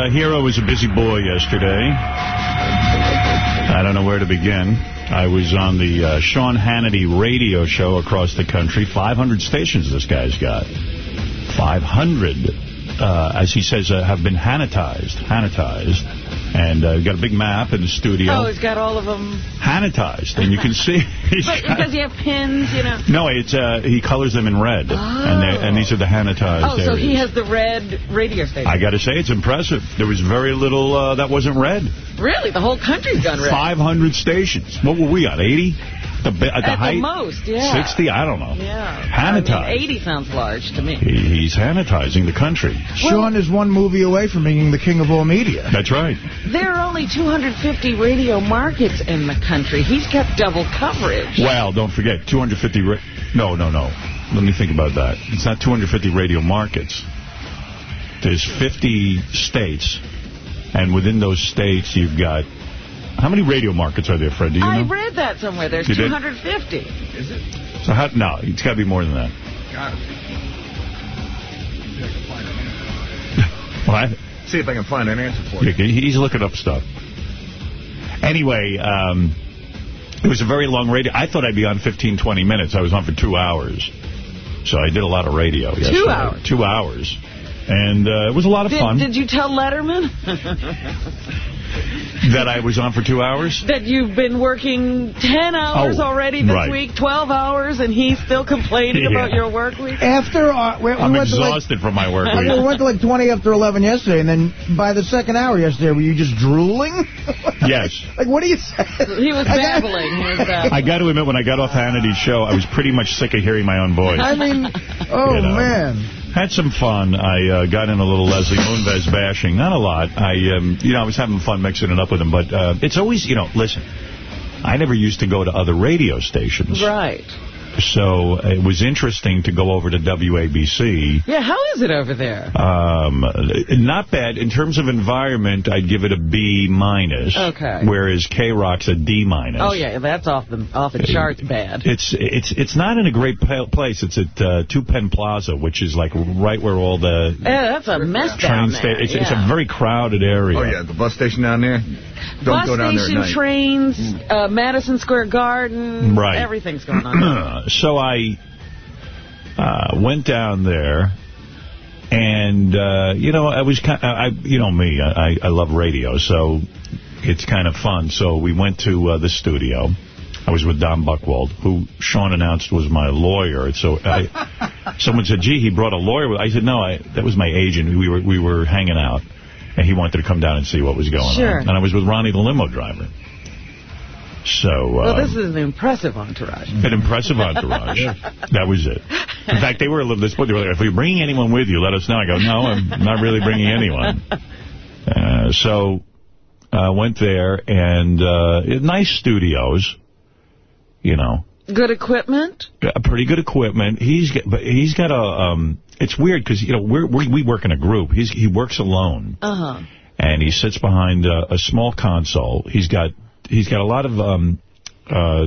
uh, Hero was a busy boy yesterday. I don't know where to begin. I was on the uh, Sean Hannity radio show across the country. 500 stations this guy's got. 500, uh, as he says, uh, have been Hannitized. Hannitized. And uh, got a big map in the studio. Oh, he's got all of them. Hannitized. And you can see... But because you have pins, you know. no, it's uh, he colors them in red. And, and these are the Hannitized Oh, so he has the red radio station. I got to say, it's impressive. There was very little uh, that wasn't red. Really? The whole country's gone red. 500 stations. What were we on, 80? The, bi- at the At height? the most, yeah. 60? I don't know. Yeah. Hannitized. I mean, 80 sounds large to me. He, he's Hannitizing the country. Sean is one movie away from being the king of all media. That's right. There are only 250 radio markets in the country. He's got double coverage. Well, don't forget, 250... Ra no, no, no. Let me think about that. It's not 250 radio markets. There's 50 states, and within those states, you've got... How many radio markets are there, Fred? Do you I know? read that somewhere. There's You did? 250. Is it? So how, no, it's got to be more than that. Got it. What? See if I can find an answer for you. Yeah, He's looking up stuff. Anyway, um, it was a very long radio. I thought I'd be on 15, 20 minutes. I was on for two hours. So I did a lot of radio yesterday. hours? Two hours. And uh, it was a lot of Did, fun did you tell Letterman that I was on for two hours. that you've been working 10 hours Oh, already this right. week, 12 hours, and he's still complaining Yeah. about your work week? After uh, we, we I'm went to like, exhausted from my work I mean, we went to like 20 after 11 yesterday, and then by the second hour yesterday, were you just drooling? Yes. like, what do you say? He was I got- babbling. He was babbling. I got to admit, when I got off Hannity's show, I was pretty much sick of hearing my own voice. I mean, oh, You know. man. Had some fun. I uh, got in a little Leslie Moonves bashing. Not a lot. I, um, you know, I was having fun mixing it up with him. But uh, it's always, you know, listen, I never used to go to other radio stations. Right. So it was interesting to go over to WABC. Yeah, how is it over there? Um, not bad. In terms of environment, I'd give it a B minus. Okay. Whereas K-Rock's a D minus. Oh, yeah, that's off the off the charts bad. It's it's it's not in a great place. It's at uh, Two Penn Plaza, which is like right where all the Yeah, that's a mess train down there. sta- it's, it's a very crowded area. Oh, yeah, the bus station down there. Don't Bus go down there at station, night. trains, uh, Madison Square Garden. Right. Everything's going on. so I uh, went down there, and uh, you know, I was kind. I you know me, I I love radio, so it's kind of fun. So we went to uh, the studio. I was with Don Buchwald, who Sean announced was my lawyer. So I, someone said, "Gee, he brought a lawyer." I said, "No, I, that was my agent. We were we were hanging out, and he wanted to come down and see what was going Sure. on." And I was with Ronnie, the limo driver. So. well, um, this is an impressive entourage. an impressive entourage. that was it. In fact, they were a little disappointed. They were like, if you're bringing anyone with you, let us know. I go, no, I'm not really bringing anyone. Uh, so I uh, went there, and uh, nice studios, you know, Good equipment? got pretty good equipment. He's got, but he's got a. Um, it's weird because you know we're, we we work in a group. He's he works alone, Uh-huh. and he sits behind a, a small console. He's got he's got a lot of um, uh,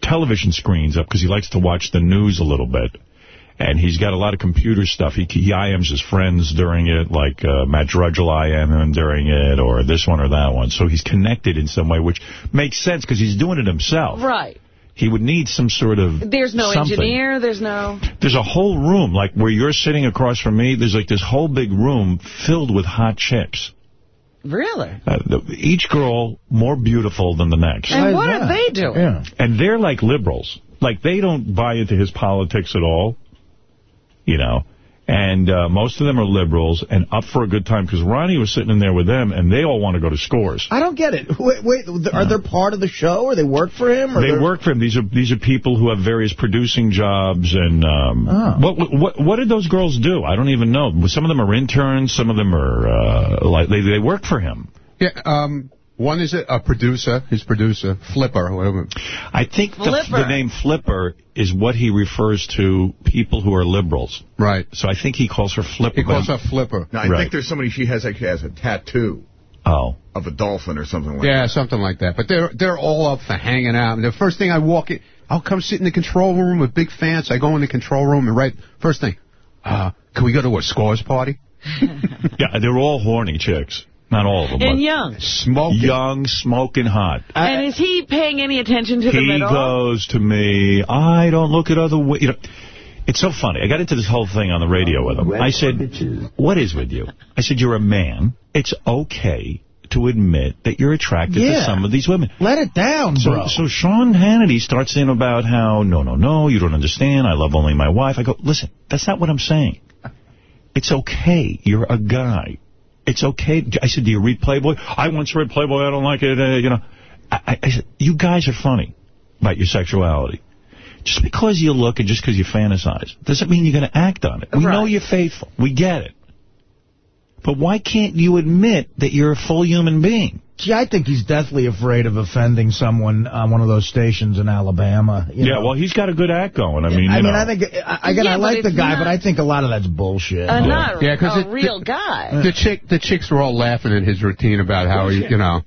television screens up because he likes to watch the news a little bit. And he's got a lot of computer stuff. He, he IMs his friends during it, like uh, Matt Drudge will IM him during it, or this one or that one. So he's connected in some way, which makes sense because he's doing it himself. Right. He would need some sort of There's no something. engineer. There's no... There's a whole room, like where you're sitting across from me, there's like this whole big room filled with hot chicks. Really? Uh, the, each girl more beautiful than the next. And what are they doing? Yeah. And they're like liberals. Like, they don't buy into his politics at all, you know. And uh, most of them are liberals and up for a good time because Ronnie was sitting in there with them, and they all want to go to scores. I don't get it. Wait, wait, are they part of the show, or they work for him? Or They work for him. These are these are people who have various producing jobs, and um, Oh. what what what did those girls do? I don't even know. Some of them are interns. Some of them are uh, like they they work for him. Yeah, um, one is a, a producer, his producer, Flipper, whatever. I think the, Flipper. the name Flipper is what he refers to people who are liberals. Right. So I think he calls her Flipper. He calls her Flipper. Now, I Right. think there's somebody she has actually has a tattoo Oh. of a dolphin or something like Yeah, that. Yeah, something like that. But they're they're all up for hanging out. And the first thing I walk in, I'll come sit in the control room with big fans. I go in the control room and right first thing, uh, can we go to a scores party? Yeah, they're all horny chicks. Not all of them. And young. Smoking. Young, smoking hot. and is he paying any attention to them He at all? goes to me, I don't look at other women. You know, it's so funny. I got into this whole thing on the radio with him. I said, what is with you? I said, you're a man. It's okay to admit that you're attracted to some of these women. Let it down, So, bro. so Sean Hannity starts in about how, no, no, no, you don't understand. I love only my wife. I go, listen, that's not what I'm saying. It's okay. You're a guy. It's okay. I said, do you read Playboy? I once read Playboy. I don't like it. Uh, you know, I, I- I said, you guys are funny about your sexuality. Just because you look and just because you fantasize doesn't mean you're going to act on it. We know you're faithful. We get it. But why can't you admit that you're a full human being? See, I think he's deathly afraid of offending someone on one of those stations in Alabama. you yeah, know. well, he's got a good act going. I mean, I you mean, know. I think, I, again, Yeah, I like the guy, not- but I think a lot of that's bullshit. Uh, not Yeah, 'cause a it- real the- guy. The chick, the chicks were all laughing at his routine about how he, you know,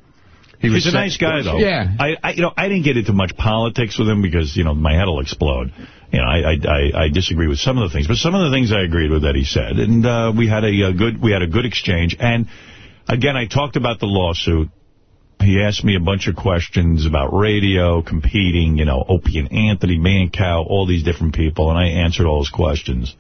he was He's a nice guy, though. Yeah. I, I, you know, I didn't get into much politics with him because, you know, my head will explode. You know, I, I, I, I disagree with some of the things, but some of the things I agreed with that he said, and uh, we had a, a good, we had a good exchange. And again, I talked about the lawsuit. He asked me a bunch of questions about radio, competing, you know, Opie and Anthony, Mancow, all these different people, and I answered all his questions.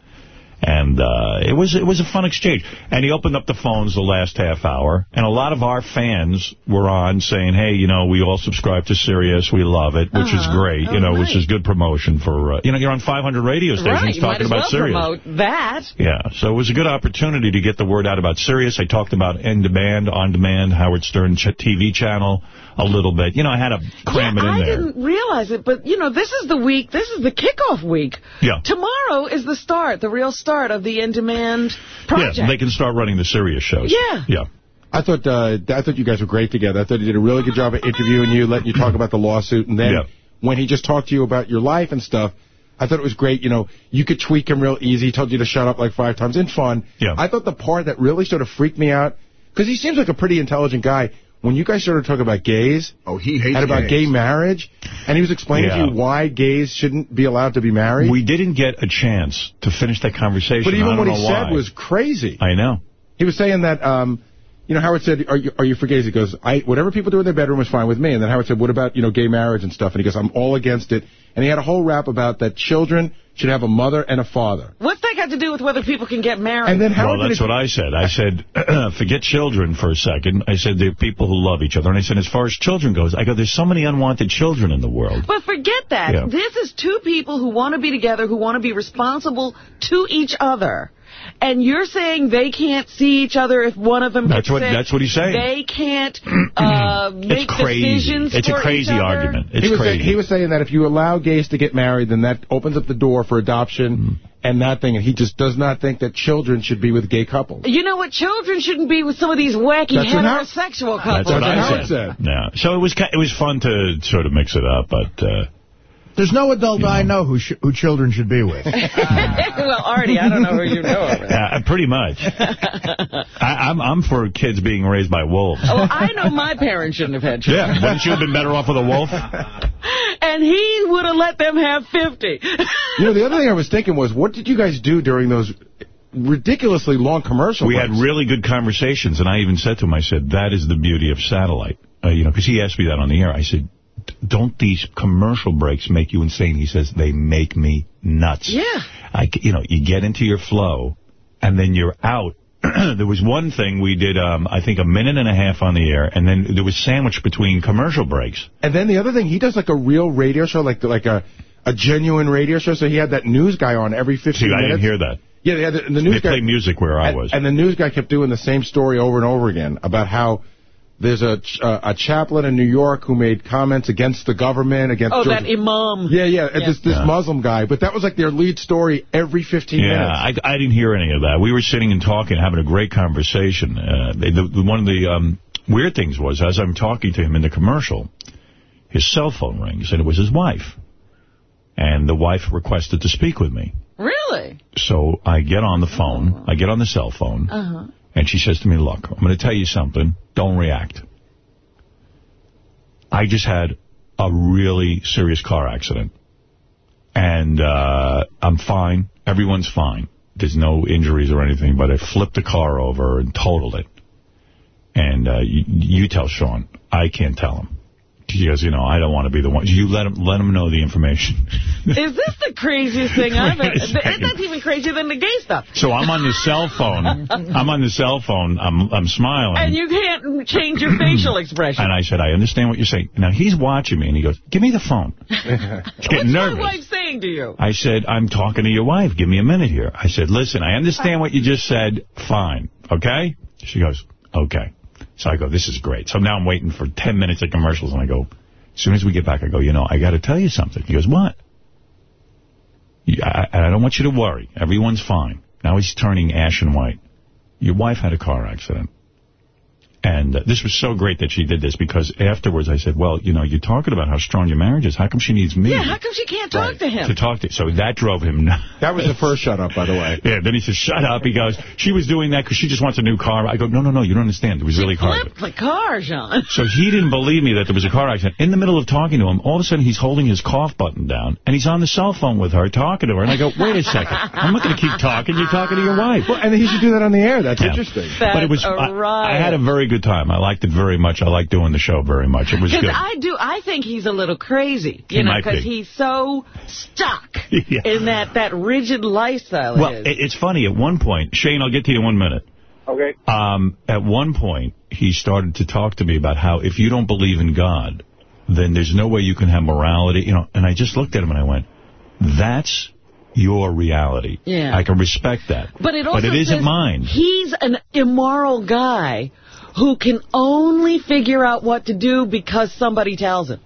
And uh, it was it was a fun exchange. And he opened up the phones the last half hour, and a lot of our fans were on saying, hey, you know, we all subscribe to Sirius. We love it, which is Uh-huh. great, you Oh, know, right. which is good promotion for, uh, you know, you're on 500 radio stations right, talking about well Sirius. promote that. Yeah, so it was a good opportunity to get the word out about Sirius. I talked about In Demand, On Demand, Howard Stern ch TV channel a little bit. You know, I had to cram yeah, it in I there. I didn't realize it, but, you know, this is the week, this is the kickoff week. Yeah. Tomorrow is the start, the real start of the in-demand project. Yeah, they can start running the Sirius shows. Yeah. Yeah. I thought uh, I thought you guys were great together. I thought he did a really good job of interviewing you, letting you talk about the lawsuit, and then Yeah. when he just talked to you about your life and stuff, I thought it was great. You know, you could tweak him real easy. He told you to shut up like five times in fun. Yeah. I thought the part that really sort of freaked me out because he seems like a pretty intelligent guy. When you guys started talking about gays Oh, he hates and about gays. gay marriage, and he was explaining Yeah. to you why gays shouldn't be allowed to be married. We didn't get a chance to finish that conversation. but I even don't what know he why. said was crazy. I know. He was saying that, um, you know, Howard said, are you, are you for gays? He goes, I, whatever people do in their bedroom is fine with me. And then Howard said, what about, you know, gay marriage and stuff? And he goes, I'm all against it. And he had a whole rap about that children should have a mother and a father. What's that got to do with whether people can get married? And then Howard Well, that's what I said. I said, forget children for a second. I said, there are people who love each other. And I said, as far as children goes, I go, there's so many unwanted children in the world. But forget that. Yeah. This is two people who want to be together, who want to be responsible to each other. And you're saying they can't see each other if one of them That's gets what- sick? that's what he's saying. They can't uh, make It's crazy. decisions It's a crazy each other? argument. It's he was crazy. Saying, he was saying that if you allow gays to get married, then that opens up the door for adoption Mm. and that thing. And he just does not think that children should be with gay couples. You know what? Children shouldn't be with some of these wacky That's what Howard- heterosexual That's couples. what I said. said. Yeah. So it was it was fun to sort of mix it up, but uh, There's no adult I know who sh who children should be with. well, Artie, I don't know who you know of. yeah, pretty much. I, I'm I'm for kids being raised by wolves. Oh, I know my parents shouldn't have had children. Yeah, wouldn't you have been better off with a wolf? And he would have let them have 50. You know, the other thing I was thinking was, what did you guys do during those ridiculously long commercial We had really good conversations, and I even said to him, I said, that is the beauty of satellite. Uh, you know, because he asked me that on the air. I said, don't these commercial breaks make you insane? He says, they make me nuts. Yeah. I, c- you know, you get into your flow, and then you're out. there was one thing we did, um, I think, a minute and a half on the air, and then there was sandwiched between commercial breaks. And then the other thing, he does like a real radio show, like like a a genuine radio show. So he had that news guy on every 15 See, I didn't hear that. Yeah, they had the, the They news guy. play music where I and, was. and the news guy kept doing the same story over and over again about how there's a ch- uh, a chaplain in New York who made comments against the government, against Oh, George- that imam. Yeah, yeah, Yeah. this this Yeah. Muslim guy. But that was like their lead story every 15 Yeah, minutes. I, I didn't hear any of that. We were sitting and talking, having a great conversation. Uh, the, the, one of the um, weird things was, as I'm talking to him in the commercial, his cell phone rings, and it was his wife. And the wife requested to speak with me. Really? So I get on the phone, I get on the cell phone, Uh-huh. and she says to me, look, I'm going to tell you something. Don't react. I just had a really serious car accident. And uh, I'm fine. Everyone's fine. There's no injuries or anything, but I flipped the car over and totaled it. And uh, you, you tell Sean. I can't tell him. She goes, you know, I don't want to be the one. You let him let him know the information. Is this the craziest thing I've ever... That's even crazier than the gay stuff. So I'm on the cell phone. I'm on the cell phone. I'm I'm smiling. And you can't change your facial expression. And I said, I understand what you're saying. Now, he's watching me, and he goes, give me the phone. He's getting What's nervous. my wife saying to you? I said, I'm talking to your wife. Give me a minute here. I said, listen, I understand what you just said. Fine. Okay? She goes, okay. So I go, this is great. So now I'm waiting for 10 minutes of commercials, and I go, as soon as we get back, I go, you know, I got to tell you something. He goes, what? I, I don't want you to worry. Everyone's fine. Now he's turning ashen white. Your wife had a car accident. And uh, this was so great that she did this because afterwards I said, well, you know, you're talking about how strong your marriage is. How come she needs me Yeah, how come she can't talk to him? to talk to? So that drove him nuts. That was the first shut up, by the way. Yeah, then he says, shut up. He goes, she was doing that because she just wants a new car. I go, no, no, no, you don't understand. It was really car. Flip the car, John. So he didn't believe me that there was a car accident. In the middle of talking to him, all of a sudden he's holding his cough button down, and he's on the cell phone with her, talking to her. And I go, wait a second. I'm not going to keep talking. You're talking to your wife. Well, and he should do that on the air. That's Yeah. interesting. That's but it was, a I, riot. I had a very good time. I liked it very much. I liked doing the show very much. It was Because good. I do, I think he's a little crazy, you He know, because be. he's so stuck Yeah. in that, that rigid lifestyle. well, it it, is. funny. At one point, Shane, I'll get to you in one minute. Okay. Um, at one point, he started to talk to me about how if you don't believe in God, then there's no way you can have morality. You know, and I just looked at him and I went, "That's your reality. Yeah. I can respect that. But it also but it isn't mine. He's an immoral guy who can only figure out what to do because somebody tells him.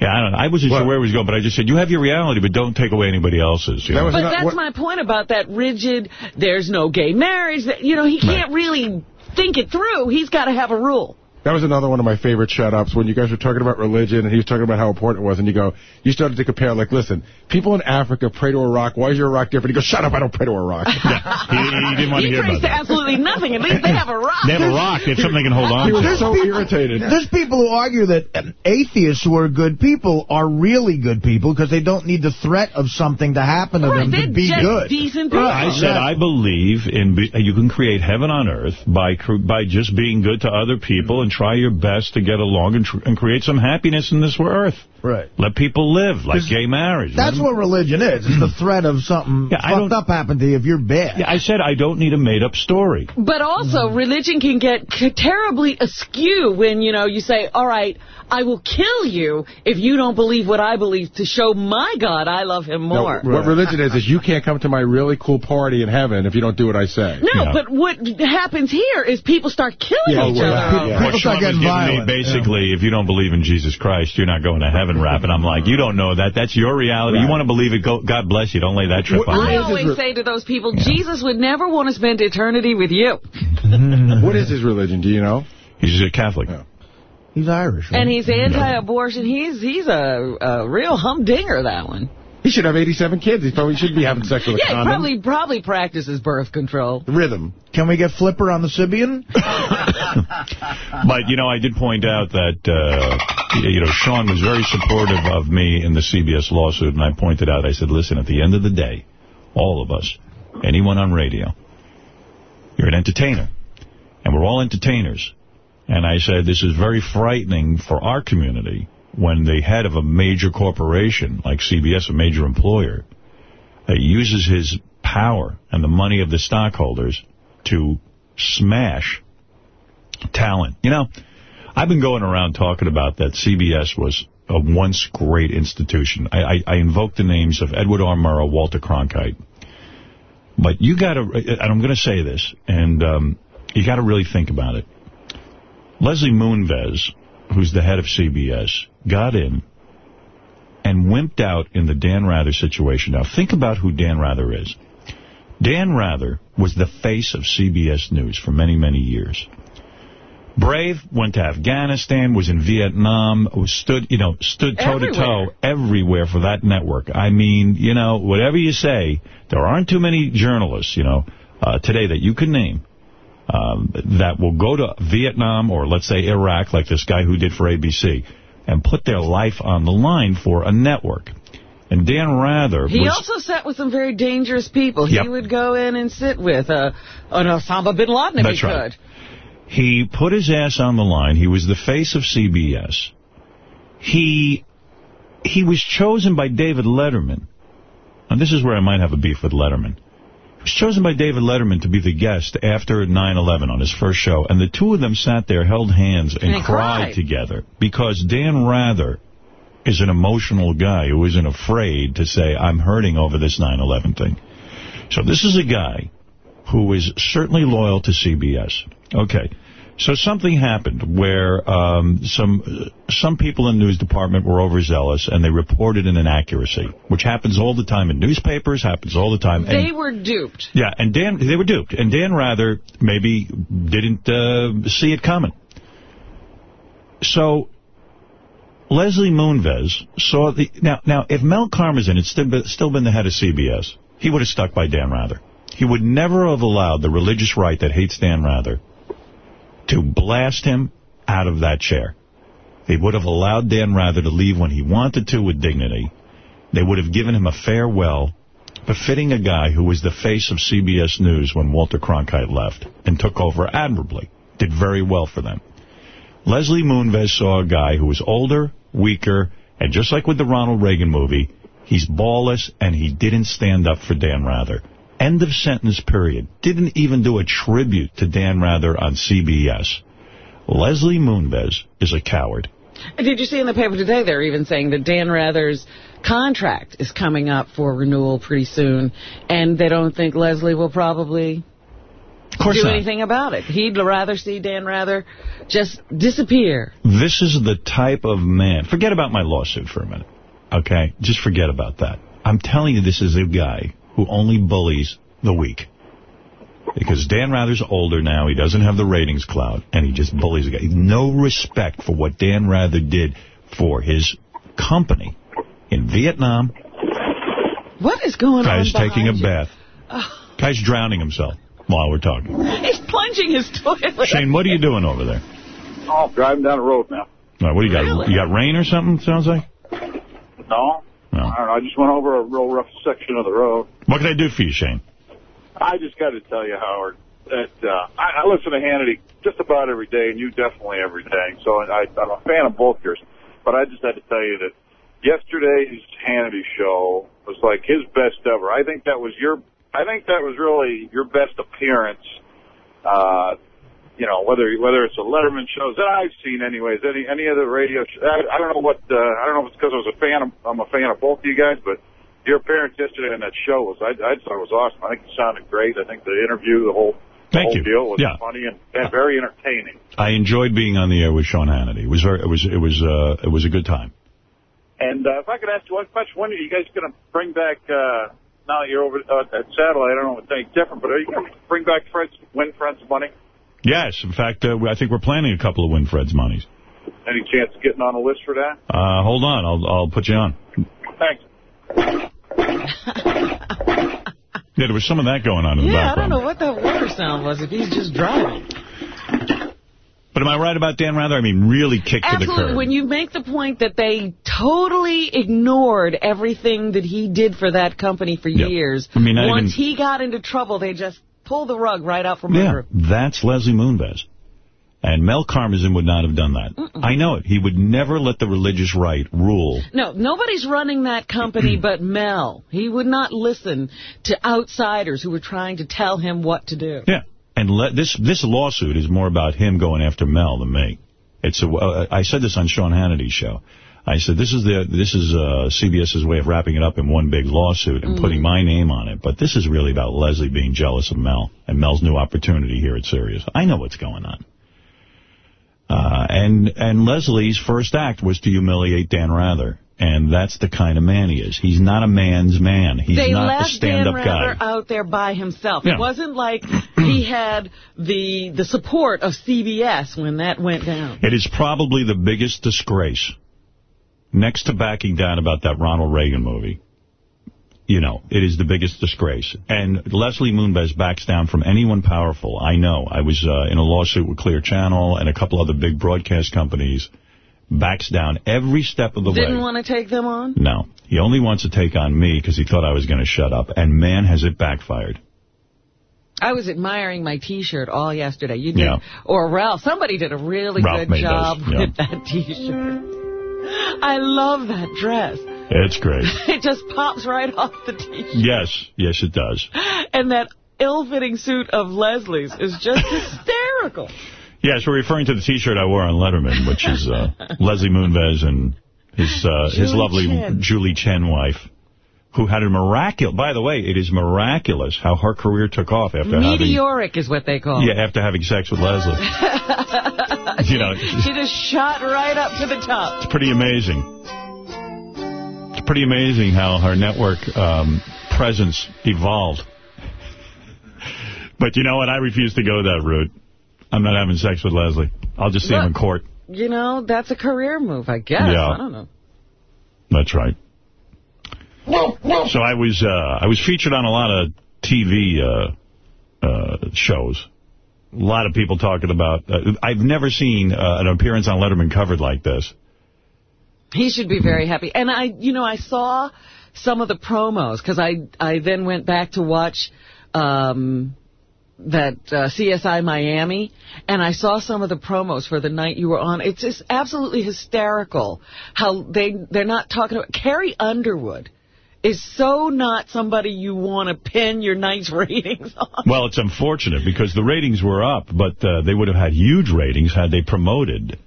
Yeah, I don't know. I wasn't sure where he was going, but I just said, you have your reality, but don't take away anybody else's. You That know? But not- that's what- my point about that rigid, there's no gay marriage. That You know, he can't really think it through. He's got to have a rule. That was another one of my favorite shut-ups when you guys were talking about religion and he was talking about how important it was and you go, you started to compare, like, listen, people in Africa pray to a rock. Why is your rock different? He goes, shut up, I don't pray to a rock. he, he didn't want to He hear prays about to that. absolutely nothing. At least they have a rock. They have a rock. They have something they can hold on he to. was so irritated. There's people who argue that atheists who are good people are really good people because they don't need the threat of something to happen to Right, them to be good. decent people. I said I believe in be, you can create heaven on earth by by just being good to other people and try your best to get along and, tr and create some happiness in this earth. Right. Let people live, like gay marriage. That's what religion is. It's the threat of something Yeah, I fucked don't- up happened to you if you're bad. Yeah, I said I don't need a made-up story. But also, mm. religion can get terribly askew when, you know, you say, all right, I will kill you if you don't believe what I believe to show my God I love him No, more. what religion is, is you can't come to my really cool party in heaven if you don't do what I say. No, Yeah. but what happens here is people start killing Yeah, each well, other. yeah. What People start getting violent, me, basically, if you don't believe in Jesus Christ, you're not going to heaven rap. And I'm like, you don't know that. That's your reality. You want to believe it, go, God bless you. Don't lay that trip What- on what me. I always say to those people, Jesus would never want to spend eternity with you. What is his religion? Do you know? He's a Catholic. Yeah. He's Irish. Right? And he's anti-abortion. He's he's a, a real humdinger, that one. He should have 87 kids. He probably shouldn't be having sex with a Yeah, he condom. probably, probably practices birth control. Rhythm. Can we get Flipper on the Sybian? But, you know, I did point out that, uh, you know, Sean was very supportive of me in the CBS lawsuit, and I pointed out, I said, listen, at the end of the day, all of us, anyone on radio, you're an entertainer, and we're all entertainers. And I said, this is very frightening for our community when the head of a major corporation, like CBS, a major employer, uh, uses his power and the money of the stockholders to smash talent. You know, I've been going around talking about that CBS was a once great institution. I, I, I invoked the names of Edward R. Murrow, Walter Cronkite. But you got to, and I'm going to say this, and um, you got to really think about it. Leslie Moonves, who's the head of CBS, got in and wimped out in the Dan Rather situation. Now, think about who Dan Rather is. Dan Rather was the face of CBS News for many, many years. Brave went to Afghanistan, was in Vietnam, was stood, you know, stood toe to toe everywhere for that network. I mean, you know, whatever you say, there aren't too many journalists, you know, uh, today that you can name um, that will go to Vietnam or let's say Iraq, like this guy who did for ABC, and put their life on the line for a network. And Dan Rather He was... also sat with some very dangerous people. Yep. He would go in and sit with uh, an Osama bin Laden if That's he right. could. He put his ass on the line. He was the face of CBS. He he was chosen by David Letterman. And this is where I might have a beef with Letterman. Was chosen by David Letterman to be the guest after 9-11 on his first show. And the two of them sat there, held hands, and, And cried cried. together. Because Dan Rather is an emotional guy who isn't afraid to say, I'm hurting over this 9-11 thing. So this is a guy who is certainly loyal to CBS. Okay. So something happened where um, some some people in the news department were overzealous and they reported an inaccuracy, which happens all the time in newspapers, happens all the time. They were duped. yeah, and Dan, they were duped. And Dan Rather maybe didn't uh, see it coming. So Leslie Moonves saw the... Now, now if Mel Karmazin had still been, still been the head of CBS, he would have stuck by Dan Rather. He would never have allowed the religious right that hates Dan Rather to blast him out of that chair. They would have allowed Dan Rather to leave when he wanted to with dignity. They would have given him a farewell befitting a guy who was the face of CBS News when Walter Cronkite left and took over admirably. Did very well for them. Leslie Moonves saw a guy who was older, weaker, and just like with the Ronald Reagan movie, he's ballless and he didn't stand up for Dan Rather. End of sentence, period. Didn't even do a tribute to Dan Rather on CBS. Leslie Moonves is a coward. And Did you see in the paper today they're even saying that Dan Rather's contract is coming up for renewal pretty soon, and they don't think Leslie will probably do not. anything about it. He'd rather see Dan Rather just disappear. This is the type of man. Forget about my lawsuit for a minute. Okay? Just forget about that. I'm telling you, this is a guy who only bullies the weak. Because Dan Rather's older now. He doesn't have the ratings clout. And he just bullies the guy. No respect for what Dan Rather did for his company in Vietnam. What is going Guy's on taking a behind bath. Guy's drowning himself while we're talking. He's plunging his toilet. Shane, what are you doing over there? Oh, driving down the road now. All right, what do you got? Really? You got rain or something, sounds like? No? No. I don't know. I just went over a real rough section of the road. What can I do for you, Shane? I just got to tell you, Howard, that uh, I, I listen to Hannity just about every day, and you definitely every day. So I, I'm a fan of both yours. But I just had to tell you that yesterday's Hannity show was like his best ever. I think that was your. I think that was really your best appearance. Uh, you know, whether whether it's a Letterman shows that I've seen, anyways, any any other radio. Sh- I, I don't know what. Uh, I don't know if it's because I was a fan. Of, I'm a fan of both of you guys, but your appearance yesterday on that show was. I, I thought it was awesome. I think you sounded great. I think the interview, the whole. the Thank whole you. deal was Yeah. funny and, and very entertaining. I enjoyed being on the air with Sean Hannity. It was very, it was it was uh, it was a good time. And uh, if I could ask you one question, when are you guys going to bring back? Uh, now that you're over uh, at satellite, I don't know if it's any different, but are you going to bring back Fred's Win Fred's money? Yes, in fact, uh, I think we're planning a couple of Winfred's monies. Any chance of getting on the list for that? Uh, hold on, I'll I'll put you on. Thanks. Yeah, there was some of that going on in the Yeah, I don't know what that water sound was if he's just driving. But am I right about Dan Rather? I mean, really kicked to the Absolutely. curb. When you make the point that they totally ignored everything that he did for that company for Yep. years, I mean, once even- he got into trouble, they just pulled the rug right out from yeah, under him. that's Leslie Moonves. And Mel Karmazin would not have done that. I know it. He would never let the religious right rule. No, nobody's running that company but Mel. He would not listen to outsiders who were trying to tell him what to do. Yeah. And le this this lawsuit is more about him going after Mel than me. It's a, uh, I said this on Sean Hannity's show. I said this is the this is uh, CBS's way of wrapping it up in one big lawsuit and putting my name on it. But this is really about Leslie being jealous of Mel and Mel's new opportunity here at Sirius. I know what's going on. Uh, and and Leslie's first act was to humiliate Dan Rather. And that's the kind of man he is. He's not a man's man. He's they not a left stand-up Dan guy. Rather out there by himself. Yeah. It wasn't like he had the the support of CBS when that went down. It is probably the biggest disgrace, next to backing down about that Ronald Reagan movie. You know, it is the biggest disgrace. And Leslie Moonves backs down from anyone powerful. I know. I was uh, in a lawsuit with Clear Channel and a couple other big broadcast companies. Backs down every step of the way. Didn't want to take them on? No. He only wants to take on me because he thought I was going to shut up. And man, has it backfired. I was admiring my T-shirt all yesterday. You did, Yeah. or Ralph. Somebody did a really Ralph good job those, yeah. with that T-shirt. I love that dress. It's great. It just pops right off the T-shirt. Yes, yes, it does. And that ill-fitting suit of Leslie's is just hysterical. Yes, we're referring to the T-shirt I wore on Letterman, which is uh, Leslie Moonves and his uh, his lovely Chen. Julie Chen wife, who had a miraculous. By the way, it is miraculous how her career took off after having Meteoric is what they call it. yeah after having sex with Leslie. you know, She just shot right up to the top. it's pretty amazing. It's pretty amazing how her network um, presence evolved. But you know what? I refuse to go that route. I'm not having sex with Leslie. I'll just see him in court. You know, that's a career move, I guess. Yeah. I don't know. That's right. So I was uh, I was featured on a lot of TV uh, uh, shows. A lot of people talking about. Uh, I've never seen uh, an appearance on Letterman covered like this. He should be very happy. And I, you know, I saw some of the promos because I, I then went back to watch um, that uh, CSI Miami, and I saw some of the promos for the night you were on. It's just absolutely hysterical how they they're not talking about Carrie Underwood. Is so not somebody you want to pin your night's ratings on. Well, it's unfortunate because the ratings were up, but uh, they would have had huge ratings had they promoted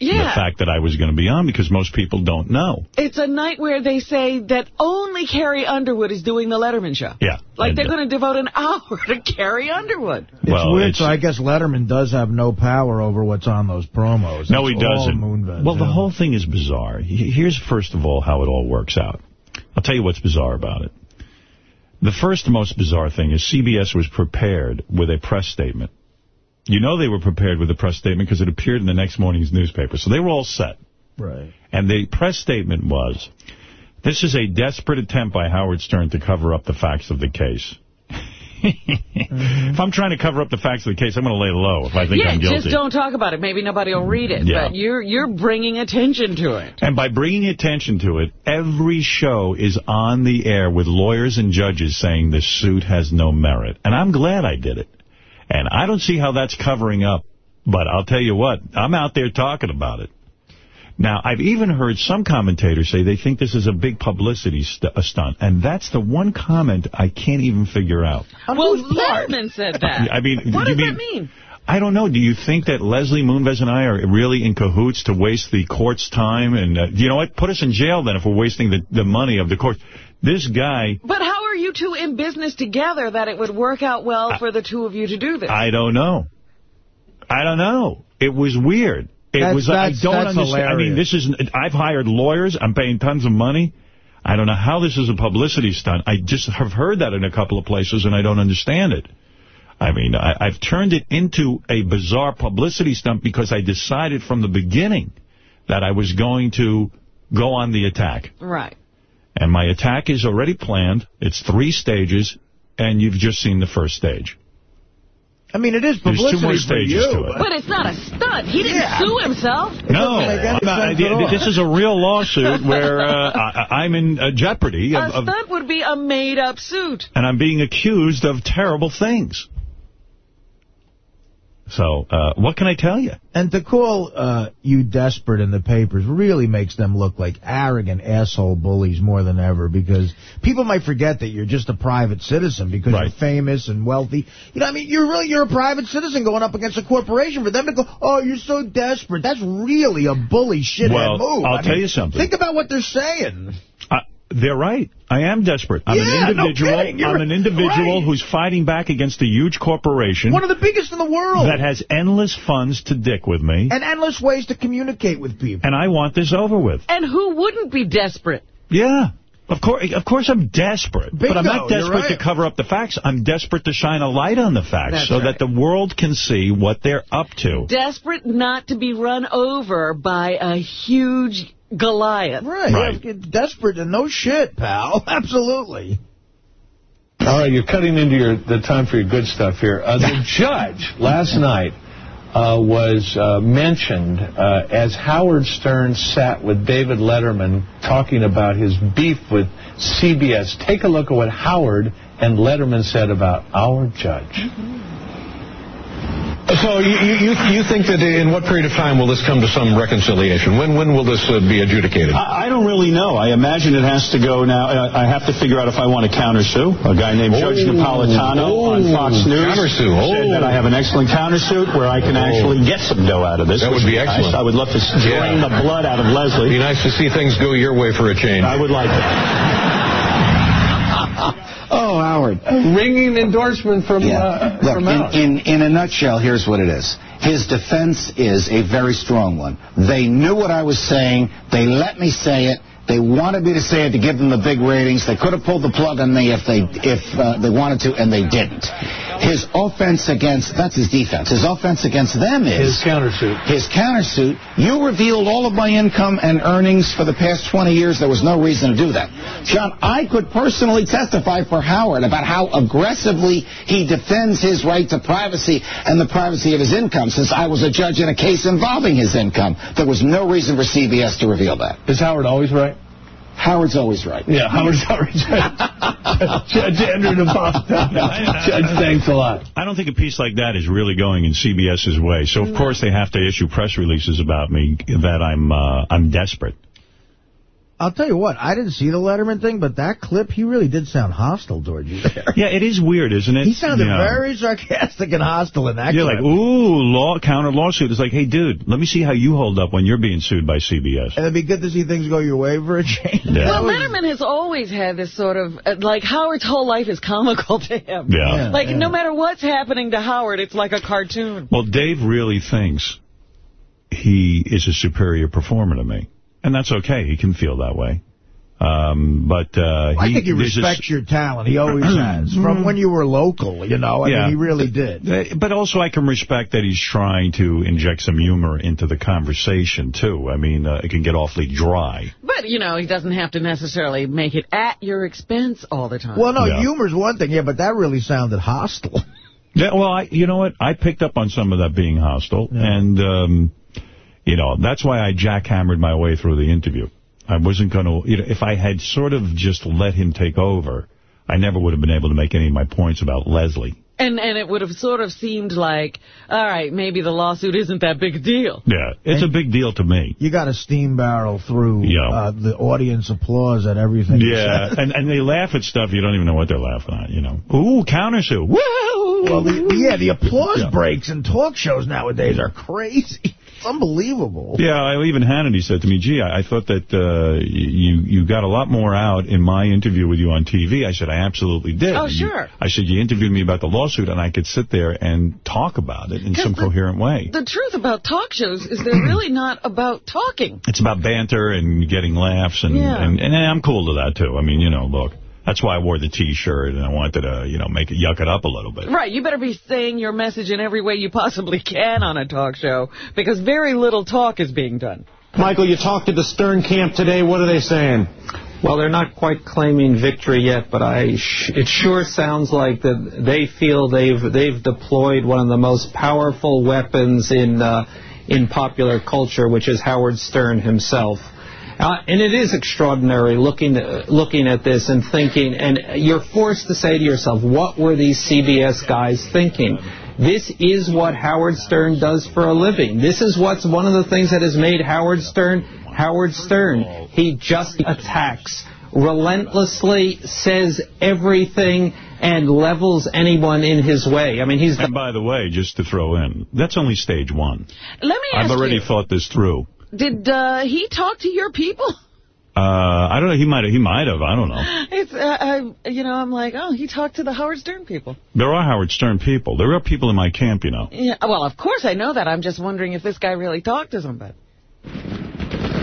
the fact that I was going to be on because most people don't know. it's a night where they say that only Carrie Underwood is doing the Letterman show. Yeah. Like And, they're uh, going to devote an hour to Carrie Underwood. It's Well, weird, it's- so I guess Letterman does have no power over what's on those promos. No, he It's all doesn't. Moonves, well, the whole thing is bizarre. Here's, first of all, how it all works out. I'll tell you what's bizarre about it. The first most bizarre thing is CBS was prepared with a press statement. You know they were prepared with a press statement because it appeared in the next morning's newspaper. So they were all set. Right. And the press statement was, this is a desperate attempt by Howard Stern to cover up the facts of the case. Mm-hmm. If I'm trying to cover up the facts of the case, I'm going to lay low if I think yeah, I'm guilty. just don't talk about it. Maybe nobody will read it. Yeah. But you're you're bringing attention to it. And by bringing attention to it, every show is on the air with lawyers and judges saying this suit has no merit. And I'm glad I did it. And I don't see how that's covering up. But I'll tell you what, I'm out there talking about it. Now, I've even heard some commentators say they think this is a big publicity st a stunt. And that's the one comment I can't even figure out. Well, Letterman said that. I mean, what do does you that mean? I don't know. Do you think that Leslie Moonves and I are really in cahoots to waste the court's time? And uh, you know what? Put us in jail then if we're wasting the, the money of the court. This guy, But how are you two in business together that it would work out well for the two of you to do this? I don't know. I don't know. It was weird. It That's- was. I don't that's understand. I mean, this is. I've hired lawyers. I'm paying tons of money. I don't know how this is a publicity stunt. I just have heard that in a couple of places, and I don't understand it. I mean, I, I've turned it into a bizarre publicity stunt because I decided from the beginning that I was going to go on the attack. right. And my attack is already planned. It's three stages, and you've just seen the first stage. I mean, it is There's publicity two more for stages you, to it. but- But it's not a stunt. He didn't Yeah. sue himself. No, make any I'm not- sense at all. this is a real lawsuit where uh, I, I'm in uh, jeopardy, A of, of, stunt would be a made-up suit. and I'm being accused of terrible things. So, uh, what can I tell you? And to call uh, you desperate in the papers really makes them look like arrogant asshole bullies more than ever because people might forget that you're just a private citizen because Right. you're famous and wealthy. You know, I mean, you're really you're a private citizen going up against a corporation. For them to go, oh, you're so desperate, that's really a bully shithead Well, move. I'll I tell mean, you something. Think about what they're saying. They're right. I am desperate. I'm Yeah, an no individual. kidding. I'm an individual right. who's fighting back against a huge corporation One of the biggest in the world. that has endless funds to dick with me, and endless ways to communicate with people. and I want this over with. And who wouldn't be desperate? Yeah. Of course, of course, I'm desperate, but I'm not desperate right. to cover up the facts. I'm desperate to shine a light on the facts That's so right. that the world can see what they're up to. Desperate not to be run over by a huge Goliath. Right. Right. Yeah, desperate and no shit, pal. Absolutely. All right, you're cutting into your the time for your good stuff here. Uh, the judge last night uh, was uh, mentioned uh, as Howard Stern sat with David Letterman talking about his beef with CBS. Take a look at what Howard and Letterman said about our judge. So you, you, you think that in what period of time will this come to some reconciliation? When when will this uh, be adjudicated? I, I don't really know. I imagine it has to go now. I, I have to figure out if I want to countersue. A guy named Oh. Judge Napolitano Oh. on Fox News Countersue. Oh. said that I have an excellent countersuit where I can actually get some dough out of this. That would be nice. excellent. I would love to Yeah. drain the blood out of Leslie. It'd Be nice to see things go your way for a change. I would like that. Oh, Howard. Ringing endorsement from, Yeah. uh, Look, from in, in, in a nutshell, here's what it is. His defense is a very strong one. They knew what I was saying. They let me say it. They wanted me to say it to give them the big ratings. They could have pulled the plug on me if they if uh, they wanted to, and they didn't. His offense against that's his defense. His offense against them is His countersuit. his countersuit. You revealed all of my income and earnings for the past 20 years. There was no reason to do that. John, I could personally testify for Howard about how aggressively he defends his right to privacy and the privacy of his income since I was a judge in a case involving his income. There was no reason for CBS to reveal that. Is Howard always right? Howard's always right. Yeah, Howard's always right. Judge Andrew Napolitano. Judge, thanks a lot. I don't think a piece like that is really going in CBS's way. So, of course, they have to issue press releases about me that I'm uh, I'm desperate. I'll tell you what, I didn't see the Letterman thing, but that clip, he really did sound hostile towards you there. Yeah, it is weird, isn't it? He sounded Yeah. very sarcastic and hostile in that You're clip. like, ooh, law counter lawsuit. It's like, hey, dude, let me see how you hold up when you're being sued by CBS. And it'd be good to see things go your way for a change. Yeah. Well, Letterman has always had this sort of, uh, like, Howard's whole life is comical to him. Yeah. Yeah, Like, yeah. no matter what's happening to Howard, it's like a cartoon. Well, Dave really thinks he is a superior performer to me. And that's okay. He can feel that way. Um, but uh, I he, think he there's this- respects your talent. He always has. From when you were local, you know. I Yeah. mean, he really did. Uh, But also I can respect that he's trying to inject some humor into the conversation, too. I mean, uh, it can get awfully dry. But, you know, he doesn't have to necessarily make it at your expense all the time. Well, no, Yeah. humor's one thing, yeah, but that really sounded hostile. Yeah, well, I, you know what? I picked up on some of that being hostile, and, um, you know, that's why I jackhammered my way through the interview. I wasn't going to, you know, if I had sort of just let him take over, I never would have been able to make any of my points about Leslie. And and it would have sort of seemed like, all right, maybe the lawsuit isn't that big a deal. Yeah, it's a big deal to me. You got to steam barrel through Yeah. uh, the audience applause at everything. Yeah, and, and they laugh at stuff you don't even know what they're laughing at, you know. Ooh, countersuit. Woo! Well, the, yeah, the applause Yeah. breaks in talk shows nowadays are crazy. It's unbelievable. Yeah, I, even Hannity said to me, gee, I, I thought that uh, you you got a lot more out in my interview with you on TV. I said, I absolutely did. Oh, And you- sure. I said, you interviewed me about the lawsuit, and I could sit there and talk about it in some coherent way. The truth about talk shows is they're really not about talking. It's about banter and getting laughs, and, Yeah. and, and I'm cool to that, too. I mean, you know, look, that's why I wore the T-shirt, and I wanted to, you know, make it yuck it up a little bit. Right, you better be saying your message in every way you possibly can on a talk show, because very little talk is being done. Michael, you talked to the Stern camp today. What are they saying? Well, they're not quite claiming victory yet, but I sh it sure sounds like that they feel they've they've deployed one of the most powerful weapons in uh, in popular culture, which is Howard Stern himself. Uh, and it is extraordinary looking uh, looking at this and thinking, and you're forced to say to yourself, what were these CBS guys thinking? This is what Howard Stern does for a living. This is what's one of the things that has made Howard Stern Howard Stern. He just attacks relentlessly, says everything, and levels anyone in his way. I mean, he's And by the way, just to throw in, that's only stage one. Let me ask I've already you, thought this through. Did uh, he talk to your people? Uh, I don't know. He might have. He might have. I don't know. It's, uh, I, you know, I'm like, oh, he talked to the Howard Stern people. There are Howard Stern people. There are people in my camp, you know. Yeah, well, of course I know that. I'm just wondering if this guy really talked to somebody.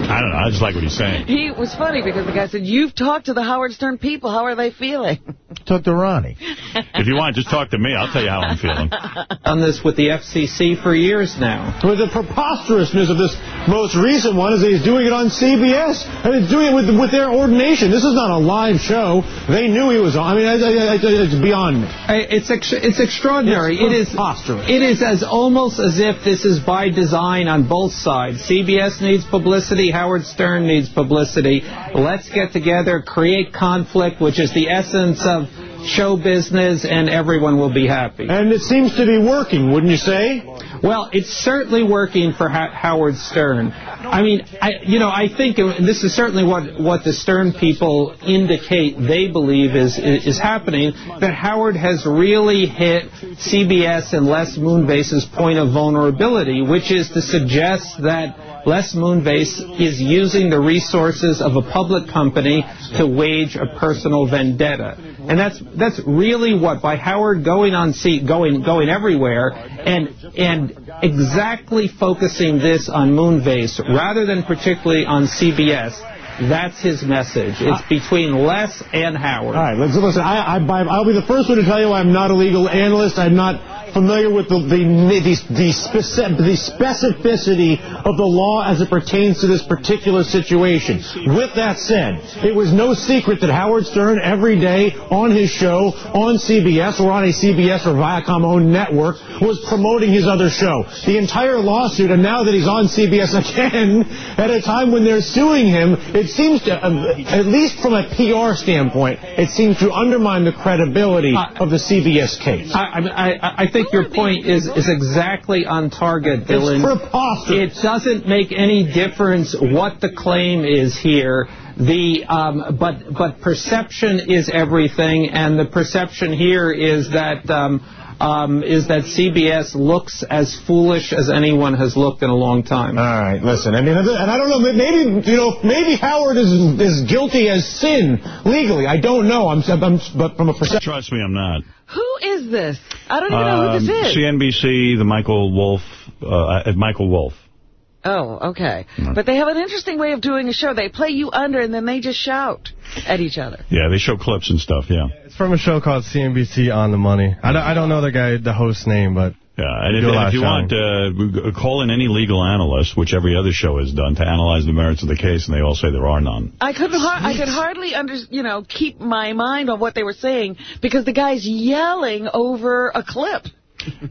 I don't know. I just like what he's saying. He was funny because the guy said, you've talked to the Howard Stern people. How are they feeling? talk to Ronnie? If you want, just talk to me. I'll tell you how I'm feeling. On this with the FCC for years now. With the preposterousness of this most recent one is that he's doing it on CBS. And he's doing it with with their ordination. This is not a live show. They knew he was on. I mean, I, I, I, it's beyond me. It's ex it's extraordinary. It's it is preposterous. It is as almost as if this is by design on both sides. CBS needs publicity. Howard Stern needs publicity. Let's get together, create conflict, which is the essence of show business, and everyone will be happy. And it seems to be working, wouldn't you say? Well, it's certainly working for ha Howard Stern. I mean, I, you know, I think this is certainly what, what the Stern people indicate they believe is, is happening, that Howard has really hit CBS and Les Moonves's point of vulnerability, which is to suggest that Les Moonves is using the resources of a public company to wage a personal vendetta. And that's that's really what by Howard going on seat going going everywhere and and exactly focusing this on Moonves rather than particularly on CBS. That's his message. It's ah. between Les and Howard. All right, let's listen. I, I, I'll be the first one to tell you I'm not a legal analyst. I'm not familiar with the the, the, the, specific, the specificity of the law as it pertains to this particular situation. With that said, it was no secret that Howard Stern every day on his show on CBS or on a CBS or Viacom-owned network was promoting his other show. The entire lawsuit, and now that he's on CBS again, at a time when they're suing him, it seems to, uh, at least from a PR standpoint, it seems to undermine the credibility of the CBS case. I, I, I think your point is, is exactly on target, Dylan. It's preposterous. It doesn't make any difference what the claim is here. The um, but but perception is everything, and the perception here is that. Um, um, is that CBS looks as foolish as anyone has looked in a long time. All right, listen. I mean, and I don't know. Maybe you know, maybe Howard is as guilty as sin legally. I don't know. I'm, I'm but from a perception. Trust me, I'm not. Who is this? I don't even know who this Um, is. CNBC, the Michael Wolf, uh, Michael Wolf. Oh, okay. But they have an interesting way of doing a show. They play you under, and then they just shout at each other. Yeah, they show clips and stuff, yeah. It's from a show called CNBC On the Money. I don't, I don't know the guy, the host's name, but Yeah, and if, do if you want, shouting. uh, call in any legal analyst, which every other show has done, to analyze the merits of the case, and they all say there are none. I couldn't. I could hardly under, you know, keep my mind on what they were saying because the guy's yelling over a clip.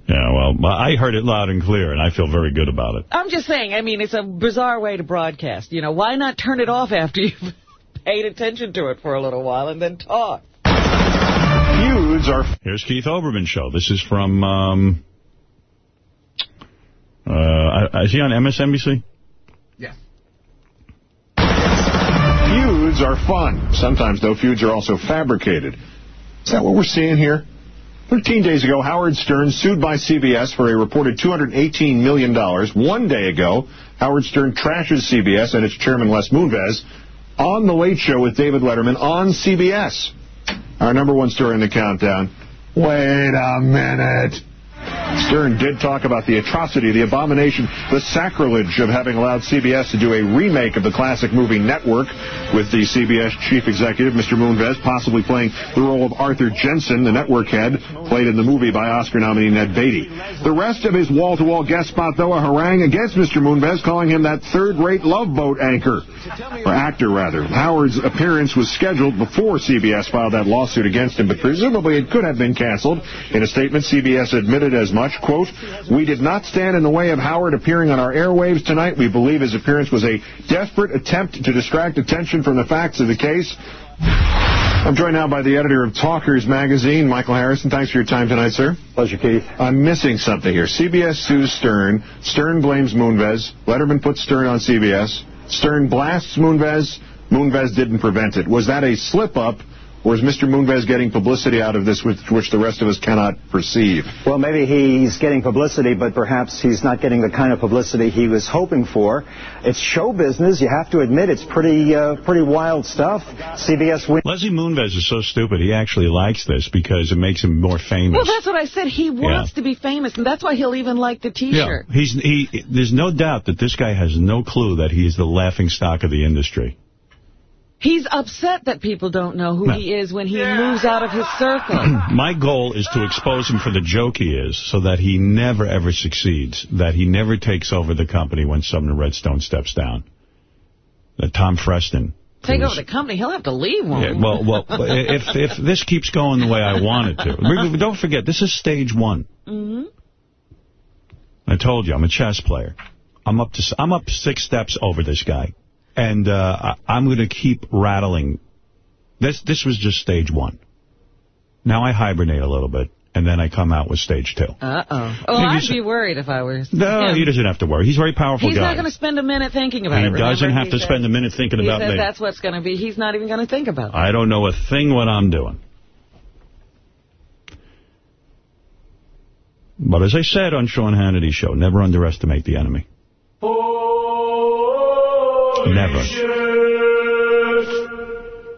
Yeah, well, I heard it loud and clear, and I feel very good about it. I'm just saying. I mean, it's a bizarre way to broadcast. You know, why not turn it off after you've paid attention to it for a little while and then talk? Feuds are... Here's Keith Olbermann show. This is from... Um, uh, is he on MSNBC? Yeah. Feuds are fun. Sometimes, though, feuds are also fabricated. Is that what we're seeing here? 13 days ago, Howard Stern sued by CBS for a reported $218 million. One day ago, Howard Stern trashes CBS and its chairman, Les Moonves, on The Late Show with David Letterman on CBS. Our number one story in the countdown. Wait a minute. Stern did talk about the atrocity, the abomination, the sacrilege of having allowed CBS to do a remake of the classic movie Network with the CBS chief executive, Mr. Moonves, possibly playing the role of Arthur Jensen, the network head, played in the movie by Oscar nominee Ned Beatty. The rest of his wall-to-wall guest spot, though, a harangue against Mr. Moonves, calling him that third-rate love boat anchor, or actor, rather. Howard's appearance was scheduled before CBS filed that lawsuit against him, but presumably it could have been canceled. In a statement, CBS admitted as much, quote, We did not stand in the way of Howard appearing on our airwaves tonight. We believe his appearance was a desperate attempt to distract attention from the facts of the case. I'm joined now by the editor of Talkers magazine, Michael Harrison. Thanks for your time tonight, sir. Pleasure, Keith. I'm missing something here. CBS sues Stern. Stern blames Moonves. Letterman puts Stern on CBS. Stern blasts Moonves. Moonves didn't prevent it. Was that a slip-up, or is Mr. Moonves getting publicity out of this which, which the rest of us cannot perceive? Well, maybe he's getting publicity, but perhaps he's not getting the kind of publicity he was hoping for. It's show business. You have to admit it's pretty uh, pretty wild stuff. CBS wins. Leslie Moonves is so stupid. He actually likes this because it makes him more famous. Well, that's what I said. He wants to be famous, and that's why he'll even like the T-shirt. He's he. There's no doubt that this guy has no clue that he is the laughing stock of the industry. He's upset that people don't know who No. he is when he moves out of his circle. My goal is to expose him for the joke he is so that he never, ever succeeds, that he never takes over the company when Sumner Redstone steps down. That Tom Freston. Take who over the company. He'll have to leave, won't Yeah, well, well, if if this keeps going the way I want it to, don't forget this is stage one. hmm I told you I'm a chess player. I'm up to s- I'm up six steps over this guy, and uh, I, I'm going to keep rattling. This this was just stage one. Now I hibernate a little bit, and then I come out with stage two. Uh-oh. Oh, Hey, I'd s- be worried if I were No, him. he doesn't have to worry. He's a very powerful He's guy. not going to spend a minute thinking about He it. Remember, doesn't have he to said- spend a minute thinking about said me. that's what's going to be. He's not even going to think about it. I don't know a thing what I'm doing. But as I said on Sean Hannity's show, never underestimate the enemy. Never.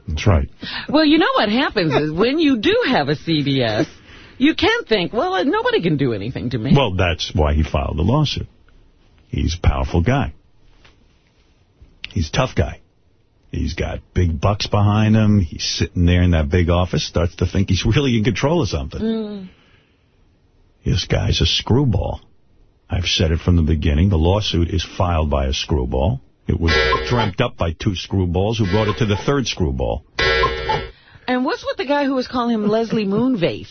That's right. Well, you know what happens is when you do have a CBS, you can think, well, nobody can do anything to me. Well, that's why he filed the lawsuit. He's a powerful guy. He's a tough guy. He's got big bucks behind him. He's sitting there in that big office, starts to think he's really in control of something. Mm. This guy's a screwball. I've said it from the beginning. The lawsuit is filed by a screwball. It was dreamt up by two screwballs who brought it to the third screwball. And what's with the guy who was calling him Leslie Moonvase?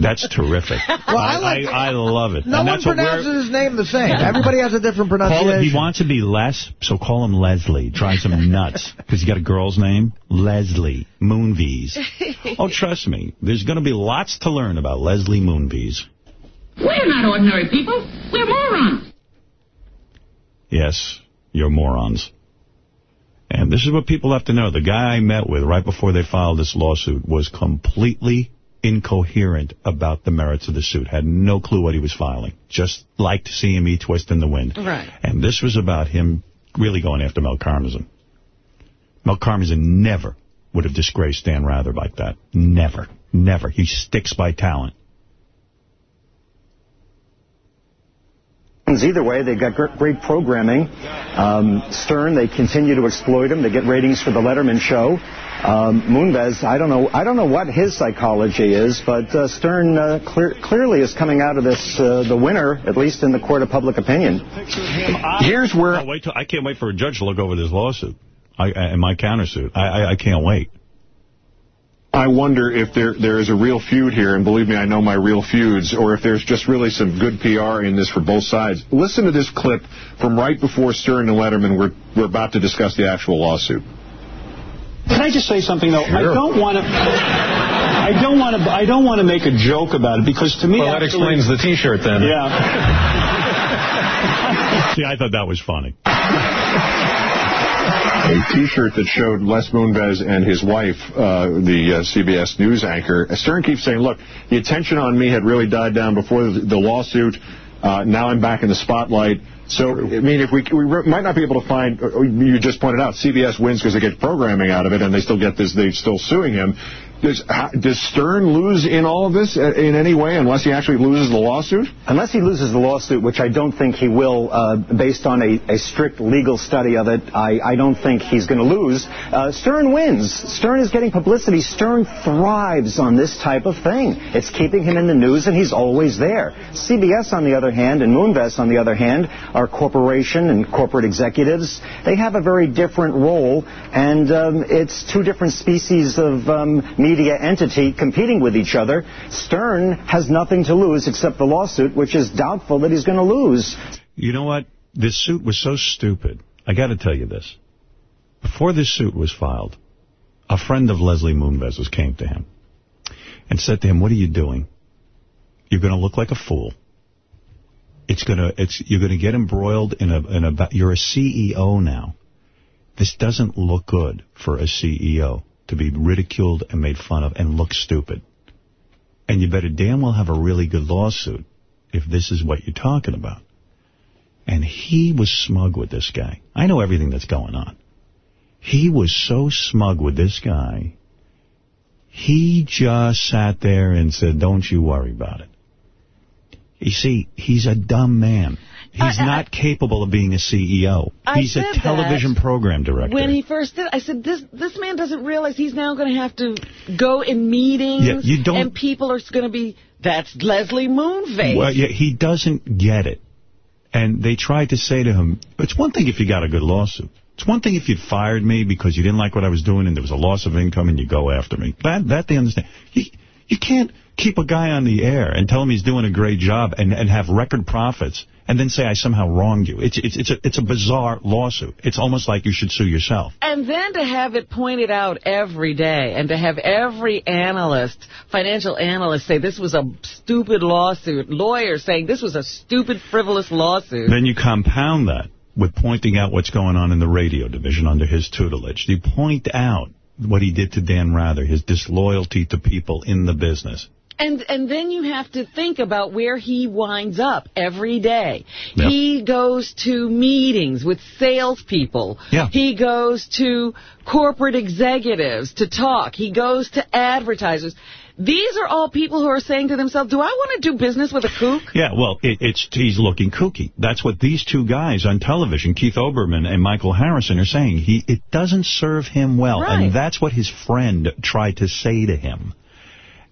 That's terrific. Well, I like- I, love it. No and one that's what pronounces his name the same. Everybody has a different Call pronunciation. it, he wants to be Les, so call him Leslie. Drives him nuts. Because he got a girl's name? Leslie Moonves. Oh, trust me, there's going to be lots to learn about Leslie Moonves. We're not ordinary people. We're morons. Yes, you're morons. And this is what people have to know. The guy I met with right before they filed this lawsuit was completely incoherent about the merits of the suit. Had no clue what he was filing. Just liked seeing me twist in the wind. Right. And this was about him really going after Mel Karmazin. Mel Karmazin never would have disgraced Dan Rather like that. Never. Never. He sticks by talent. Either way, they've got great programming. Um, Stern, they continue to exploit him. They get ratings for the Letterman show. Um, Moonves, I don't know. I don't know what his psychology is, but uh, Stern uh, clear, clearly is coming out of this uh, the winner, at least in the court of public opinion. Here's where... I, wait till, I can't wait for a judge to look over this lawsuit I, and my countersuit. I, I, I can't wait. I wonder if there there is a real feud here, and believe me, I know my real feuds, or if there's just really some good PR in this for both sides. Listen to this clip from right before Stern and Letterman were, were about to discuss the actual lawsuit. Can I just say something though? Sure. I don't want to. I don't want to. I don't want to make a joke about it because to me, Well, that actually- explains the T-shirt then. Yeah. See, I thought that was funny. A T-shirt that showed Les Moonves and his wife, uh, the uh, CBS News anchor. Stern keeps saying, look, the attention on me had really died down before the, the lawsuit. Uh, now I'm back in the spotlight. So, I mean, if we, we might not be able to find, you just pointed out, CBS wins because they get programming out of it, and they still get this, they're still suing him. Does, does Stern lose in all of this uh, in any way unless he actually loses the lawsuit? Unless he loses the lawsuit, which I don't think he will, uh, based on a, a strict legal study of it, I, I don't think he's going to lose. Uh, Stern wins. Stern is getting publicity. Stern thrives on this type of thing. It's keeping him in the news, and he's always there. CBS, on the other hand, and Moonves, on the other hand, are corporation and corporate executives. They have a very different role, and um, it's two different species of um, media entity competing with each other. Stern has nothing to lose except the lawsuit, which is doubtful that he's going to lose. You know what? This suit was so stupid. I got to tell you this. Before this suit was filed, a friend of Leslie Moonves came to him and said to him, what are you doing? You're going to look like a fool. It's going to, it's, you're going to get embroiled in a, in a, you're a CEO now. This doesn't look good for a CEO to be ridiculed and made fun of and look stupid. And you better damn well have a really good lawsuit if this is what you're talking about. And he was smug with this guy. I know everything that's going on. He was so smug with this guy, he just sat there and said, don't you worry about it. You see, he's a dumb man. He's I- I- not capable of being a CEO. I He's a television program director. When he first did, I said, this this man doesn't realize he's now going to have to go in meetings, Yeah, you don't- and people are going to be, that's Leslie Moonface. Well, yeah, he doesn't get it. And they tried to say to him, it's one thing if you got a good lawsuit. It's one thing if you'd fired me because you didn't like what I was doing and there was a loss of income and you go after me. That that they understand. You, you can't keep a guy on the air and tell him he's doing a great job and, and have record profits and then say I somehow wronged you. It's, it's, it's, a, it's a bizarre lawsuit. It's almost like you should sue yourself. And then to have it pointed out every day and to have every analyst, financial analyst say this was a stupid lawsuit, lawyers saying this was a stupid, frivolous lawsuit. Then you compound that with pointing out what's going on in the radio division under his tutelage. You point out what he did to Dan Rather, his disloyalty to people in the business. And and then you have to think about where he winds up every day. Yep. He goes to meetings with salespeople. Yeah. He goes to corporate executives to talk. He goes to advertisers. These are all people who are saying to themselves, do I want to do business with a kook? Yeah, well, it, it's he's looking kooky. That's what these two guys on television, Keith Olbermann and Michael Harrison, are saying. He It doesn't serve him well, Right. and that's what his friend tried to say to him.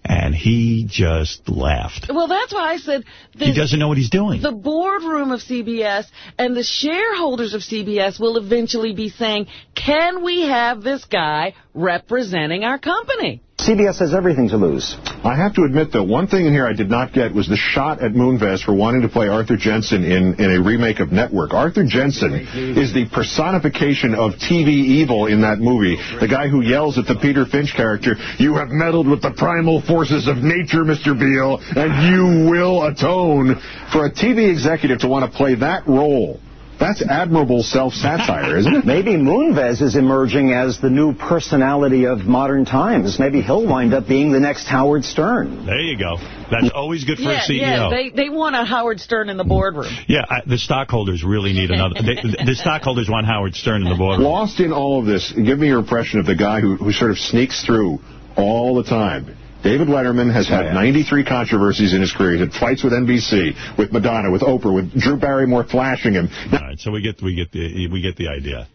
And he just laughed. Well, that's why I said He doesn't know what he's doing. the boardroom of CBS and the shareholders of CBS will eventually be saying, can we have this guy representing our company? CBS has everything to lose. I have to admit, though, one thing in here I did not get was the shot at Moonves for wanting to play Arthur Jensen in, in a remake of Network. Arthur Jensen is the personification of TV evil in that movie. The guy who yells at the Peter Finch character, you have meddled with the primal forces of nature, Mr. Beale, and you will atone. For a TV executive to want to play that role, that's admirable self-satire, isn't it? Maybe Moonves is emerging as the new personality of modern times. Maybe he'll wind up being the next Howard Stern. There you go. That's always good for yeah, a CEO. yeah, they, they want a Howard Stern in the boardroom. Yeah, I, the stockholders really need another. They, the stockholders want Howard Stern in the boardroom. Lost in all of this, give me your impression of the guy who, who sort of sneaks through all the time. David Letterman has had 93 controversies in his career. He's had fights with NBC, with Madonna, with Oprah, with Drew Barrymore flashing him. All right, so we get we get the we get the idea.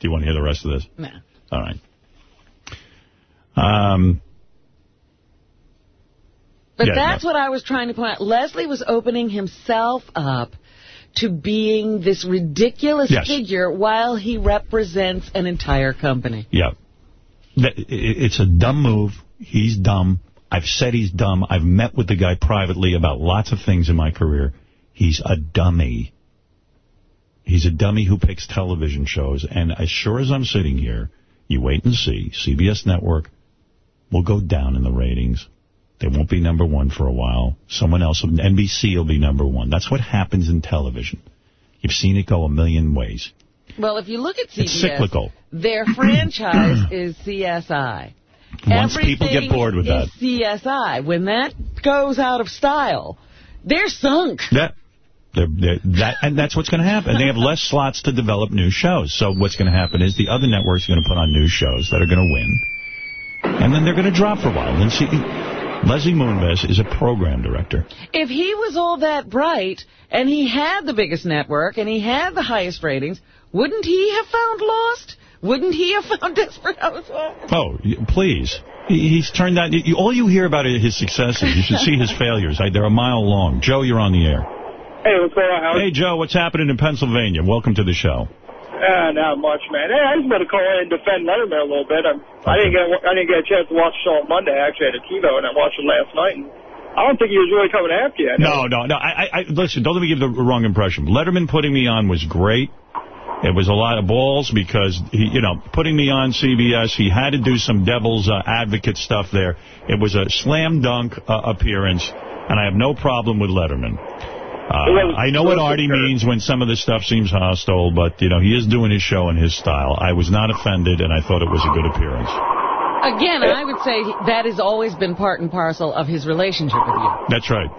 Do you want to hear the rest of this? No. All right. Um. But Yeah, that's what I was trying to point out. Leslie was opening himself up to being this ridiculous Yes. figure while he represents an entire company. Yeah. It's a dumb move. He's dumb. I've said he's dumb. I've met with the guy privately about lots of things in my career. He's a dummy. He's a dummy who picks television shows. And as sure as I'm sitting here, you wait and see. CBS Network will go down in the ratings. They won't be number one for a while. Someone else, NBC will be number one. That's what happens in television. You've seen it go a million ways. Well, if you look at CBS, It's cyclical. their franchise is CSI. Once people get bored with that. CSI. When that goes out of style, they're sunk. That, they're, they're, that, and that's what's going to happen. They have less slots to develop new shows. So what's going to happen is the other networks are going to put on new shows that are going to win. And then they're going to drop for a while. And see, Leslie Moonves is a program director. If he was all that bright and he had the biggest network and he had the highest ratings, wouldn't he have found Lost? Wouldn't he have found Desperate Housewives? Oh, please. He's turned out, you, all you hear about are his successes. You should see his failures. They're a mile long. Joe, you're on the air. Hey, what's going on, Howard? Hey, Joe, what's happening in Pennsylvania? Welcome to the show. Uh, not much, man. Hey, I just want to call in and defend Letterman a little bit. I'm, I didn't get I didn't get a chance to watch the show on Monday. I actually had a TiVo and I watched it last night. And I don't think he was really coming after you. I. No, no, no. I, I, I, listen, don't let me give the wrong impression. Letterman putting me on was great. It was a lot of balls because, he, you know, putting me on CBS, he had to do some devil's uh, advocate stuff there. It was a slam dunk uh, appearance, and I have no problem with Letterman. Uh, I know what Artie means when some of this stuff seems hostile, but, you know, he is doing his show in his style. I was not offended, and I thought it was a good appearance. Again, I would say that has always been part and parcel of his relationship with you. That's right.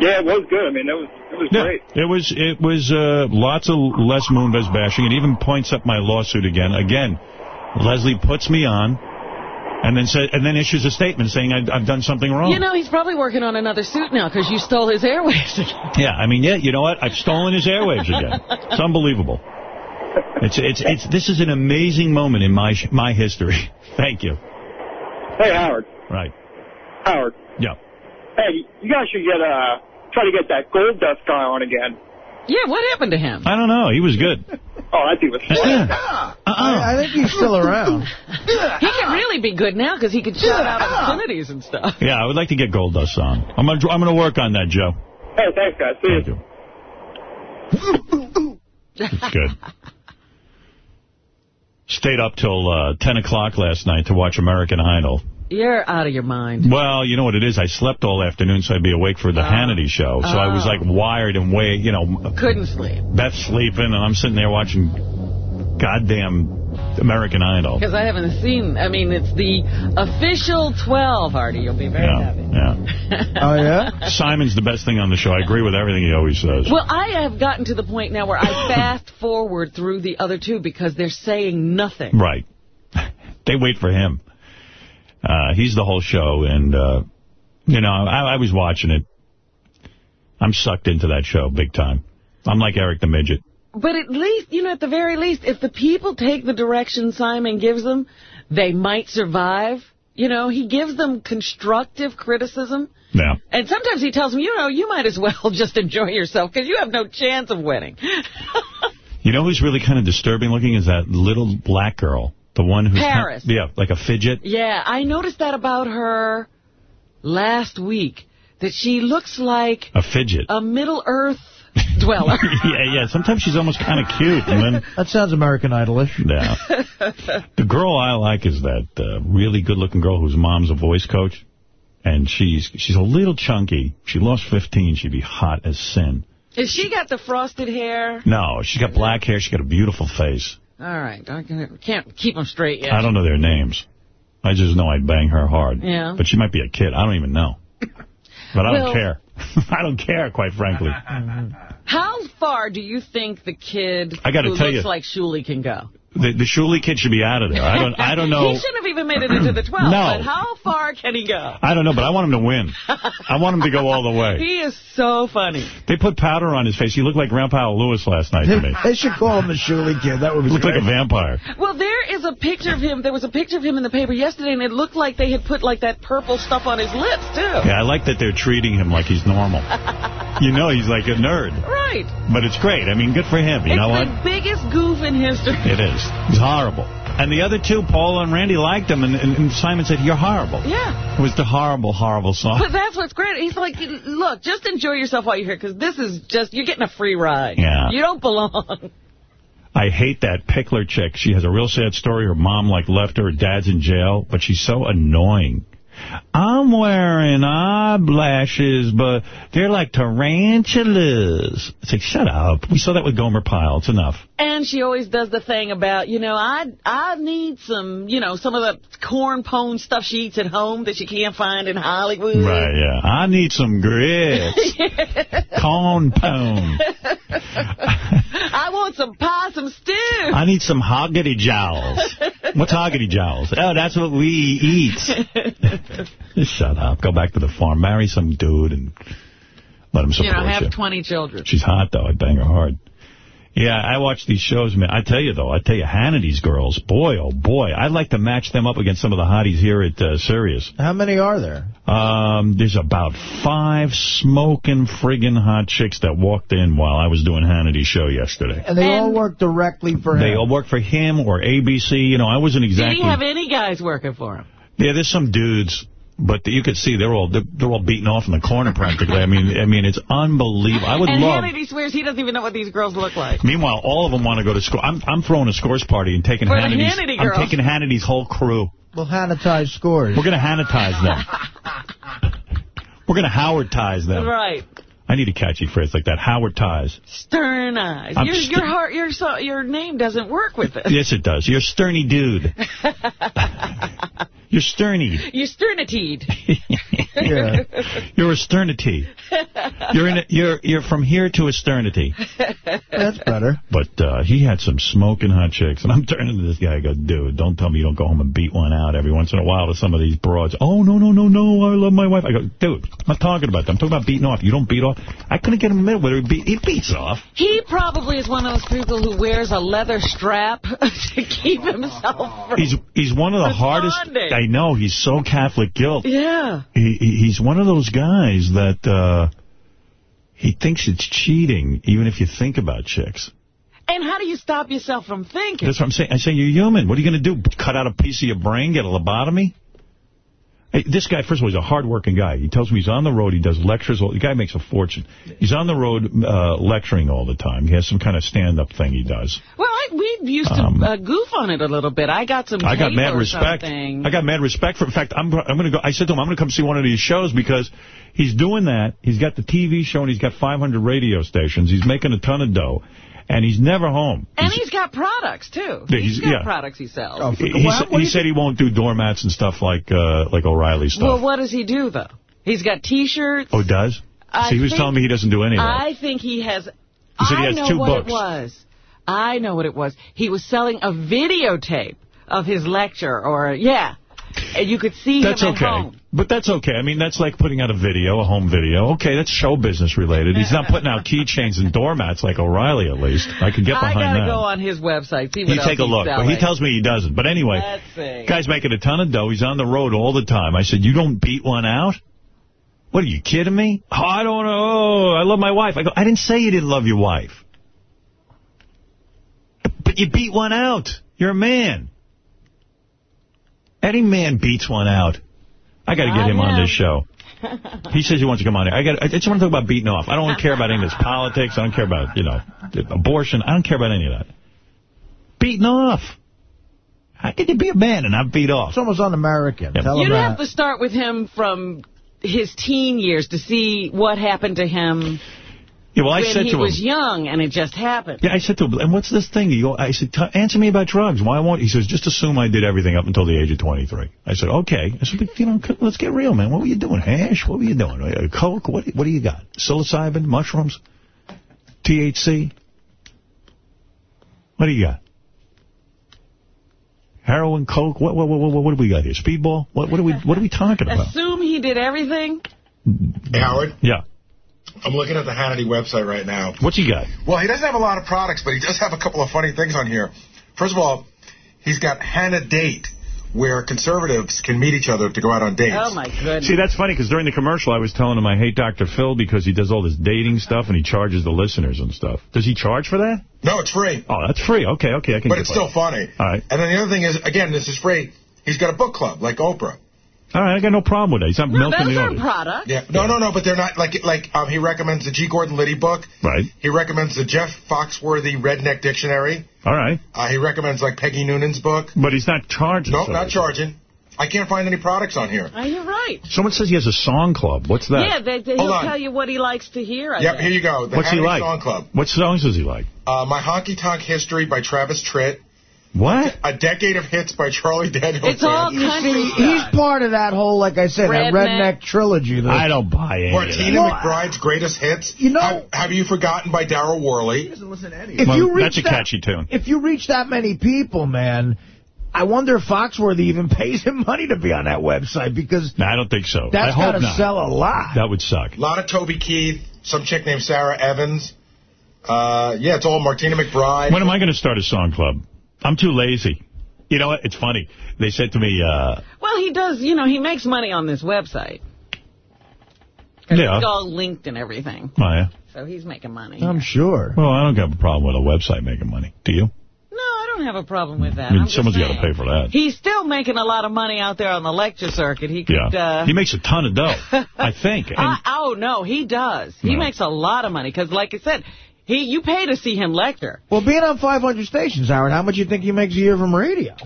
Yeah, it was good. I mean, it was it was Yeah, great. It was it was uh, lots of Les Moonves bashing. It even points up my lawsuit again. Again, Leslie puts me on. And then say, and then issues a statement saying I, I've done something wrong. You know, he's probably working on another suit now because you stole his airwaves again. Yeah, I mean, yeah, you know what? I've stolen his airwaves again. It's unbelievable. It's it's it's. This is an amazing moment in my my history. Thank you. Hey, Howard. Right. Howard. Yeah. Hey, you guys should get uh try to get that gold dust guy on again. Yeah, what happened to him? I don't know. He was good. Oh, that dude was funny. Uh-uh. I, I think he's still around. He can really be good now because he could shout out obscenities and stuff. Yeah, I would like to get Gold Dust on. I'm gonna I'm gonna work on that, Joe. Hey, thanks, guys. See you. It's good. Stayed up till uh, 10 o'clock last night to watch American Idol. You're out of your mind. Well, you know what it is? I slept all afternoon, so I'd be awake for the oh. Hannity show. So I was Oh. like wired and way, you know, Couldn't sleep. Beth sleeping, and I'm sitting there watching goddamn American Idol. Because I haven't seen, I mean, it's the official 12, Artie. You'll be very happy. Yeah. Oh, yeah? Simon's the best thing on the show. I agree with everything he always says. Well, I have gotten to the point now where I fast forward through the other two because they're saying nothing. Right. they wait for him. Uh, he's the whole show, and, uh, you know, I, I was watching it. I'm sucked into that show big time. I'm like Eric the Midget. But at least, you know, at the very least, if the people take the direction Simon gives them, they might survive. You know, he gives them constructive criticism. Yeah. And sometimes he tells them, you know, you might as well just enjoy yourself because you have no chance of winning. You know who's really kind of disturbing looking is that little black girl. The one who's... kind- Paris. yeah, like a fidget. Yeah, I noticed that about her last week, that she looks like A fidget. a Middle Earth dweller. yeah, yeah. Sometimes she's almost kind of cute. And then, That sounds American Idolish. yeah. The girl I like is that uh, really good-looking girl whose mom's a voice coach. And she's she's a little chunky. She lost 15. She'd be hot as sin. Has she got the frosted hair? No, she's got black hair. She's got a beautiful face. All right, I can- can't keep them straight yet. I don't know their names. I just know I'd bang her hard. Yeah. But she might be a kid. I don't even know. But I Well- don't care. I don't care, quite frankly. How far do you think the kid I gotta who tell looks you- like Shuli can go? The, the Shuli kid should be out of there. I don't. I don't know. He shouldn't have even made it into the 12, No. but how far can he go? I don't know, but I want him to win. I want him to go all the way. He is so funny. They put powder on his face. He looked like Grandpa Lewis last night to me. They should call him the Shirley Kid. That would be He looked like a vampire. Well, there is a picture of him. There was a picture of him in the paper yesterday, and it looked like they had put like that purple stuff on his lips, too. Yeah, I like that they're treating him like he's normal. You know he's like a nerd. Right. But it's great. I mean, good for him. You it's know the what? biggest goof in history. It is. He's horrible. And the other two, Paul and Randy, liked him, and, and, and Simon said, you're horrible. Yeah. It was the horrible, horrible song. But that's what's great. He's like, look, just enjoy yourself while you're here, because this is just, you're getting a free ride. Yeah. You don't belong. I hate that Pickler chick. She has a real sad story. Her mom, like, left her. Her dad's in jail, but she's so annoying. I'm wearing eyelashes, but they're like tarantulas. It's like, shut up. We saw that with Gomer Pyle. It's enough. And she always does the thing about, you know, I I need some, you know, some of the corn pone stuff she eats at home that she can't find in Hollywood. Right, yeah. I need some grits. Corn pone. I want some possum stew. I need some hoggity jowls. What's hoggity jowls? Oh, that's what we eat. Just shut up. Go back to the farm. Marry some dude and let him support you know, have you. 20 children. She's hot, though. I'd bang her hard. Yeah, I watch these shows, man. I tell you, though, I tell you, Hannity's girls, boy, oh, boy. I'd like to match them up against some of the hotties here at uh, Sirius. How many are there? Um, there's about five smoking friggin' hot chicks that walked in while I was doing Hannity's show yesterday. And they all work directly for him. They all work for him or ABC. You know, I wasn't exactly... Did exactly... he have any guys working for him? Yeah, there's some dudes, but you could see they're all they're, they're all beaten off in the corner practically. I mean, I mean, it's unbelievable. I would and love. Hannity swears he doesn't even know what these girls look like. Meanwhile, all of them want to go to school. I'm I'm throwing a scores party and taking For the Hannity's. Hannity I'm taking Hannity's whole crew. We'll Hannitize scores. We're going to Hannitize them. We're going to Howard-tize them. Right. I need a catchy phrase like that. Howard-tize. Stern eyes. I'm Your, st- your, heart, your, so, your name doesn't work with this. Yes, it does. You're a sterny dude. You're sternied. You're sternitude. Yeah. You're a sternity. You're in. A, you're you're from here to a sternity. That's better. But uh, he had some smoking hot chicks, and I'm turning to this guy. I go, dude, don't tell me you don't go home and beat one out every once in a while to some of these broads. Oh no no no no, I love my wife. I go, dude, I'm not talking about that. I'm talking about beating off. You don't beat off. I couldn't get him a minute whether he beat. He beats off. He probably is one of those people who wears a leather strap to keep himself from... He's he's one of the hardest. Responding. I know he's so Catholic guilt. Yeah. He, he- he's one of those guys that uh, he thinks it's cheating, even if you think about chicks. And how do you stop yourself from thinking? That's what I'm saying. I say you're human. What are you going to do? Cut out a piece of your brain? Get a lobotomy? Hey, this guy, first of all, he's a hardworking guy. He tells me he's on the road. He does lectures. all- The guy makes a fortune. He's on the road uh, lecturing all the time. He has some kind of stand-up thing he does. Well, I, we used to Um, uh, goof on it a little bit. I got some I got mad respect. something. I got mad respect for. In fact, I'm I'm going to go. I said to him, I'm going to come see one of these shows because he's doing that. He's got the TV show and he's got 500 radio stations. He's making a ton of dough, and he's never home. and he's got products, too. Yeah, he's he's- got yeah. products he sells. He, he sa- he said he won't do doormats and stuff like uh, like O'Reilly stuff. Well, what does he do, though? He's got T-shirts. oh, does? I so he was telling me he doesn't do any of that. I think he has... He said he has I know two what books. it was. I know what it was. He was selling a videotape of his lecture, or, yeah. And you could see That's him at okay. home. But that's okay. I mean, that's like putting out a video, a home video. Okay, that's show business related. He's not putting out keychains and doormats like O'Reilly, at least. I can get behind that. I gotta that. go on his website, see what You take a look. But he tells me he doesn't. But anyway, guy's making a ton of dough. He's on the road all the time. I said, you don't beat one out? What, are you kidding me? Oh, I don't know. Oh, I love my wife. I go, I didn't say you didn't love your wife. But you beat one out. You're a man. Any man beats one out. I got to get Not him on this show. He says he wants to come on here. I got. I just want to talk about beating off. I don't care about any of this politics. I don't care about, you know, abortion. I don't care about any of that. Beating off. How can you be a man and not beat off? It's almost un-American. Tell him You'd that. have to start with him from his teen years to see what happened to him Yeah, well, I when said he to him. was young, and it just happened. Yeah, I said to him, and what's this thing? He go, I said, "T- answer me about drugs. Why won't? He says, just assume I did everything up until the age of 23. I said, okay. I said, but, you know, let's get real, man. What were you doing? Hash? What were you doing? Uh, Coke? What, what do you got? Psilocybin? Mushrooms? THC? What do you got? Heroin, coke. What what what what, what do we got here? Speedball. What what are we what are we talking about? Assume he did everything. Hey, Howard, Yeah. I'm looking at the Hannity website right now. What's he got? Well, he doesn't have a lot of products, but he does have a couple of funny things on here. First of all, he's got Hannah Date, where conservatives can meet each other to go out on dates. Oh, my goodness. See, that's funny because during the commercial I was telling him I hate Dr. Phil because he does all this dating stuff and he charges the listeners and stuff. Does he charge for that? No, it's free. Oh, that's free. Okay, okay, I can But get it's that. still funny. All right. And then the other thing is, again, this is free. He's got a book club, like Oprah. All right, I got no problem with that. He's not No, milking those the are audience. products. Yeah. No, no, no, but they're not like like um, he recommends the G. Gordon Liddy book. Right. He recommends the Jeff Foxworthy Redneck Dictionary. All right. Uh, he recommends like Peggy Noonan's book. But he's not charging. No, for not charging. I can't find any products on here. Oh, you're right. Someone says he has a song club. What's that? Yeah, they, they, he'll on. tell you what he likes to hear. I Yep, guess. here you go. The What's he like? Song Club. What songs does he like? Uh, My Honky Tonk History by Travis Tritt. What? A Decade of Hits by Charlie Daniels. It's all country see, he's part of that whole, like I said, that Redneck. redneck trilogy. that- I don't buy it. Martina of that. McBride's Greatest Hits. You know- Have, Have You Forgotten by Darryl Worley. If Well, you reach that's a that- catchy tune. If you reach that many people, man, I wonder if Foxworthy even pays him money to be on that website because No, I don't think so. that's I got to sell a lot. That would suck. A lot of Toby Keith. Some chick named Sara Evans. Uh, yeah, it's all Martina McBride. When am I going to start a song club? I'm too lazy. You know what? It's funny. They said to me, uh, Well, he does, you know, he makes money on this website. Yeah. It's all linked and everything. oh, yeah. So he's making money. I'm sure. Well, I don't have a problem with a website making money. Do you? No, I don't have a problem with that. I mean, I'm someone's got to pay for that. He's still making a lot of money out there on the lecture circuit. He could, Yeah. uh, he makes a ton of dough, I think. And I, oh, no, he does. He No. makes a lot of money because, like I said, he you pay to see him lecture. Well, being on 500 stations, Howard, how much do you think he makes a year from radio?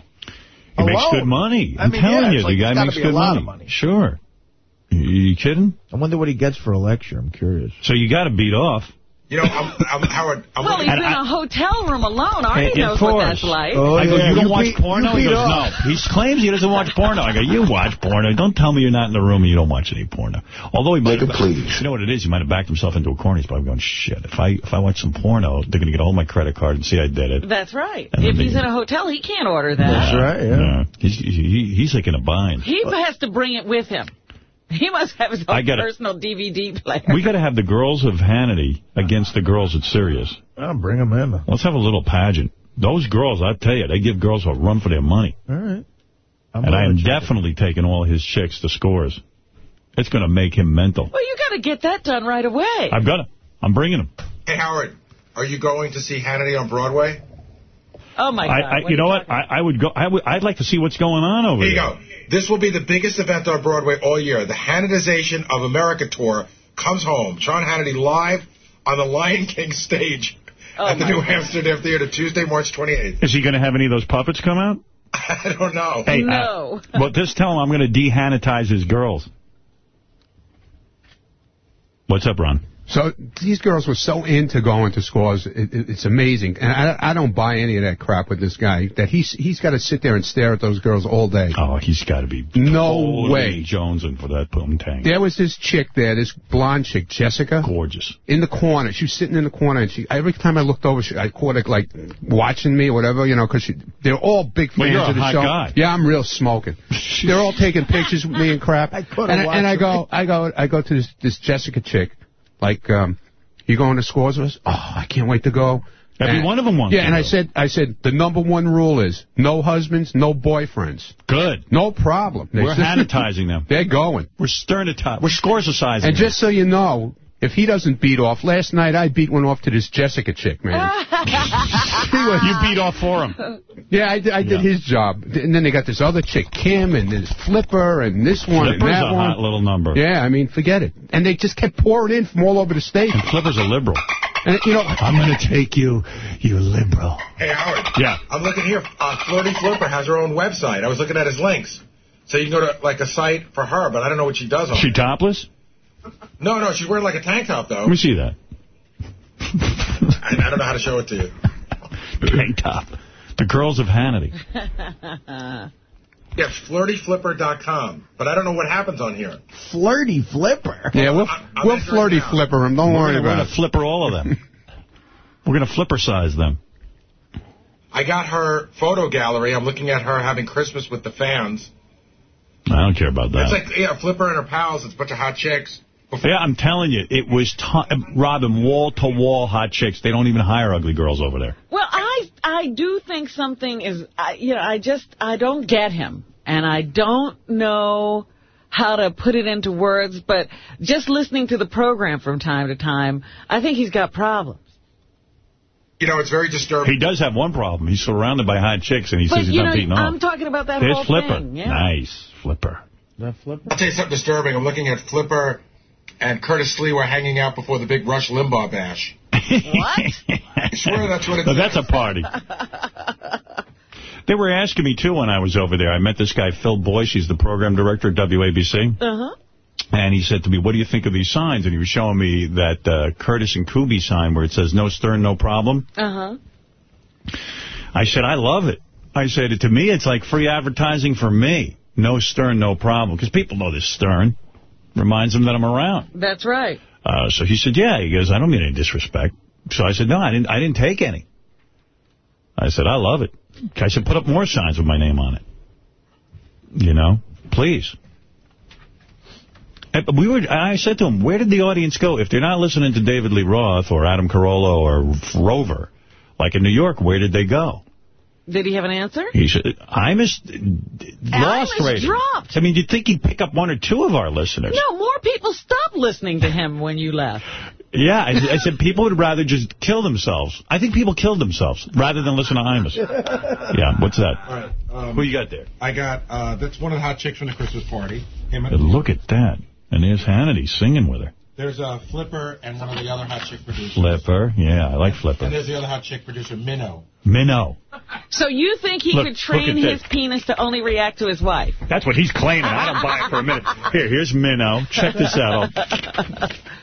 he makes good money. I I'm mean, telling yeah, you, it's like the guy makes be a good lot money. of money. Sure. You, you kidding? I wonder what he gets for a lecture. I'm curious. So you got to beat off. You know, I'm, I'm Howard. I'm well, he's in a hotel room alone. Artie And- and knows what that's like. Oh, I go, yeah, you don't you watch beat- porno? He beat goes, off. no. He claims he doesn't watch porno. I go, you watch porno. Don't tell me you're not in the room and you don't watch any porno. Although he might have, please. You know what it is? He might have backed himself into a corner. He's probably going, shit, if I if I watch some porno, they're going to get all my credit card and see I did it. That's right. And If he's they- in a hotel, he can't order that. That's right, yeah. He's, he, he's like in a bind. He has to bring it with him. He must have his own gotta- personal DVD player. We got to have the girls of Hannity against the girls at Sirius. I'll bring them in. Let's have a little pageant. Those girls, I tell you, they give girls a run for their money. All right. I'm and I am check definitely taking all his chicks to scores. It's going to make him mental. Well, you got to get that done right away. I've got to. I'm bringing him. Hey, Howard, are you going to see Hannity on Broadway? Oh, my God. I, I, you know what? I, I would go. I would. I'd like to see what's going on over Here you there. go. This will be the biggest event on Broadway all year. The Hannitization of America tour comes home. Sean Hannity live on the Lion King stage Oh, at the my New God. Amsterdam Theater Tuesday, March 28th. Is he going to have any of those puppets come out? I don't know. Hey, uh, well, just tell him I'm going to dehanitize his girls. What's up, Ron? So these girls were so into going to scores. It, it, it's amazing. And I, I don't buy any of that crap with this guy. That he's he's got to sit there and stare at those girls all day. Oh, he's got to be no totally way. jonesing for that poontang. There was this chick there, this blonde chick, Jessica. Gorgeous. In the corner. She was sitting in the corner, and she every time I looked over, she, I caught her, like, watching me or whatever, you know, because they're all big fans Well, you're of the hot show. guy. Yeah, I'm real smoking. they're all taking pictures with me and crap. I and, I- and I go, I go, I go to this, this Jessica chick, like, um, you going to scores with us? Oh, I can't wait to go. Every And- one of them wants Yeah, to and I said, I said, the number one rule is no husbands, no boyfriends. Good. No problem. They We're sanitizing them. They're going. We're sternitizing. We're scorsizing And just so you know, if he doesn't beat off, last night I beat one off to this Jessica chick, man. you beat off for him. Yeah, I, did- I did his job. And then they got this other chick, Kim, and this Flipper, and this one, Flipper's and that a one. hot little number. Yeah, I mean, forget it. And they just kept pouring in from all over the state. And Flipper's a liberal. And, you know, I'm going to take you, you liberal. Hey, Howard. Yeah. I'm looking here. Uh, Flirty Flipper has her own website. I was looking at his links. So you can go to, like, a site for her, but I don't know what she does on She it. topless? No, no, she's wearing, like, a tank top, though. Let me see that. I, I don't know how to show it to you. Tank top. The girls of Hannity. Yeah, flirtyflipper.com. But I don't know what happens on here. Flirty flipper. yeah, we'll, I'm we'll entering flirty now. flipper him. Don't We're worry gonna, we're going to flipper all of them. we're going to flipper size them. I got her photo gallery. I'm looking at her having Christmas with the fans. I don't care about that. It's like, yeah, Flipper and her pals. It's a bunch of hot chicks. Yeah, I'm telling you, it was, t- Robin, wall-to-wall hot chicks. They don't even hire ugly girls over there. Well, I I do think something is, I, you know, I just, I don't get him. And I don't know how to put it into words, but just listening to the program from time to time, I think he's got problems. You know, it's very disturbing. He does have one problem. He's surrounded by hot chicks, and he but, says he's you not know, beating I'm talking about that There's whole Flipper. thing. Yeah. Nice. Flipper. That flipper? I'll tell you something disturbing. I'm looking at Flipper and Curtis Lee were hanging out before the big Rush Limbaugh bash. What? I swear that's what it Now, that's a party. They were asking me, too, when I was over there. I met this guy, Phil Boyce. He's the program director at WABC. Uh-huh. And he said to me, what do you think of these signs? And he was showing me that uh, Curtis and Kuby sign where it says, no stern, no problem. Uh-huh. I said, I love it. I said, to me, it's like free advertising for me. No stern, no problem. Because people know this stern. Reminds them that I'm around. That's right. Uh, so he said, yeah. He goes, I don't mean any disrespect. So I said, no, I didn't I didn't take any. I said, I love it. I said, put up more signs with my name on it. You know, please. And we were. I said to him, where did the audience go? If they're not listening to David Lee Roth or Adam Carolla or Rover, like in New York, where did they go? Did he have an answer? He said, Imus lost Imus ratings. dropped. I mean, you'd think he'd pick up one or two of our listeners. No, more people stopped listening to him when you left. Yeah, I, I said people would rather just kill themselves. I think people killed themselves rather than listen to Imus. Yeah, what's that? All right. Um, Who you got there? I got, uh, that's one of the hot chicks from the Christmas party. Him and- And look at that. And there's Hannity singing with her. There's a Flipper and one of the other hot chick producers. Flipper. Yeah, I like Flipper. And there's the other hot chick producer, Minnow. Minnow. So you think he Look- could train his this. penis to only react to his wife? That's what he's claiming. I don't buy it for a minute. Here, here's Minnow. Check this out.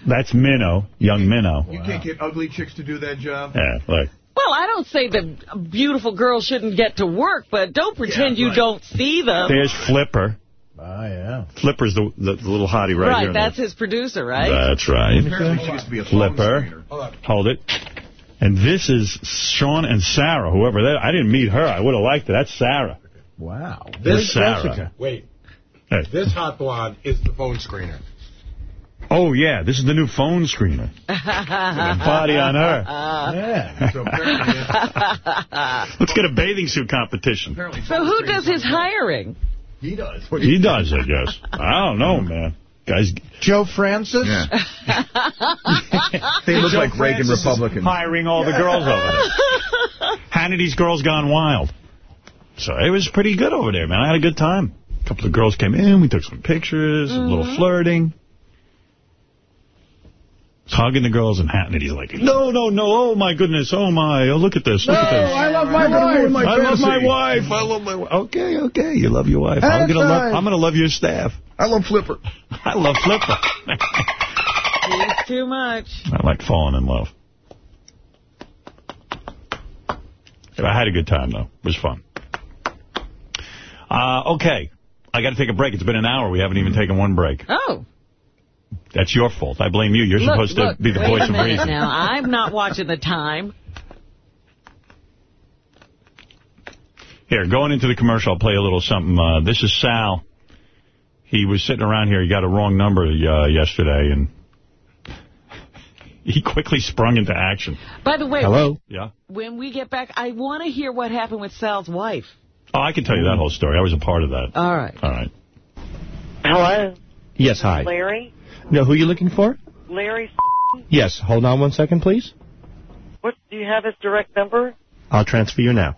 That's Minnow, young Minnow. You can't get ugly chicks to do that job. Yeah, look. Well, I don't say that beautiful girls shouldn't get to work, but don't pretend you right. don't see them. There's Flipper. Oh, yeah. Flipper's the, the, the little hottie right, right, here. that's his producer, right? That's right. Apparently she used to be a phone Flipper. screener. Hold it. And this is Sean and Sarah, whoever that. I didn't meet her. I would have liked it. That's Sarah. Wow. There's Sarah. Wait. Hey. This hot blonde is the phone screener. Oh, yeah. This is the new phone screener. Body on her. Yeah. So Let's get a bathing suit competition. So who does his hiring? He does. He does, I guess. I don't know, man. Guys, Joe Francis? Yeah. They look Joe like Reagan Francis Republicans. hiring all the girls over there. Hannity's Girls Gone Wild. So it was pretty good over there, man. I had a good time. A couple of girls came in. We took some pictures, a little mm-hmm. flirting. Hugging the girls, and he's like, no, no, no, oh, my goodness, oh, my, oh, look at this, look at this. I love my wife. my I love my wife. I love my wife. Okay, okay. You love your wife. I'm gonna love. I'm gonna love your staff. I love Flipper. I love Flipper. He's too much. I like falling in love. I had a good time, though. It was fun. Uh, okay. I got to take a break. It's been an hour. We haven't even taken one break. Oh. That's your fault. I blame you. You're look, supposed look, to be the voice of reason. Now, I'm not watching the time. Here, going into the commercial, I'll play a little something. Uh, this is Sal. He was sitting around here. He got a wrong number uh, yesterday, and he quickly sprung into action. By the way, hello. Yeah. when we get back, I want to hear what happened with Sal's wife. Oh, I can tell you that whole story. I was a part of that. All right. All right. Hello, Yes, hi. Larry. No, who are you looking for? Larry, Yes, hold on one second, please. what do you have his direct number? I'll transfer you now.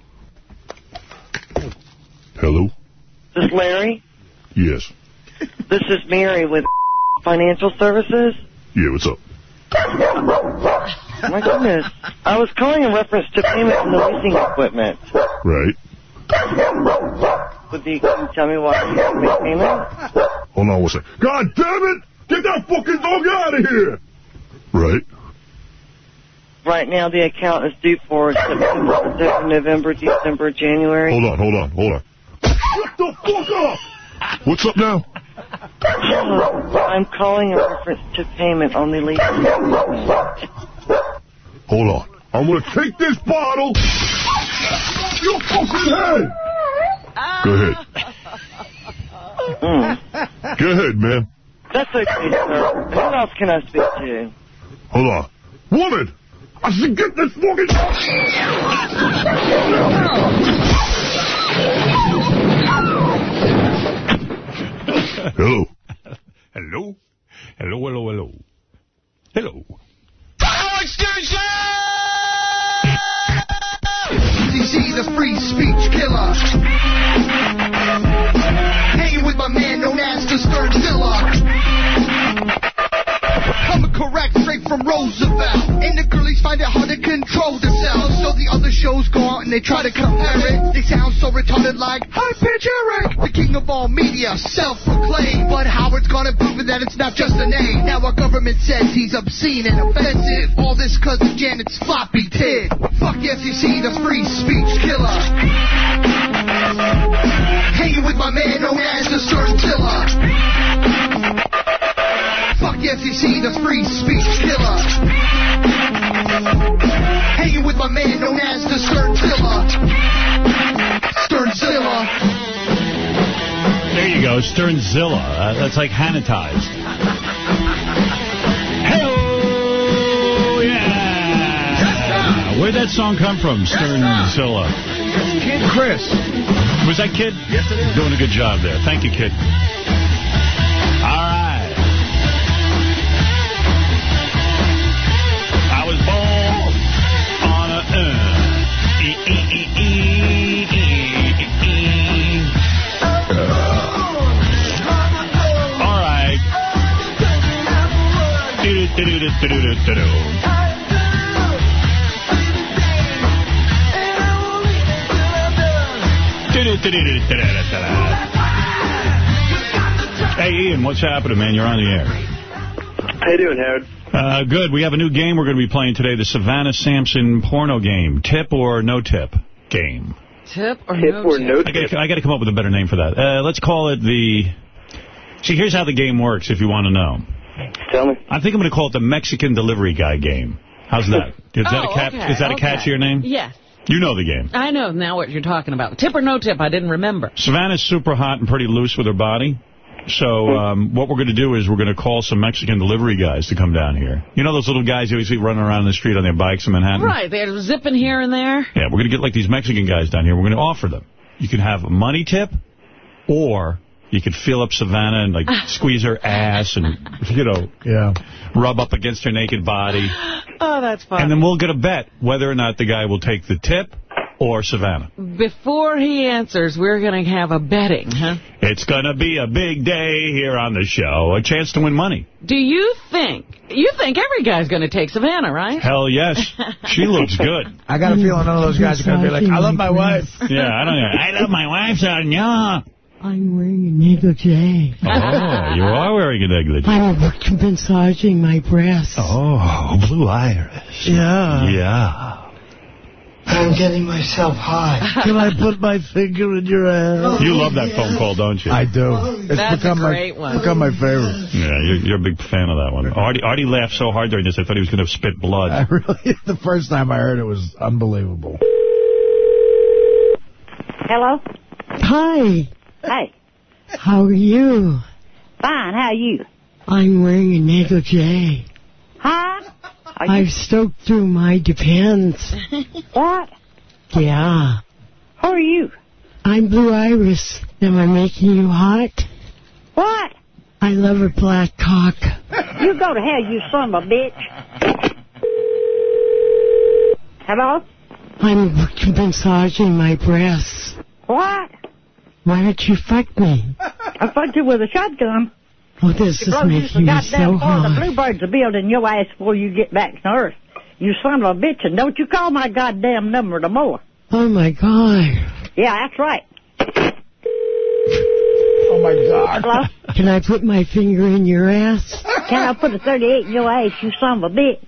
Hello? This is Larry. Yes. This is Mary with Financial Services. Yeah, what's up? My goodness, I was calling in reference to payment on the leasing equipment. Right. Would you, can you tell me why you didn't make payment? Hold on one second. God damn it! Get that fucking dog out of here! Right. Right now, the account is due for September, October, November, December, January. Hold on, hold on, hold on. Shut the fuck up! What's up now? I'm calling in reference to payment on the leasing equipment. Hold on. I'm gonna take this bottle. Your fucking head. Go ahead. Mm. Go ahead, man. That's okay, sir. Who else can I speak to? Hold on. Woman! I should get this fucking... Hello. Hello? Hello, hello, hello. Hello. Howard Stern Show! the free speech killer. Correct straight from Roosevelt. And the girlies find it hard to control themselves. So the other shows go out and they try to compare it. They sound so retarded like High Pitch Eric. The king of all media, self-proclaimed. But Howard's gonna prove that it's not just a name. Now our government says he's obscene and offensive. All this cause of Janet's floppy tid. Fuck the FCC, the free speech killer. Hanging with my man known as the Sternzilla. Fuck the FCC, the free speech killer. Hanging with my man known as the Sternzilla. Sternzilla. There you go, Sternzilla. Uh, that's like Hanatized. Hello, yeah. Where'd that song come from, Sternzilla? Kid Chris. Was that Kid? Yes, it is. Doing a good job there. Thank you, Kid. All right. Hey, Ian, what's happening, man? You're on the air. How you doing, Howard? Uh, good. We have a new game we're going to be playing today, the Savanna Samson porno game. Tip or no tip game. Tip or Tip no or tip? no I got, I got to come up with a better name for that. Uh, let's call it the... See, here's how the game works, if you want to know. Tell me. I think I'm going to call it the Mexican Delivery Guy game. How's that? Is that, Oh, a, cap okay, is that a okay. catchier name? Yes. You know the game. I know now what you're talking about. Tip or no tip? I didn't remember. Savanna's super hot and pretty loose with her body. So um, what we're going to do is we're going to call some Mexican delivery guys to come down here. You know those little guys you always see running around the street on their bikes in Manhattan? Right, they're zipping here and there. Yeah, we're going to get like these Mexican guys down here. We're going to offer them. You can have a money tip, or you could fill up Savanna and like squeeze her ass and, you know, yeah, rub up against her naked body. Oh, that's fun. And then we'll get a bet whether or not the guy will take the tip or Savanna. Before he answers, we're going to have a betting, huh? It's going to be a big day here on the show. A chance to win money. Do you think, you think every guy's going to take Savanna, right? Hell yes. She looks good. I got a feeling none of those guys are going to be like, I love my wife. Yeah, I don't know. I love my wife, son. Yeah. I'm wearing a negligee. Oh, you are wearing a negligee. I'm massaging my breasts. Oh, blue iris. Yeah. Yeah. I'm getting myself high. Can I put my finger in your ass? Oh, you love that phone call, don't you? I do. Oh, it's That's become a great my, one. become my favorite. Yeah, you're, you're a big fan of that one. Artie, Artie laughed so hard during this, I thought he was going to spit blood. I really, the first time I heard it was unbelievable. Hello? Hi. Hey, How are you? fine. How are you? I'm wearing a negligee. Huh? I've stoked through my depends. What? Yeah. Who are you? I'm Blue Iris. Am I making you hot? What? I love a black cock. You go to hell, you son of a bitch. Hello? I'm massaging my breasts. What? Why don't you fuck me? I fucked you with a shotgun. Oh, this You is blow you making me so far. The bluebirds are building your ass before you get back to Earth. You son of a bitch, and don't you call my goddamn number no more. Oh, my God. Yeah, that's right. Oh, my God. Hello? Can I put my finger in your ass? Can I put a 38 in your ass, you son of a bitch?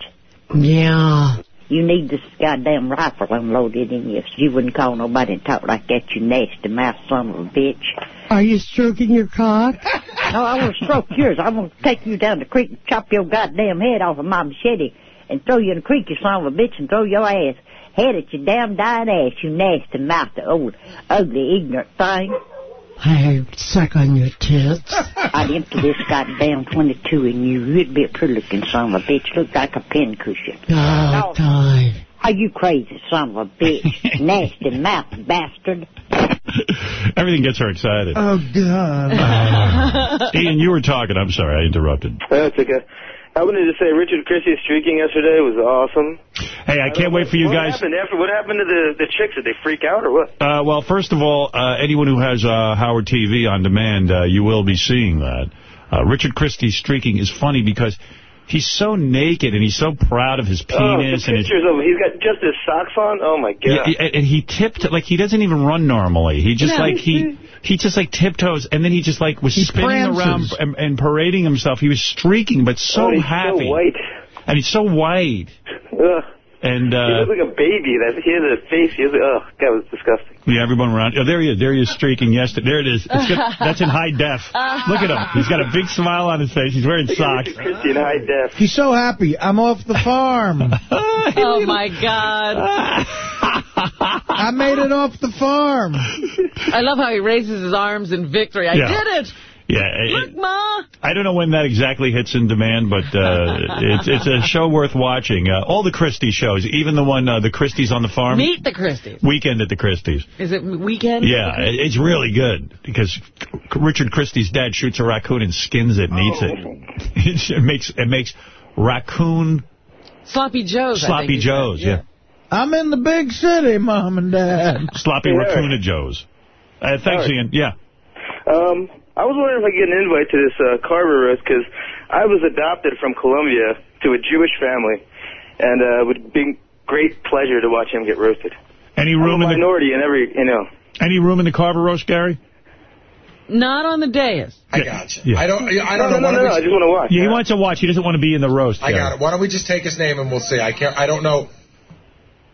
Yeah. You need this goddamn rifle unloaded in you. You wouldn't call nobody and talk like that, you nasty mouth son of a bitch. Are you stroking your cock? No, I want to stroke yours. I want to take you down the creek and chop your goddamn head off with my machete and throw you in the creek, you son of a bitch, and throw your ass head at your damn dying ass, you nasty mouth, old, ugly, ignorant thing. I suck on your tits. I'd empty this goddamn 22 in you. You'd be a pretty looking son of a bitch. Look like a pincushion. Oh, God. Are you crazy son of a bitch? nasty mouth bastard. Everything gets her excited. Oh, God. Uh, Ian, you were talking. I'm sorry, I interrupted. That's okay. I wanted to say Richard Christy's streaking yesterday was awesome. Hey, I can't wait for you what guys. Happened after, what happened to the, the chicks? Did they freak out or what? Uh, well, first of all, uh, anyone who has uh, Howard TV on demand, uh, you will be seeing that. Uh, Richard Christy's streaking is funny because he's so naked and he's so proud of his oh, the penis and his pictures of him. He's got just his socks on. Oh, my God. Yeah, and and he tipped like he doesn't even run normally. He just No, like he he just like tiptoes, and then he just like was He spinning prances. around and, and parading himself. He was streaking, but so oh, he's happy, so white. and he's so white. Ugh. And uh, he looks like a baby. That he has a face. He has like, oh, that was disgusting. yeah, everyone around. Oh, there he is. There he is streaking. Yesterday, there it is. It's got, that's in high def. Look at him. He's got a big smile on his face. He's wearing socks. Christy in high def. He's so happy. I'm off the farm. Oh, my God. I made it off the farm. I love how he raises his arms in victory. I Yeah. did it. Yeah, it- Look, Ma. I don't know when that exactly hits in demand, but uh, it's it's a show worth watching. Uh, all the Christy shows, even the one, uh, the Christys on the farm. Meet the Christys. Weekend at the Christys. Is it weekend? Yeah, it's really good because Richard Christy's dad shoots a raccoon and skins it and eats it. It makes it makes raccoon Sloppy Joe's. Sloppy think he said. joes. Yeah, I'm in the big city, Mom and Dad. sloppy Hey, raccoon joes. Uh, thanks, Eric. Ian. Yeah. Um, I was wondering if I could get an invite to this uh, Carver roast because I was adopted from Colombia to a Jewish family, and uh, it would be great pleasure to watch him get roasted. Any I'm room a in the minority in every, you know. any room in the Carver roast, Gary? Not on the dais. I got you. I don't. I don't know. Why don't we- Yeah, he wants to watch. He doesn't want to be in the roast. I got it. Why don't we just take his name and we'll see? I can't. I don't know.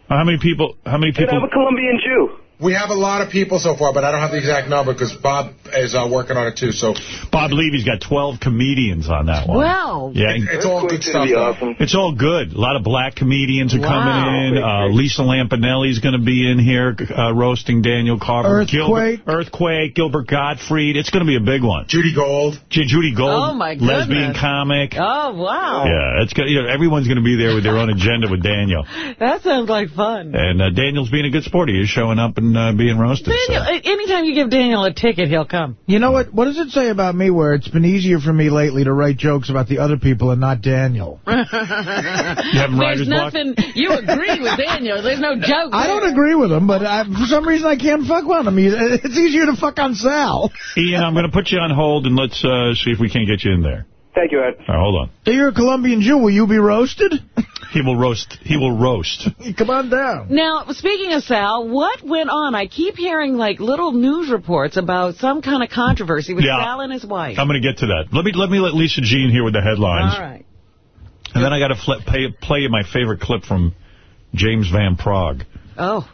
How many people? How many people? I have a Colombian Jew. We have a lot of people so far, but I don't have the exact number because Bob is uh, working on it too. So Bob Levy's got 12 comedians on that one. Wow. Yeah, It- it's all good stuff. though. It's all good. A lot of black comedians are Wow. coming in. Uh, Lisa Lampanelli's going to be in here uh, roasting Daniel Carver. Earthquake. Gilbert, Earthquake. Gilbert Gottfried. It's going to be a big one. Judy Gold. J- Judy Gold. Oh, my Lesbian goodness. comic. Oh, wow. Yeah, it's good. You know, everyone's going to be there with their own agenda with Daniel. That sounds like fun. And uh, Daniel's being a good sport. He is showing up and uh, being roasted. Daniel, a- anytime you give Daniel a ticket, he'll come. You know what? What does it say about me where it's been easier for me lately to write jokes about the other people and not Daniel? You have There's nothing. You agree with Daniel. There's no joke. I don't agree with him, but I, for some reason I can't fuck with him. He- It's easier to fuck on Sal. Ian, I'm going to put you on hold and let's uh, see if we can't get you in there. Thank you, Ed. All right, hold on. So you're a Colombian Jew. Will you be roasted? He will roast. He will roast. Come on down. Now, speaking of Sal, what went on? I keep hearing like little news reports about some kind of controversy with Yeah. Sal and his wife. I'm going to get to that. Let me let me let Lisa G. here with the headlines. All right. And then I got to play, play my favorite clip from James Van Praagh. Oh.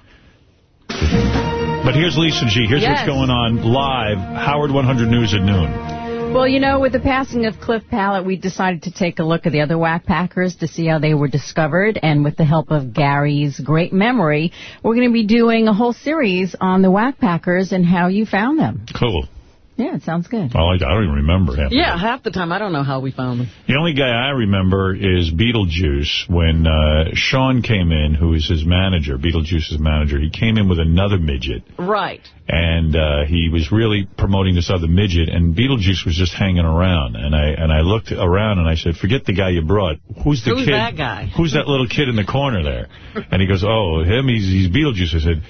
But here's Lisa G. Here's Yes. what's going on live. Howard 100 News at noon. Well, you know, with the passing of Cliff Pallet, we decided to take a look at the other whack packers to see how they were discovered. And with the help of Gary's great memory, we're going to be doing a whole series on the whack packers and how you found them. Cool. Yeah, it sounds good. Well, I, I don't even remember him. Yeah, half the time I don't know how we found him. The only guy I remember is Beetlejuice. When uh, Sean came in, who is his manager, Beetlejuice's manager, he came in with another midget. Right. and uh, he was really promoting this other midget, and Beetlejuice was just hanging around. And I and I looked around and I said, "Forget the guy you brought. Who's the Who's kid? that guy?" Who's that little kid in the corner there?" And he goes, "Oh, him. He's he's Beetlejuice." I said,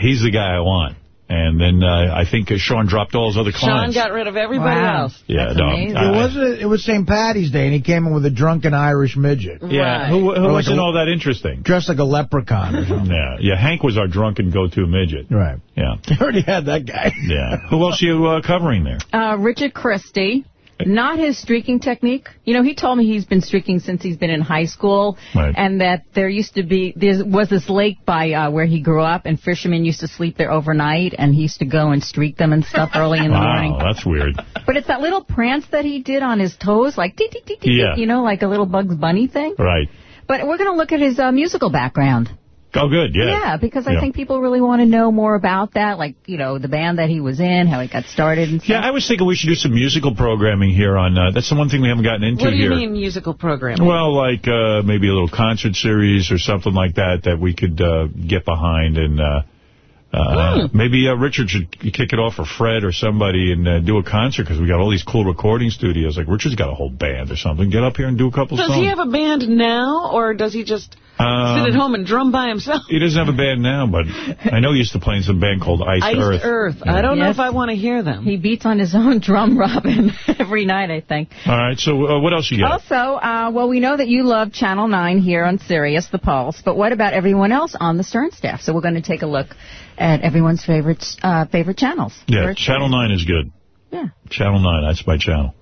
"He's the guy I want." And then uh, I think uh, Sean dropped all his other clients. Sean got rid of everybody Wow. else. Yeah, no, it wasn't. It was St. Patty's Day, and he came in with a drunken Irish midget. Yeah, who, who wasn't a- all that interesting? Dressed like a leprechaun or something. Yeah, yeah. Hank was our drunken go-to midget. Right. Yeah. You already had that guy. Yeah. Who else are you uh, covering there? Uh, Richard Christie. Not his streaking technique. You know, he told me he's been streaking since he's been in high school, Right. and that there used to be there was this lake by uh, where he grew up, and fishermen used to sleep there overnight, and he used to go and streak them and stuff early in the morning. Wow, that's weird. But it's that little prance that he did on his toes, like tick, tick, tick, tick, Yeah. you know, like a little Bugs Bunny thing. Right. But we're going to look at his uh, musical background. Oh, good. Yeah. Yeah, because I Yeah. think people really want to know more about that, like, you know, the band that he was in, how he got started and stuff. Yeah, I was thinking we should do some musical programming here on. Uh, that's the one thing we haven't gotten into here. What do you here. mean musical programming? Well, like uh, maybe a little concert series or something like that that we could uh, get behind and. Uh, uh, Hmm. Maybe uh, Richard should kick it off, or Fred, or somebody, and uh, do a concert because we got all these cool recording studios. Like Richard's got a whole band or something. Get up here and do a couple Does songs. he have a band now, or does he just Um, sit at home and drum by himself? He doesn't have a band now, but I know he used to play in some band called Ice, Iced Earth. Earth. I don't know if I want to hear them. He beats on his own drum robin every night, I think. All right, so uh, what else you got? Also, uh, well, we know that you love Channel 9 here on Sirius, The Pulse, but what about everyone else on the Stern staff? So we're going to take a look at everyone's favorite uh, favorite channels. Yeah, Channel 9 is good. Yeah. Channel 9, that's my channel.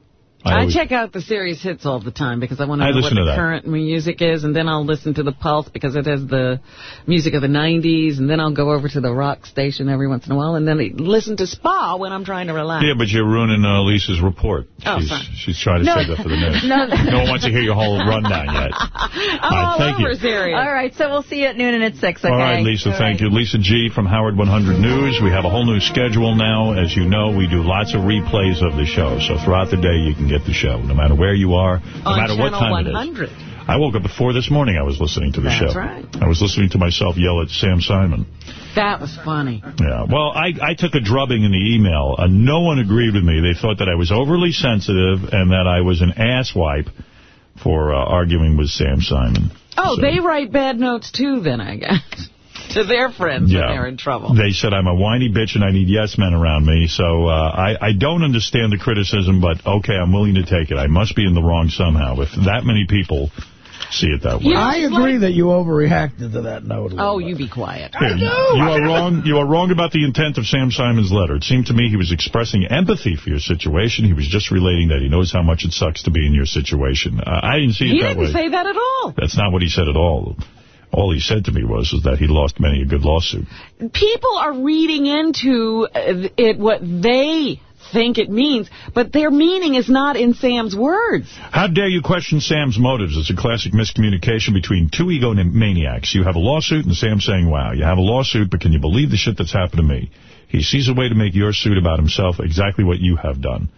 I, always- check out the Sirius hits all the time because I want to know what the that. current music is, and then I'll listen to the Pulse because it has the music of the 90s, and then I'll go over to the rock station every once in a while, and then listen to Spa when I'm trying to relax. Yeah, but you're ruining uh, Lisa's report. Oh, she's, sorry. she's trying to No. save that for the news. No. no one wants to hear your whole rundown yet. I'm right, all thank you. over Sirius. All right, so we'll see you at noon and at 6, okay? All right, Lisa, All thank right. you. Lisa G. from Howard 100 News. We have a whole new schedule now. As you know, we do lots of replays of the show. So throughout the day, you can get the show, no matter where you are, no On matter what time it is. 100. I woke up at 4 this morning. I was listening to the That's show. right. I was listening to myself yell at Sam Simon. That was funny. Yeah. Well, I, I took a drubbing in the email. Uh, no one agreed with me. They thought that I was overly sensitive and that I was an asswipe for uh, arguing with Sam Simon. Oh, So- they write bad notes too, then, I guess, to their friends when they're in trouble. They said I'm a whiny bitch and I need yes men around me. So uh, I, I don't understand the criticism, but okay, I'm willing to take it. I must be in the wrong somehow. If that many people see it that way. I agree that you overreacted to that note. a little Oh, you be quiet. Here, You are wrong. You are wrong about the intent of Sam Simon's letter. It seemed to me he was expressing empathy for your situation. He was just relating that he knows how much it sucks to be in your situation. Uh, I didn't see it He that didn't say that at all. That's not what he said at all. All he said to me was is that he lost many a good lawsuit. People are reading into uh, it what they think it means, but their meaning is not in Sam's words. How dare you question Sam's motives? It's a classic miscommunication between two egomaniacs. You have a lawsuit, and Sam's saying, wow, you have a lawsuit, but can you believe the shit that's happened to me? He sees a way to make your suit about himself exactly what you have done.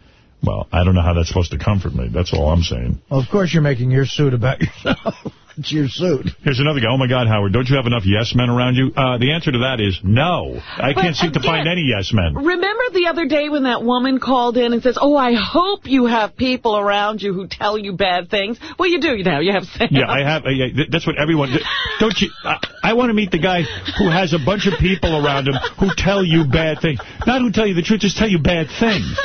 Well, I don't know how that's supposed to comfort me. That's all I'm saying. Well, of course you're making your suit about yourself. It's your suit. Here's another guy. Oh, my God, Howard, don't you have enough yes men around you? Uh, the answer to that is no. I But can't seem to find any yes men. Remember the other day when that woman called in and says, oh, I hope you have people around you who tell you bad things. Well, you do now. You have Sam. Yeah, I have. Uh, yeah, that's what everyone. Don't you? I, I want to meet the guy who has a bunch of people around him who tell you bad things. Not who tell you the truth, just tell you bad things.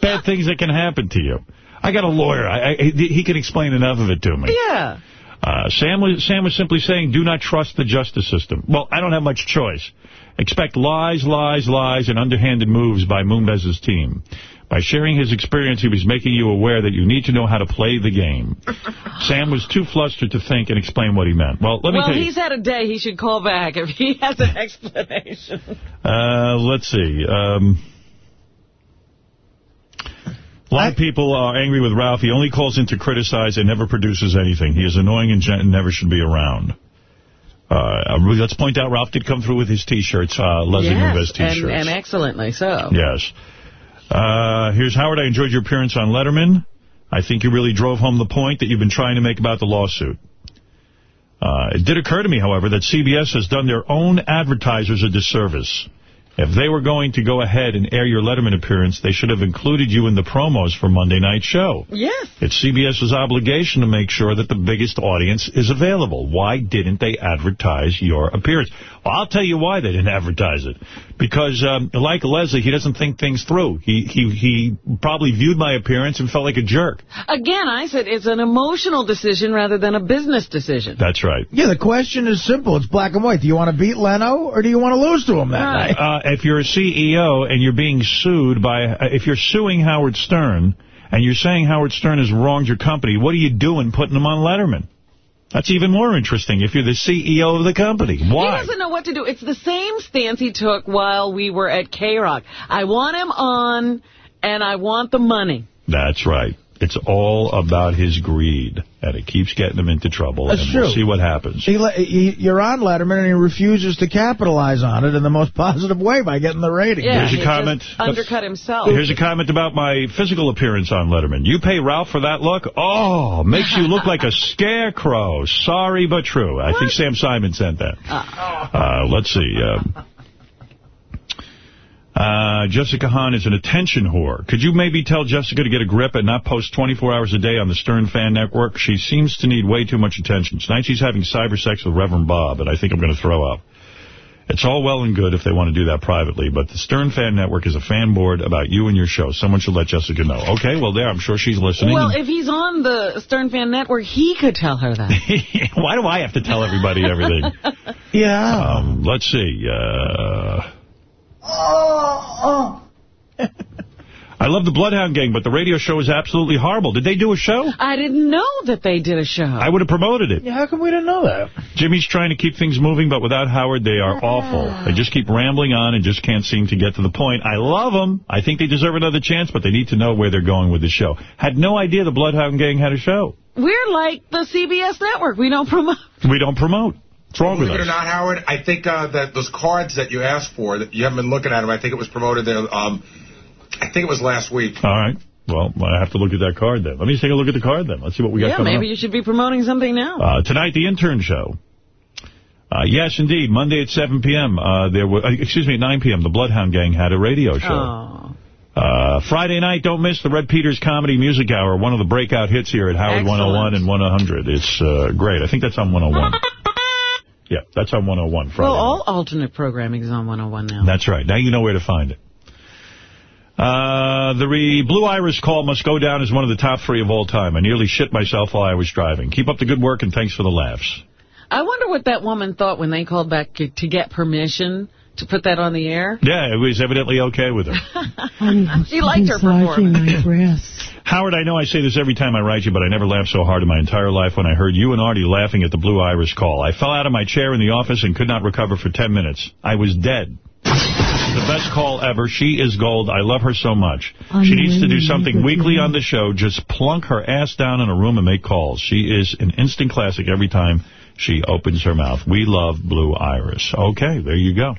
bad things that can happen to you. I got a lawyer. I, I, he can explain enough of it to me. Yeah. Uh, Sam was Sam was simply saying, do not trust the justice system. Well, I don't have much choice. Expect lies, lies, lies, and underhanded moves by Moonves's team. By sharing his experience, he was making you aware that you need to know how to play the game. Sam was too flustered to think and explain what he meant. Well, let me well, tell you. he's had a day. He should call back if he has an explanation. Uh, let's see. Um, a lot of people are angry with Ralph. He only calls in to criticize and never produces anything. He is annoying and never should be around. Uh, let's point out Ralph did come through with his T-shirts, uh, Leslie yes, Moonves T-shirts. and, and excellently so. Yes. Uh, here's Howard. I enjoyed your appearance on Letterman. I think you really drove home the point that you've been trying to make about the lawsuit. Uh, it did occur to me, however, that CBS has done their own advertisers a disservice. If they were going to go ahead and air your Letterman appearance, they should have included you in the promos for Monday Night Show. Yes. It's CBS's obligation to make sure that the biggest audience is available. Why didn't they advertise your appearance? Well, I'll tell you why they didn't advertise it. Because, um, like Leslie, he doesn't think things through. He, he, he probably viewed my appearance and felt like a jerk. Again, I said it's an emotional decision rather than a business decision. That's right. Yeah, the question is simple. It's black and white. Do you want to beat Leno or do you want to lose to him that night? Uh, if you're a CEO and you're being sued by, uh, if you're suing Howard Stern and you're saying Howard Stern has wronged your company, what are you doing putting him on Letterman? That's even more interesting if you're the CEO of the company. Why? He doesn't know what to do. It's the same stance he took while we were at K-Rock. I want him on, and I want the money. That's right. It's all about his greed, and it keeps getting him into trouble, That's and true. we'll see what happens. He, he, you're on Letterman, and he refuses to capitalize on it in the most positive way by getting the rating. Yeah, Here's a he comment. undercut himself. Here's a comment about my physical appearance on Letterman. You pay Ralph for that look? Oh, makes you look like a scarecrow. Sorry, but true. I think Sam Simon sent that. Uh, let's see. Um, uh, Jessica Hahn is an attention whore. Could you maybe tell Jessica to get a grip and not post 24 hours a day on the Stern Fan Network? She seems to need way too much attention. Tonight she's having cyber sex with Reverend Bob, and I think I'm going to throw up. It's all well and good if they want to do that privately, but the Stern Fan Network is a fan board about you and your show. Someone should let Jessica know. Okay, well, there, I'm sure she's listening. Well, if he's on the Stern Fan Network, he could tell her that. Why do I have to tell everybody everything? yeah. Um, let's see. Uh, Oh, oh, I love the Bloodhound Gang, but the radio show is absolutely horrible. Did they do a show? I didn't know that they did a show. I would have promoted it. Yeah, how come we didn't know that? Jimmy's trying to keep things moving, but without Howard, they are awful. Ah. They just keep rambling on and just can't seem to get to the point. I love them. I think they deserve another chance, but they need to know where they're going with the show. Had no idea the Bloodhound Gang had a show. We're like the CBS Network. We don't promote. We don't promote. What's wrong with Believe it or not, Howard, I think uh, that those cards that you asked for, that you haven't been looking at them. I think it was promoted there. Um, I think it was last week. All right. Well, I have to look at that card then. Let me take a look at the card then. Let's see what we got yeah, coming maybe up. you should be promoting something now. Uh, tonight, the intern show. Uh, yes, indeed. Monday at 7 p.m. Uh, there were, uh, excuse me, at 9 p.m. The Bloodhound Gang had a radio show. Oh. Uh, Friday night, don't miss the Red Peters Comedy Music Hour, one of the breakout hits here at Howard Excellent. 101 and 100. It's uh, great. I think that's on 101. yeah, that's on 101 Friday Well, all alternate programming is on 101 now. That's right. Now you know where to find it. Uh, the re Blue Iris call must go down as one of the top three of all time. I nearly shit myself while I was driving. Keep up the good work and thanks for the laughs. I wonder what that woman thought when they called back to get permission to put that on the air. Yeah, it was evidently okay with her. She liked her performance. Howard, I know I say this every time I write you, but I never laughed so hard in my entire life when I heard you and Artie laughing at the Blue Iris call. I fell out of my chair in the office and could not recover for 10 minutes. I was dead. The best call ever. She is gold. I love her so much. She needs to do something weekly on the show. Just plunk her ass down in a room and make calls. She is an instant classic every time she opens her mouth. We love Blue Iris. Okay, there you go.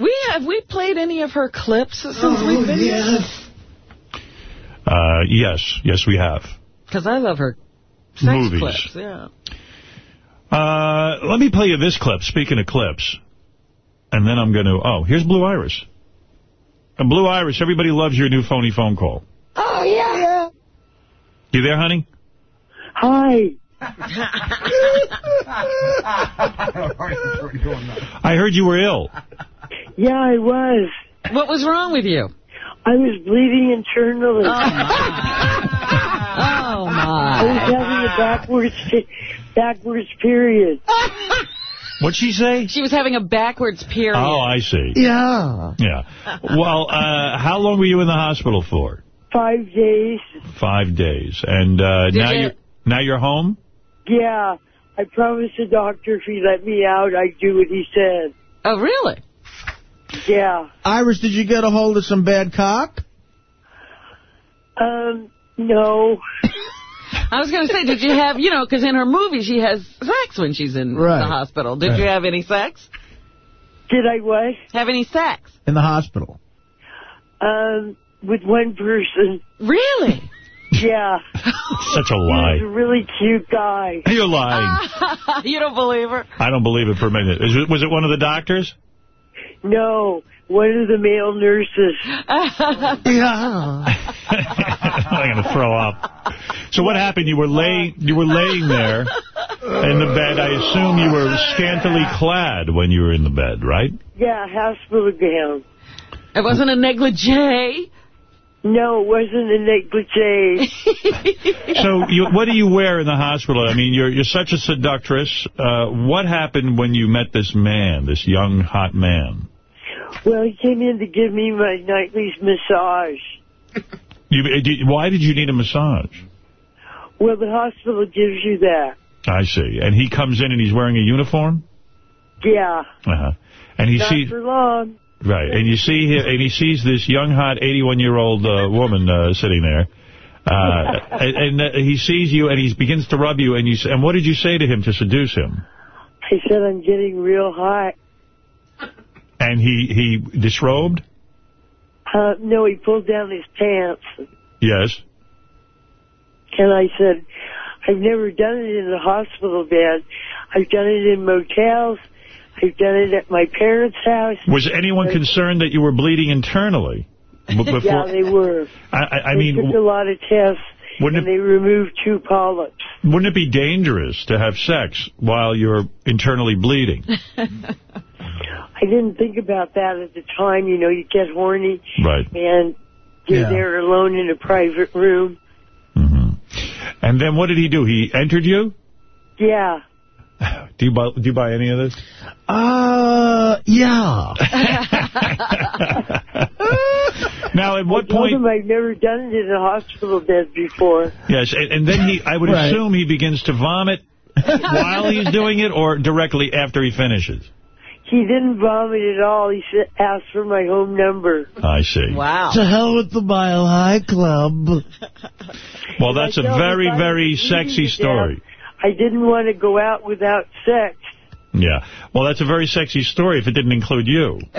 We have we played any of her clips since Oh, we've been here? Uh, yes, yes, we have. Because I love her sex Movies. clips. Yeah. Uh, let me play you this clip, speaking of clips. And then I'm going to... Oh, here's Blue Iris. And Blue Iris, everybody loves your new phony phone call. Oh, yeah. You there, honey? Hi. I heard you were ill. Yeah, I was. What was wrong with you? I was bleeding internally. Oh, my. I was having a backwards, backwards period. What'd she say? She was having a backwards period. Oh, I see. Yeah. Yeah. Well, uh, how long were you in the hospital for? Five days. Five days. And uh, now you- you're now you're home? Yeah. I promised the doctor if he let me out, I'd do what he said. Oh, really? Yeah. Iris, did you get a hold of some bad cock? Um, no. I was going to say, did you have, you know, because in her movie she has sex when she's in Right. the hospital. Did you have any sex? Did I what? Have any sex? In the hospital. Um, with one person. Really? Yeah. Such a He was lie. a really cute guy. You're lying. you don't believe her? I don't believe it for a minute. Is it, was it one of the doctors? No, one of the male nurses. yeah. I'm going to throw up. So what happened? You were laying you were laying there in the bed. I assume you were scantily clad when you were in the bed, right? Yeah, hospital gown. It wasn't a negligee? No, it wasn't a negligee. So you, what do you wear in the hospital? I mean, you're you're such a seductress. Uh, what happened when you met this man, this young, hot man? Well, he came in to give me my nightly massage. You, do- why did you need a massage? Well, the hospital gives you that. I see. And he comes in and he's wearing a uniform? Yeah. Uh-huh. And he Not sees... for long. Right, and you see, he- and he sees this young, hot, 81-year-old uh, woman uh, sitting there, uh, and, and uh, he sees you, and he begins to rub you, and you. And what did you say to him to seduce him? I said I'm getting real hot. And he he disrobed. Uh, no, he pulled down his pants. Yes. And I said, I've never done it in a hospital bed. I've done it in motels. I've done it at my parents' house. Was anyone concerned that you were bleeding internally? Before, yeah, they were. I, I, I they mean, took a lot of tests, Wouldn't and they removed two polyps. wouldn't it be dangerous to have sex while you're internally bleeding? I didn't think about that at the time. You know, you get horny, Right. and you're Yeah. there alone in a private room. And then what did he do? He entered you? Yeah. Do you buy, do you buy any of this? Uh, yeah. Now, at what I told point... him I've never done it in a hospital bed before. Yes, and, and then he, I would Right. assume he begins to vomit while he's doing it or directly after he finishes. He didn't vomit at all. He asked for my home number. I see. Wow. To hell with the Mile High Club. Well, that's a I told very, very sexy story. death. I didn't want to go out without sex. Yeah. Well, that's a very sexy story if it didn't include you.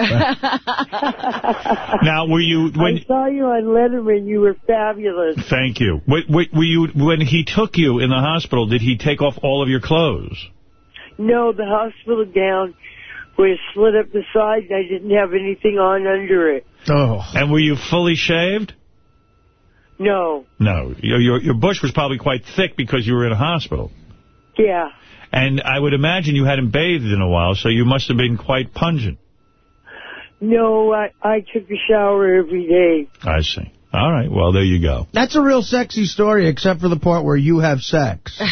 Now, were you... when? I saw you on Letterman. You were fabulous. Thank you. Wait, wait, were you when he took you in the hospital? Did he take off all of your clothes? No, the hospital gown was split up the side, and I didn't have anything on under it. Oh. And were you fully shaved? No. No. Your your, your bush was probably quite thick because you were in a hospital. Yeah. And I would imagine you hadn't bathed in a while, so you must have been quite pungent. No, I, I took a shower every day. I see. All right. Well, there you go. That's a real sexy story, except for the part where you have sex. I'm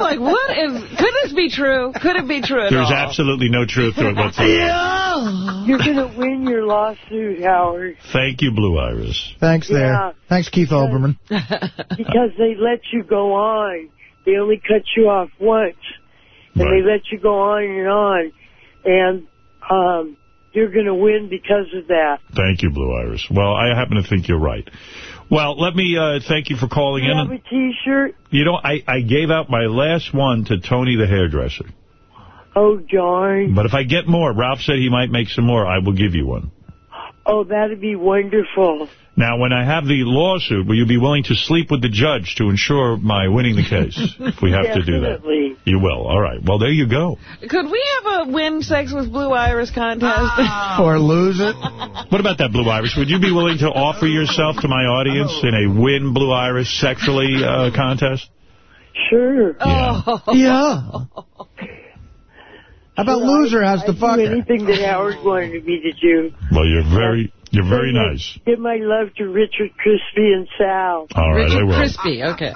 like, what is, could this be true? Could it be true at There's all? absolutely no truth to it whatsoever. yeah. You're going to win your lawsuit, Howard. Thank you, Blue Iris. Thanks there. Yeah. Thanks, Keith Olbermann. because they let you go on. They only cut you off once. And Right. they let you go on and on. And um, you're going to win because of that. Thank you, Blue Iris. Well, I happen to think you're right. Well, let me uh, thank you for calling You in. have a T-shirt? You know, I, I gave out my last one to Tony the hairdresser. Oh, darn. But if I get more, Ralph said he might make some more, I will give you one. Oh, that'd be wonderful. Now, when I have the lawsuit, will you be willing to sleep with the judge to ensure my winning the case, if we have to do that? You will. All right. Well, there you go. Could we have a win sex with Blue Iris contest? or lose it. What about that, Blue Iris? Would you be willing to offer yourself to my audience in a win Blue Iris sexually uh, contest? Sure. Oh. Yeah. How about loser has to I'd fuck do anything that Howard wanted me to do. Well, you're very, you're very Give my- nice. Give my love to Richard Crispy and Sal. All right, I Richard will. Crispy, okay.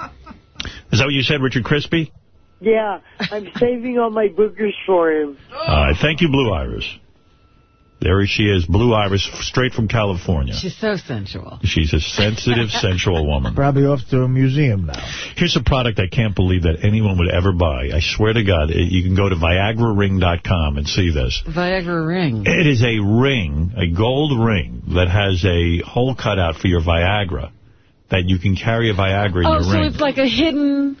Is that what you said, Richard Crispy? Yeah, I'm saving all my boogers for him. All right. Thank you, Blue Iris. There she is, Blue Iris, straight from California. She's so sensual. She's a sensitive, sensual woman. Probably off to a museum now. Here's a product I can't believe that anyone would ever buy. I swear to God, it- you can go to ViagraRing.com and see this. Viagra ring. It is a ring, a gold ring, that has a hole cut out for your Viagra, that you can carry a Viagra in Oh, your so ring. it's like a hidden...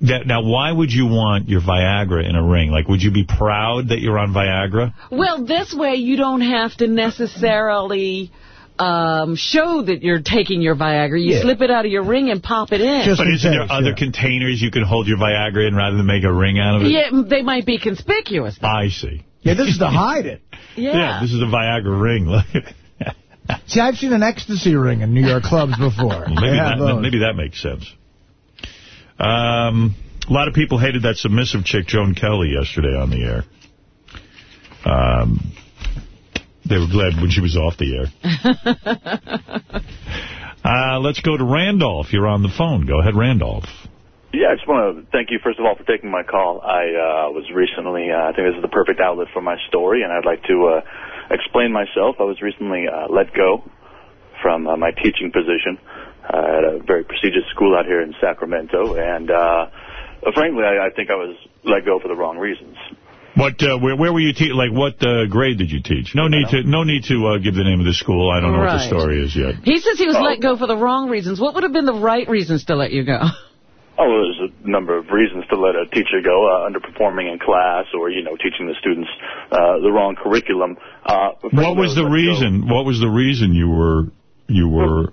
That, now, why would you want your Viagra in a ring? Like, would you be proud that you're on Viagra? Well, this way you don't have to necessarily um, show that you're taking your Viagra. You Yeah. slip it out of your ring and pop it in. but isn't there other containers you can hold your Viagra in rather than make a ring out of it? Yeah, they might be conspicuous. I see. Yeah, this is to hide it. Yeah. this is a Viagra ring. Look at it. See, I've seen an ecstasy ring in New York clubs before. Maybe that, those. maybe that makes sense. Um, a lot of people hated that submissive chick, Joan Kelly, yesterday on the air. Um, they were glad when she was off the air. Uh, let's go to Randolph. You're on the phone. Go ahead, Randolph. Yeah, I just want to thank you, first of all, for taking my call. I uh, was recently, uh, I think this is the perfect outlet for my story, and I'd like to uh, explain myself. I was recently uh, let go from uh, my teaching position uh, at a very prestigious school out here in Sacramento, and uh, frankly, I, I think I was let go for the wrong reasons. What? Uh, where, where were you? Te like, what uh, grade did you teach? No need to. No need to uh, give the name of the school. I don't know what the story is yet. He says he was let go for the wrong reasons. What would have been the right reasons to let you go? Oh, there's a number of reasons to let a teacher go, uh, underperforming in class or, you know, teaching the students uh, the wrong curriculum. Uh, What was the reason? What was the reason you were you were?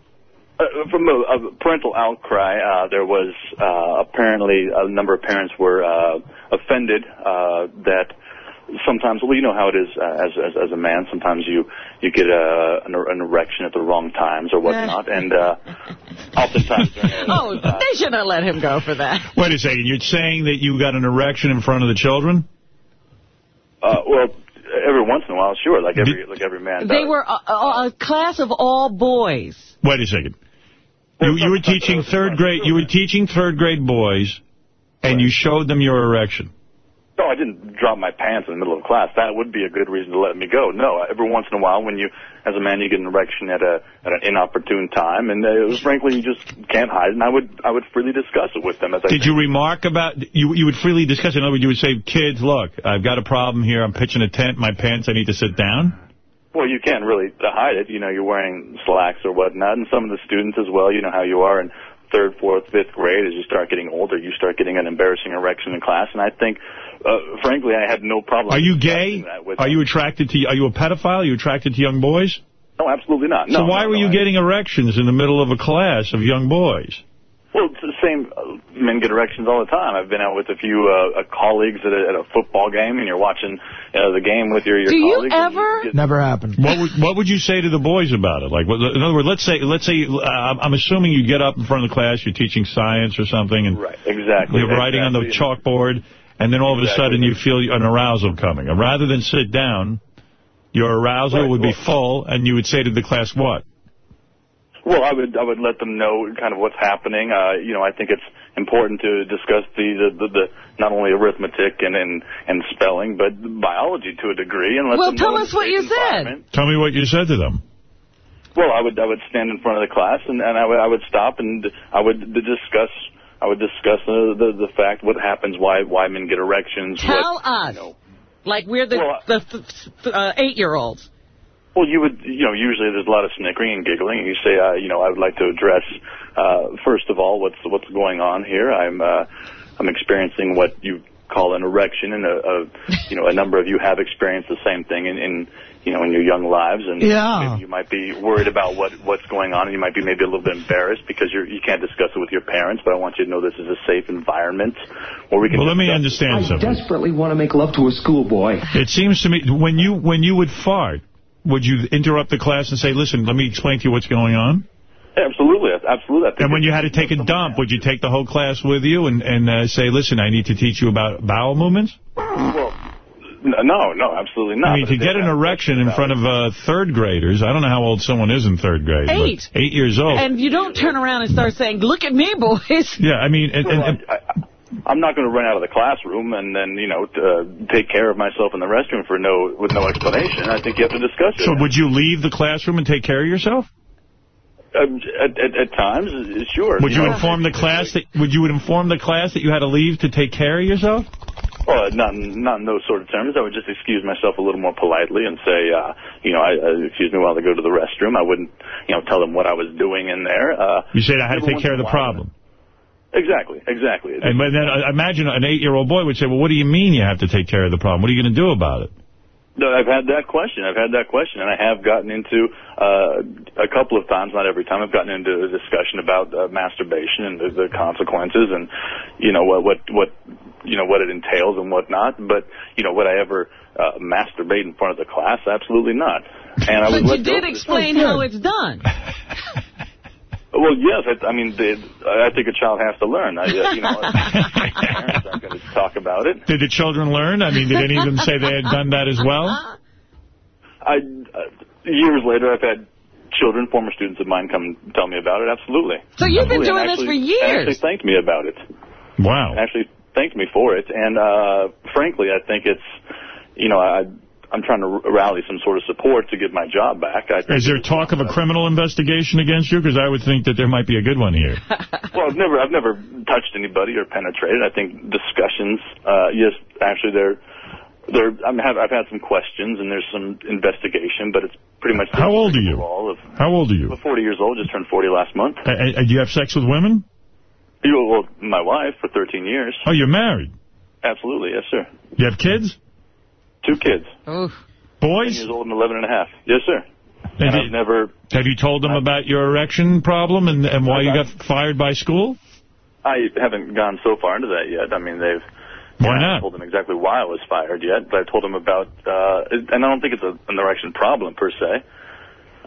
Uh, from a, a parental outcry, uh, there was uh, apparently a number of parents were uh, offended uh, that sometimes, well, you know how it is uh, as, as as a man. Sometimes you you get a, an, an erection at the wrong times or whatnot, and uh, oftentimes. oh, they should not let him go for that. Wait a second. You're saying that you got an erection in front of the children? Uh, well, every once in a while, sure, like every like every man. They does. were a, a, a class of all boys. Wait a second. You, you were teaching third grade. You were teaching third grade boys, and you showed them your erection. No, I didn't drop my pants in the middle of class. That would be a good reason to let me go. No, every once in a while, when you, as a man, you get an erection at a at an inopportune time, and uh, frankly, you just can't hide. And I would I would freely discuss it with them. As I Did you remark about, you you would freely discuss it? In other words, you would say, kids, look, I've got a problem here. I'm pitching a tent. My pants, I need to sit down? Well, you can't really hide it. You know, you're wearing slacks or whatnot, and some of the students as well. You know how you are in third, fourth, fifth grade. As you start getting older, you start getting an embarrassing erection in class, and I think, uh, frankly, I had no problem. Are you gay? Are you attracted to, are you a pedophile? Are you attracted to young boys? No, absolutely not. No, so why no, were no, you I- getting erections in the middle of a class of young boys? Well, it's the same. Uh, men get erections all the time. I've been out with a few uh, uh, colleagues at a, at a football game, and you're watching uh, the game with your, your Do you colleagues. and ever- get- Never happened. What would what would you say to the boys about it? Like, in other words, let's say let's say uh, I'm assuming you get up in front of the class, you're teaching science or something, and Right, exactly. you're writing on the chalkboard, and then all of a sudden you feel an arousal coming. And rather than sit down, your arousal Right, would be full, and you would say to the class what? Well, I would I would let them know kind of what's happening. Uh, you know, I think it's important to discuss the the, the, the not only arithmetic and, and and spelling, but biology to a degree, and let Well, them tell know in us what you said. Tell me what you said to them. Well, I would I would stand in front of the class and, and I would I would stop and I would discuss I would discuss the the, the fact what happens why why men get erections. Tell what, us. like we're the, the th- th- uh, eight-year-olds. Well, you would, you know, usually there's a lot of snickering and giggling, and you say, uh, you know, I would like to address, uh, first of all, what's what's going on here. I'm, uh, I'm experiencing what you call an erection, and a, a you know, a number of you have experienced the same thing in, in you know, in your young lives, and Yeah. maybe you might be worried about what what's going on, and you might be maybe a little bit embarrassed because you're you can't discuss it with your parents. But I want you to know this is a safe environment where we can. Well, let me discuss it. understand something. desperately want to make love to a schoolboy. It seems to me, when you when you would fart, would you interrupt the class and say, listen, let me explain to you what's going on? Absolutely, absolutely. And when you had to take a dump, would you take the whole class with you and, and uh, say, listen, I need to teach you about bowel movements? Well, no, no, absolutely not. I mean, to get an erection in front of uh, third graders, I don't know how old someone is in third grade. Eight. Eight years old. And you don't turn around and start saying, look at me, boys. yeah, I mean, and, and, and I'm not going to run out of the classroom and then, you know, uh, take care of myself in the restroom for no with no explanation. I think you have to discuss it. so would you leave the classroom and take care of yourself? Um, at, at, at times, sure. Would you know. inform the class that would you would inform the class that you had to leave to take care of yourself? Well, not not in those sort of terms. I would just excuse myself a little more politely and say, uh, you know, I, uh, excuse me while I go to the restroom. I wouldn't, you know, tell them what I was doing in there. Uh, You said I had to take care of the problem. Exactly, exactly. And but then uh, imagine an eight-year-old boy would say, well, what do you mean you have to take care of the problem? What are you going to do about it? No, I've had that question. I've had that question, and I have gotten into uh, a couple of times, not every time. I've gotten into a discussion about uh, masturbation and the, the consequences, and you know what what what you know what it entails and whatnot. But you know, would I ever uh, masturbate in front of the class? Absolutely not. And I But was you did for this. explain how it's done. Well, yes. I, I mean, the, I think a child has to learn. I, uh, you know, parents aren't going to talk about it. Did the children learn? I mean, did any of them say they had done that as well? I uh, years later, I've had children, former students of mine, come tell me about it. Absolutely. So you've been doing And this for years. and Actually, thanked me about it. Wow. Actually, thanked me for it. And uh, frankly, I think it's, you know, I. I'm trying to rally some sort of support to get my job back. I think Is there talk of a criminal investigation against you? Because I would think that there might be a good one here. Well, I've never, I've never touched anybody or penetrated. I think discussions, uh, yes, actually, they're, they're. I'm have, I've had some questions and there's some investigation, but it's pretty much. the How old are you? All of How old are you? I'm 40 years old, just turned 40 last month. Uh, uh, do you have sex with women? You, well, my wife for 13 years. Oh, you're married. Absolutely, yes, sir. You have kids? Two kids. Oof. 10 Boys? years old and 11 and a half. Yes, sir. And And I've never. Have you told them about your erection problem and, and why you got fired by school? I haven't gone so far into that yet. I mean, they've. Why I haven't not? told them exactly why I was fired yet, but I told them about, uh, and I don't think it's a, an erection problem per se.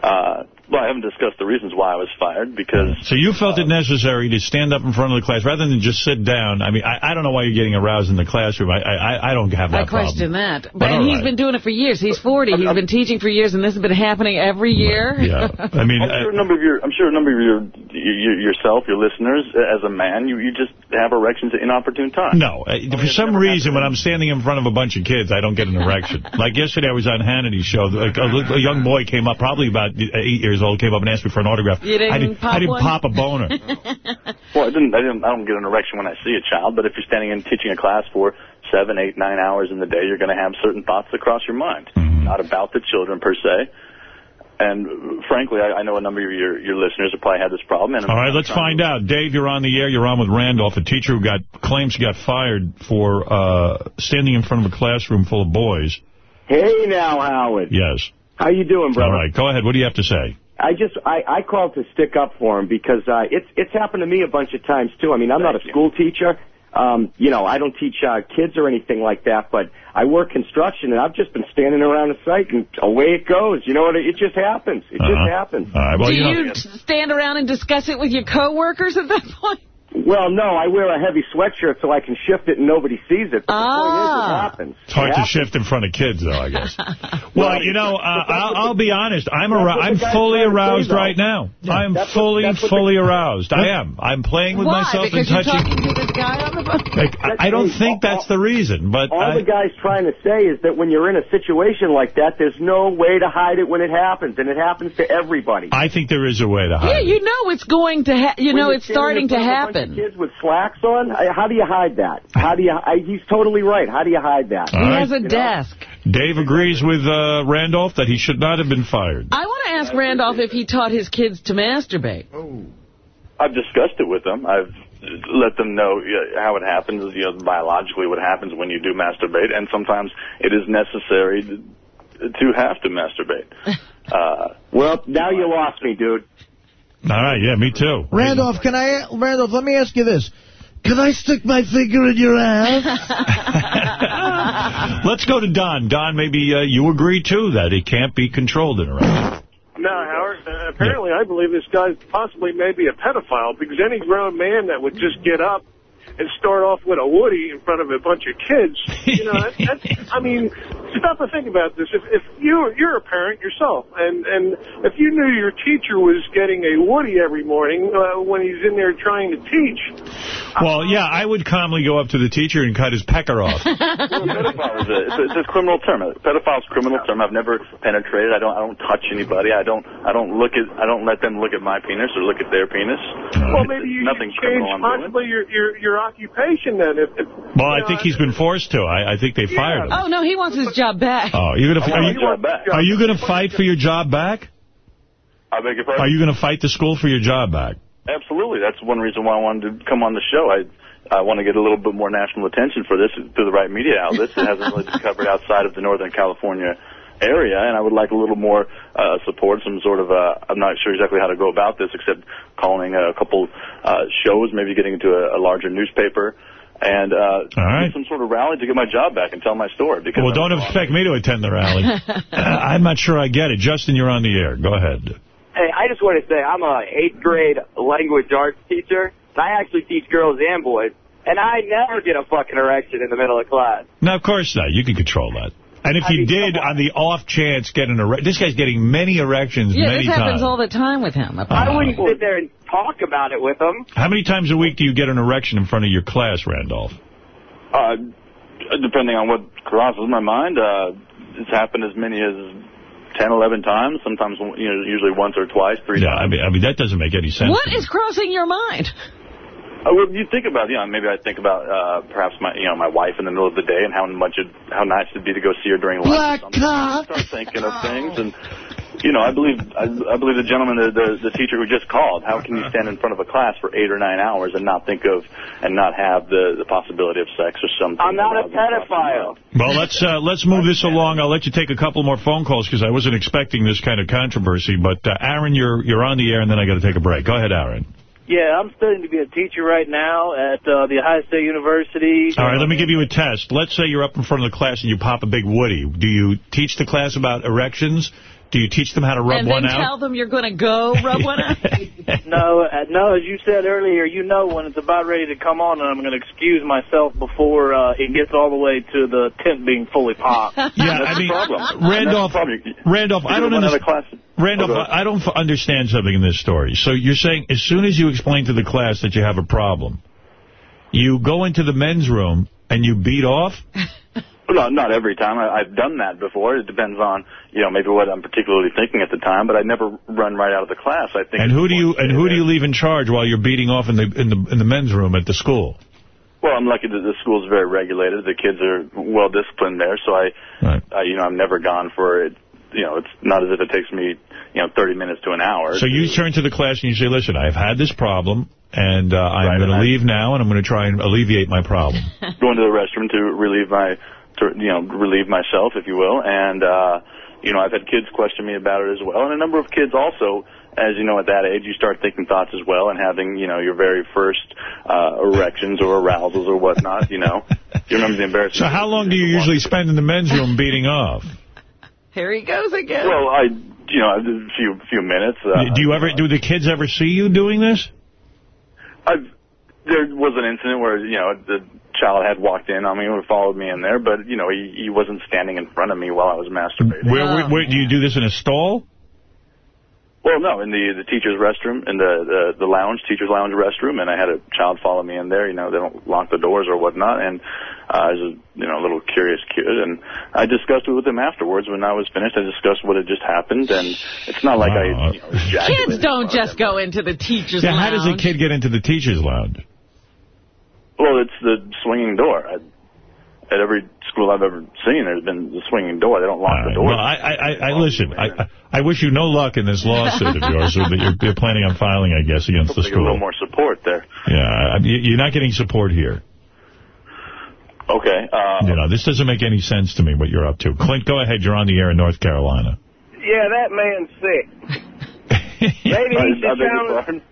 Uh, well, I haven't discussed the reasons why I was fired because So you felt it necessary to stand up in front of the class rather than just sit down. I mean, I, I don't know why you're getting aroused in the classroom. I I, I don't have that I question problem. that. But But all he's right. been doing it for years. He's 40. He's been teaching for years, and this has been happening every year. Yeah. I mean, I'm sure a number of your, I'm sure a number of your, your yourself, your listeners, as a man, you you just have erections at inopportune times. No, uh, for some reason, when I'm standing in front of a bunch of kids, I don't get an erection. like yesterday, I was on Hannity's show. Like a, a young boy came up, probably about eight years old, came up and asked me for an autograph. You didn't I didn't, pop I didn't one? pop a boner. Well, I didn't, I didn't, I don't get an erection when I see a child, but if you're standing and teaching a class for seven, eight, nine hours in the day, you're going to have certain thoughts that cross your mind, Mm-hmm. not about the children per se. And frankly, I, I know a number of your your listeners have probably had this problem. And All right, let's find out. Dave, you're on the air. You're on with Randolph, a teacher who got claims he got fired for uh, standing in front of a classroom full of boys. Hey now, Howard. Yes. How you doing, brother? All right, go ahead. What do you have to say? I just I, I called to stick up for him because uh, it's it's happened to me a bunch of times too. I mean, I'm not a school teacher. Um, you know, I don't teach uh, kids or anything like that, but I work construction, and I've just been standing around a site, and away it goes. You know what? It just happens. It Uh-huh. just happens. All right, well, Do you know, you stand around and discuss it with your coworkers at that point? Well, no, I wear a heavy sweatshirt so I can shift it and nobody sees it. But the point is, Ah. it happens. It's hard It to happens. shift in front of kids, though, I guess. Well, you know, uh, I'll, I'll be honest. I'm That's arou- what the I'm fully trying to say, aroused right now. I'm That's fully, what the- fully aroused. I am. I'm playing with Why? myself because and you're touching. talking to this guy on the phone? Like, I I don't think that's the reason, but All I, the guy's trying to say is that when you're in a situation like that, there's no way to hide it when it happens, and it happens to everybody. I think there is a way to hide Yeah, it. you know it's going to ha- you When know it's starting to front of a bunch of happen. Kids with slacks on, how do you hide that? How do you? I, he's totally right. How do you hide that? All He right. has a You know? desk. Dave agrees with uh, Randolph that he should not have been fired. I want to ask Randolph if he taught his kids to masturbate. Oh. I've discussed it with them. I've let them know how it happens, you know, biologically what happens when you do masturbate, and sometimes it is necessary to, to have to masturbate. Uh, well, now you lost me, dude. All right, yeah, me too. Randolph, can I, Randolph, let me ask you this. Can I stick my finger in your ass? Let's go to Don. Don, maybe uh, you agree, too, that it can't be controlled in a restaurant. No, Howard. Uh, apparently, I believe this guy possibly may be a pedophile because any grown man that would just get up and start off with a Woody in front of a bunch of kids, you know, that, that's, I mean, stop and think about this. If, if you, you're a parent yourself, and, and if you knew your teacher was getting a Woody every morning uh, when he's in there trying to teach, Well, yeah, I would calmly go up to the teacher and cut his pecker off. pedophile is a, it's, a, it's a criminal term. Pedophile is a criminal term. I've never penetrated. I don't. I don't touch anybody. I don't. I don't look at. I don't let them look at my penis or look at their penis. well, maybe you Nothing should change criminal I'm possibly your, your, your occupation then. If, if, Well, I think he's been forced to. I, I think they fired him. Oh no, he wants his job back. Oh, you're gonna I are want you, back. are you gonna fight for your job back? I beg your pardon. Are you gonna fight the school for your job back? Absolutely. That's one reason why I wanted to come on the show. I I want to get a little bit more national attention for this through the right media outlets. It hasn't really been covered outside of the Northern California area, and I would like a little more uh, support, some sort of, uh, I'm not sure exactly how to go about this, except calling a couple uh, shows, maybe getting into a, a larger newspaper, and uh, right. do some sort of rally to get my job back and tell my story. Because Well, don't expect me to attend the rally. Uh, I'm not sure I get it. Justin, you're on the air. Go ahead. Hey, I just want to say I'm a eighth grade language arts teacher. And I actually teach girls and boys, and I never get a fucking erection in the middle of class. No, of course not. You can control that. And if I you mean, did, on the off chance, get an erection, this guy's getting many erections Yeah, many this happens times. all the time with him. I wouldn't sit there and talk about it with them. How many times a week do you get an erection in front of your class, Randolph? Uh, depending on what crosses my mind, uh, it's happened as many as 10, 11 times, sometimes you know, usually once or twice, three Yeah, times. I mean, I mean that doesn't make any sense. What is crossing your mind? Uh, well, you think about, you know, maybe I think about uh, perhaps my, you know, my wife in the middle of the day and how much it, how nice it'd be to go see her during lunch. Black or something. cock. Start thinking of things, and you know, I believe, I, I believe the gentleman, the, the the teacher who just called. How can you stand in front of a class for eight or nine hours and not think of and not have the the possibility of sex or something? I'm not a pedophile. Well, let's uh, let's move this along. I'll let you take a couple more phone calls because I wasn't expecting this kind of controversy. But uh, Aaron, you're you're on the air, and then I got to take a break. Go ahead, Aaron. Yeah, I'm studying to be a teacher right now at uh, the Ohio State University. All right, let me give you a test. Let's say you're up in front of the class and you pop a big woody. Do you teach the class about erections? Do you teach them how to rub and one then tell them you're going to go rub one out? No, uh, no, as you said earlier, you know when it's about ready to come on, and I'm going to excuse myself before uh, it gets all the way to the tent being fully popped. Yeah, I mean, Randolph, Randolph, I don't understand. Randolph, I I don't f- understand something in this story. So you're saying as soon as you explain to the class that you have a problem, you go into the men's room and you beat off? No, not every time. I, I've done that before. It depends on, you know, maybe what I'm particularly thinking at the time. But I never run right out of the class. I think. And who do you and who do you leave in charge while you're beating off in the in the in the men's room at the school? Well, I'm lucky that the school's very regulated. The kids are well disciplined there, so I, uh, you know, I'm never gone for it. You know, it's not as if it takes me, you know, 30 minutes to an hour. So you turn to the class and you say, "Listen, I've had this problem, and uh, I'm going to leave now, and I'm going to try and alleviate my problem." go into the restroom to relieve my, to, you know, relieve myself, if you will. And, uh, you know, I've had kids question me about it as well. And a number of kids also, as you know, at that age, you start thinking thoughts as well and having, you know, your very first, uh, erections or arousals or whatnot, you know. You remember the embarrassment. So how long do you usually spend in the men's room beating off? Here he goes again. Well, I, you know, a few, few minutes. Uh, do you ever do the kids ever see you doing this? I've, there was an incident where, you know, the child had walked in on me and followed me in there, but, you know, he, he wasn't standing in front of me while I was masturbating. Where, where, where, do you do this in a stall? Well, no, in the the teacher's restroom, in the, the the lounge, teacher's lounge restroom, and I had a child follow me in there. You know, they don't lock the doors or whatnot, and uh, I was a you know a little curious kid, and I discussed it with him afterwards. When I was finished, I discussed what had just happened, and it's not like I you know, Kids don't just go into the teacher's Yeah, how does a kid get into the teacher's lounge? Well, it's the swinging door. I, at every school I've ever seen, there's been the swinging door. They don't lock the door. Well, I, I, I, I listen. I, I- I wish you no luck in this lawsuit of yours that you're, you're planning on filing, I guess, against the school. get a little more support there. Yeah, I- you- you're not getting support here. Okay. Uh, You know, this doesn't make any sense to me what you're up to. Clint, go ahead. You're on the air in North Carolina. Yeah, that man's sick. Maybe he I should challenge.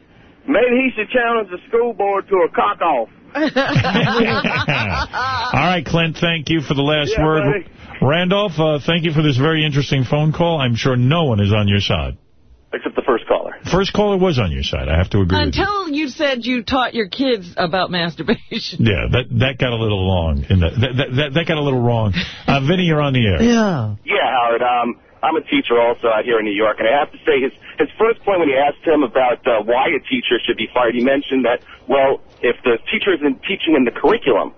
Maybe he should challenge the school board to a cock off. All right, Clint, thank you for the last Yeah, word. buddy. Randolph, uh, thank you for this very interesting phone call. I'm sure no one is on your side. Except the first caller. First caller was on your side. I have to agree with you. Until you said you taught your kids about masturbation. Yeah, that that got a little long. In the, that, that, that, that got a little wrong. Uh, Vinny, you're on the air. Yeah. Yeah, Howard. Um, I'm a teacher also out here in New York, and I have to say his his first point when you asked him about uh, why a teacher should be fired, he mentioned that well, if the teacher isn't teaching in the curriculum,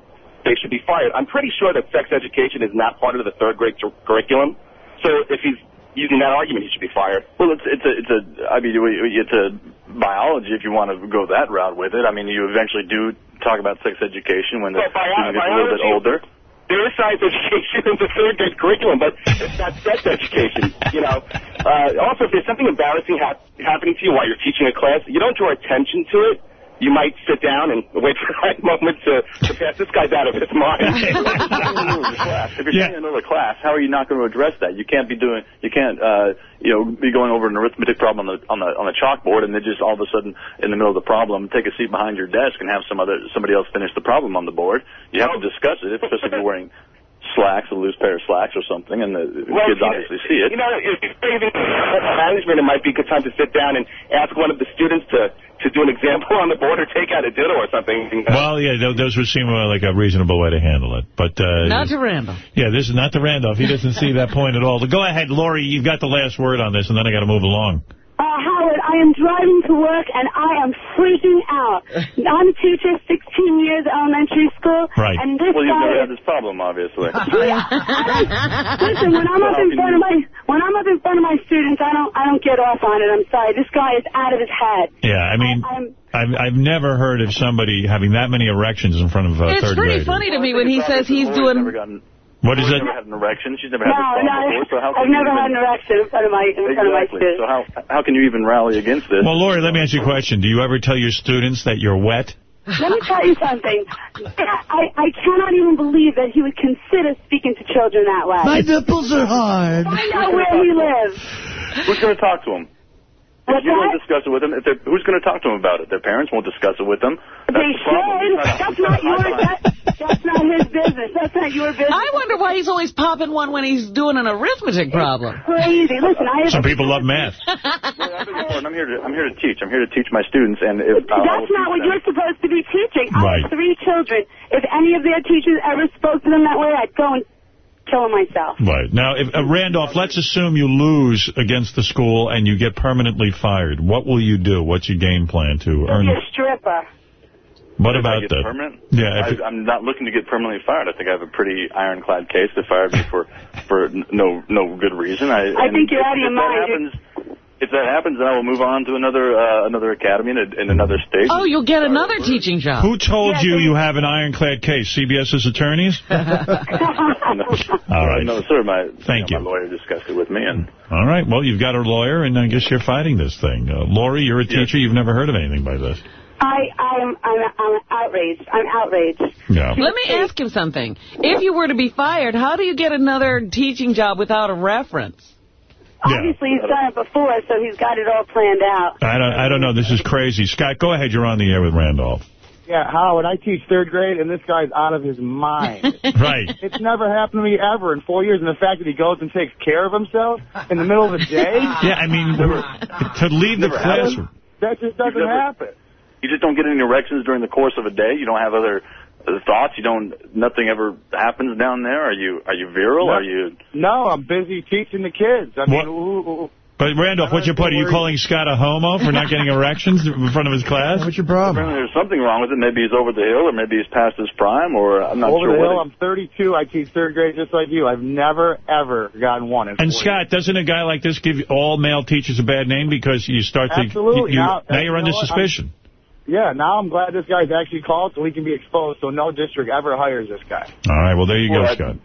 they should be fired. I'm pretty sure that sex education is not part of the third grade curriculum. So if he's using that argument, he should be fired. Well, it's it's a it's a I mean it's a biology if you want to go that route with it. I mean you eventually do talk about sex education when the Well, student gets a little bit older. There is science education in the third grade curriculum, but it's not sex education. You know. Uh, also, if there's something embarrassing hap- happening to you while you're teaching a class, you don't draw attention to it. You might sit down and wait for the right moment to, to pass this guy's out of his mind. If you're taking another class, how are you not going to address that? You can't be doing, you can't, uh, you know, be going over an arithmetic problem on the on the on the chalkboard and then just all of a sudden in the middle of the problem take a seat behind your desk and have some other somebody else finish the problem on the board. You have to discuss it, especially if you're wearing slacks, a loose pair of slacks or something, and the Well, kids you know- obviously see it. You know, if if you're even management, it might be a good time to sit down and ask one of the students to to do an example on the board or take out a ditto or something. Well, yeah, those would seem uh, like a reasonable way to handle it. But uh, Not to Randall. Yeah, this is not to Randolph. He doesn't see that point at all. But go ahead, Lori. You've got the last word on this, and then I got to move along. Uh, Howard, I am driving to work and I am freaking out. I'm a teacher, 16 years elementary school. Right. And this well, you've guy never is had this problem, obviously. Listen, when I'm up in front of my when I'm up in front of my students, I don't I don't get off on it. I'm sorry. This guy is out of his head. Yeah, I mean, I, I've, I've never heard of somebody having that many erections in front of uh, it's third pretty funny to me when he says he's Lori's doing... never gotten, What is Lori's it? never had an erection. She's never No, had this problem no, before. So how can I've you never even, had an erection in front of my in front of my students. So how how can you even rally against this? Well, Lori, let me ask you a question. Do you ever tell your students that you're wet? Let me tell you something. I, I cannot even believe that he would consider speaking to children that way. My nipples are hard. Find out where he lives. Who's going to talk to him? If you don't discuss it with them, if they're- who's going to talk to them about it? Their parents won't discuss it with them. That's They the should. That's not your. That, that's not his business. That's not your business. I wonder why he's always popping one when he's doing an arithmetic problem. Crazy. Listen, I have. Some people love math. And I'm here to I'm here to teach. I'm here to teach my students, and if I That's not what you're supposed to be teaching. I Right. have three children. If any of their teachers ever spoke to them that way, I'd go and kill them myself. Right. Now, if, uh, Randolph, let's assume you lose against the school and you get permanently fired. What will you do? What's your game plan to earn? Be a stripper. What If about that? Permanent? Yeah, if I, I'm not looking to get permanently fired. I think I have a pretty ironclad case. to fire me for for no no good reason. I, I think you're if, out of your mind. Happens, if that happens, then I will move on to another uh, another academy in, a, in another state. Oh, you'll get another teaching job. Who told you you have an ironclad case? CBS's attorneys? All right. No, sir. My Thank you. know, My lawyer discussed it with me, and All right. Well, you've got a lawyer, and I guess you're fighting this thing. Uh, Lori, you're a teacher. You've never heard of anything by this. I, I am, I'm, I'm outraged. I'm outraged. Yeah. Let me ask him something. If you were to be fired, how do you get another teaching job without a reference? Obviously, he's done it before, so he's got it all planned out. I don't. I don't know. This is crazy. Scott, go ahead. You're on the air with Randolph. Yeah, Howard, I teach third grade, and this guy's out of his mind. right. It's never happened to me ever in four years, and the fact that he goes and takes care of himself in the middle of the day, Yeah, I mean, to leave the Never classroom. that just doesn't never- happen. You just don't get any erections during the course of a day. You don't have other thoughts. You don't. Nothing ever happens down there. Are you are you virile? No. Are you? No, I'm busy teaching the kids. I mean, who, who, But Randolph, what's your point? Are you calling Scott a homo for not getting erections in front of his class? What's your problem? Apparently there's something wrong with it. Maybe he's over the hill, or maybe he's past his prime, or I'm not over sure the hill, what. I'm 32. I teach third grade just like you. I've never, ever gotten one. in And four Scott, doesn't a guy like this give all male teachers a bad name because you start to Absolutely. you, you- Now- now you're you under know what? Suspicion. Yeah, now I'm glad this guy's actually called so he can be exposed so no district ever hires this guy. All right, well there you Well, go, I- Scott.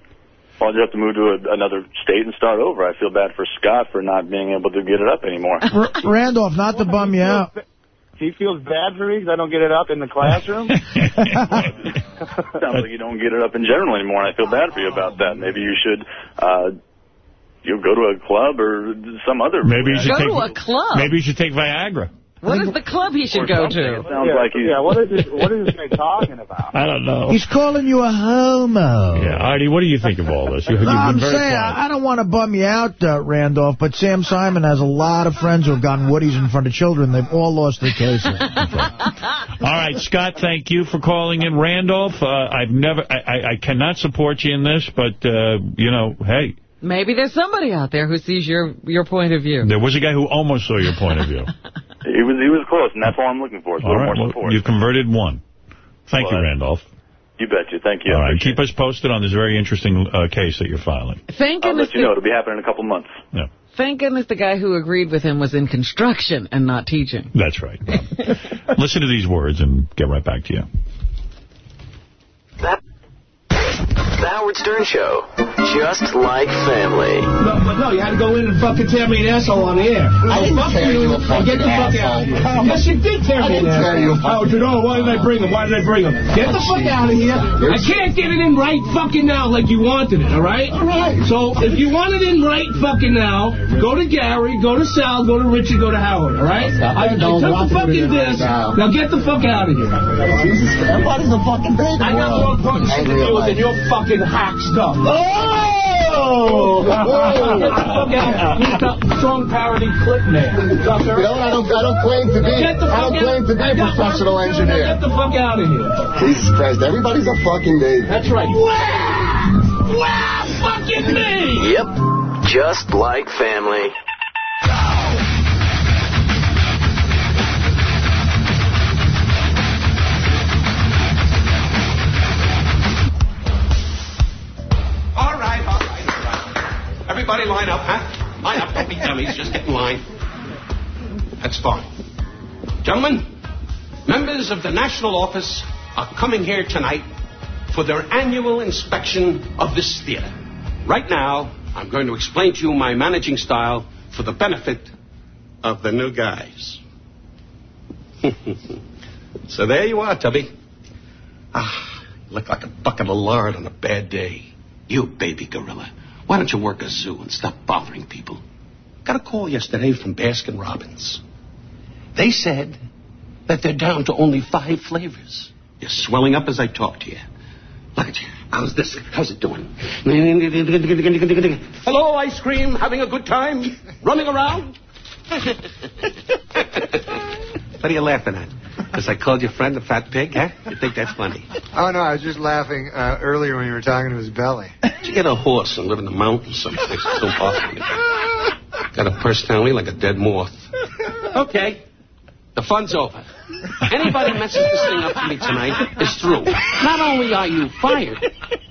Well, you have to move to a, another state and start over. I feel bad for Scott for not being able to get it up anymore. R- Randolph, not to bum you out. He feels bad for me because I don't get it up in the classroom. Sounds like you don't get it up in general anymore, and I feel bad for you about that. Maybe you should, uh, you go to a club or some other. Maybe you should Go take to a club. Maybe you should take Viagra. What is the club he should go something. to? It sounds like he's. yeah, what is this? What is this guy talking about? I don't know. He's calling you a homo. Yeah, Artie, what do you think of all this? You, No, I'm saying, quiet. I I don't want to bum you out, uh, Randolph, but Sam Simon has a lot of friends who have gotten Woodies in front of children. They've all lost their cases. All right, Scott, thank you for calling in. Randolph, uh, I've never, I, I, I cannot support you in this, but, uh, you know, hey, Maybe there's somebody out there who sees your your point of view. there was a guy who almost saw your point of view. He was he was close, and that's all I'm looking for. Is a All little right, more well, you converted one. Thank you, Randolph. You bet you. Thank you. All right, keep us posted on this very interesting uh, case that you're filing. Thank I'll let you know. It'll be happening in a couple months. Yeah, thank goodness the guy who agreed with him was in construction and not teaching. that's right. Listen to these words and get right back to you. The Howard Stern Show. Just like family. No, but no, you had to go in and fucking tear me an asshole on the air. I didn't fuck tear you a and fucking Get the fuck out of here. Yes, you did tear I me an didn't tear you a asshole. Oh, you know, why did I bring him? Why did I bring him? Get the fuck out of here. I can't get it in right fucking now like you wanted it, all right? All right. So if you want it in right fucking now, go to Gary, go to Sal, go to Richard, go to Howard, all right? I, I don't took want the to fucking be right disc. now. Now get the fuck out of here. Jesus, everybody's a fucking baby. I got more important shit to do than your fucking hack stuff. Oh! Get the fuck out. You strong parody clip man. You know? I don't, I don't claim to be. Get the I don't claim to be a professional work to do. Now engineer. Get the fuck out of here. Jesus Christ, everybody's a fucking baby. That's right. Wow! Wow! Fucking me! Yep. Just like family. All Everybody line up, huh? Line up, don't be dummies, just get in line. That's fine. Gentlemen, members of the national office are coming here tonight for their annual inspection of this theater. Right now, I'm going to explain to you my managing style for the benefit of the new guys. so there you are, Tubby. Ah, look like a bucket of lard on a bad day. You baby gorilla. Why don't you work a zoo and stop bothering people? Got a call yesterday from Baskin Robbins. They said that they're down to only five flavors. You're swelling up as I talk to you. Look at you. How's this? How's it doing? Hello, ice cream. Having a good time? Running around? what are you laughing at? Because I called your friend a fat pig, huh? You think that's funny? Oh, no, I was just laughing uh, earlier when you were talking to his belly. Did you get a horse and live in the mountains someplace? It's so bother me. Got a personality like a dead moth. Okay. The fun's over. Anybody messes this thing up for me tonight is through. Not only are you fired,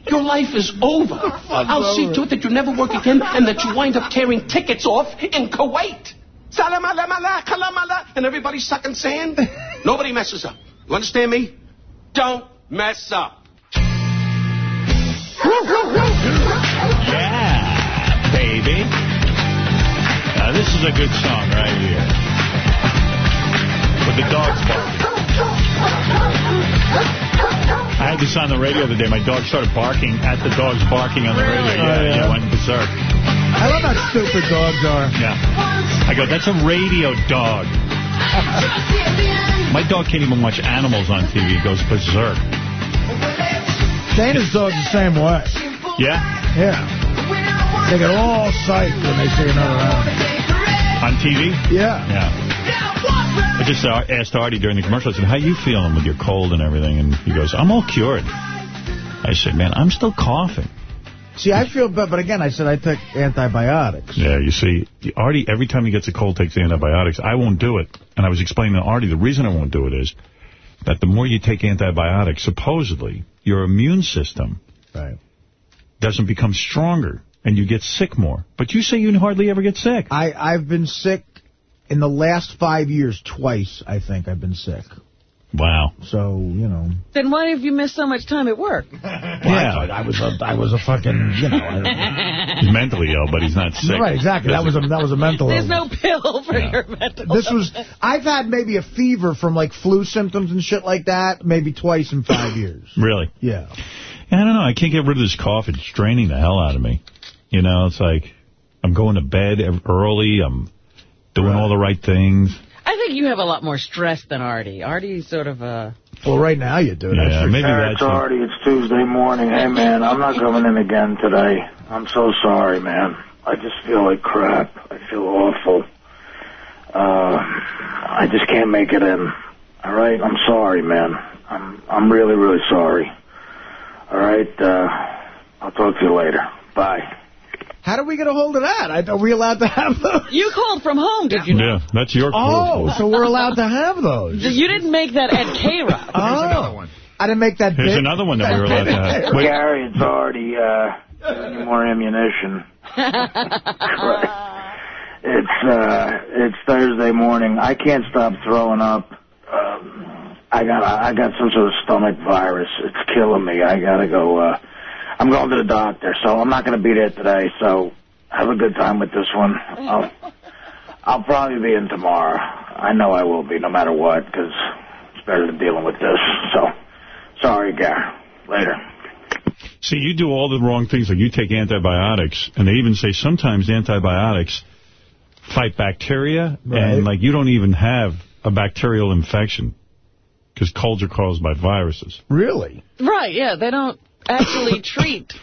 your life is over. I'll see to it that you never work again and that you wind up tearing tickets off in Kuwait. Salam alamala, kalamala, and everybody sucking sand. Nobody messes up. You understand me? Don't mess up. Yeah, baby. Now, this is a good song right here. With the dogs barking. I had this on the radio the other day. My dog started barking at the dogs barking on the radio. Yeah, Oh, yeah. yeah, went berserk. I love how stupid dogs are. Yeah. I go, that's a radio dog. My dog can't even watch animals on TV. He goes berserk. Dana's dog's the same way. Yeah? Yeah. They get all psyched when they see another animal. On TV? Yeah. Yeah. I just uh, asked Artie during the commercial, I said, how you feeling with your cold and everything? And he goes, I'm all cured. I said, man, I'm still coughing. See, I feel bad, but again, I said I took antibiotics. Yeah, you see, Artie, every time he gets a cold, takes antibiotics. I won't do it. And I was explaining to Artie, the reason I won't do it is that the more you take antibiotics, supposedly, your immune system right. doesn't become stronger, and you get sick more. But you say you hardly ever get sick. I, I've been sick in the last five years twice, I think I've been sick. Wow. So, you know. Then why have you missed so much time at work? yeah. I, I, was a, I was a fucking, you know. I, he's mentally ill, but he's not sick. Right, exactly. That was a, that was a mental There's illness. no pill for Yeah. your mental This was, I've had maybe a fever from like flu symptoms and shit like that, maybe twice in five years. Really? Yeah. I don't know. I can't get rid of this cough. It's draining the hell out of me. You know, it's like I'm going to bed early. I'm doing all the right things. I think you have a lot more stress than Artie. Artie's sort of a... Well, right now you do. Yeah, maybe Hey, it's Artie. It's Tuesday morning. Hey, man, I'm not coming in again today. I'm so sorry, man. I just feel like crap. I feel awful. Uh, I just can't make it in. All right? I'm sorry, man. I'm I'm really, really sorry. All right? Uh, I'll talk to you later. Bye. How do we get a hold of that? I, are we allowed to have those? You called from home, did you know? Yeah, that's your call. Oh, so we're allowed to have those. You didn't make that at K-Rock. Oh. I didn't make that Here's big. another one that we were allowed to have. Wait, Gary, it's Artie. Uh, any more ammunition? It's uh, it's Thursday morning. I can't stop throwing up. Um, I got I got some sort of stomach virus. It's killing me. I gotta go. Uh, I'm going to the doctor, so I'm not gonna be there today. So have a good time with this one. I'll I'll probably be in tomorrow. I know I will be, no matter what, because it's better than dealing with this. So sorry, Gary. Later. See, you do all the wrong things. Like you take antibiotics, and they even say sometimes antibiotics fight bacteria, and like you don't even have a bacterial infection because colds are caused by viruses. Really? Right, yeah, they don't actually treat.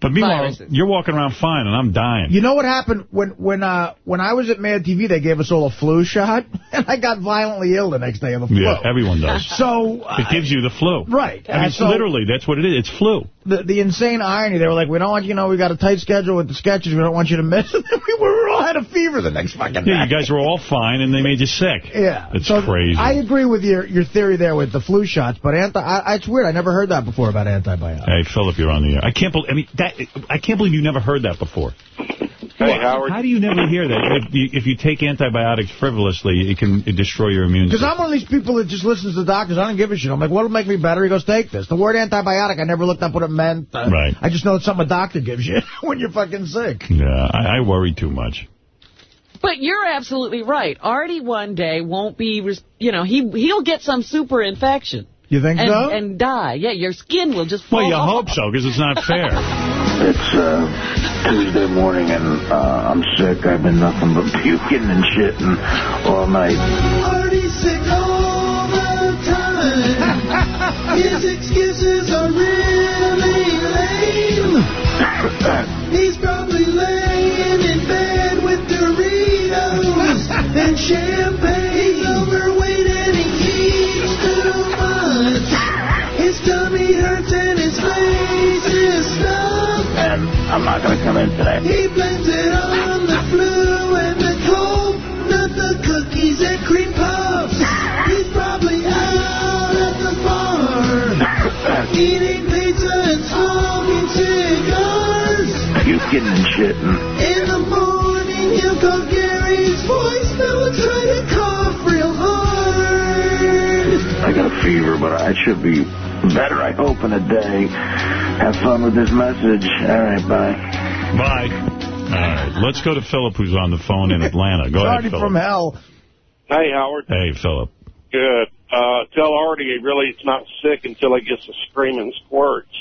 But meanwhile, Viruses. you're walking around fine, and I'm dying. You know what happened when when uh when I was at Mad TV? They gave us all a flu shot, and I got violently ill the next day of the flu. Yeah, everyone does. So It gives you the flu. Right. I mean, so- literally, that's what it is. It's flu. The the insane irony, they were like, we don't want you know we got a tight schedule with the sketches, we don't want you to miss. And then we were all had a fever the next fucking Yeah, day. you guys were all fine, and they made you sick. Yeah, It's so crazy. I agree with your your theory there with the flu shots, but anti, I, it's weird. I never heard that before about antibiotics. Hey, Philip, you're on the air. I can't believe. I mean, that. I can't believe you never heard that before. Hey, Howard. How do you never hear that? If you, if you take antibiotics frivolously, it can destroy your immune Because. I'm one of these people that just listens to doctors. I don't give a shit. I'm like, what'll make me better? He goes, take this. The word antibiotic, I never looked up what it meant. Uh, Right. I just know it's something a doctor gives you when you're fucking sick. Yeah, I, I worry too much. But you're absolutely right. Artie one day won't be, res- you know, he, he'll get some super infection. You think and, so? And die. Yeah, your skin will just fall Well, you off. hope so, because it's not fair. It's uh, Tuesday morning and uh, I'm sick. I've been nothing but puking and shitting all night. Artie's sick all the time. His excuses are really lame. He's probably not going to come in today. He blames it on the flu and the cold, not the cookies and cream puffs. He's probably out at the bar, eating pizza and smoking cigars. Puking and shitting. In the morning, he'll call Gary's voicemail and try to cough real hard. I got a fever, but I should be better, I hope, in a day. Have fun with this message. All right, bye. Bye. All right, let's go to Philip, who's on the phone in Atlanta. Go ahead, Artie Philip. from hell. Hey, Howard. Hey, Philip. Good. Uh, tell Artie really it's not sick until he gets the screaming squirts.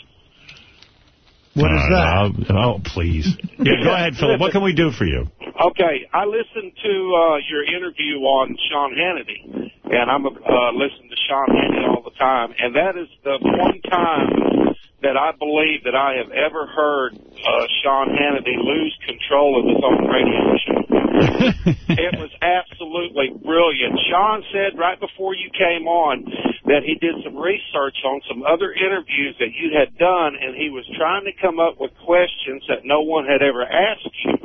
What is that? oh, please. Yeah, go ahead, Philip. What can we do for you? Okay, I listened to uh, your interview on Sean Hannity, and I'm a uh, listen to Sean Hannity all the time, and that is the one time that I believe that I have ever heard uh, Sean Hannity lose control of his own radio show. it was absolutely brilliant. Sean said right before you came on that he did some research on some other interviews that you had done, and he was trying to come up with questions that no one had ever asked you.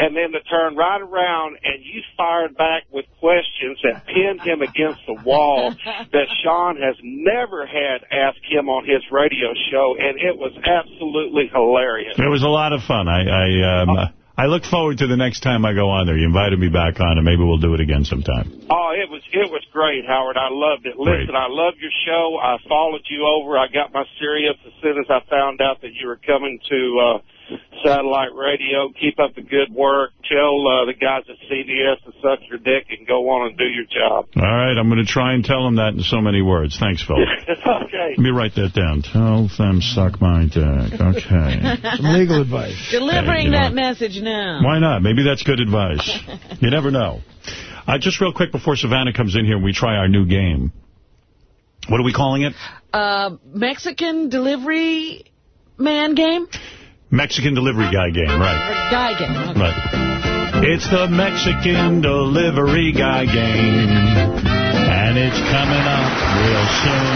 And then to turn right around and you fired back with questions that pinned him against the wall that Sean has never had asked him on his radio show, and it was absolutely hilarious. It was a lot of fun. I I, um, I look forward to the next time I go on there. You invited me back on, and maybe we'll do it again sometime. Oh, it was it was great, Howard. I loved it. Listen, I love your show. I followed you over. I got my Sirius as soon as I found out that you were coming to uh, satellite radio. Keep up the good work. Tell uh, the guys at CBS to suck your dick and go on and do your job. All right, I'm going to try and tell them that in so many words. Thanks, Phil. okay. Let me write that down. Tell them suck my dick. Okay. Some legal advice. Delivering you know that message now. Why not? Maybe that's good advice. you never know. Uh, just real quick before Savanna comes in here, and we try our new game. What are we calling it? Uh, Mexican delivery man game? Mexican delivery guy game, right. Guy game. Okay. Right. It's the Mexican delivery guy game. And it's coming up real soon.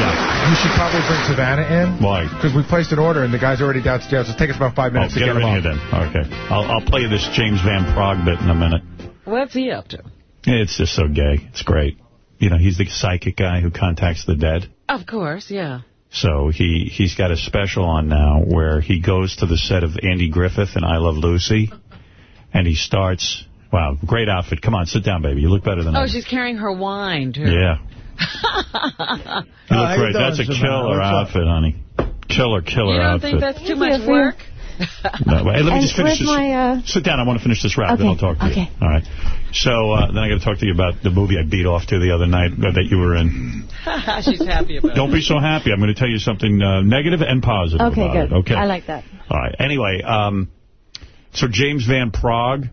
yeah. You should probably bring Savanna in. Why? Because we placed an order and the guy's already downstairs. It'll take us about five minutes oh, get to her get in him here on. then. Okay. I'll, I'll play you this James Van Praagh bit in a minute. What's he up to? It's just so gay. It's great. You know, he's the psychic guy who contacts the dead. Of course, yeah. So he, he's got a special on now where he goes to the set of Andy Griffith and I Love Lucy, and he starts... Wow, great outfit. Come on, sit down, baby. You look better than oh, I Oh, she's carrying her wine, too. Yeah. you look great. That's a killer outfit, honey. Killer, killer You don't outfit. think that's too much work? No, wait, let me And just finish this. my, uh, Sit down. I want to finish this rap, then I'll talk to okay. you. All right. So uh, then I got to talk to you about the movie I beat off to the other night uh, that you were in. she's happy about Don't be so happy. I'm going to tell you something uh, negative and positive Okay, about good. it. Okay. I like that. All right. Anyway, um, so James Van Praagh.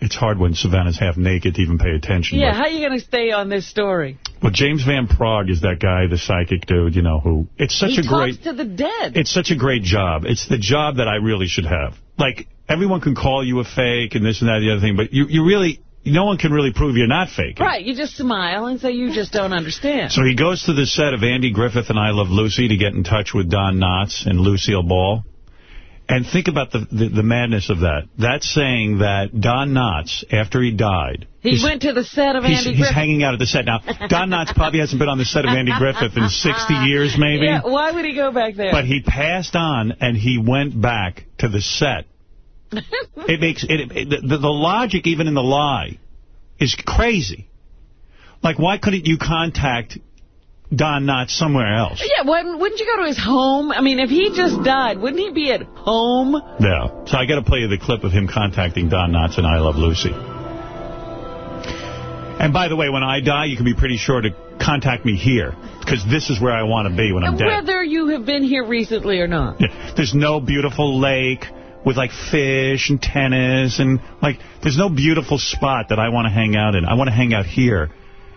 It's hard when Savanna's half naked to even pay attention. Yeah, how are you going to stay on this story? Well, James Van Praagh is that guy, the psychic dude, you know, who... It's such he a great... to the dead. It's such a great job. It's the job that I really should have. Like, everyone can call you a fake and this and that and the other thing, but you, you really... No one can really prove you're not fake. Right, you just smile and say you just don't understand. So he goes to the set of Andy Griffith and I Love Lucy to get in touch with Don Knotts and Lucille Ball. And think about the, the, the madness of that. That's saying that Don Knotts, after he died... he he's- went to the set of He's, Andy he's Griffith. hanging out at the set. Now, Don Knotts probably hasn't been on the set of Andy Griffith in 60 years, maybe. Yeah, why would he go back there? But he passed on and he went back to the set. It makes it, it the, the logic even in the lie is crazy. Like, why couldn't you contact Don Knotts somewhere else? Yeah, wouldn't you go to his home? I mean, if he just died, wouldn't he be at home? Yeah. So I got to play you the clip of him contacting Don Knotts and I Love Lucy. And by the way, when I die, you can be pretty sure to contact me here, because this is where I want to be when I'm dead. Whether you have been here recently or not. Yeah. There's no beautiful lake with, like, fish and tennis, and, like, there's no beautiful spot that I want to hang out in. I want to hang out here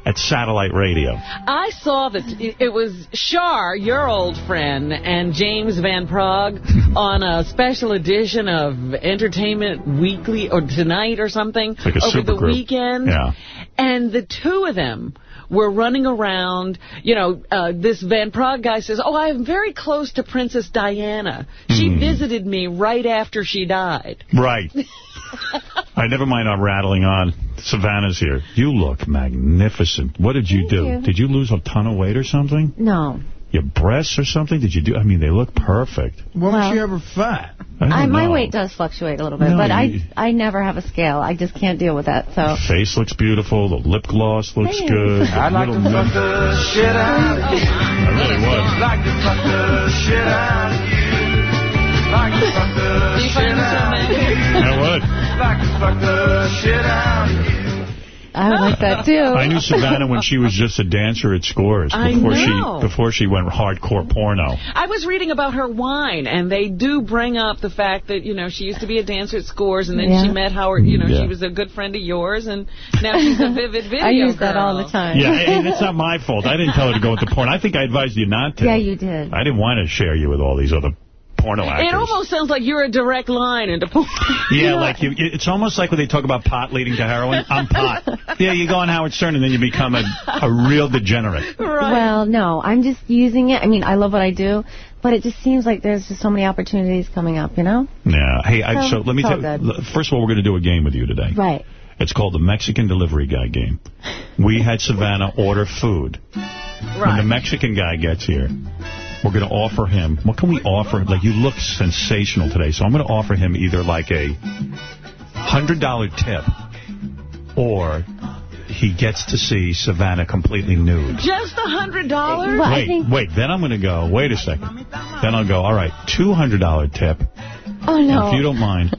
at Satellite Radio. I saw that it was Shar, your old friend, and James Van Praagh on a special edition of Entertainment Weekly or Tonight or something like a over the supergroup. weekend. Yeah. And the two of them were running around. You know, uh, this Van Praagh guy says, oh, I'm very close to Princess Diana. She Hmm. visited me right after she died. Right. All right, never mind I'm rattling on. Savanna's here. You look magnificent. What did you do? you. Did you lose a ton of weight or something? No. Your breasts or something? Did you do? I mean, they look perfect. When Well- was she ever fat? I don't I, my know. weight does fluctuate a little bit, No, but you- I I never have a scale. I just can't deal with that. So Face looks beautiful. The lip gloss looks Thanks. good. I'd like to fuck the shit out of you. I really would. Like to fuck the shit out of you. Like to fuck the shit out of you. I. Like fuck the shit out of you. I would like that too. I knew Savanna when she was just a dancer at Scores before she before she went hardcore porno. I was reading about her wine, and they do bring up the fact that, you know, she used to be a dancer at Scores, and then Yeah. she met Howard, you know, Yeah. she was a good friend of yours, and now she's a vivid video I use that all the time. Yeah, hey, that's not my fault. I didn't tell her to go into porn. I think I advised you not to. Yeah, you did. I didn't want to share you with all these other porno actors. It almost sounds like you're a direct line into porn. Yeah, like you, it's almost like when they talk about pot leading to heroin. I'm pot. Yeah, you go on Howard Stern and then you become a, a real degenerate. Well, no, I'm just using it. I mean, I love what I do, but it just seems like there's just so many opportunities coming up, you know? Yeah. Hey, I, So, so let me tell you. First of all, we're going to do a game with you today. Right. It's called the Mexican Delivery Guy game. We had Savanna order food. Right. When the Mexican guy gets here, we're going to offer him, what can we offer? him? Like, you look sensational today, so I'm going to offer him either like a $100 tip or he gets to see Savanna completely nude. Just a hundred dollars? Wait, wait, then I'm going to go, wait a second. Then I'll go, all right, $200 tip. Oh, no. If you don't mind,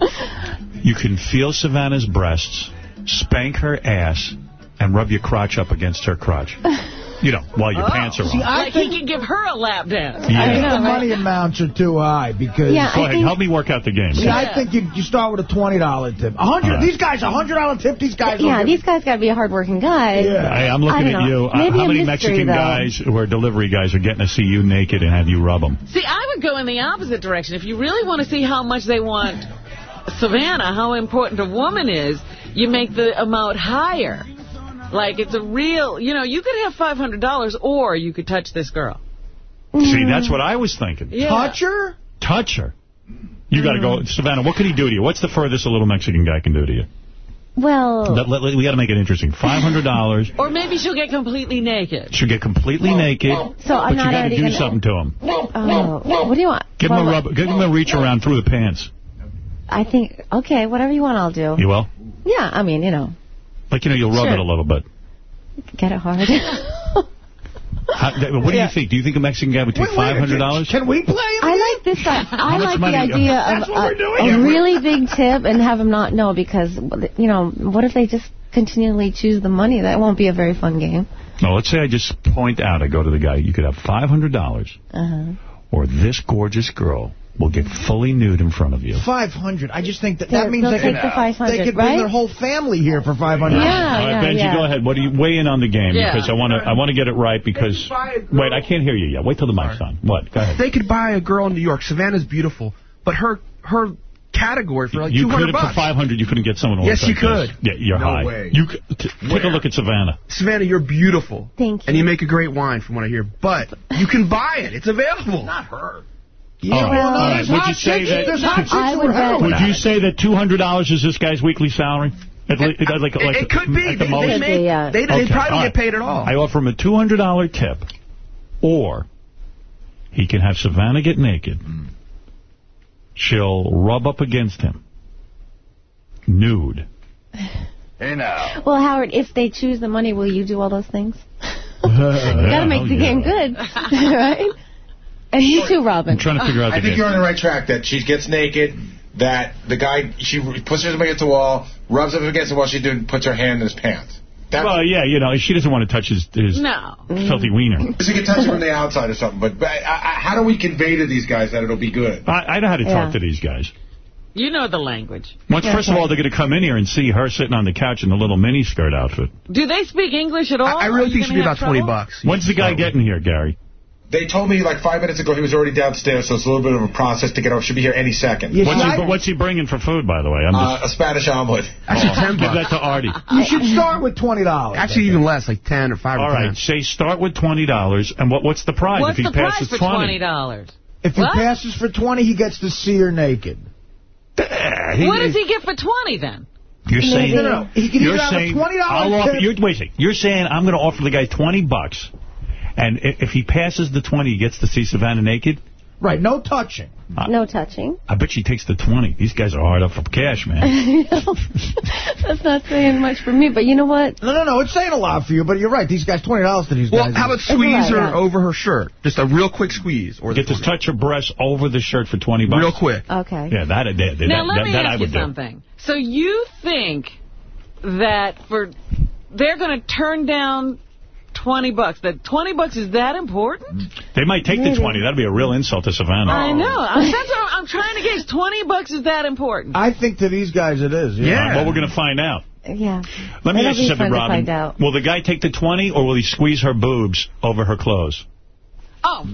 you can feel Savanna's breasts, spank her ass, and rub your crotch up against her crotch. You know, while your pants are See, on. like he can give her a lap dance. Yeah. I think the money amounts are too high because... Yeah, Go ahead, help me work out the game. See, I think you, you start with a $20 tip. A hundred. All right. These guys, a $100 tip, these guys... Yeah, will these guys got to be a hardworking guy. Hey, I'm looking I at know. you. Uh, Maybe How a many mystery, Mexican though. guys who are delivery guys are getting to see you naked and have you rub them? See, I would go in the opposite direction. If you really want to see how much they want Savanna, how important a woman is, you make the amount higher. Like, it's a real, you know, you could have $500 or you could touch this girl. See, that's what I was thinking. Yeah. Touch her? Touch her. You got to go. Mm. Savanna, what can he do to you? What's the furthest a little Mexican guy can do to you? Well, Let- let- we got to make it interesting. $500. Or maybe she'll get completely naked. She'll get completely naked, So I'm but you got to already do gonna- something to him. oh, what do you want? Give him a rub. Give him a reach around through the pants. I think, okay, whatever you want, I'll do. You will? Yeah, I mean, you know, Like, you know, you'll rub Sure. it a little bit. get it hard. How, what do you think? Do you think a Mexican guy would take $500? Can we play? I like this guy. I like the idea of a, a really big tip and have him not know because, you know, what if they just continually choose the money? That won't be a very fun game. No, let's say I just point out, I go to the guy, you could have $500 Uh-huh. or this gorgeous girl will get fully nude in front of you. 500 I just think that They're- that means they'll could, the 500, they could bring right? their whole family here for 500 Yeah, All right, yeah, Benji, yeah. go ahead. What do you weigh in on the game? Yeah. Because I want to I want to get it right because... Wait, I can't hear you yet. Wait till the mic's on. What? Go ahead. They could buy a girl in New York. Savanna's beautiful, but her her category for like you 200 could bucks. for 500 you couldn't get someone Yes, like you this. could. Yeah, you're No high. way. You take a look at Savanna. Savanna, you're beautiful. Thank you. And you make a great wine, from what I hear. But you can buy it. It's available. Not her. Yeah, All right. well, no, All right. there's Would hot you say chicks- that- there's hot chicks I would are heroin Would you say that $200 is this guy's weekly salary? At le- like, like, It, it could be. At the They, most? they, Could make, be, yeah. they, they Okay, probably don't all get paid at all. I offer him a $200 tip, or he can have Savanna get naked. She'll rub up against him, nude. Hey now. Well, Howard, if they choose the money, will you do all those things? you Yeah, got to make oh, the yeah. game good, right? And you too, Robin. I'm trying to figure out the I think game. you're on the right track. That she gets naked. That the guy she pushes him against the wall, rubs up against the wall. She doing puts her hand in his pants. That's, Well, yeah, you know, she doesn't want to touch his, his No. filthy wiener. she can touch it from the outside or something. But, but I, I, how do we convey to these guys that it'll be good? I, I know how to Yeah. talk to these guys. You know the language. Once, first of all, they're going to come in here and see her sitting on the couch in the little mini skirt outfit. Do they speak English at all? I, I really think it should be about have 20 trouble? bucks. When's the guy getting here, Gary? They told me like five minutes ago he was already downstairs, so it's a little bit of a process to get over. Should be here any second. Yeah, What's he, I- what's he bringing for food, by the way? I'm Uh, just, a Spanish omelet. Actually, 10 give that to Artie. You should start with $20. Actually, even less, like 10 or 5 All or 10. right, say start with $20, and what what's the prize What's if he the price passes for 20? $20? If he What? passes for 20 he gets to see her naked. He- What does he get for 20 then? You're saying, No, no, no. He can you're either have a saying, $20 I'll offer, you're, wait a second. You're saying I'm going to offer the guy 20 bucks, and if he passes the 20, he gets to see Savanna naked? Right, no touching. Uh, no touching. I bet she takes the 20. These guys are hard up for cash, man. That's not saying much for me, but you know what? No, no, no, it's saying a lot for you, but you're right. These guys, $20 to these Well, guys. how about is- squeeze right, her yeah. over her shirt? Just a real quick squeeze. Or Get to touch her breasts over the shirt for 20 bucks. Real quick. Okay. Yeah, that, that, that, Now, let that, me that I ask you would do. something. So you think that for they're going to turn down 20 bucks? That 20 bucks is that important? They might take the 20. That'd be a real insult to Savanna. I know. I'm, that's what I'm trying to gauge. 20 bucks is that important? I think to these guys it is. Yeah. well, we're going to find out. Yeah. Let me It'll ask you something, Robin. find out. Will the guy take the 20 or will he squeeze her boobs over her clothes? Oh,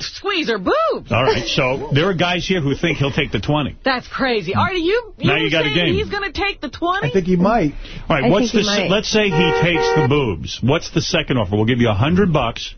squeeze her boobs. All right, so there are guys here who think he'll take the 20. That's crazy. Hmm. Artie, you, you Now you got a saying game. he's going to take the 20? I think he might. All right, I what's the think he se- might. let's say he takes the boobs. What's the second offer? We'll give you a 100 bucks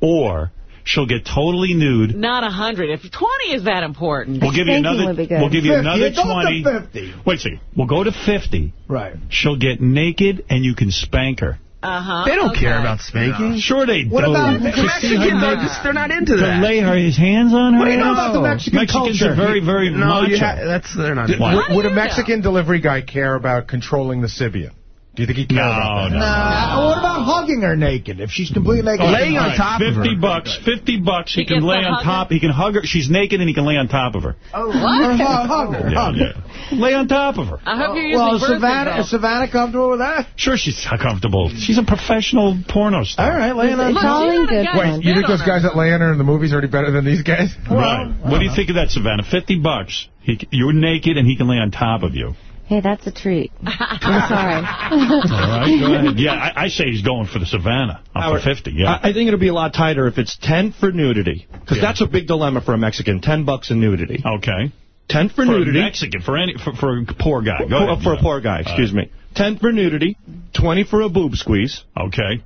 or she'll get totally nude. Not a hundred. If 20 is that important. We'll give you another We'll give you 50, another go to 20. 50. Wait a second. We'll go to 50. Right. She'll get naked and you can spank her. Uh-huh. They don't okay. care about spanking. Sure they What do. about To the see her Mexicans? Are just, they're not into to that. lay her his hands on her. What do you know about the No. Mexican Mexicans culture? are very, very No, macho. you that's they're not. Would, into that. would a Mexican delivery guy care about controlling the Sybian? Do you think he'd care about that? Nah, uh, what about hugging her naked? If she's completely naked. Oh, Laying all right, 50 bucks. 50 bucks. He, He can lay on hug top. He can hug her. She's naked and he can lay on top of her. Oh, what? Hug her. Yeah, hug her. yeah. Lay on top of her. I hope you're using Well, Savanna, is Savanna comfortable with that? Sure, she's comfortable. She's a professional porno star. All right, laying on It's top. all in good Wait, you think those guys that lay on her in the movies are any better than these guys? Right. What do you think of that, Savanna? 50 bucks. He, you're naked and he can lay on top of you. Hey, that's a treat. I'm sorry. All right, go ahead. Yeah, I, I say he's going for the Savanna. Up for 50, yeah. I, I think it'll be a lot tighter if it's 10 for nudity. Because Yeah. that's a big dilemma for a Mexican. 10 bucks in nudity. Okay. 10 for, For a nudity. Mexican, for any, for, for a poor guy. Go for, ahead. for a poor guy, excuse me. 10 for nudity, 20 for a boob squeeze. Okay.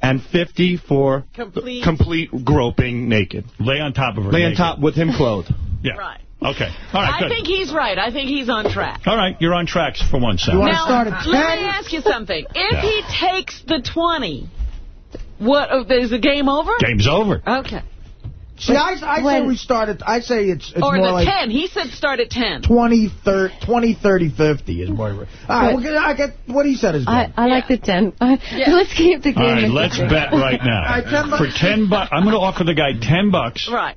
And 50 for Complete. complete groping naked. Lay on top of her. Lay on top with him clothed. Yeah. Right. Okay. All right, I good. think he's right. I think he's on track. All right, you're on tracks for one second. now, let me ask you something. If Yeah. he takes the 20, what is uh, the game over? Game's over. Okay. See, I, I say we started. I say it's it's or more the 10. He said start at 10. 20, 30, 20, 30, 50 is more. All right, well, I get what he said is good. I, I like the 10. Let's keep the game All right, interesting. let's bet right now. All right, 10 bucks. For 10 bucks, I'm going to offer the guy 10 bucks, Right.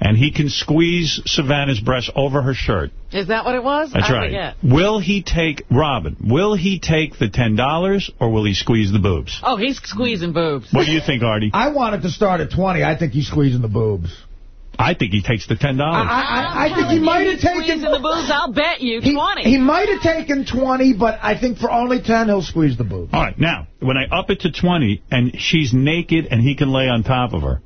And he can squeeze Savanna's breast over her shirt. Is that what it was? That's I right. forget. Will he take, Robin, will he take the $10 or will he squeeze the boobs? Oh, he's squeezing boobs. What do you think, Artie? I wanted to start at 20. I think he's squeezing the boobs. I think he takes the $10. I, I, I think he might have taken. Squeezing the boobs, I'll bet you He, 20. he might have taken 20, but I think for only 10, he'll squeeze the boobs. All right, now, when I up it to 20 and she's naked and he can lay on top of her,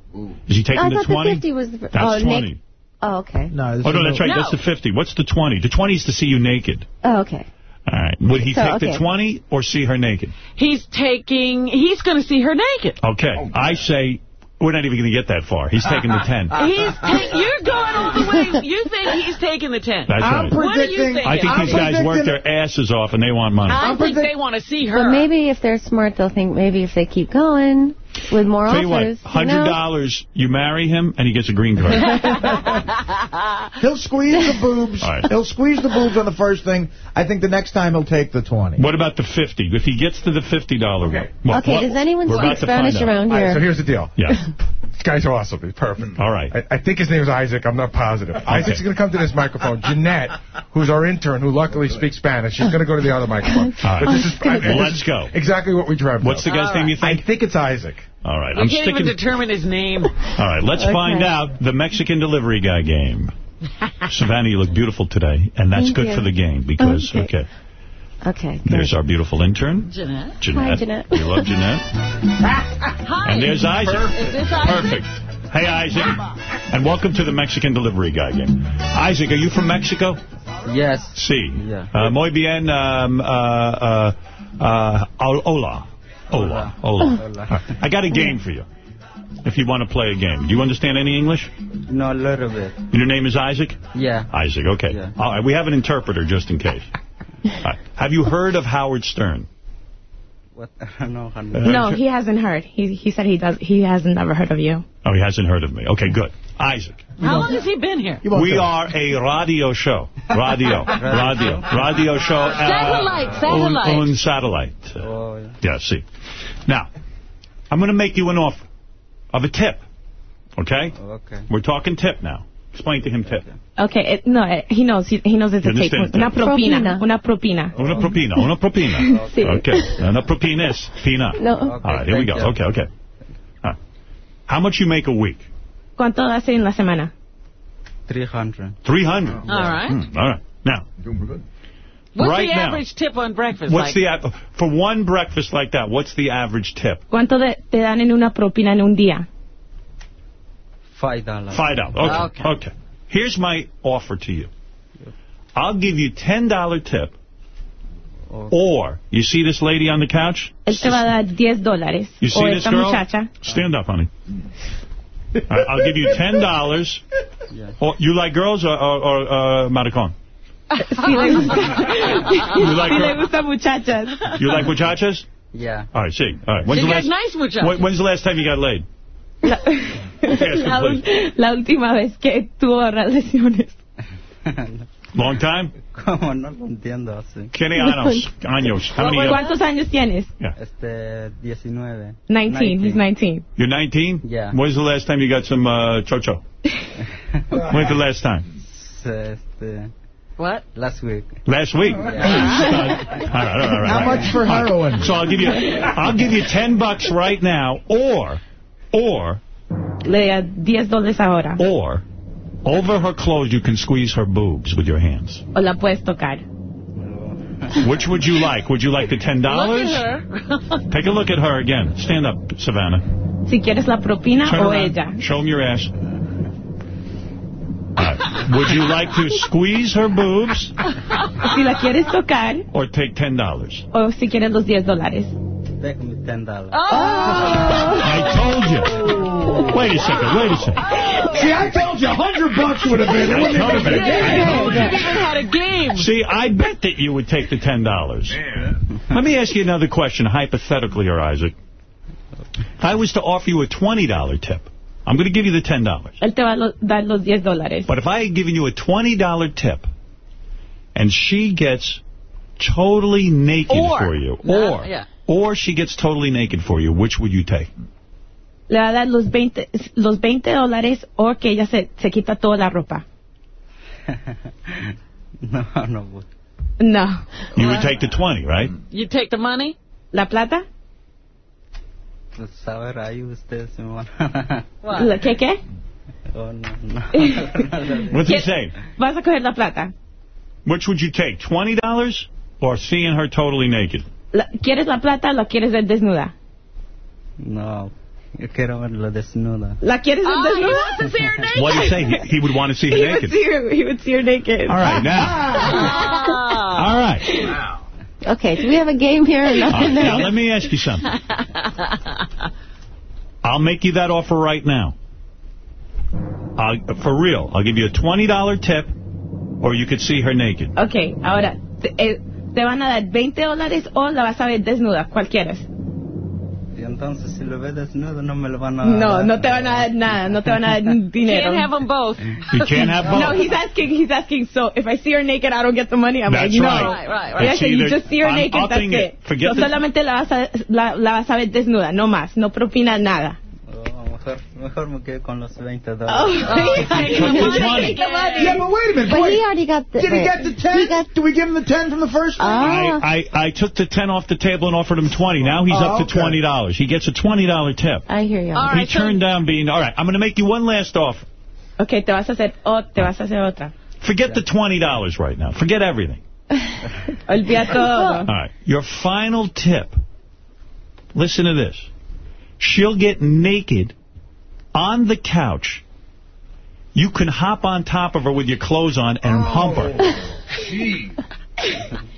is he taking I the thought 20? the 50 was... The, That's oh, 20. Nick, oh, okay. No, Oh, no, that's right. No. That's the 50. What's the 20? The 20 is to see you naked. Oh, okay. All right. Would he So, take the okay. 20 or see her naked? He's taking, he's going to see her naked. Okay. Oh, I say we're not even going to get that far. He's taking the 10. He's ta- you're going all the way. You think he's taking the 10. That's I'm right. Do you predicting- think? I think I'm these guys work their asses off and they want money. I I'm think they want to see her. But maybe if they're smart, they'll think maybe if they keep going with more Tell you what, you know? $100, you marry him and he gets a green card. He'll squeeze the boobs. All right. He'll squeeze the boobs on the first thing. I think the next time he'll take the 20. what about the 50? If he gets to the $50 Okay. what, Okay, what- does anyone speak Spanish around All right, here? so here's the deal. Yeah. This guy's awesome. He's perfect. All right. I, I think his name is Isaac. I'm not positive. Isaac's going to come to this microphone. Jeanette, who's our intern, who luckily speaks Spanish, she's going to go to the other microphone. All right. But this is, I, this Let's is go. Exactly what we dreamt What's the of. guy's name you think? I think? think it's Isaac. All right. We I'm can't sticking. even determine his name. All right, let's Okay. find out the Mexican delivery guy game. Savanna, you look beautiful today, and that's Thank good you. for the game because, Okay. okay, Okay, good. there's our beautiful intern, Jeanette. Jeanette. Hi, Jeanette. We love Jeanette. Hi. And there's Isaac. Is this Isaac? Perfect. Hey, Isaac. And welcome to the Mexican delivery guy game. Isaac, are you from Mexico? Yes. Sí. Yeah. Uh, muy bien. Um, uh, uh, uh, hola. Hola. Hola. I got a game for you. If you want to play a game. Do you understand any English? No, a little bit. Your name is Isaac? Yeah. Isaac, okay. Yeah. All right, we have an interpreter just in case. All right. Have you heard of Howard Stern? What? no, Uh, No, he hasn't heard. He he said he does. He hasn't ever heard of you. Oh, he hasn't heard of me. Okay, good. Isaac. How long has he been here? We are a radio show. Radio. radio. Radio show. uh, Satellite, satellite. Un, un satellite. Oh, yeah. Yeah, see. Now, I'm going to make you an offer of a tip. Okay? Okay. We're talking tip now. Explain to him tip. Okay, it, no, eh, he knows. He, he knows it's You a take. understand Una propina. Propina. Una propina. Una propina. Una propina. Sí. Okay. Una propina is pina. No. All right, here we go. you. Okay, okay. All right. How much you make a week? ¿Cuánto hace en la semana? 300. 300. All right. Hmm, all right. Now, What's Right the now. average tip on breakfast? what's like? the for one breakfast like that? What's the average tip? ¿Cuánto de- te dan en una propina en un día? Five dollars. Five dollars. Okay. okay. Here's my offer to you. I'll give you $10 tip. Or, you see this lady on the couch? Él te va a dar 10 dólares. You see o this girl? muchacha. Stand up, honey. All right, I'll give you $10. Or, you like girls or, or, or uh, maricón? Si le gusta, You like si le gusta muchachas. You like muchachas? Yeah. All right, see. All right. When's She the last, nice muchachas. when- when's the last time you got laid? La, Yes, la, la última vez que tuvo relaciones. Long time? ¿Cómo no lo entiendo así? ¿Qué años? años. How many, ¿Cuántos años tienes? Este, 19. 19. He's 19. You're 19? Yeah. When's the last time you got some uh, chocho? When's the last time? Este, What? last week. Last week. all right, all right, all right. How much for All right. heroin? So I'll give you, I'll give you 10 bucks right now, or, or, Le da 10 dólares ahora. or, over her clothes you can squeeze her boobs with your hands. O la puedes tocar. Which would you like? Would you like the $10? Look at her. Take a look at her again. Stand up, Savanna. Si quieres la propina Turn o around. ella. Show him your ass. All right. Would you like to squeeze her boobs Si la quieres tocar or take $10? o si quieres los 10 dólares. Déjame 10 dólares. I told you. Wait a second, wait a second. See, I told you, a hundred bucks would have been. It I wouldn't have told been a you. game. You had a game. See, I bet that you would take the $10. Let me ask you another question, hypothetically here, Isaac. If I was to offer you a $20 tip, I'm going to give you the $10. Él te va a dar los 10 dólares. But if I had given you a $20 tip and she gets totally naked Or. for you, or yeah. or she gets totally naked for you, which would you take? Le va a dar los 20, los 20 dólares o que ella se, se quita toda la ropa. No, no voy. No. You would take the 20, right? You take the money? ¿La plata? Pues a ver, ahí ustedes me van a... ¿La- ¿Qué, qué? Oh, no, no. What's he ¿Qué- saying? Vas a coger la plata. Which would you take, $20 or seeing her totally naked? La- ¿Quieres la plata o la quieres ver desnuda? No, yo quiero verla desnuda. ¿La quieres ver Oh, he desnuda? wants to see her naked. What do you say? He, he would want to see her He would naked. see her, he would see her naked. All right, now. All right. Okay, do we have a game here or All right, nothing? now, let me ask you something. I'll make you that offer right now. I'll, for real, I'll give you a $20 tip, or you could see her naked. Ok, ahora, te, eh, te van a dar 20 dólares o la vas a ver desnuda, cual quieres. Entonces si lo ve desnudo no me lo van a No, dar. no te van a dar nada, no te van a dar dinero. Can't have them both. You can't have both. No, he's asking, he's asking, so if I see her naked, I don't get the money. I'm That's like, no. right. Right, right, right. Yeah, so you just see her I'm naked, that's it. it. The- solamente la vas, a, la, la vas a ver desnuda, no más, no propina nada. Oh, mejor, mejor me quedo con los 20 Oh, dólares. he's taking Took the the money. 20. Take the money. Yeah, but wait a minute. But boy. he already got the... Did he get the 10? Do we give him the 10 from the first one? Ah. I, I, I took the 10 off the table and offered him 20. Now he's Oh, up to okay. $20. He gets a $20 tip. I hear you. All he right, so- turned down being, all right, I'm going to make you one last offer. Ok, te vas a hacer, o te vas a hacer otra. Forget the $20 right now. Forget everything. Olvida todo. All right. Your final tip. Listen to this. She'll get naked on the couch. You can hop on top of her with your clothes on and oh. hump her.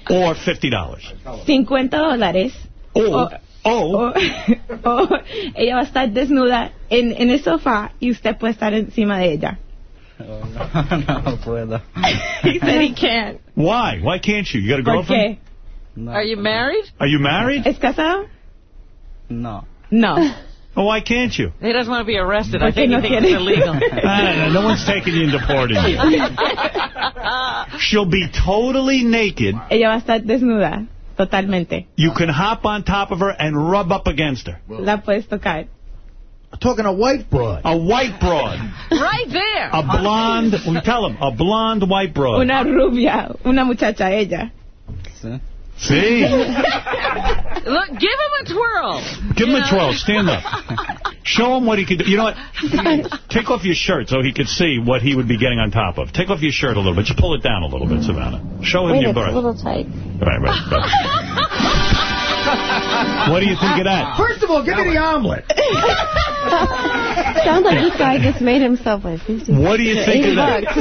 Or $50. 50 dólares. Oh. o, O, o ella va a estar desnuda en, en el sofá y usted puede estar encima de ella. Oh, no, no puedo. He said he can't. why? Why can't you? You got a ¿Por girlfriend? qué? No, Are you married? Are you married? ¿Es casado? No. No. Oh, why can't you? He doesn't want to be arrested. I Porque think no he thinks it's illegal. No, no one's taking you and deporting you. She'll be totally naked. Ella va a estar desnuda, totalmente. You can hop on top of her and rub up against her. La puedes tocar. Talking a white broad. A white broad. right there. A blonde, we tell him, a blonde white broad. Una rubia, una muchacha ella. Sí. See? Look, give him a twirl. Give him You a twirl. Stand up. Show him what he could do. You know what? Take off your shirt so he could see what he would be getting on top of. Take off your shirt a little bit. Just pull it down a little bit, Savanna. Show him Wait, your it's a little tight. Right, right, right. What do you think of that? First of all, give me the omelet. Sounds like this guy just made himself like 50 What do you think of that?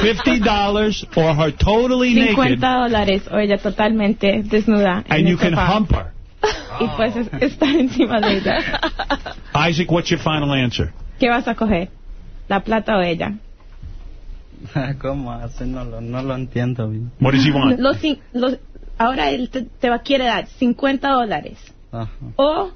$50 or her totally 50 naked, dólares o ella totalmente desnuda. and you can sofá. hump her. Y puedes estar encima de ella. Isaac, what's your final answer? ¿Qué vas a coger? ¿La plata o ella? ¿Cómo hace? No lo, no lo entiendo bien. What does he want? Los, cin- los, ahora él te, te va, quiere dar 50 dólares. Ajá. O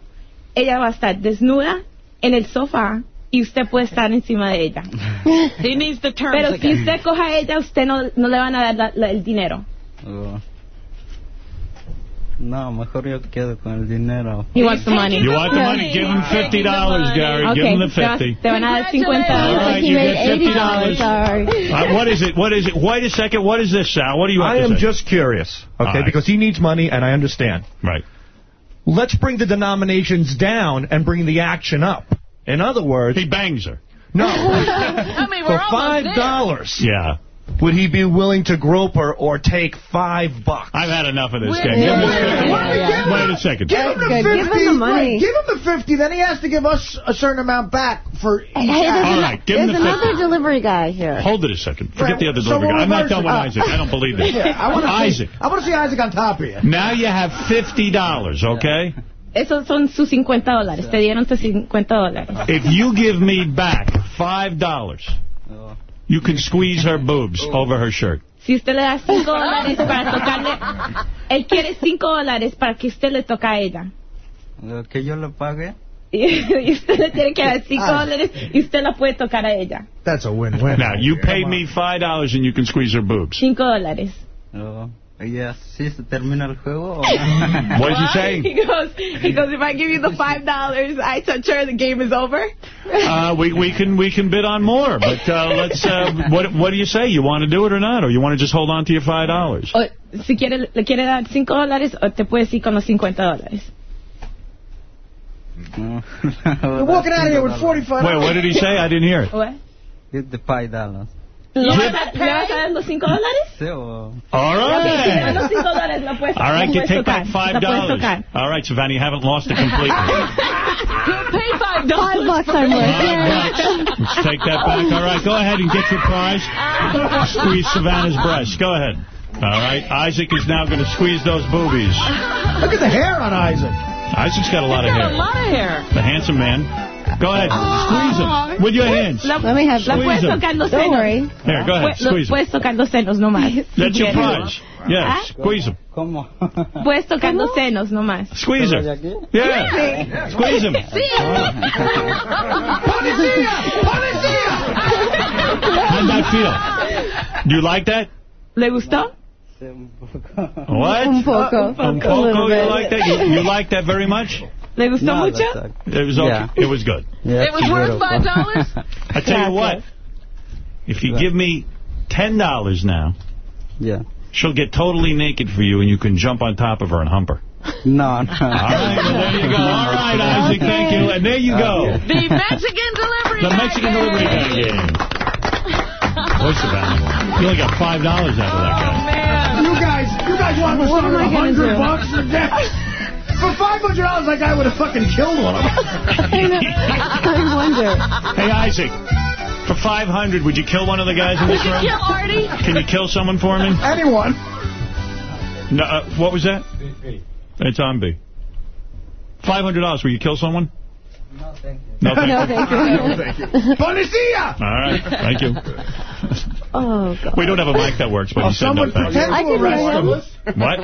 ella va a estar desnuda en el sofá y usted puede estar encima de ella. He needs the terms Pero si usted coge a ella, usted no, no le van a dar la- la- el dinero. Oh. No, mejor yo quedo con el dinero. He wants the money. You want the money? Give him $50, Gary. Give him the te va- 50 Te van a dar 50 All dólares. right, you get $50. Uh, what is it? What is it? Wait a second. What is this, Sal? What do you have I to am say? just curious, okay, right. because he needs money, and I understand. Right. Let's bring the denominations down and bring the action up. In other words... He bangs her. No. I mean, For we're five almost there. dollars, Yeah. Would he be willing to grope her or take five bucks? I've had enough of this Wait, game. Give him wait, wait, a second. Give him the Good, 50. give him the money. Wait, give him the 50, then he has to give us a certain amount back for each Hey, there's, act. All ano- right, give him there's the another delivery guy here. Hold it a second. Forget the other So delivery we'll guy. I'm not reverse done it. with Isaac. I don't believe this. Yeah, I want to Isaac. See, I want to see Isaac on top of you. Now you have $50, okay? Esos son sus 50 dólares. Te dieron tus 50 dólares. If you give me back $5, Oh. You can squeeze her boobs over her shirt. Si usted le da 5 dólares para tocarle, él quiere 5 dólares para que usted le toque a ella. Lo que yo le pague. Y, y usted le tiene que dar 5 Ah. dólares y usted la puede tocar a ella. That's a win-win. Now, you pay me $5 and you can squeeze her boobs. 5 dólares. Oh. Y así se termina el juego. ¿o? What did you say? He goes, he goes, if I give you the $5, I touch her, the game is over. Uh, we we can we can bid on more, but uh, let's. Uh, what what do you say? You want to do it or not, or you want to just hold on to your five dollars? O, si quiere, le quiere dar 5 dólares o te puedes ir con los 50 dólares. You're walking out of here with 45 Wait, what did he say? I didn't hear it. What? Give the five dollars. ¿Le vas a, ¿le vas a dar los 5 dólares? Sí, o... All Ok, si le das los right. 5 dólares, la puedes, All right, you puedes take back five dollars. tocar. All right, Savanna, you haven't lost it completely. Pay five Five bucks I'm worth. Let's take that back. All right, go ahead and get your prize. Squeeze Savanna's breast. Go ahead. All right, Isaac is now going to squeeze those boobies. Look at the hair on Isaac. Isaac's got a lot of Got a lot of hair. The handsome man. Go ahead, ah. squeeze him with your hands. La, Let me have la Squeeze puedes tocar los Don't worry. Here, go ahead, Pu- lo- squeeze him. Puedes tocar los senos nomás. si That's your quieres. prize. Yes, ¿Ah? squeeze him. ¿Cómo? Puedes tocar los senos nomás. Squeeze ¿Solo de her. aquí? Yeah. Squeeze him. How'd that feel? Do you like that? ¿Le gustó? Sí, un poco. What? Un poco. Um, A Coco, you like that? You, you like that very much? ¿Le gustó No, mucho? It was okay. Yeah. It was good. Yeah, It was worth five dollars. I tell you what, if you give me ten dollars now, Yeah. she'll get totally naked for you, and you can jump on top of her and hump her. No, no. All right, well, there you go. All right, Isaac, thank you. And there you go. The Mexican delivery The Mexican delivery guy game. What's the value? You only got five dollars out of that guy. Man. You guys, want to What start am I a gonna hundred do? bucks for that? For five hundred dollars, that guy would have fucking killed one of them. I wonder. Hey, Isaac, for 500 would you kill one of the guys in Would this you room? kill Artie? Can you kill someone for me? Anyone? No, uh, what was that? It's on B. $500, will you kill someone? No, thank you. No, thank No, you. thank you. No, thank you. Policia! All right, thank you. Oh, God. We don't have a mic that works, but Oh, you said no someone thanks. pretend I to can arrest hear him. him. What?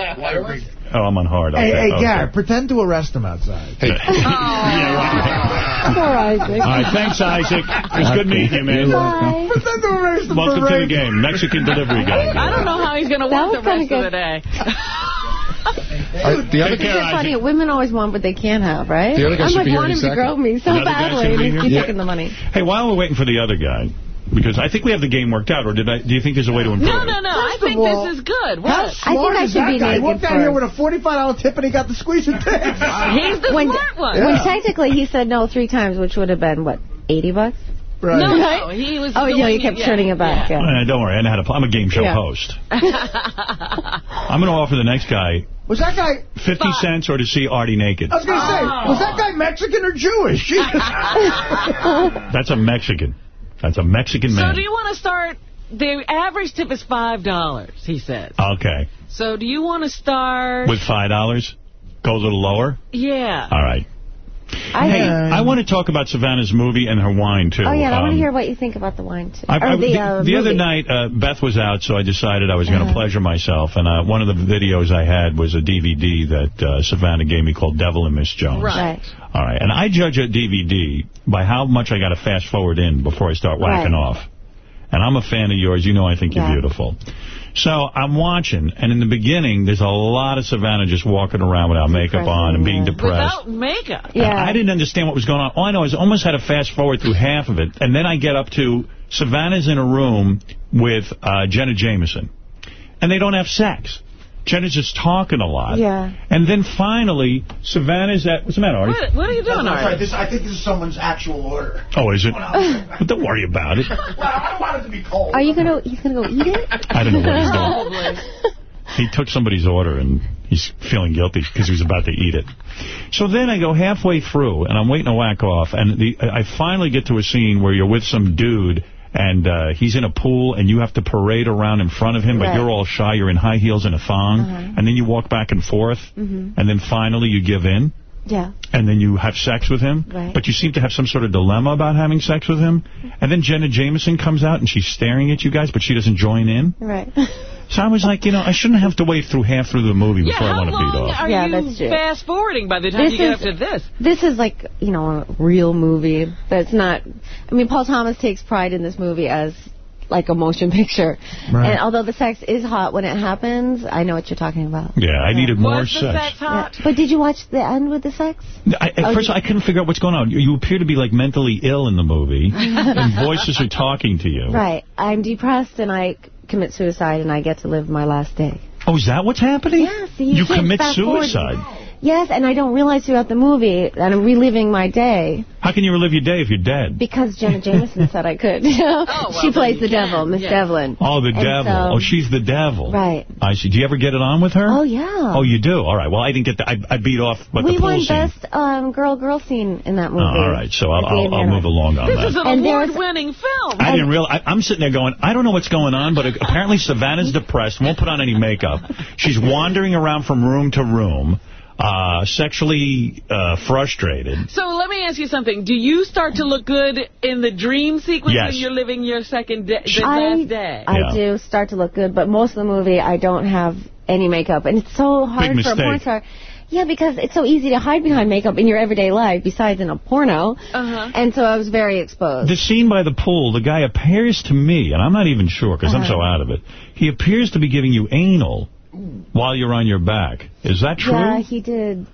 Oh, I'm on hard. Okay, Hey, hey, okay. Garrett, pretend to arrest him outside. yeah, right. Poor Isaac. All right, thanks, Isaac. It was good meeting you, man. Bye. Pretend to arrest him Welcome to the game, Mexican delivery guy. I don't know how he's going to That work the was kinda rest of the day. Uh, the other Take care, It's funny. Isaac. Women always want what they can't have, right? The other guy I'm should like be here want any him to grow me so The other guy badly. should and be he here? keeps Yeah. taking the money. Hey, while we're waiting for the other guy, because I think we have the game worked out, or did I? Do you think there's a way to improve No, it? no, no. I First of think all, this is good. How What? smart I is should that be guy? He walked down here with a $45 tip and he got the squeeze and tip. He's the When, smart one. when technically he said no three times, which would have been, what, 80 bucks? Right. No, Right? no, he was. Oh, yeah, you kept yeah, turning it back. Yeah. Uh, don't worry, I know how to play. I'm a game show Yeah. host. I'm going to offer the next guy Was that guy... 50 cents or to see Artie naked? I was going to say, was that guy Mexican or Jewish? That's a Mexican. That's a Mexican man. So do you want to start... The average tip is $5, he says. Okay. So do you want to start... With $5? Go a little lower? Yeah. All right. I hey, think- I want to talk about Savanna's movie and her wine, too. Oh, yeah, I want Um, to hear what you think about the wine, too. I, I- the, the, uh, the other night, uh, Beth was out, so I decided I was going to Uh-huh. pleasure myself. And uh, one of the videos I had was a DVD that uh, Savanna gave me called Devil in Miss Jones. Right. All right. And I judge a DVD by how much I got to fast forward in before I start whacking Right. off. And I'm a fan of yours. You know I think you're Yeah. beautiful. So I'm watching, and in the beginning, there's a lot of Savanna just walking around without makeup on and being depressed. Without makeup. And I didn't understand what was going on. All I know is I almost had to fast forward through half of it. And then I get up to Savanna's in a room with uh, Jenna Jameson. And they don't have sex. Jenna's just talking a lot. Yeah. And then finally, Savanna's at... What's the matter, Artie? What, what are you doing, That's right. Artie? This, I think this is someone's actual order. Oh, is it? But don't worry about it. Well, I don't want it to be cold. Are you going to he's gonna go eat it? I don't know what he's doing. He took somebody's order, and he's feeling guilty because he was about to eat it. So then I go halfway through, and I'm waiting to whack off, and the, I finally get to a scene where you're with some dude, and uh, he's in a pool, and you have to parade around in front of him, but Right. you're all shy. You're in high heels and a thong, Uh-huh. and then you walk back and forth, Mhm. and then finally you give in. Yeah. And then you have sex with him, Right. but you seem to have some sort of dilemma about having sex with him. And then Jenna Jameson comes out, and she's staring at you guys, but she doesn't join in. Right. So I was like, you know, I shouldn't have to wait through half through the movie Yeah, before I want to beat off. are Yeah, you that's true. fast-forwarding by the time This you get is- up to this? This is like, you know, a real movie that's not... I mean, Paul Thomas takes pride in this movie as like a motion picture. Right. And although the sex is hot when it happens, I know what you're talking about. Yeah, I needed more Was the sex. sex hot? Yeah. But did you watch the end with the sex? I, at Oh, first, I couldn't figure out what's going on. You, you appear to be like mentally ill in the movie, and voices are talking to you. Right. I'm depressed and I c- commit suicide and I get to live my last day. Oh, is that what's happening? Yeah, see, you you commit suicide. Yes, and I don't realize throughout the movie that I'm reliving my day How can you relive your day if you're dead? because Jenna Jameson said I could. You know? well, she plays you the can, devil, Miss yeah. Devlin. Oh, the And devil. so- oh, she's the devil. Right. I see. Do you ever get it on with her? Oh, yeah. Oh, you do? All right. Well, I didn't get that. I, I beat off but we the pool won scene. best um, girl-girl scene in that Oh, movie. all right. So I'll, I'll, I'll move along on This that. is an And there's- award-winning film. I didn't realize. I, I'm sitting there going, I don't know what's going on, but apparently Savanna's depressed, won't put on any makeup. She's wandering around from room to room, uh, sexually uh, frustrated. So let me ask you something. Do you start to look good in the dream sequence Yes. when you're living your second day, the I, last day? I Yeah. do start to look good, but most of the movie I don't have any makeup, and it's so hard for a porn star. Yeah, because it's so easy to hide behind makeup in your everyday life, besides in a porno. Uh-huh. And so I was very exposed. The scene by the pool, the guy appears to me, and I'm not even sure because I'm Uh-huh. so out of it, he appears to be giving you anal while you're on your back. Is that true? Yeah, he did.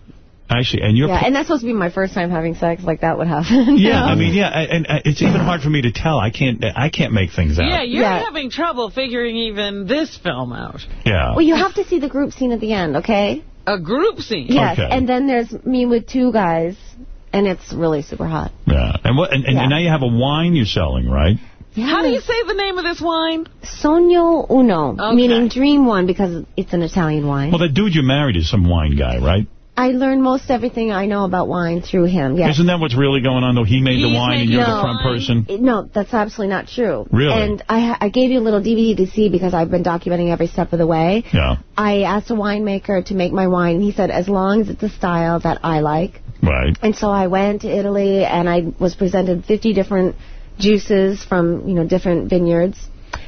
Actually, and you're... Yeah, and that's supposed to be my first time having sex. Like that would happen. Yeah, I mean, yeah, and, and it's even hard for me to tell. I can't, I can't make things out. Yeah, you're Yeah. having trouble figuring even this film out. Yeah. Well, you have to see the group scene at the end, okay? A group scene. Yes, Okay. and then there's me with two guys, and it's really super hot. Yeah. And what? And, and Yeah. now you have a wine you're selling, right? Yeah. How do you say the name of this wine? Sogno Uno, Okay. meaning dream one because it's an Italian wine. Well, that dude you married is some wine guy, right? I learned most everything I know about wine through him. Yes. Isn't that what's really going on, though? He made the wine and you're the the front person? No, that's absolutely not true. Really? And I, I gave you a little DVD to see because I've been documenting every step of the way. Yeah. I asked a winemaker to make my wine, he said, as long as it's a style that I like. Right. And so I went to Italy, and I was presented 50 different juices from, you know, different vineyards.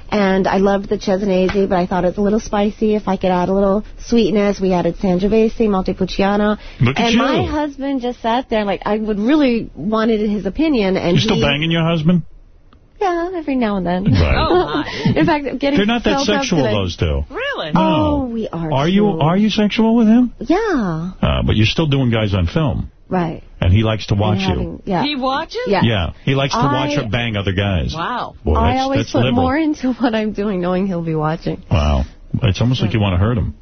And I loved the Cesanese, but I thought it's a little spicy. If I could add a little sweetness, we added Sangiovese, Montepulciano. Look and my husband just sat there like I would really wanted his opinion. And You still he, banging your husband? Yeah, every now and then. Right. Oh, my. In fact, I'm getting They're not that sexual, those two. Really? No. Oh, we are. Are you are you sexual with him? Yeah. Uh, but you're still doing guys on film, Right. and he likes to watch And you. Yeah. He watches? Yeah. Yeah, he likes to watch I- her bang other guys. Wow. Boy, I always that's put liberal. more into what I'm doing, knowing he'll be watching. Wow. It's almost like you want to hurt him.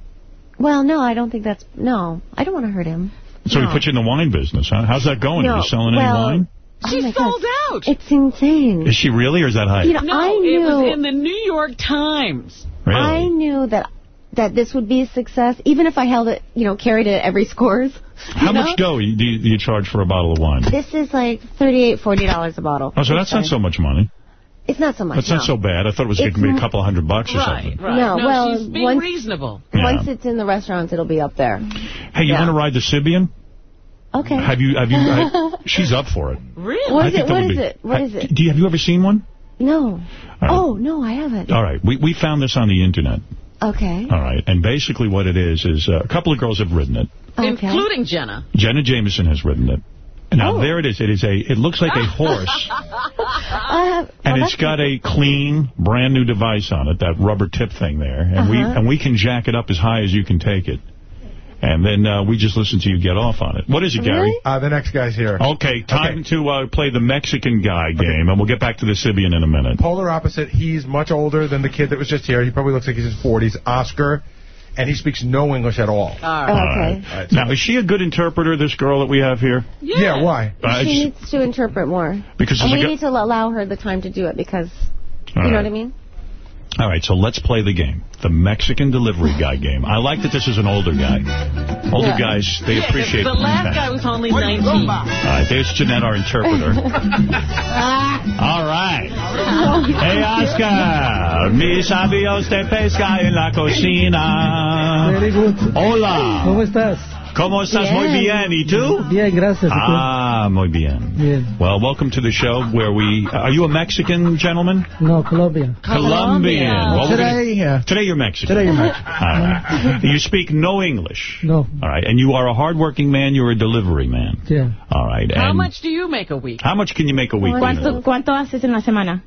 Well, no, I don't think that's no. I don't want to hurt him. So No. he put you in the wine business, huh? How's that going? Are No, you selling well, any wine? Oh she Oh sold gosh. out. It's insane. Is she really, or is that hype? You know, No, I it knew was in the New York Times. really? I knew that that this would be a success, even if I held it, you know, carried it at every scores. How know? much dough do you, do you charge for a bottle of wine? This is like $38, $40 a bottle. Oh, so that's not so much money. It's not so much. That's not so bad. I thought it was going to be a couple hundred bucks or Right, something. right. No, No, well, she's being once- reasonable. Once it's in the restaurants, it'll be up there. Hey, you Yeah. want to ride the Sybian? Okay. Have you? Have you? I, she's up for it. Really? What is I is it? that What would is be- it? What I- is it? Do you have you ever seen one? No. right. Oh, no, I haven't. All right, we we found this on the internet. Okay. All right, and basically what it is is uh, a couple of girls have ridden it. Including Jenna. Jenna Jameson has ridden it. Now Oh. there it is. It is a. It looks like a horse, Uh, and well, it's got a clean, brand new device on it, that rubber tip thing there, and we Uh-huh. and we can jack it up as high as you can take it, and then uh, we just listen to you get off on it. What is it, Gary? Uh, the next guy's here. Okay, time to uh, play the Mexican guy game, and we'll get back to the Sybian in a minute. Polar opposite. He's much older than the kid that was just here. He probably looks like he's in his 40s. Oscar. And he speaks no English at all. Oh, All right. Now, is she a good interpreter, this girl that we have here? Yeah, why? Uh, she needs to interpret more. Because and we need to allow her the time to do it because, All you know what I mean? All right, so let's play the game. The Mexican delivery guy game. I like that this is an older guy. Older Yeah. guys, they Yeah, appreciate The last guy was only 19. All right, there's Jeanette, our interpreter. All right. Hey, Oscar. Mi sabios de pesca en la cocina. Very good. Hola. ¿Cómo estás? ¿Cómo estás? Muy bien. ¿Y tú? Bien, gracias. Ah, muy bien. Bien. Well, welcome to the show where we... Are you a Mexican gentleman? No, Colombian. Colombian. Well, we're gonna- Today, yeah. Today you're Mexican. Today you're Mexican. All right. You speak no English. No. All right. And you are a hardworking man. You're a delivery man. Yeah. All right. How much do you make a week? How much can you make a week? ¿Cuánto, ¿Cuánto haces en la semana?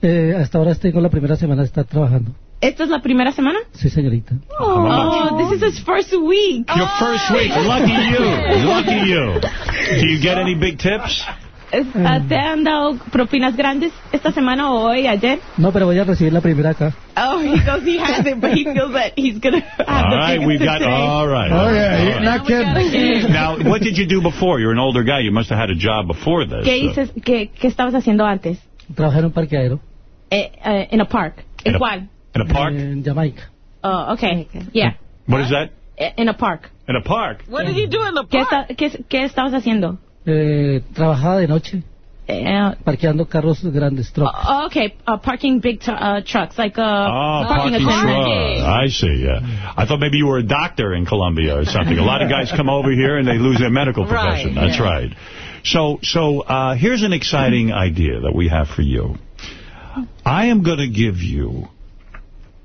Eh, hasta ahora tengo la primera semana de estar trabajando. ¿Esta es la primera semana? Sí, señorita. Oh, this is his first week. Your first week. Lucky you. Lucky you. Do you get any big tips? Ah, ¿Te han dado propinas grandes esta semana o hoy, ayer? No, pero voy a recibir la primera acá. Oh, he goes, he hasn't, but he feels that he's going to have All the right. We've got... today. All right. Oh, yeah, All right. not kidding. Now, what did you do before? You're an older guy. You must have had a job before this. ¿Qué, dices, qué, ¿Qué estabas haciendo antes? Trabajar en un parqueadero. Eh, eh, en a park. In ¿En a- cuál? In a park? En Jamaica. Oh, okay. Yeah. What is that? In a park. In a park? What did he do in the park? ¿Qué, esta- qué, qué estabas haciendo? Eh, trabajaba de noche. Eh, Parqueando carros grandes, trucks. oh, okay, uh, parking big tr- uh, trucks, like uh, Oh, parking parking attendant. truck. I see, yeah. I thought maybe you were a doctor in Colombia or something. A lot of guys come over here and they lose their medical Right, profession. That's yeah. right. So, so uh, here's an exciting idea that we have for you. I am going to give you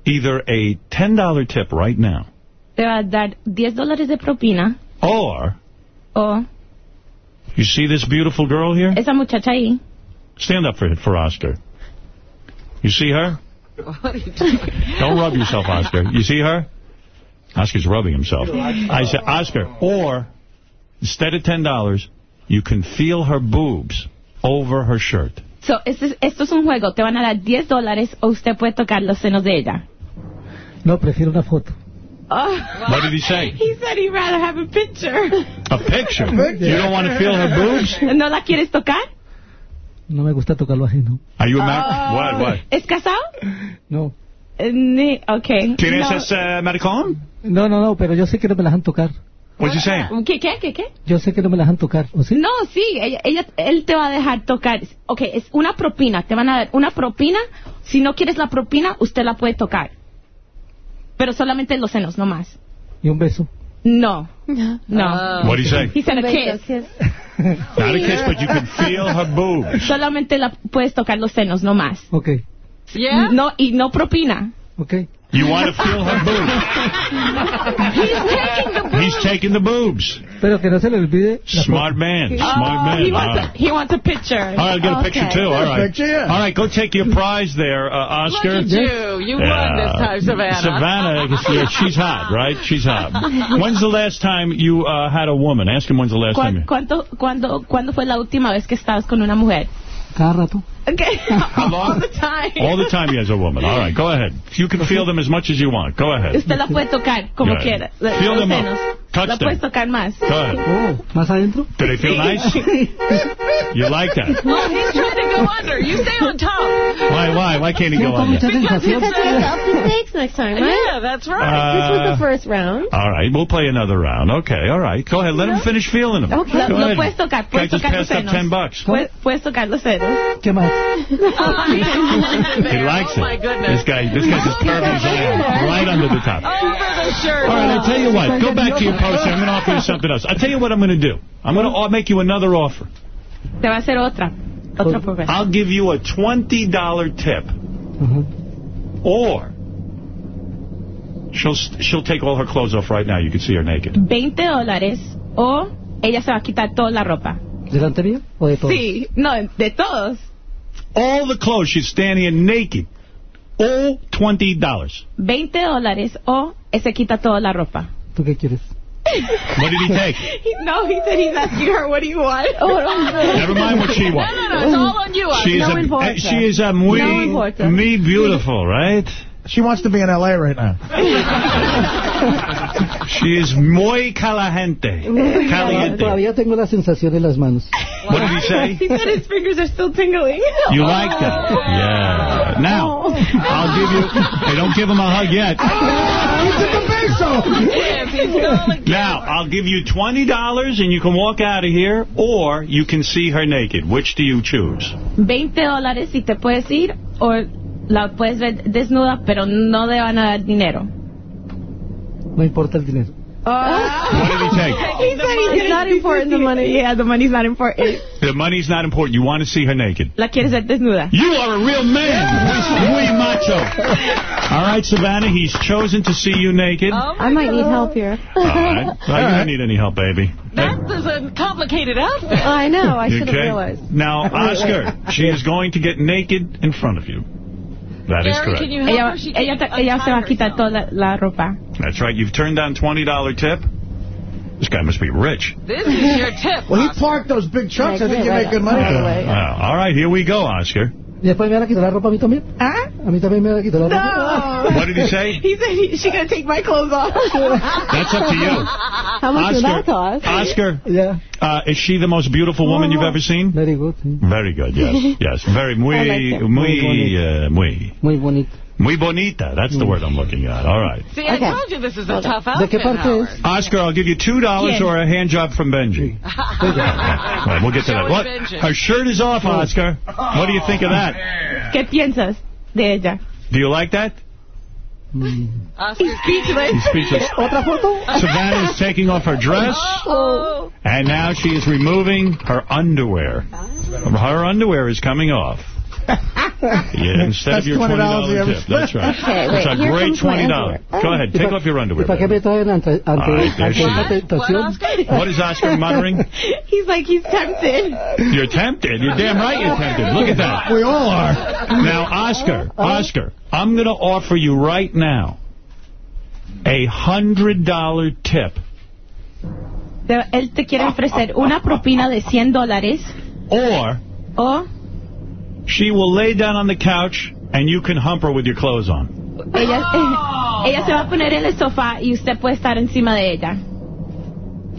either a $10 tip right now Te va a dar 10 dólares de propina or o you see this beautiful girl here? esa muchacha ahí. Stand up for for Oscar. You see her? What are you doing? Don't rub yourself, Oscar. You see her? Oscar's rubbing himself. I said, Oscar, or instead of $10, you can feel her boobs over her shirt. So, esto, es, esto es un juego. Te van a dar 10 dólares o usted puede tocar los senos de ella. No, prefiero una foto. Oh. What did he say? He said he'd rather have a picture. A picture. You don't want to feel her boobs? ¿No la quieres tocar? No me gusta tocar lo ajeno. Are you a man? What, what? ¿Es casado? No. Eh, ni- Okay. ¿Tienes No. ese maricón? No, no, no, pero yo sé que no me las han tocar. What'd you say? ¿Qué, qué, qué, qué? Yo sé que no me las han tocar, ¿o sí? No, sí, ella, ella, él te va a dejar tocar. Ok, es una propina. Te van a dar una propina. Si no quieres la propina, usted la puede tocar. Pero solamente los senos, no más. Y un beso. No. No. What'd he say? He said a kiss. Not a kiss, but you can feel her boobs. Solamente la puedes tocar los senos, no más. Ok, Yeah? No, y no propina. ok. You want to feel her boobs. He's taking the boobs. Pero que no se le olvide. Smart man. Oh, Smart man. he, wants right. a, he wants a picture. All right, I'll get a picture too. All right. Picture, yeah. All right, go take your prize there, uh, Oscar. Look at you. You won this time, Savanna. Savanna, yeah, she's hot, right? She's hot. When's the last time you uh, had a woman? Ask him when's the last time. ¿Cuán- You... ¿Cuánto, cuándo, ¿Cuándo fue la última vez que estabas con una mujer? Cada rato. Okay. How long? All the time. All the time he has a woman. All right, go ahead. You can feel them as much as you want. Go ahead. Usted la puede tocar como Yeah. quiera. la- Feel los them up. senos. Touch La them. puedes tocar más. Go ahead. Oh, ¿más adentro? Do they feel nice? You like that? Well, he's trying to go under. You stay on top. Why, why? Why can't he go Con under? mucha Because sensación. you have to up the stakes next time, right? Yeah, that's right. this was Uh, the first round. All right, we'll play another round. Okay, all right. Go ahead, let him finish feeling them. Lo, Go lo ahead. puedes tocar, Guy puedes just tocar los passed up senos. 10 bucks. Puedes, puedes tocar los senos. ¿Qué más? He likes oh, my it. goodness. This guy, this guy just curved his hand right under the top. Over the shirt. All right, I tell you what. Go back to your poster. I'm going to offer you something else. I tell you what I'm going to do. I'm going to make you another offer. Te va a hacer otra. Otra propuesta. I'll give you a $20 tip, mm-hmm. or she'll she'll take all her clothes off right now. You can see her naked. 20 dólares o ella se va a quitar toda la ropa. ¿Delante mío o de todos? Sí, no, de todos. All the clothes. She's standing in naked. All $20. 20 dólares o él se quita toda la ropa. ¿Tú qué quieres? What did he take? He, no, he said he's asking her, what do you want? Oh, Never mind what she wants. no, no. no, It's all on you. She is No a, eh, importa. she is a muy, No importa. muy beautiful, right? She wants to be in L.A. right now. She is muy caliente. Caliente. Todavía tengo la sensación en las manos. What did he say? He said his fingers are still tingling. You like that? Yeah. Now, oh. I'll give you... Hey, don't give him a hug yet. Yes, he's gonna Now, I'll give you $20 and you can walk out of here, or you can see her naked. Which do you choose? 20 dólares y te puedes ir o la puedes ver desnuda, pero no le van a dar dinero. No importa el dinero. Ah. What did he take? He said It's not important, the money. Yeah, the money's not important. The money's not important. You want to see her naked. La quieres ver desnuda. You are a real man. Muy macho. All right, Savanna, he's chosen to see you naked. Oh, I might need help here. All right. Well, you don't need any help, baby. That is a complicated outfit. I know. I should have Okay. realized. Now, Oscar, she is going to get naked in front of you. That is Gary, correct. can you help Ella, her? She ella, can ella se va a quitar toda la, la ropa. That's right. You've turned down $20 tip. This guy must be rich. This is your tip. Well, he parked those big trucks. I think you make good money. Yeah. Wow. All right, here we go, Oscar. ¿Y después me van a quitar la ropa a mí también? ¿Ah? A mí también me van a quitar la ropa. What did he say? He said he, she gonna take my clothes off. That's up to you. How much Oscar, did that cost? Oscar, Yeah, uh, is she the most beautiful woman you've ever seen? very good. Very good, yes. Yes, very, muy, like it. muy, uh, muy. Muy bonito. Muy bonita. That's the word I'm looking at. All right. See, I Okay. told you this is a tough ¿De outfit, qué parte Oscar, I'll give you $2 Bien. or a hand job from Benji. Right, we'll get to that. Show What? Benji. Her shirt is off, Oscar. What do you think of that? Oh, ¿Qué piensas de ella? Do you like that? Mm. Oscar. Speechless. He's speechless. ¿Otra foto? Savanna is taking off her dress, Oh. and now she is removing her underwear. Her underwear is coming off. Yeah, instead of your $20 $20 you tip. That's right. Okay, It's a great $20. underwear. Go ahead, take off your underwear. ¿Y para qué baby. me traen ante, ante, All right, there she is. What is Oscar muttering? He's like, he's tempted. You're tempted. You're damn right you're tempted. Look at that. We all are. Now, Oscar, Oscar, I'm going to offer you right now a $100 tip. Él te quiere ofrecer una propina de 100 dólares Or o she will lay down on the couch and you can hump her with your clothes on. ella, ella se va a poner en el sofá y usted puede estar encima de ella.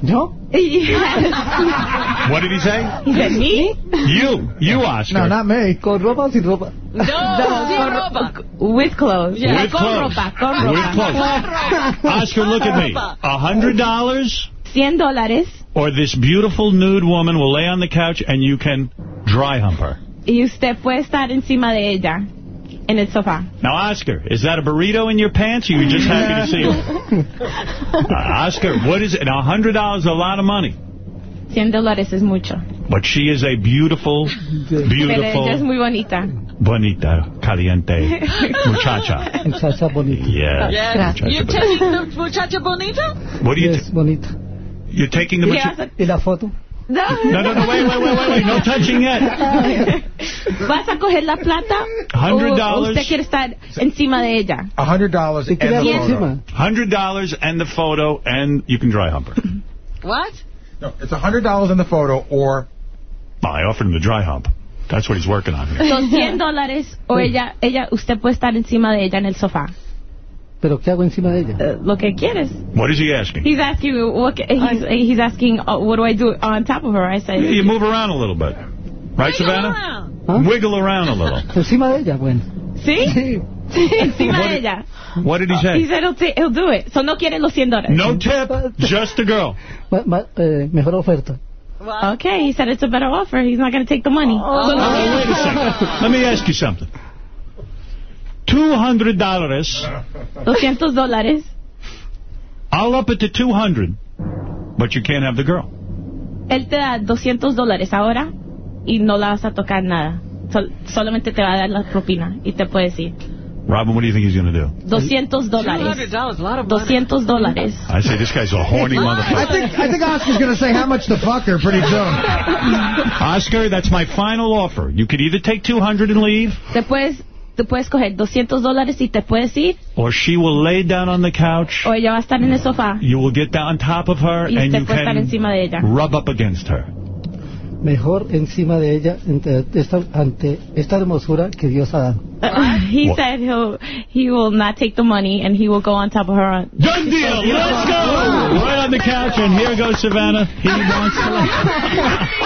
¿Yo? Yes. What did he say? He said, me? You. You, Oscar. No, not me. ¿Con ropa o sin ropa? No, sin ropa. With clothes. Yeah, With con clothes. ropa, con With clothes. Oscar, look at me. A hundred dollars, 100 dólares or this beautiful nude woman will lay on the couch and you can dry hump her. Y usted puede estar encima de ella en el sofá. Now, Oscar, is that a burrito in your pants, or you just happy to see her? Uh, Oscar, what is it? Now, a hundred dollars is a lot of money, 100 dólares es mucho. but she is a beautiful, Pero ella es beautiful, muy bonita. bonita, caliente muchacha. Muchacha bonita. Yeah. Yes. muchacha You're bonita. taking the muchacha bonita? What are you? Es bonita. You're taking the ¿Qué muchacha? ¿Y la foto? No. No, no, no, wait, wait, wait, wait, wait, no touching yet. ¿Vas a coger la plata? $100. ¿O usted quiere estar encima de ella? A hundred dollars and ¿Y qué le the photo. encima? Hundred dollars and the photo, and you can dry hump her. What? No, it's a hundred dollars in the photo or Well, I offered him the dry hump. That's what he's working on here. Son 100 dólares o ella, ella, usted puede estar encima de ella en el sofá. ¿Pero qué hago encima de ella? Eh, lo que quieres. What is he asking? He's asking, what, he's, he's asking, uh, what do I do on top of her? I say, You move around a little bit. Right, Wiggle Savanna? around. Wiggle around a little. Encima de ella, bueno. ¿Sí? Sí, encima What de did- ella. What did he say? He said he'll, he'll do it. So no quiere los 100 dólares. No tip, just the girl. Ma- ma- eh, mejor oferta. Okay, he said it's a better offer. He's not going to take the money. Oh, So no- wait a second. Let me ask you something. $200. dollars. 200 dólares. I'll up it to 200 but you can't have the girl. Él te da 200 dólares ahora y no la vas a tocar nada. Sol- solamente te va a dar la propina y te puedes ir. Robin, what do you think he's going to do? 200 dólares. $200, a lot of money. 200 dólares. I say this guy's a horny I motherfucker. think I think Oscar's going to say how much to fuck her pretty soon. Oscar, that's my final offer. You could either take 200 and leave, Te puedes, te puedes coger 200 dólares y te puedes ir, or she will lay down on the couch. o ella va a estar en el sofá You will get down on top of her, y and you estar encima de ella. rub up against her. Mejor encima de ella ante esta, ante esta hermosura que Dios ha dado. Uh, he What? said he'll he will not take the money and he will go on top of her. On, Done deal. Let's go. Right on the couch, and here goes Savanna. He wants to.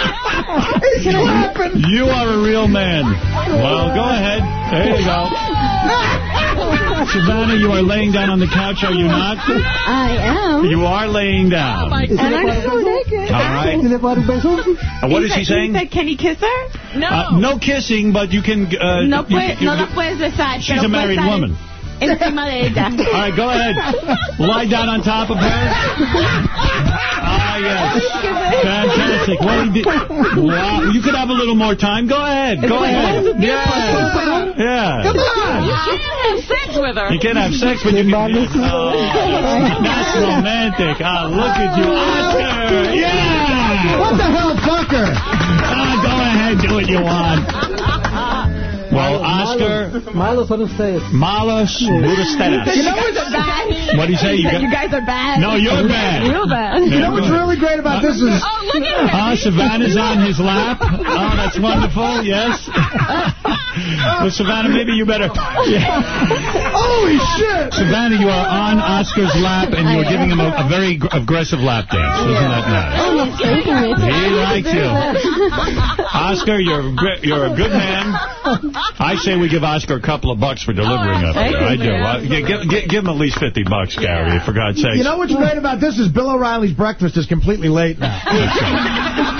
You are a real man. Well, go ahead. There you go. Savanna, you are laying down on the couch, are you not? I am. You are laying down. And I'm so naked. All right. ¿Y le puedo dar un beso? Uh, What is he saying? said, can he kiss her? No. Uh, no kissing, but you can. Uh, no, you- puede, you- no la puedes besar. She's a married puedes estar woman. Encima de ella. All right, go ahead. Lie down on top of her. Ah, yes. Fantastic. What he did. Wow. You could have a little more time. Go ahead. Go ahead. Yeah. Yeah. Come on. You can't have sex with her. You can't have sex when you can. Oh, that's romantic. Ah, look at you, Oscar. Yeah. What the hell, fucker? Ah, go ahead, do what you want. Well, Oscar, Malos son ustedes. malos, budasteras. You know what's bad. What do you say? You got- you guys are bad. No, you're bad. Real bad. You know what's really great about this is Oh, look at him. Uh, Savanna's on his lap. Oh, that's wonderful. Yes. well, Savanna, maybe you better. Yeah. holy shit. Savanna, you are on Oscar's lap, and you are giving him a, a very gr- aggressive lap dance. Isn't that nice? Oh, he's taking. He likes you. Oscar, you're a, you're a good man. I say we give Oscar a couple of bucks for delivering up thank here. I do. man. Uh, yeah, give, give, give him at least 50 bucks, Gary, for God's sake. You know what's great about this is Bill O'Reilly's breakfast is completely late now.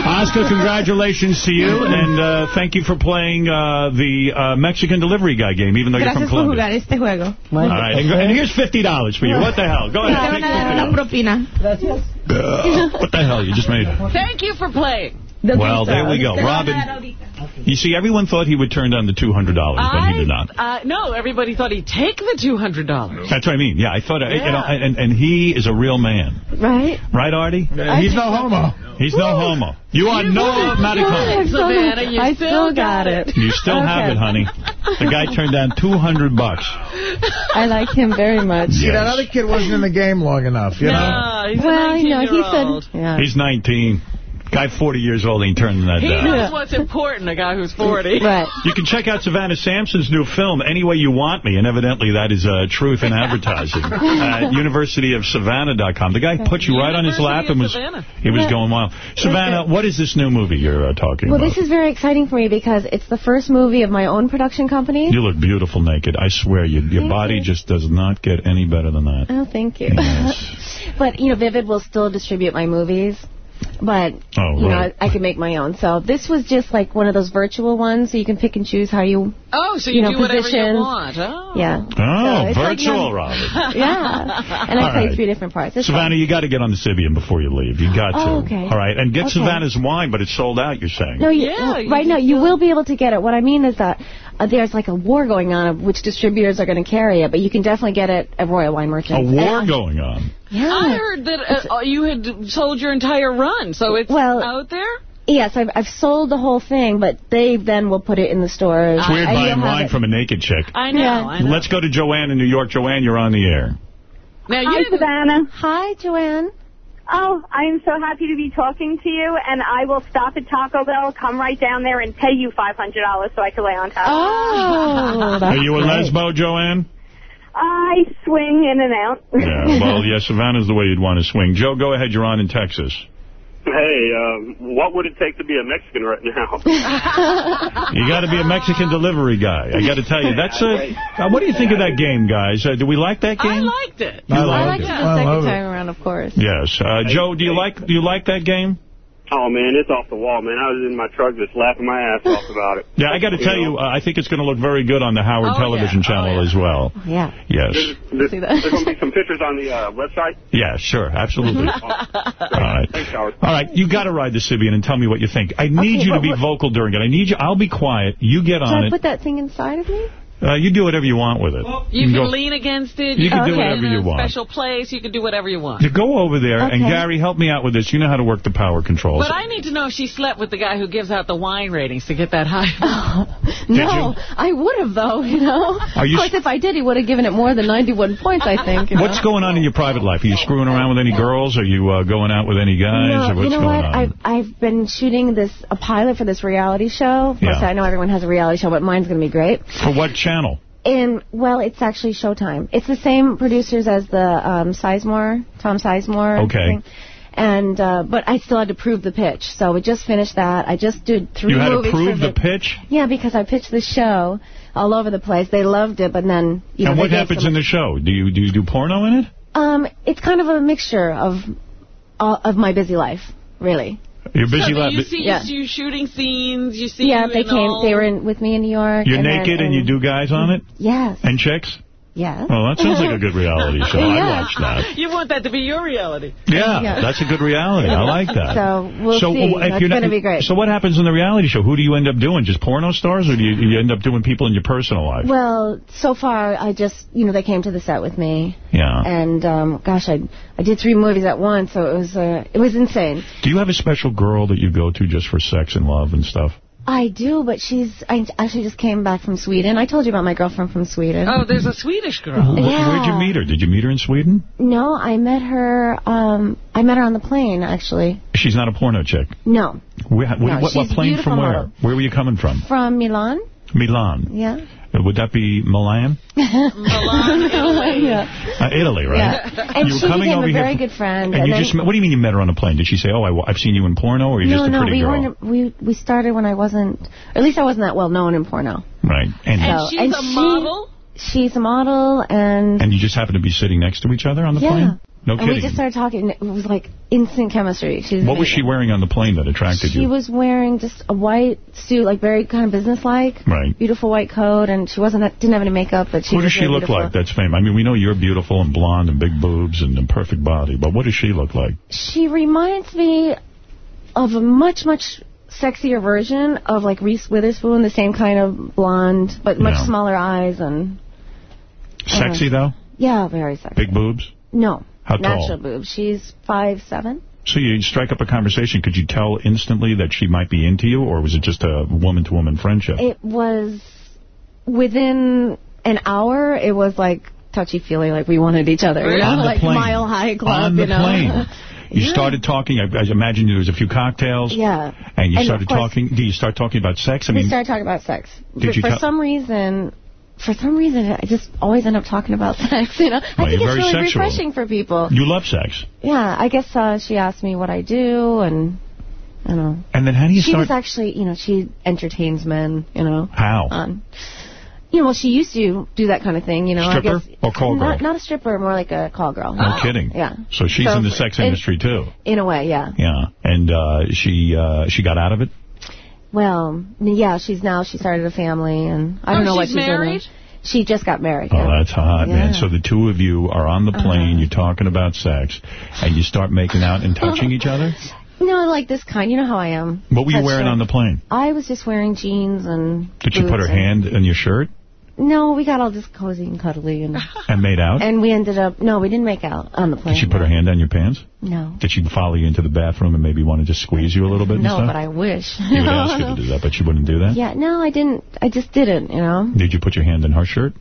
Oscar, congratulations to you, and uh, thank you for playing uh, the uh, Mexican delivery guy game, even though you're from Gracias por Colombia. jugar este juego. All right, and, and here's $50 for you. What the hell? Go Y te ahead. van a dar una propina. Gracias. What the hell? You just made Thank you for playing. Well, there we go. Robin, you see, everyone thought he would turn down the $200, but he did not. Uh, no, everybody thought he'd take the $200. That's what I mean. Yeah, I thought, uh, you Yeah. know, and, and he is a real man. Right? Right, Artie? He's no homo. He's no homo. You are no automatic homo. Savanna, you I still still got it. You still have it, honey. The guy turned down 200 bucks. I like him very much. See, that other kid wasn't in the game long enough, you know? He's Well, a you know, he 19-year-old. said, yeah. He's 19. Guy 40 years old ain't turning that He down. knows what's important, a guy who's 40. Right. You can check out Savanna Samson's new film, Any Way You Want Me, and evidently that is uh, truth in advertising, at universityofsavannah.com. The guy put you right on his lap and was Savanna. he was Yeah. going wild. Savanna, what is this new movie you're uh, talking Well, about? Well, this is very exciting for me because it's the first movie of my own production company. You look beautiful naked. I swear, you, your Thank body you. just does not get any better than that. Oh, thank you. Yes. but, you know, Vivid will still distribute my movies. But, Oh, you right. know, I, I can make my own. So this was just like one of those virtual ones, so you can pick and choose how you... Oh, so you, You know, do whatever you want. Oh. Yeah. Oh, So it's like virtual, Robin. Yeah. And I All play right. three different parts. It's Savanna, fun. you got to get on the Sybian before you leave. You got to. Oh, okay. All right, and get Okay. Savanna's wine, but it's sold out, you're saying. No, you, Yeah, you right now you will be able to get it. What I mean is that there's like a war going on of which distributors are going to carry it, but you can definitely get it at Royal Wine Merchant. A war And- going on. Yeah. I heard that uh, you had sold your entire run, so it's Well- out there? Yes, I've, I've sold the whole thing, but they then will put it in the stores. It's weird And buying wine it- from a naked chick. I know, Yeah. I know. Let's go to Joanne in New York. Joanne, you're on the air. Now, you Hi, didn't... Savanna. Hi, Joanne. Oh, I am so happy to be talking to you, and I will stop at Taco Bell, come right down there, and pay you $500 so I can lay on top. Oh, Are you a great. lesbo, Joanne? I swing in and out. Yeah, well, yeah, Savanna's the way you'd want to swing. Joe, go ahead. You're on in Texas. Hey, um, what would it take to be a Mexican right now? You got to be a Mexican delivery guy. I got to tell you, that's a. Uh, what do you think of that game, guys? Uh, do we like that game? I liked it. You I liked liked it. it the second time around, of course. Yes, uh, Joe. Do you like do you like that game? Oh, man, it's off the wall, man. I was in my truck just laughing my ass off about it. Yeah, I got to tell you, uh, I think it's going to look very good on the Howard Oh, Television yeah. Channel as well. Yeah. Yes. There's, there's going to be some pictures on the uh, website. Yeah, sure, absolutely. All right. Thanks, Howard. All right, you got to ride the Sybian and tell me what you think. I need Okay, you to be what- vocal during it. I need you. I'll be quiet. You get Should on I it. put that thing inside of me? Uh, you do whatever you want with it. You can go- lean against it. You can do whatever you want. special place. You can do whatever you want. You go over there, and Gary, help me out with this. You know how to work the power controls. But I need to know if she slept with the guy who gives out the wine ratings to get that high. No, I would have, though, you know. Are you of course, if I did, he would have given it more than 91 points, I think. you know? What's going on in your private life? Are you screwing around with any girls? Are you uh, going out with any guys? No, or what's you know going what? on? I've I've been shooting this a pilot for this reality show. Of course, Yeah. I know everyone has a reality show, but mine's going to be great. For what channel? And well, it's actually Showtime. It's the same producers as the um, Sizemore, Tom Sizemore. Okay. thing. And uh, but I still had to prove the pitch, so we just finished that. I just did three You had to prove for the pitch? Yeah, because I pitched the show all over the place. They loved it, but then you know and they what happens in the show? Do you do you do porno in it? Um, it's kind of a mixture of all of my busy life, really. You're busy. so you see Yeah. you shooting scenes. You see yeah, you they came. all- They were in, with me in New York. You're and then- naked and you do guys on it? Yes. And chicks? Yes. Well, that sounds like a good reality show. I watch that. You want that to be your reality. Yeah, Yeah. that's a good reality. I like that. So we'll so, see. if That's you're not- going to be great. So what happens in the reality show? Who do you end up doing? Just porno stars, or do you, you end up doing people in your personal life? Well, so far I just, you know, they came to the set with me, yeah. and um, gosh, I I did three movies at once, so it was uh, it was insane. Do you have a special girl that you go to just for sex and love and stuff? I do, but she's I actually just came back from Sweden. I told you about my girlfriend from Sweden. Oh, there's a Swedish girl. Yeah. Where'd you meet her? Did you meet her in Sweden? No, I met her. Um, I met her on the plane, actually. She's not a porno chick. No, Where, what, No, what, what plane beautiful from where? model. Where were you coming from? from Milan. Milan. Yeah. Would that be Milan? milan yeah. Uh, Italy, right? Yeah. And You were she coming became over a here very good friend. And you then- just met, what do you mean you met her on a plane? Did she say, oh, I, have seen you in porno, or you're no, just a no, pretty we girl? weren't. We we started when I wasn't. At least I wasn't that well known in porno. Right. And, So- she's a she- model? She's a model, and and you just happen to be sitting next to each other on the yeah. plane? No and kidding. we just started talking. It was like instant chemistry. What was she wearing on the plane that attracted She you? She was wearing just a white suit, like very kind of businesslike. Right. Beautiful white coat, and she wasn't didn't have any makeup, but she Who does she look beautiful. like that's famous? I mean, we know you're beautiful and blonde and big boobs and a perfect body, but what does she look like? She reminds me of a much much sexier version of like Reese Witherspoon, the same kind of blonde, but much smaller eyes and Sexy, though? yeah, very sexy. Big boobs? No, How tall? natural boobs. She's five seven. So you strike up a conversation. Could you tell instantly that she might be into you, or was it just a woman-to-woman friendship? It was within an hour. It was like touchy feely, like we wanted each other. You know, On the like plane. mile high club. On the you know? plane. You Yeah. started talking. I, I imagine there was a few cocktails. Yeah. And you And of started course- talking. Do you start talking about sex? I mean, we mean, started talking about sex. Did But you for some reason, for some reason, I just always end up talking about sex. You know, I think it's really refreshing for people. you love sex. Yeah, I guess uh, she asked me what I do, and I don't know. And then how do you she start? was actually, you know, she entertains men. You know. How? On. You know, well, she used to do that kind of thing. You know, Stripper I guess or call girl? Not, not a stripper, more like a call girl. No kidding. Yeah. So she's So in the sex in- industry too. In a way, yeah. Yeah. And uh, she uh, she got out of it. Well, yeah, she's now she started a family, and I don't Oh, know what she's she's doing. married? She just got married. Oh, yeah. that's hot, man. So the two of you are on the plane. Uh-huh. You're talking about sex, and you start making out and touching each other. You know, like this kind. You know how I am. What were you Touch wearing her. on the plane? I was just wearing jeans and. Did she put her hand in your shirt No, we got all just cozy and cuddly, and and made out? and we ended up. No, we didn't make out on the plane. Did she put her hand on your pants? No. Did she follow you into the bathroom and maybe want to just squeeze you a little bit and No, stuff? but I wish. You would ask her to do that, but she wouldn't do that? Yeah, no, I didn't. I just didn't. You know. Did you put your hand in her shirt?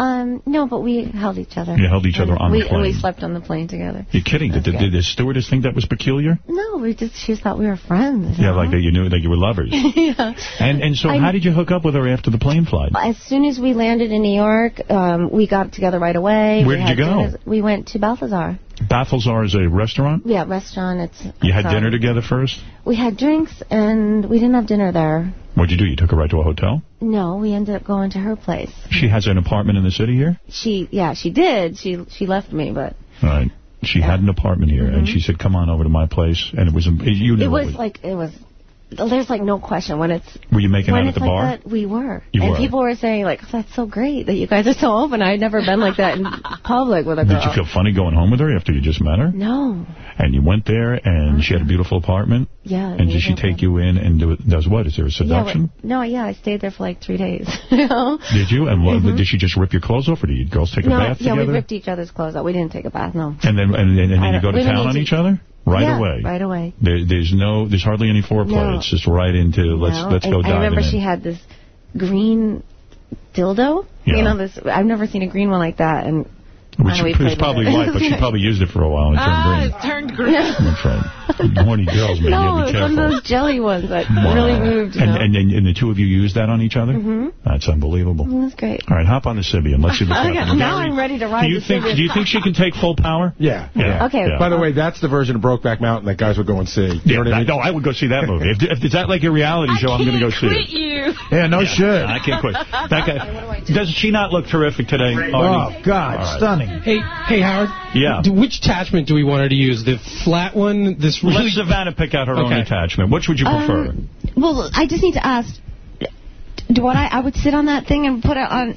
Um, no, but we held each other. You held each other on we, the plane. We slept on the plane together. You're kidding. Did, did, the stewardess think that was peculiar? No, we just she just thought we were friends. Yeah, know? like that you knew that you were lovers. yeah. And and so I- how did you hook up with her after the plane flight? As soon as we landed in New York, um, we got together right away. Where We did you go? dinners. We went to Balthazar. Balthazar is a restaurant? Yeah, restaurant. It's. You had dinner together first? We had drinks, and we didn't have dinner there. What'd you do? You took her right to a hotel? No, we ended up going to her place. She has an apartment in the city here? She, yeah, she did. She she left me, but All right. She had an apartment here, and she said, come on over to my place. And it was, you knew Mm-hmm. it it was was. like it was. There's like no question when it's Were you making out at the like bar? that. We were, You and were. people were saying like, "That's so great that you guys are so open." I had never been like that in public with a girl. Did you feel funny going home with her after you just met her? No, And you went there, and she had a beautiful apartment? yeah. And did she take you in and do, does what? Is there a Yeah, seduction? but- no, yeah, I stayed there for like three days. you know? Did you? And what, Mhm. did she just rip your clothes off, or did you girls take a bath yeah, together? we ripped each other's clothes off. We didn't take a bath, no. and then and, then- and then you go to town on to- each other right yeah, away. Right away. There, there's no, there's hardly any foreplay. No. It's just right into let's No, let's and go I remember diving she in. had this green dildo. Yeah. You know, this. I've never seen a green one like that, and Which is probably it. why, but she probably used it for a while and it turned Ah, green. it turned green. That's right. Horny girls, man. no, you it's one of those jelly ones that Wow. really moved. And, know? and, and, and the two of you used that on each other? hmm That's unbelievable. That's great. All right, hop on the Sybian. Let's see what's Okay, happening. now I'm ready to ride Do you the think Sybian. Do you think she can take full power? Yeah. Yeah. Okay. Yeah. By the way, that's the version of Brokeback Mountain that guys would go and see. You Yeah, know what I mean? no, I would go see that movie. If, if it's that like a reality show, I'm going to go see it. you. Yeah, no shit. I can't quit. That guy, does she not look terrific today? Oh, God, All right. Hey, hey, Howard. Yeah. D- which attachment do we want her to use? The flat one? This really... Let Savannah pick out her own attachment. Which would you prefer? Um, well, I just need to ask. Do what I I would sit on that thing and put it on.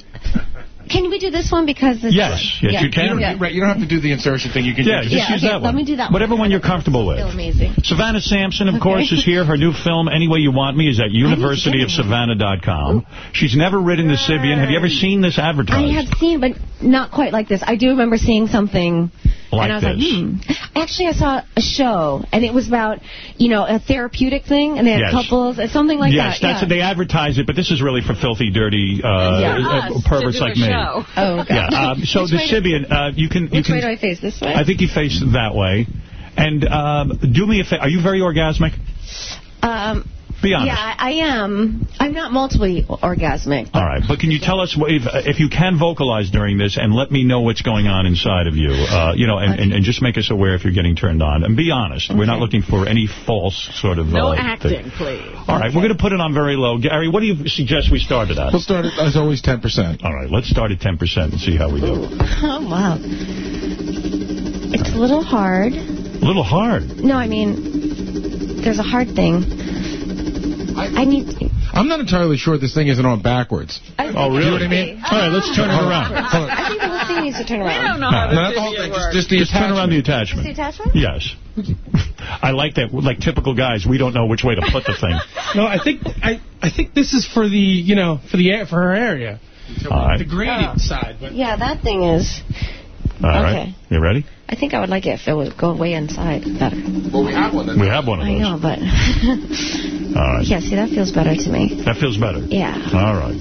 Can we do this one because it's Yes, yes, yeah, you can. Yeah. Right, you don't have to do the insertion thing. You can yeah, just just Yeah, use okay, that let one. me do that one. Whatever one you're comfortable with. Still amazing. Savanna Samson, of Okay. course, is here. Her new film, Any Way You Want Me, is at universityofsavannah.com. She's never ridden the Sybian. Have you ever seen this advertisement? I have seen, but not quite like this. I do remember seeing something, Like and I was this. like, hmm. Actually, I saw a show, and it was about, you know, a therapeutic thing, and they had Yes. couples, uh, something like yes, that. that's yeah. they advertise it, but this is really for filthy, dirty uh, Yeah. uh, Us perverts to do like a me. show. Oh, God. Yeah. Um, so Which the way Sybian, uh, you can you Which can. way do I face? This way? I think you face that way. And um, do me a favor. Are you very orgasmic? Um, Be honest. yeah, I I am. I'm not multiple orgasmic. All right, but can you tell us if, if you can vocalize during this and let me know what's going on inside of you, uh, you know, and, and, and just make us aware if you're getting turned on. And be honest. We're not looking for any false sort of... No uh, acting, thing. please. All right, we're going to put it on very low. Gary, what do you suggest we start it at? We'll start it as always 10%. All right, let's start at 10% and see how we do. Oh, wow. It's a little hard. A little hard. No, I mean, there's a hard thing. I need... I'm not entirely sure this thing isn't on backwards. Oh, really? You know what I mean? All right, let's uh, turn it around. I think the whole thing needs to turn We around. don't know how No, this not the whole thing. Just, just the Just turn around the attachment. Just The attachment. attachment? Yes. I like that. Like typical guys, we don't know which way to put the thing. No, I think I I think this is for the you know for the air for her area, All right. the gradient side. But Yeah, that thing is... All right. Okay. You ready? I think I would like it if it would go way inside better. Well, we have one. We have one of I know, but... All right. yeah, see, that feels better to me. That feels better. Yeah. All right.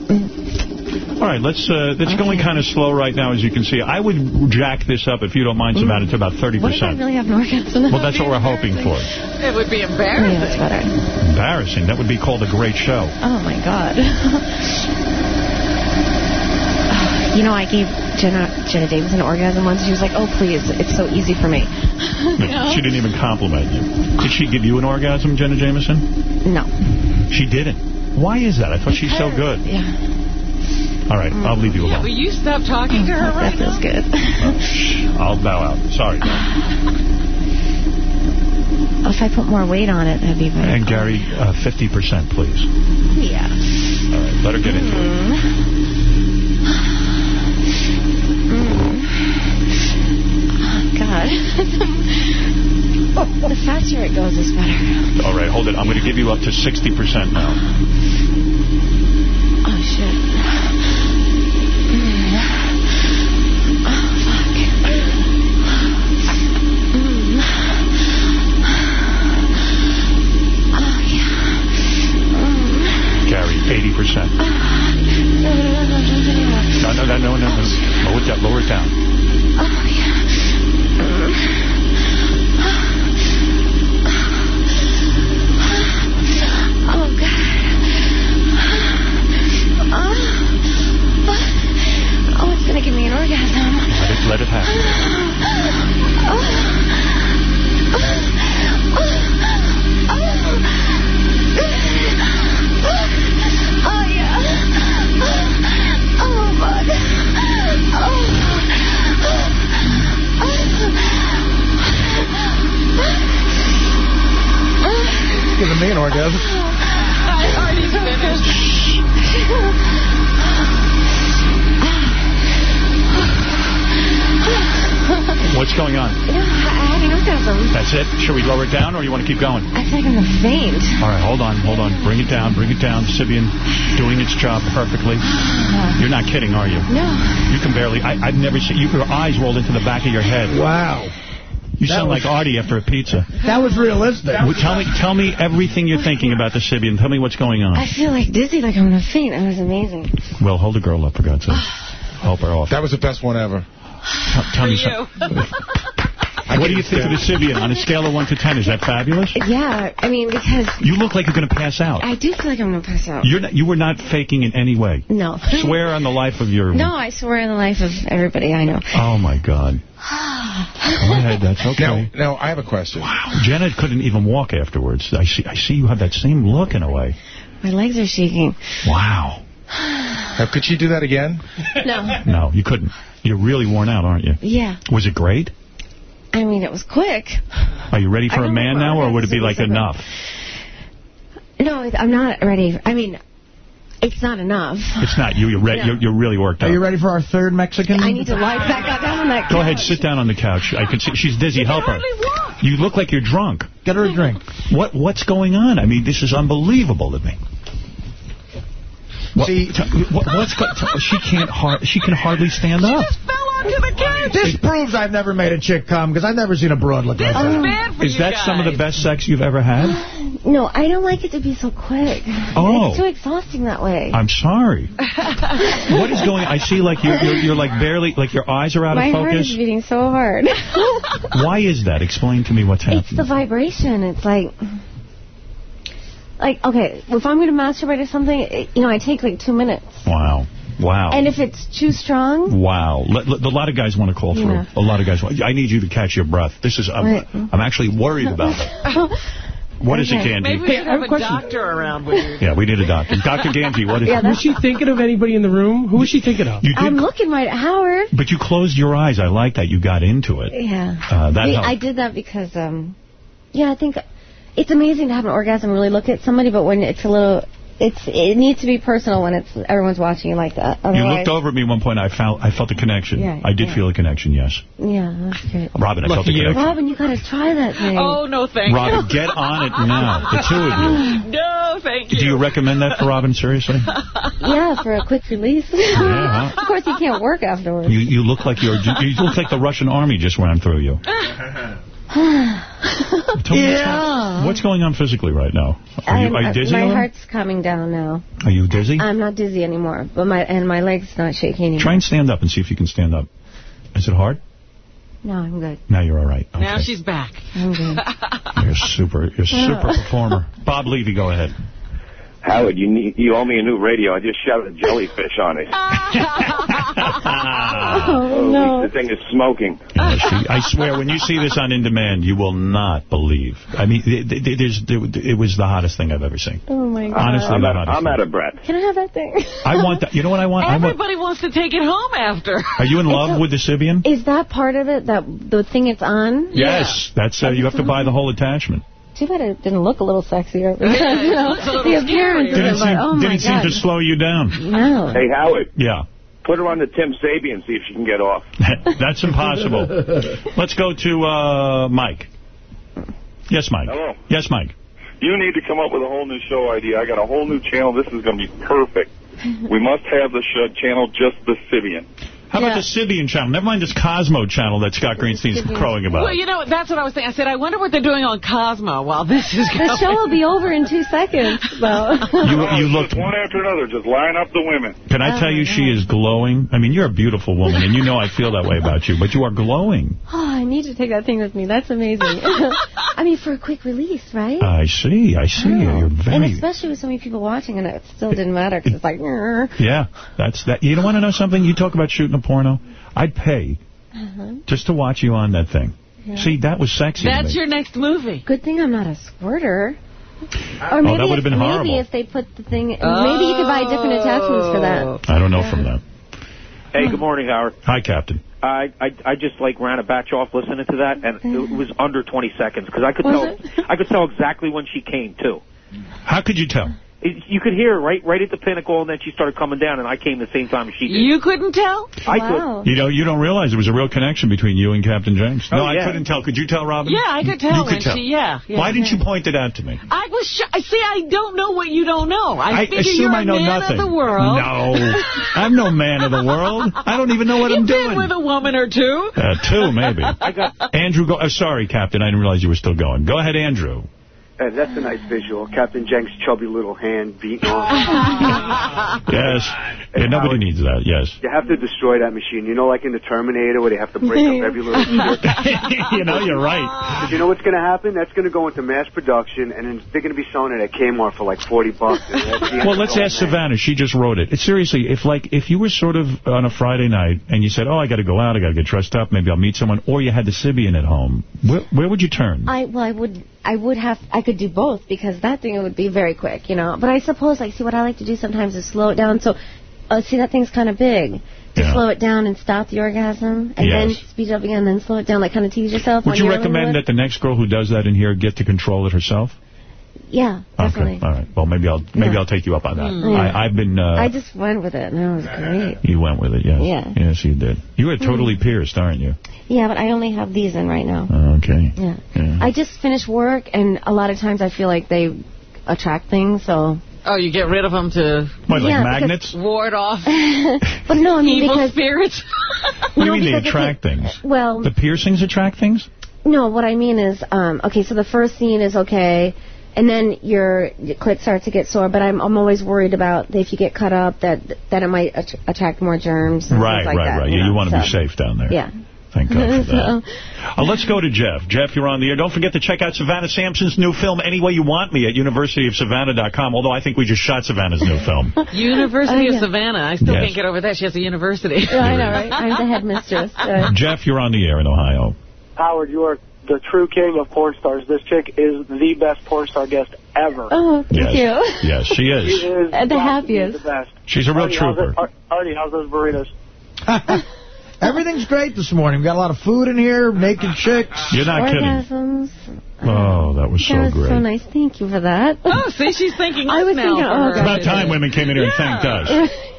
All right, let's, uh, it's going kind of slow right now, as you can see. I would jack this up, if you don't mind, Savanna, to about 30%. What if I really have an orgasm? Well, that's what we're hoping for. It would be Yeah, embarrassing. that's better. Embarrassing. That would be called a great show. Oh, my God. you know, I gave Jenna, Jenna Davis an orgasm once. She was like, oh, please, it's so easy for me. You know? She didn't even compliment you. Did she give you an orgasm, Jenna Jameson? No. She didn't. Why is that? I thought she's so good. Yeah. All right, I'll leave you alone. Yeah, alone. will you stop talking to her That right feels now? good. I'll bow out. Sorry. if I put more weight on it, that'd be better. And Gary, uh, 50%, please. Yeah. All right, let her get into it. God. the faster it goes, is better. All right, hold it. I'm going to give you up to 60% now. Oh, shit. Oh, fuck. Mm. Oh, yeah. Mm. Gary, 80%. Or you want to keep going? I feel like I'm gonna faint. All right, hold on, hold on. Bring it down, bring it down. Sybian doing its job perfectly. You're not kidding, are you? No. You can barely... I, I've never seen... You, your eyes rolled into the back of your head. Wow. You That sound was- like Artie after a pizza. That was realistic. Well, Tell me, tell me everything you're thinking about the Sybian. Tell me what's going on. I feel like dizzy, like I'm gonna faint. That was amazing. Well, hold the girl up, for God's sake. Help her off. That was the best one ever. Tell, tell me something. What do you think of the Sybian on a scale of 1 to 10? Is that fabulous? Yeah, I mean, because You look like you're going to pass out. I do feel like I'm gonna pass out. You're not, you were not faking in any way. No. Swear on the life of your... No, I swear on the life of everybody I know. Oh, my God. Go ahead, that's okay. Now, now, I have a question. Wow. Janet couldn't even walk afterwards. I see I see you have that same look in a way. My legs are shaking. Wow. Now, could she do that again? No. No, you couldn't. You're really worn out, aren't you? Yeah. Was it great? I mean, it was quick. Are you ready for a man now, or would it be like enough? No, I'm not ready. I mean, it's not enough. It's not. You, you're, re Yeah. you're, you're really worked up. Are you ready for our third Mexican? I need to lie back up down on that Go ahead, sit down on the couch. I can see she's dizzy. Help her. You look like you're drunk. Get her a drink. What What's going on? I mean, this is unbelievable to me. What, See- what, what's she can't har she can hardly stand up. Just fell onto the couch. This proves I've never made a chick come, because I've never seen a broad look like that. Is that some of the best sex you've ever had? No, I don't like it to be so quick. Oh. It's too exhausting that way. I'm sorry. What is going? I see like you're, you're you're like barely like your eyes are out My of heart is focus. beating so hard. Why is that? Explain to me what's happening. it's happening. the vibration. It's like, like okay, if I'm going to masturbate or something, it, you know, I take like two minutes. Wow. Wow. And if it's too strong, Wow. Let, let- a lot of guys want to call through. Yeah. A lot of guys want. I need you to catch your breath. This is. I'm, Right. I'm actually worried about it. What is it, Okay. Candy? Maybe we should have a doctor around with you. Yeah, we need a doctor. Dr. Ganji, what is Yeah, it? Was she thinking of anybody in the room? Who was she thinking of? You I'm looking right at Howard. but you closed your eyes. I like that. You got into it. Yeah. Uh, that I, helped. I did that because, um, yeah, I think it's amazing to have an orgasm and really look at somebody, but when it's a little, it's it needs to be personal when it's everyone's watching you like that. You looked over at me at one point. I felt I felt a connection. Yeah, I did yeah. feel a connection. Yes, Yeah, that's good. Robin, I felt a connection. Robin, you gotta try that thing. Oh, no, thank Robin, you. get on it now. The two of you. No, thank you. Do you recommend that for Robin? Seriously? Yeah, for a quick release. Yeah. of course, you can't work afterwards. You you look like you're you look like the Russian army just ran through you. Tell me what's, yeah. what's going on physically right now? Are you, are you dizzy? My heart's calming down now. Are you dizzy? I'm not dizzy anymore, but my and my legs not shaking anymore. Try and stand up and see if you can stand up. Is it hard? No, I'm good. Now you're all right. Now she's back. I'm good. You're super. You're a super performer. Bob Levy, go ahead. Howard, you need, you owe me a new radio. I just shot a jellyfish on it. Oh, no. The thing is smoking. Yeah, she- I swear, when you see this on In Demand, you will not believe. I mean, it, it, there's, it was the hottest thing I've ever seen. Oh, my God. Honestly, I'm, the out, I'm out of breath. Can I have that thing? I want that. You know what I want? I want. Everybody wants to take it home after. Are you in love with the Sybian? Is that part of it, that the thing it's on? Yes. That's uh, you have to buy the whole attachment. Too bad it didn't look a little sexier. Yeah, it you know, looks a little the appearance of Didn't it, seem, but oh didn't seem to slow you down. No. Hey, Howard, Yeah. put her on the Tim Sybian, see if she can get off. That's impossible. Let's go to uh, Mike. Yes, Mike. Hello. Yes, Mike. You need to come up with a whole new show idea. I got a whole new channel. This is going to be perfect. We must have the show channel just the Sybian. How about the Sybian channel? Never mind this Cosmo channel that Scott Greenstein's crowing about. Well, you know, that's what I was thinking. I said, I wonder what they're doing on Cosmo while this is going. The show will be over in two seconds, though. You, you looked. one after another. Just line up the women. Can I oh, tell you, she is glowing. I mean, you're a beautiful woman, and you know I feel that way about you, but you are glowing. Oh, I need to take that thing with me. That's amazing. I mean, for a quick release, right? I see. I see. Oh. You're very... and especially with so many people watching, and it still didn't matter because it's like, Yeah, that's that. You don't want to know something? You talk about shooting a porno. I'd pay uh-huh. just to watch you on that thing. Yeah. See, that was sexy. That's your next movie. Good thing I'm not a squirter. Or Oh, maybe that would've if- been horrible. Maybe if they put the thing, maybe you could buy different attachments for that. I don't know from that. Hey, good morning, Howard. Hi, Captain. I, I I just like ran a batch off listening to that, and it was under 20 seconds because I could Was tell I could tell exactly when she came too. How could you tell? It, you could hear her right right at the pinnacle, and then she started coming down, and I came the same time as she did. You couldn't tell? I could. You know, you don't realize there was a real connection between you and Captain Janks. No, Oh, yeah. I couldn't tell. Could you tell, Robin? Yeah, I could tell You could tell. she, yeah. yeah Why didn't you point it out to me? I was sh see. I don't know what you don't know. I, I figure assume you're I know a man nothing. of the world. No, I'm no man of the world. I don't even know what I'm You've been doing. with a woman or two. Uh, two, maybe. Andrew, go. Uh, sorry, Captain. I didn't realize you were still going. Go ahead, Andrew. Hey, that's a nice visual. Captain Janks' chubby little hand beating off. Yes. Yeah, nobody needs that. Yes. You have to destroy that machine. You know, like in the Terminator, where they have to break up every little chip. you know, you're right. 'Cause you know what's going to happen? That's going to go into mass production, and then they're going to be selling it at Kmart for like 40 bucks. and that's the end Well, let's it. ask Savanna. She just wrote it. It's seriously, if like if you were sort of on a Friday night and you said, "Oh, I got to go out, I got to get dressed up, maybe I'll meet someone," or you had the Sybian at home, where, where would you turn? I well, I would, I would have, I could do both because that thing would be very quick, you know. But I suppose, like, see, what I like to do sometimes is slow it down. So, uh, see, that thing's kind of big. To slow it down and stop the orgasm, and then speed it up again, and then slow it down, like kind of tease yourself. Would you recommend that the next girl who does that in here get to control it herself? Yeah, definitely. Okay, all right. Well, maybe I'll maybe Yeah. I'll take you up on that. Mm. I, I've been. Uh, I just went with it, and it was great. you went with it, yes. Yeah. Yes, you did. You were totally pierced, aren't you? Yeah, but I only have these in right now. Okay. Yeah. Yeah. I just finished work, and a lot of times I feel like they attract things, so. Oh, you get rid of them to What, like Yeah, magnets? ward off but no, I mean, evil because. spirits. What do you No, mean they attract you- things? Well, The piercings attract things? No, what I mean is, um, okay, so the first scene is okay, and then your, your clit starts to get sore. But I'm I'm always worried about if you get cut up that that it might att- attract more germs. And Right, like right, that, right. You, Yeah, you want to be safe down there. Yeah. Thank God for that. So- Uh, let's go to Jeff. Jeff, you're on the air. Don't forget to check out Savanna Samson's new film, Any Way You Want Me, at universityofsavannah.com, although I think we just shot Savanna's new film. University of yeah. Savanna. I still Yes. can't get over that. She has a university. Yeah, I know, right? I'm the headmistress. Uh, Jeff, you're on the air in Ohio. Howard, you are the true king of porn stars. This chick is the best porn star guest ever. oh, thank Yes. you. Yes, she is. She is. is the got to happiest. The best. She's a real Artie, how's trooper. it- Ar- Artie, how's those burritos? Everything's great this morning. We got a lot of food in here, naked chicks. You're not kidding. Orgasms. Oh, that was so that was great. so nice. Thank you for that. Oh, see, she's thinking I us was now thinking, oh. It's about time women came in here and thanked us.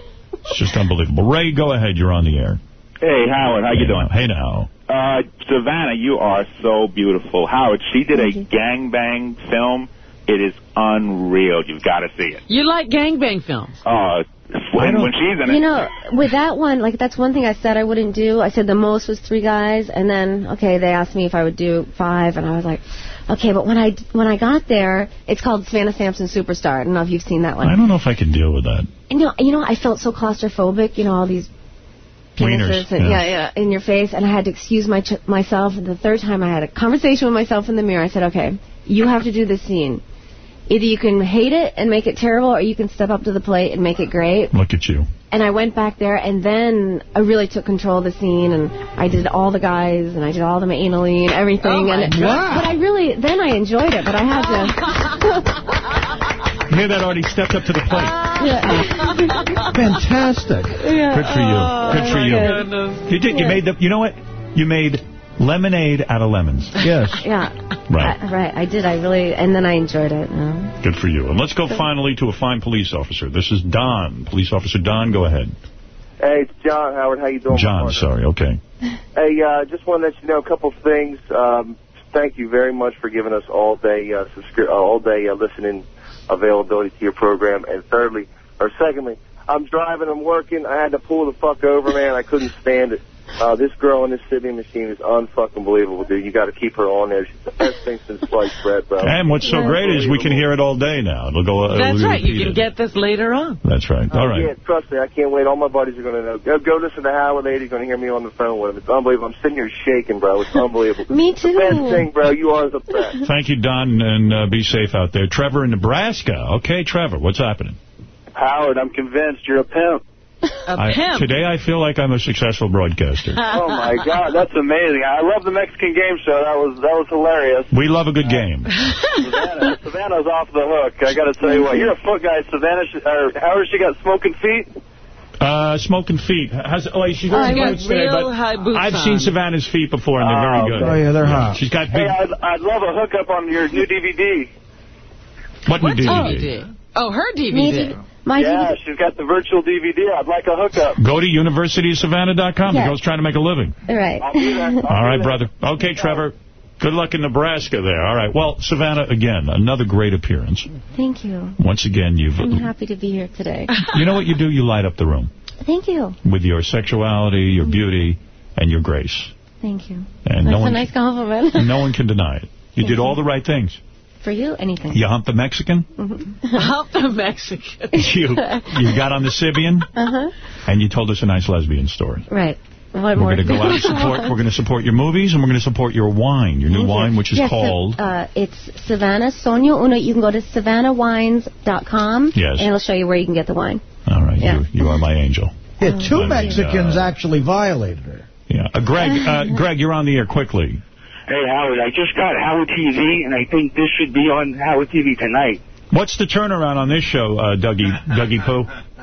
It's just unbelievable. Ray, go ahead. You're on the air. Hey, Howard, how you doing? Hey now. Uh, Savanna, you are so beautiful. Howard, she did a gangbang film. It is unreal. You've got to see it. You like gangbang films. Uh, when, when she's in it. You know, with that one, like that's one thing I said I wouldn't do. I said the most was three guys, and then okay, they asked me if I would do five, and I was like, okay. But when I when I got there, it's called Savanna Samson Superstar. I don't know if you've seen that one. I don't know if I can deal with that. You know, you know, I felt so claustrophobic. You know, all these Wieners, penises and, yeah. yeah. yeah, in your face, and I had to excuse my ch- myself. And the third time, I had a conversation with myself in the mirror. I said, okay, you have to do this scene. Either you can hate it and make it terrible, or you can step up to the plate and make it great. Look at you. And I went back there, and then I really took control of the scene, and I did all the guys, and I did all the anally and everything. Oh, my and God. But I really, then I enjoyed it, but I had to. You hear that already stepped up to the plate. Yeah. Fantastic. Yeah. Good for you. Good for Oh, you. goodness. You did. You made the. You know what? You made lemonade out of lemons. Yes. Yeah. Right. I, right. I did. I really, and then I enjoyed it. you. Good for you. And let's go finally to a fine police officer. This is Don. Police officer Don, go ahead. Hey, it's John Howard. How you doing? John, sorry. Okay. Hey, uh, just want to let you know a couple of things. Um, thank you very much for giving us all day uh, uh, all day uh, listening availability to your program. And thirdly, or secondly, I'm driving, I'm working. I had to pull the fuck over, man. I couldn't stand it. Uh, this girl in this Sybian machine is unfucking believable, dude. You got to keep her on there. She's the best thing since sliced bread, bro. And what's so great is we can hear it all day now. It'll go. uh, That's it'll be right. You repeated. can get this later on. That's right. All right. Yeah, trust me, I can't wait. All my buddies are going to know. Go, go listen to Howard Lady. Going to hear me on the phone with him. It's unbelievable. I'm sitting here shaking, bro. It's unbelievable. Me too. The best thing, bro. You are the best. Thank you, Don, and uh, be safe out there. Trevor in Nebraska. Okay, Trevor, what's happening? Howard, I'm convinced you're a pimp. A I- pimp. Today I feel like I'm a successful broadcaster. oh my God, that's amazing! I love the Mexican game show. That was that was hilarious. We love a good game. Savanna, Savanna's off the hook. I got to tell you what, you're a foot guy. Savanna, sh- or Howard, she got smoking feet. Uh, smoking feet. How's, oh, she's Oh, wearing she got boots today, real but high boots I've on. seen Savanna's feet before, and they're Oh, very good. Oh, yeah, they're hot. She's got Hey, big. I'd, I'd love a hookup on your new DVD. What new DVD? DVD? Oh, her DVD. Maybe my yeah, DVD. she's got the virtual DVD. I'd like a hookup. Go to universitysavannah.com. The Yes. girl's trying to make a living. Right. I'll do that. All right, brother. Okay, Trevor. Good luck in Nebraska there. All right. Well, Savanna, again, another great appearance. Thank you. Once again, you've... I'm happy to be here today. You know what you do? You light up the room Thank you. with your sexuality, your beauty, and your grace. Thank you. And That's no a nice compliment. no one can deny it. You did all the right things. For you, anything. You humped the Mexican. Help the Mexican. You you got on the Sybian, Uh-huh. and you told us a nice lesbian story. Right. What We're going to go out and support. We're going to support your movies, and we're going to support your wine, your new Thank you. wine, which is yes, so, called. uh, it's Savanna Sogno Uno. You can go to savannahwines.com. Yes. And it'll show you where you can get the wine. all right, yeah. you you are my angel. Yeah, two I mean, Mexicans uh, actually violated her. Yeah, uh, Greg, uh, Greg, you're on the air quickly. Hey, Howard, I just got Howard TV, and I think this should be on Howard TV tonight. What's the turnaround on this show, uh, Dougie Dougie Pooh?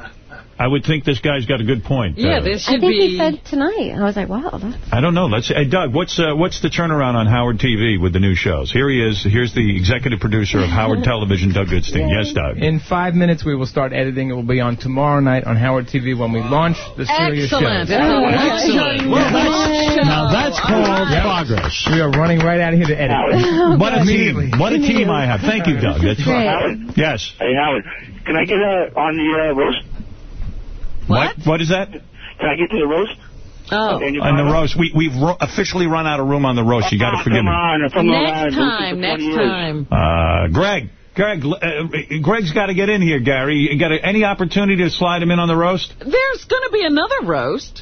I would think this guy's got a good point. Yeah, Uh, this I think be... he said tonight. I was like, wow, that's... I don't know. Let's. Hey, Doug, what's uh, what's the turnaround on Howard TV with the new shows? Here he is. Here's the executive producer of Howard Television, Doug Goldstein. Yes, Doug. In five minutes, we will start editing. It will be on tomorrow night on Howard TV when we launch the serious Excellent. show. It's a Excellent. Well, that's, now that's called Yep. progress. We are running right out of here to edit. What a team. What a team I have. Thank you, Doug. That's Great. Howard, Yes. hey, Howard, can I get uh, on the uh, roast? What? What is that? Can I get to the roast? Oh. And On the roast. We, we've ro officially run out of room on the roast. You got to forgive come me. on, Next Island, time, next years. time. Uh, Greg. Greg, uh, Greg's got to get in here, Gary. You got a, any opportunity to slide him in on the roast? There's going to be another roast.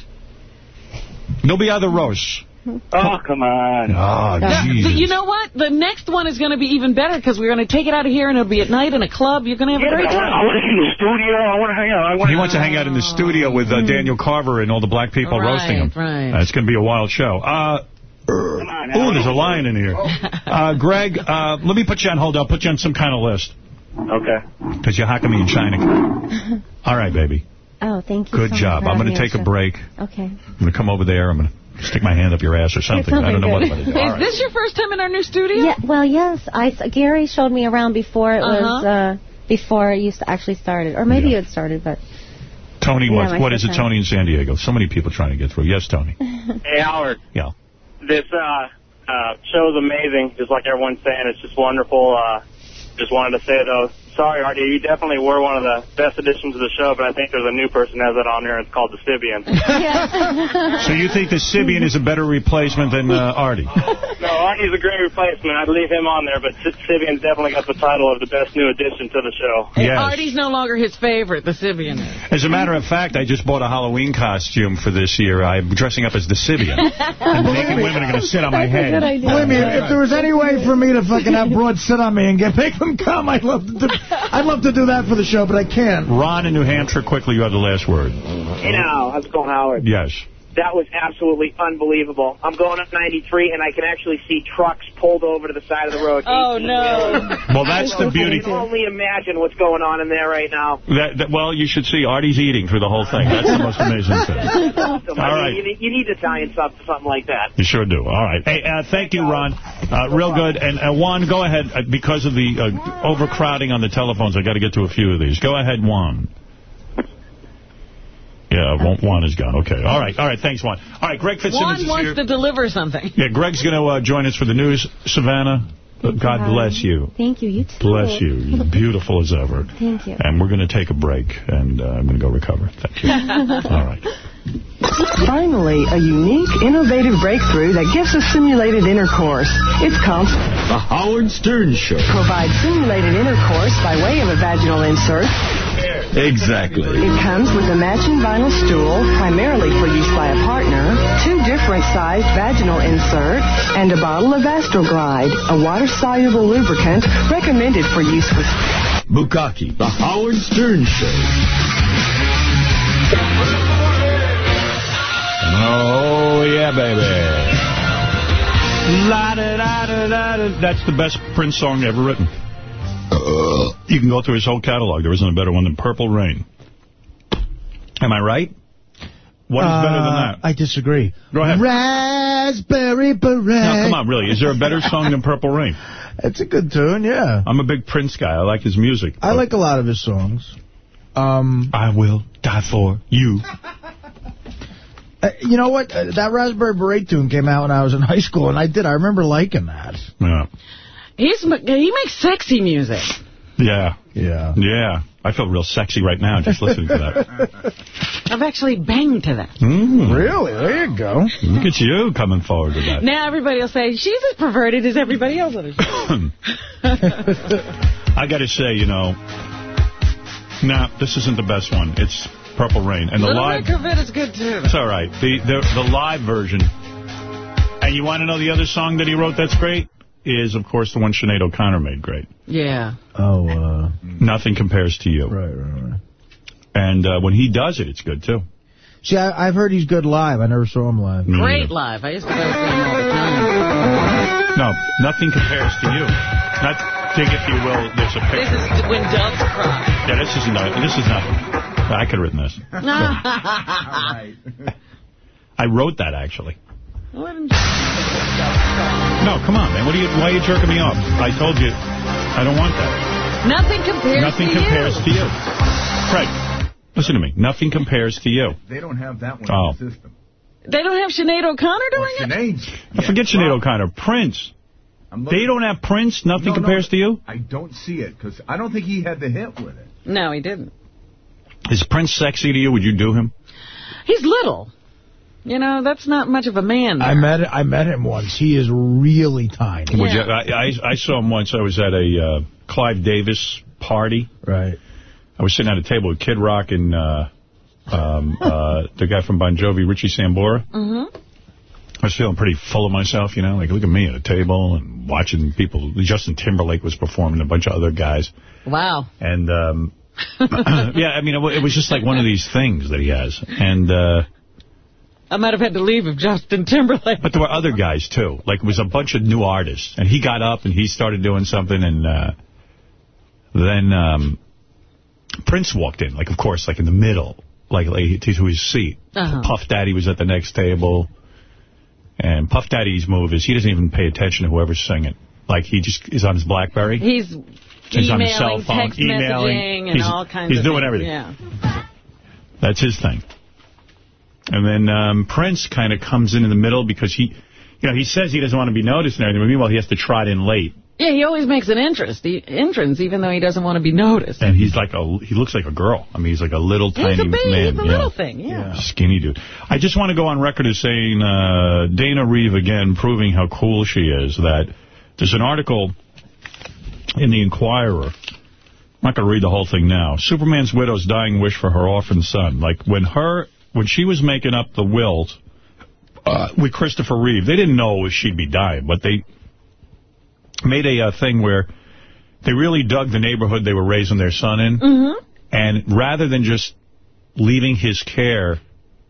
There'll be other roasts. Oh, come on. Oh, The- Jesus. you know what? The next one is going to be even better because we're going to take it out of here and it'll be at night in a club. You're going to have Yeah, a great I want, I time. want to see the studio. I want to hang out. I want He wants to hang out in the studio with uh, Daniel Carver and all the black people Right, roasting him. right. Uh, it's going to be a wild show. Uh, oh, there's a lion in here. Uh, Greg, uh, let me put you on hold. I'll put you on some kind of list. Okay. Because you're hocking me in China. All right, baby. Oh, thank you Good so job. I'm going to take a break. Okay. I'm going to come over there. I'm going to stick my hand up your ass or something. I don't know what I'm going to do. Is right. this your first time in our new studio? Yeah, well, yes. I, Gary showed me around before it was... Uh-huh. Uh, before it used to actually started. Or maybe Yeah. it started, but... Tony, Yeah, what, what is it. Tony in San Diego? So many people trying to get through. Yes, Tony. Hey, Howard. Yeah. This uh, uh, show's amazing, just like everyone's saying. It's just wonderful. Uh, just wanted to say, though, sorry, Artie, you definitely were one of the best additions to the show, but I think there's a new person that has it on there. It's called the Sybian. So you think the Sybian is a better replacement than uh, Artie? no, Artie's a great replacement. I'd leave him on there, but S- Sybian's definitely got the title of the best new addition to the show. Yes. Artie's no longer his favorite, the Sybian is. As a matter of fact, I just bought a Halloween costume for this year. I'm dressing up as the Sybian. and naked women are going to sit on my head. Believe me, if there was any way for me to fucking have broads sit on me and get make them come, I'd love to. Do, I'd love to do that for the show, but I can't. Ron in New Hampshire, quickly, you have the last word. Hey now, how's it going, Howard? Yes. That was absolutely unbelievable. I'm going up 93, and I can actually see trucks pulled over to the side of the road. Oh, no. Well, that's the beauty. I can only imagine what's going on in there right now. That, that, well, you should see Artie's eating through the whole thing. That's the most amazing thing. Awesome. All I mean, right. you, need- you need Italian sub something like that. You sure do. All right. Hey, uh, thank you, Ron. Uh, real good. And uh, Juan, go ahead. Uh, because of the uh, overcrowding on the telephones, I got to get to a few of these. Go ahead, Juan. Yeah, Juan- Juan is gone. Okay. All right. All right. Thanks, Juan. All right. Greg Fitzsimmons Juan is wants here. to deliver something. Yeah, Greg's going to uh, join us for the news. Savanna, uh, God Howard. bless you. Thank you. You too. Bless you. You're beautiful as ever. Thank you. And we're going to take a break, and uh, I'm going to go recover. Thank you. All right. Finally, a unique, innovative breakthrough that gives us simulated intercourse. It's called The Howard Stern Show. Provide Simulated Intercourse by way of a vaginal insert. Exactly. It comes with a matching vinyl stool, primarily for use by a partner, two different sized vaginal inserts, and a bottle of Astroglide, a water-soluble lubricant recommended for use with Bukaki. The Howard Stern Show. Oh, yeah, baby. La da da da da da. That's the best Prince song ever written. You can go through his whole catalog. There isn't a better one than Purple Rain. Am I right? What is better than Uh, that? I disagree. Go ahead. Raspberry beret. No, come on, really. Is there a better song than Purple Rain? It's a good tune, yeah. I'm a big Prince guy. I like his music. I like a lot of his songs. Um, I will die for you. Uh, you know what? Uh, that Raspberry Beret tune came out when I was in high school, and I did. I remember liking that. Yeah. He's he makes sexy music. Yeah. Yeah. Yeah. I feel real sexy right now just listening to that. I've actually banged to that. Mm. Really? There you go. Look at you coming forward with that. Now everybody will say, she's as perverted as everybody else on the show. I got to say, you know, nah, this isn't the best one. It's Purple Rain. And the Little live... bit of it is good, too. It's all right. The, the the live version. And you want to know the other song that he wrote that's great? Is, of course, the one Sinead O'Connor made great. Yeah. Oh, uh... Nothing Compares to You. Right, right, right. And uh, when he does it, it's good, too. See, I, I've heard he's good live. I never saw him live. Me Great neither. live. I used to go to him all the time. No, Nothing Compares to You. Not, dig if you will, there's a This picture. is when doves cry. Yeah, this isn't, this is nothing. I could have written this. I wrote that, actually. No, come on, man. What are you? Why are you jerking me off? I told you, I don't want that. Nothing compares Nothing to compares you. to you. Craig, listen to me. Nothing compares to you. They don't have that one Oh. in the system. They don't have Sinead O'Connor doing it? Sinead's. Now, forget Sinead O'Connor. Prince. They don't have Prince. Nothing No, no, compares to you. I don't see it because I don't think he had the hit with it. No, he didn't. Is Prince sexy to you? Would you do him? He's little. You know, that's not much of a man. I met I met him once. He is really tiny. Would you? I, I, I saw him once. I was at a uh, Clive Davis party. Right. I was sitting at a table with Kid Rock and uh, um, uh, the guy from Bon Jovi, Richie Sambora. Mm-hmm. I was feeling pretty full of myself, you know, like look at me at a table and watching people. Justin Timberlake was performing, a bunch of other guys. Wow. And, um, yeah, I mean, it, it was just like one of these things that he has. And, uh, I might have had to leave if Justin Timberlake. but there were other guys, too. Like, it was a bunch of new artists. And he got up and he started doing something. And uh, then um, Prince walked in, like, of course, like in the middle, like, like to his seat. Uh-huh. Puff Daddy was at the next table. And Puff Daddy's move is he doesn't even pay attention to whoever's singing. Like, he just is on his BlackBerry. He's He's on his cell phone, emailing. and He's- all kinds he's of doing things. everything. Yeah. That's his thing. And then um, Prince kind of comes in in the middle because he, you know, he says he doesn't want to be noticed and everything, but meanwhile he has to trot in late. Yeah, he always makes an interest, the entrance, even though he doesn't want to be noticed. And he's like a, he looks like a girl. I mean, he's like a little He's tiny a baby, man. he's a yeah. little thing, yeah. Skinny dude. I just want to go on record as saying uh, Dana Reeve again proving how cool she is. That there's an article in the Inquirer. I'm not going to read the whole thing now. Superman's widow's dying wish for her orphan son. Like when her when she was making up the will uh, with Christopher Reeve, they didn't know if she'd be dying, but they made a uh, thing where they really dug the neighborhood they were raising their son in. Mm-hmm. And rather than just leaving his care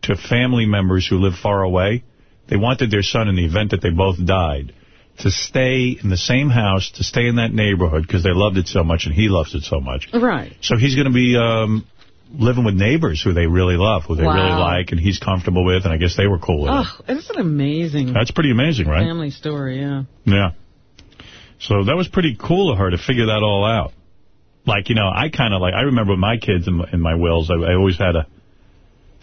to family members who live far away, they wanted their son, in the event that they both died, to stay in the same house, to stay in that neighborhood, because they loved it so much and he loves it so much. Right. So he's going to be um, living with neighbors who they really love, who they Wow. really like, and he's comfortable with, and I guess they were cool with it. Oh, it's an amazing That's pretty amazing, right? family story, yeah. Yeah. So that was pretty cool of her to figure that all out. Like, you know, I kind of like, I remember with my kids in my, in my wills, I, I always had to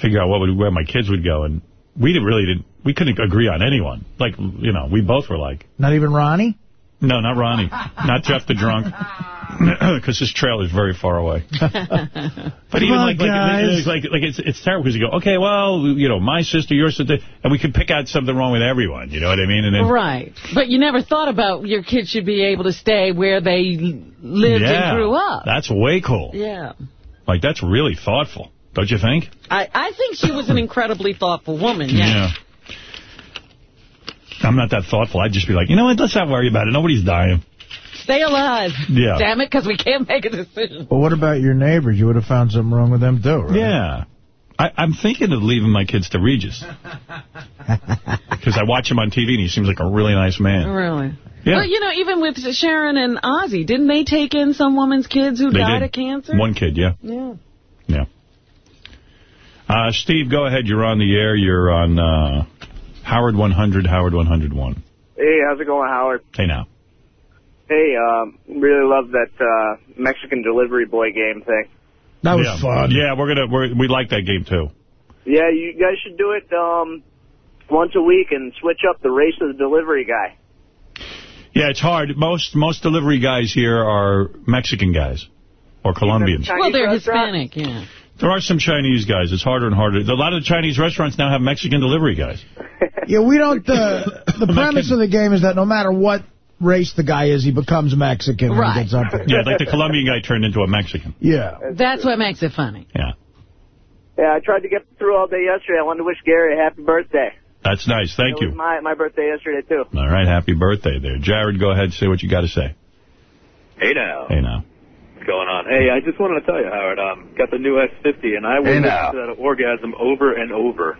figure out what would, where my kids would go. And we didn't really, didn't, we couldn't agree on anyone. Like, you know, we both were like, Not even Ronnie? no, not Ronnie, not Jeff the drunk. Because his trail is very far away. But Come even on, like, like, guys. it's like, like it's, it's terrible because you go, okay, well, you know, my sister, your sister, and we could pick out something wrong with everyone, you know what I mean? And then, Right. But you never thought about your kids should be able to stay where they lived yeah, and grew up. That's way cool. Yeah. Like, that's really thoughtful, don't you think? I, I think she was an incredibly thoughtful woman, yeah. I'm not that thoughtful. I'd just be like, you know what, let's not worry about it. Nobody's dying. Stay alive. Yeah. Damn it, because we can't make a decision. Well, what about your neighbors? You would have found something wrong with them, too, right? Yeah. I, I'm thinking of leaving my kids to Regis. Because I watch him on TV, and he seems like a really nice man. Really? Yeah. Well, you know, even with Sharon and Ozzy, didn't they take in some woman's kids who They died did. of cancer? One kid, yeah. Yeah. Yeah. Uh, Steve, go ahead. You're on the air. You're on uh, Howard 100, Howard 101. Hey, how's it going, Howard? Hey, now. Hey, um, really love that uh, Mexican delivery boy game thing. That was yeah. fun. Yeah, we're gonna we're, we like that game too. Yeah, you guys should do it um, once a week and switch up the race of the delivery guy. Yeah, it's hard. Most most delivery guys here are Mexican guys or Colombians. Well, they're Hispanic, yeah. There are some Chinese guys. It's harder and harder. A lot of the Chinese restaurants now have Mexican delivery guys. Yeah, we don't. Uh, the premise of the game is that no matter what race the guy is, he becomes Mexican when Right. he gets up there. Yeah, like the Colombian guy turned into a Mexican. Yeah. That's what makes it funny. Yeah. Yeah, I tried to get through all day yesterday. I wanted to wish Gary a happy birthday. That's nice. Thank it you. my, my birthday yesterday, too. All right, happy birthday there. Jared, go ahead, and say what you got to say. Hey now. Hey now. What's going on? Hey, I just wanted to tell you, Howard, um, got the new S50, and I will Hey, listen now. to that orgasm over and over.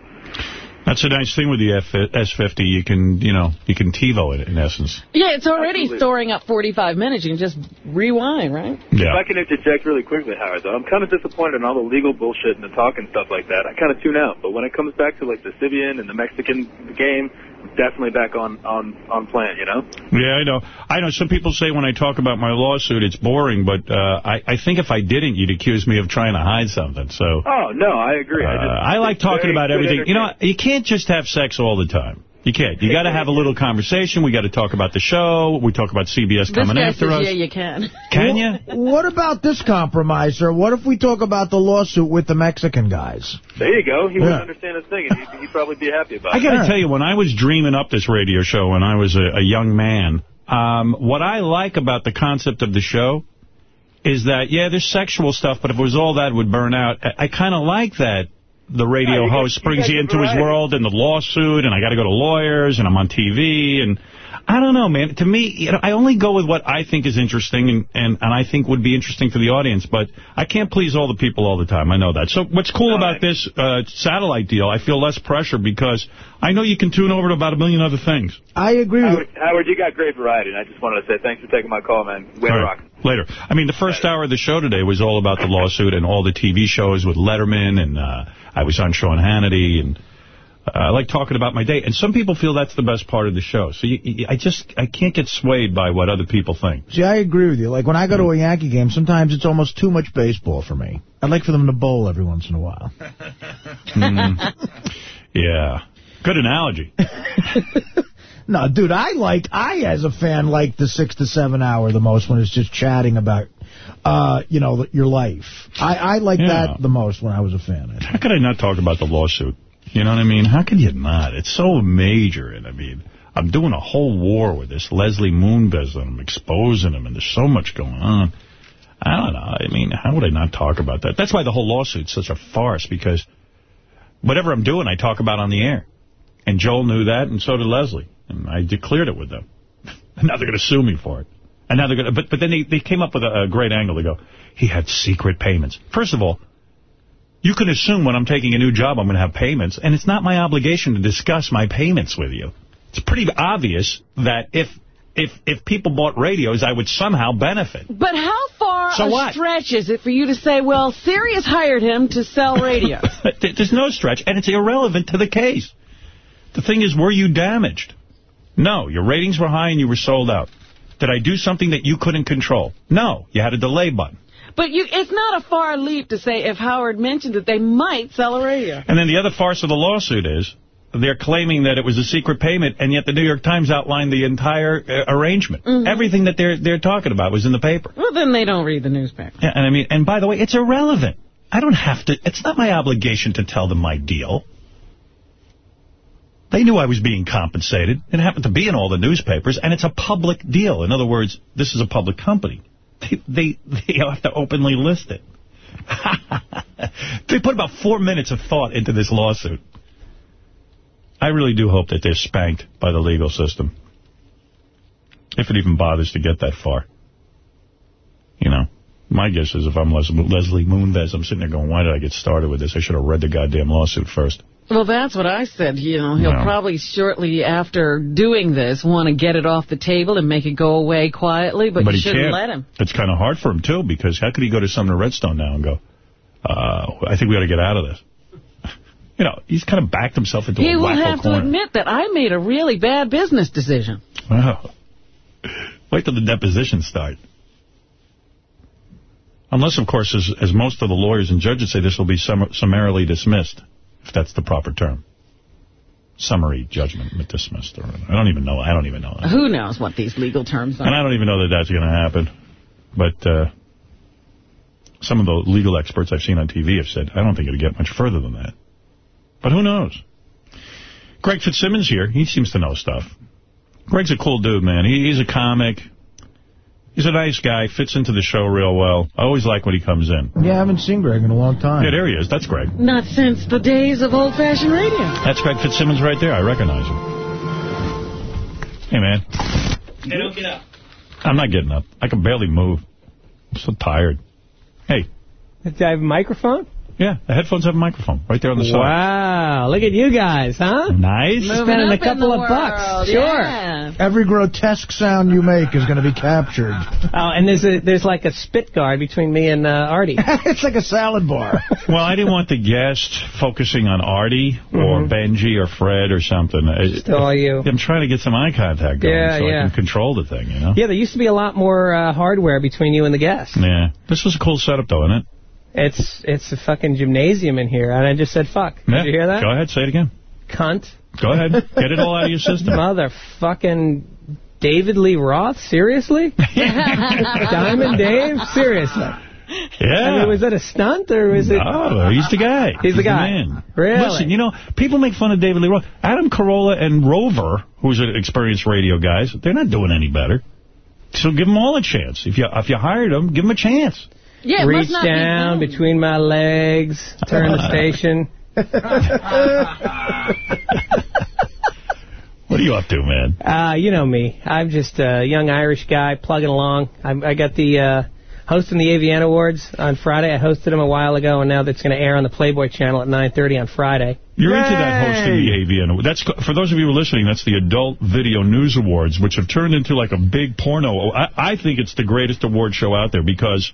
That's a nice thing with the F S50. You can, you know, you can TiVo it in essence. Yeah, it's already Absolutely. storing up 45 minutes. You can just rewind, right? If I can interject really quickly, Howard, though, I'm kind of disappointed in all the legal bullshit and the talk and stuff like that. I kind of tune out. But when it comes back to, like, the Sybian and the Mexican game, I'm definitely back on, on, on plan, you know? Yeah, I know. I know some people say when I talk about my lawsuit, it's boring, but uh, I, I think if I didn't, you'd accuse me of trying to hide something. So Oh, no, I agree. uh, I, just, I like talking about everything. You know, you can't just have sex all the time. You can't. You got to have a little conversation. We got to talk about the show. We talk about CBS This coming guy after says, us. yeah, you can. Can you? What about this compromiser? What if we talk about the lawsuit with the Mexican guys? There you go. He Yeah. wouldn't understand his thing, and he'd, he'd probably be happy about I it. I got to tell you, when I was dreaming up this radio show when I was a, a young man, um, what I like about the concept of the show is that, yeah, there's sexual stuff, but if it was all that, it would burn out. I, I kind of like that the radio Yeah, host brings you into his world and the lawsuit, and I got to go to lawyers, and I'm on TV, and I don't know, man. To me, you know, I only go with what I think is interesting and, and, and I think would be interesting for the audience, but I can't please all the people all the time. I know that. So what's cool about this uh, satellite deal, I feel less pressure because I know you can tune over to about a million other things. I agree with Howard, Howard, you got great variety, and I just wanted to say thanks for taking my call, man. Way to All rock. Later. I mean, the first hour of the show today was all about the lawsuit and all the TV shows with Letterman, and uh, I was on Sean Hannity, and I like talking about my day. And some people feel that's the best part of the show. So you, you, I just I can't get swayed by what other people think. See, I agree with you. Like, when I go to a Yankee game, sometimes it's almost too much baseball for me. I'd like for them to bowl every once in a while. Mm. yeah. Good analogy. No, dude, I like, I as a fan like the six to seven hour the most when it's just chatting about, uh, you know, your life. I, I like Yeah. that the most when I was a fan. How could I not talk about the lawsuit? You know what I mean? How could you not? It's so major, and I mean, I'm doing a whole war with this Leslie Moonves, and I'm exposing him, and there's so much going on. I don't know. I mean, how would I not talk about that? That's why the whole lawsuit's such a farce, because whatever I'm doing, I talk about on the air. And Joel knew that, and so did Leslie. And I declared it with them. And now they're going to sue me for it. And now they're going to, but, but then they, they came up with a, a great angle. They go, he had secret payments. First of all, you can assume when I'm taking a new job, I'm going to have payments, and it's not my obligation to discuss my payments with you. It's pretty obvious that if if if people bought radios, I would somehow benefit. But how far So a what? stretch is it for you to say, well, Sirius hired him to sell radios? There's no stretch, and it's irrelevant to the case. The thing is, were you damaged? No, your ratings were high and you were sold out. Did I do something that you couldn't control? No, you had a delay button. But you, it's not a far leap to say if Howard mentioned that they might sell a radio. And then the other farce of the lawsuit is they're claiming that it was a secret payment, and yet the New York Times outlined the entire uh, arrangement. Everything that they're they're talking about was in the paper. Well, then they don't read the newspaper. Yeah, and I mean, and by the way, it's irrelevant. I don't have to. It's not my obligation to tell them my deal. They knew I was being compensated. It happened to be in all the newspapers, and it's a public deal. In other words, this is a public company. They they, they have to openly list it. they put about four minutes of thought into this lawsuit. I really do hope that they're spanked by the legal system. If it even bothers to get that far. You know, my guess is if I'm Les Leslie Moonves, I'm sitting there going, why did I get started with this? I should have read the goddamn lawsuit first. Well, that's what I said. You know, he'll No. probably shortly after doing this want to get it off the table and make it go away quietly, but, you he shouldn't can't. let him. It's kind of hard for him, too, because how could he go to Sumner Redstone now and go, uh, I think we ought to get out of this? You know, he's kind of backed himself into He a wacko corner. He will have to admit that I made a really bad business decision. Oh. Wait till the depositions start. Unless, of course, as, as most of the lawyers and judges say, this will be summarily dismissed, if that's the proper term. Summary judgment dismissed. Or, I don't even know. I don't even know. Who knows what these legal terms are? And? I don't even know that that's going to happen. But uh, some of the legal experts I've seen on TV have said, I don't think it'll get much further than that. But who knows? Greg Fitzsimmons here. He seems to know stuff. Greg's a cool dude, man. He, he's a comic. He's a nice guy. Fits into the show real well. I always like when he comes in. Yeah, I haven't seen Greg in a long time. Yeah, there he is. That's Greg. Not since the days of old-fashioned radio. That's Greg Fitzsimmons right there. I recognize him. Hey, man. Hey, don't get up. I'm not getting up. I can barely move. I'm so tired. Hey. Do I have a microphone? Yeah, the headphones have a microphone right there on the side. Wow, look at you guys, huh? Nice. Spending a couple of bucks. Sure. Every grotesque sound you make is going to be captured. Oh, and there's a there's like a spit guard between me and uh, Artie. it's like a salad bar. Well, I didn't want the guest focusing on Artie or Benji or Fred or something. Just Mm-hmm. all you. I'm trying to get some eye contact going Yeah, so yeah. I can control the thing, you know? Yeah, there used to be a lot more uh, hardware between you and the guest. Yeah. This was a cool setup, though, isn't it? It's it's a fucking gymnasium in here, and I just said fuck. Yeah. Did you hear that? Go ahead, say it again. Cunt. Go ahead. Get it all out of your system. Motherfucking David Lee Roth? Seriously? Diamond Dave? Seriously? Yeah. I mean, was that a stunt, or was it... No, he's the guy. He's the guy. man. Really? Listen, you know, people make fun of David Lee Roth. Adam Carolla and Rover, who's an experienced radio guys, they're not doing any better. So give them all a chance. If you if you hired them, give them a chance. Yeah, Reach must not be down between my legs, turn the station. What are you up to, man? Uh, you know me. I'm just a young Irish guy plugging along. I, I got the uh, hosting the AVN Awards on Friday. I hosted them a while ago, and now that's going to air on the Playboy channel at 9.30 on Friday. You're into that hosting the AVN. That's for those of you who are listening. That's the Adult Video News Awards, which have turned into like a big porno. I, I think it's the greatest award show out there because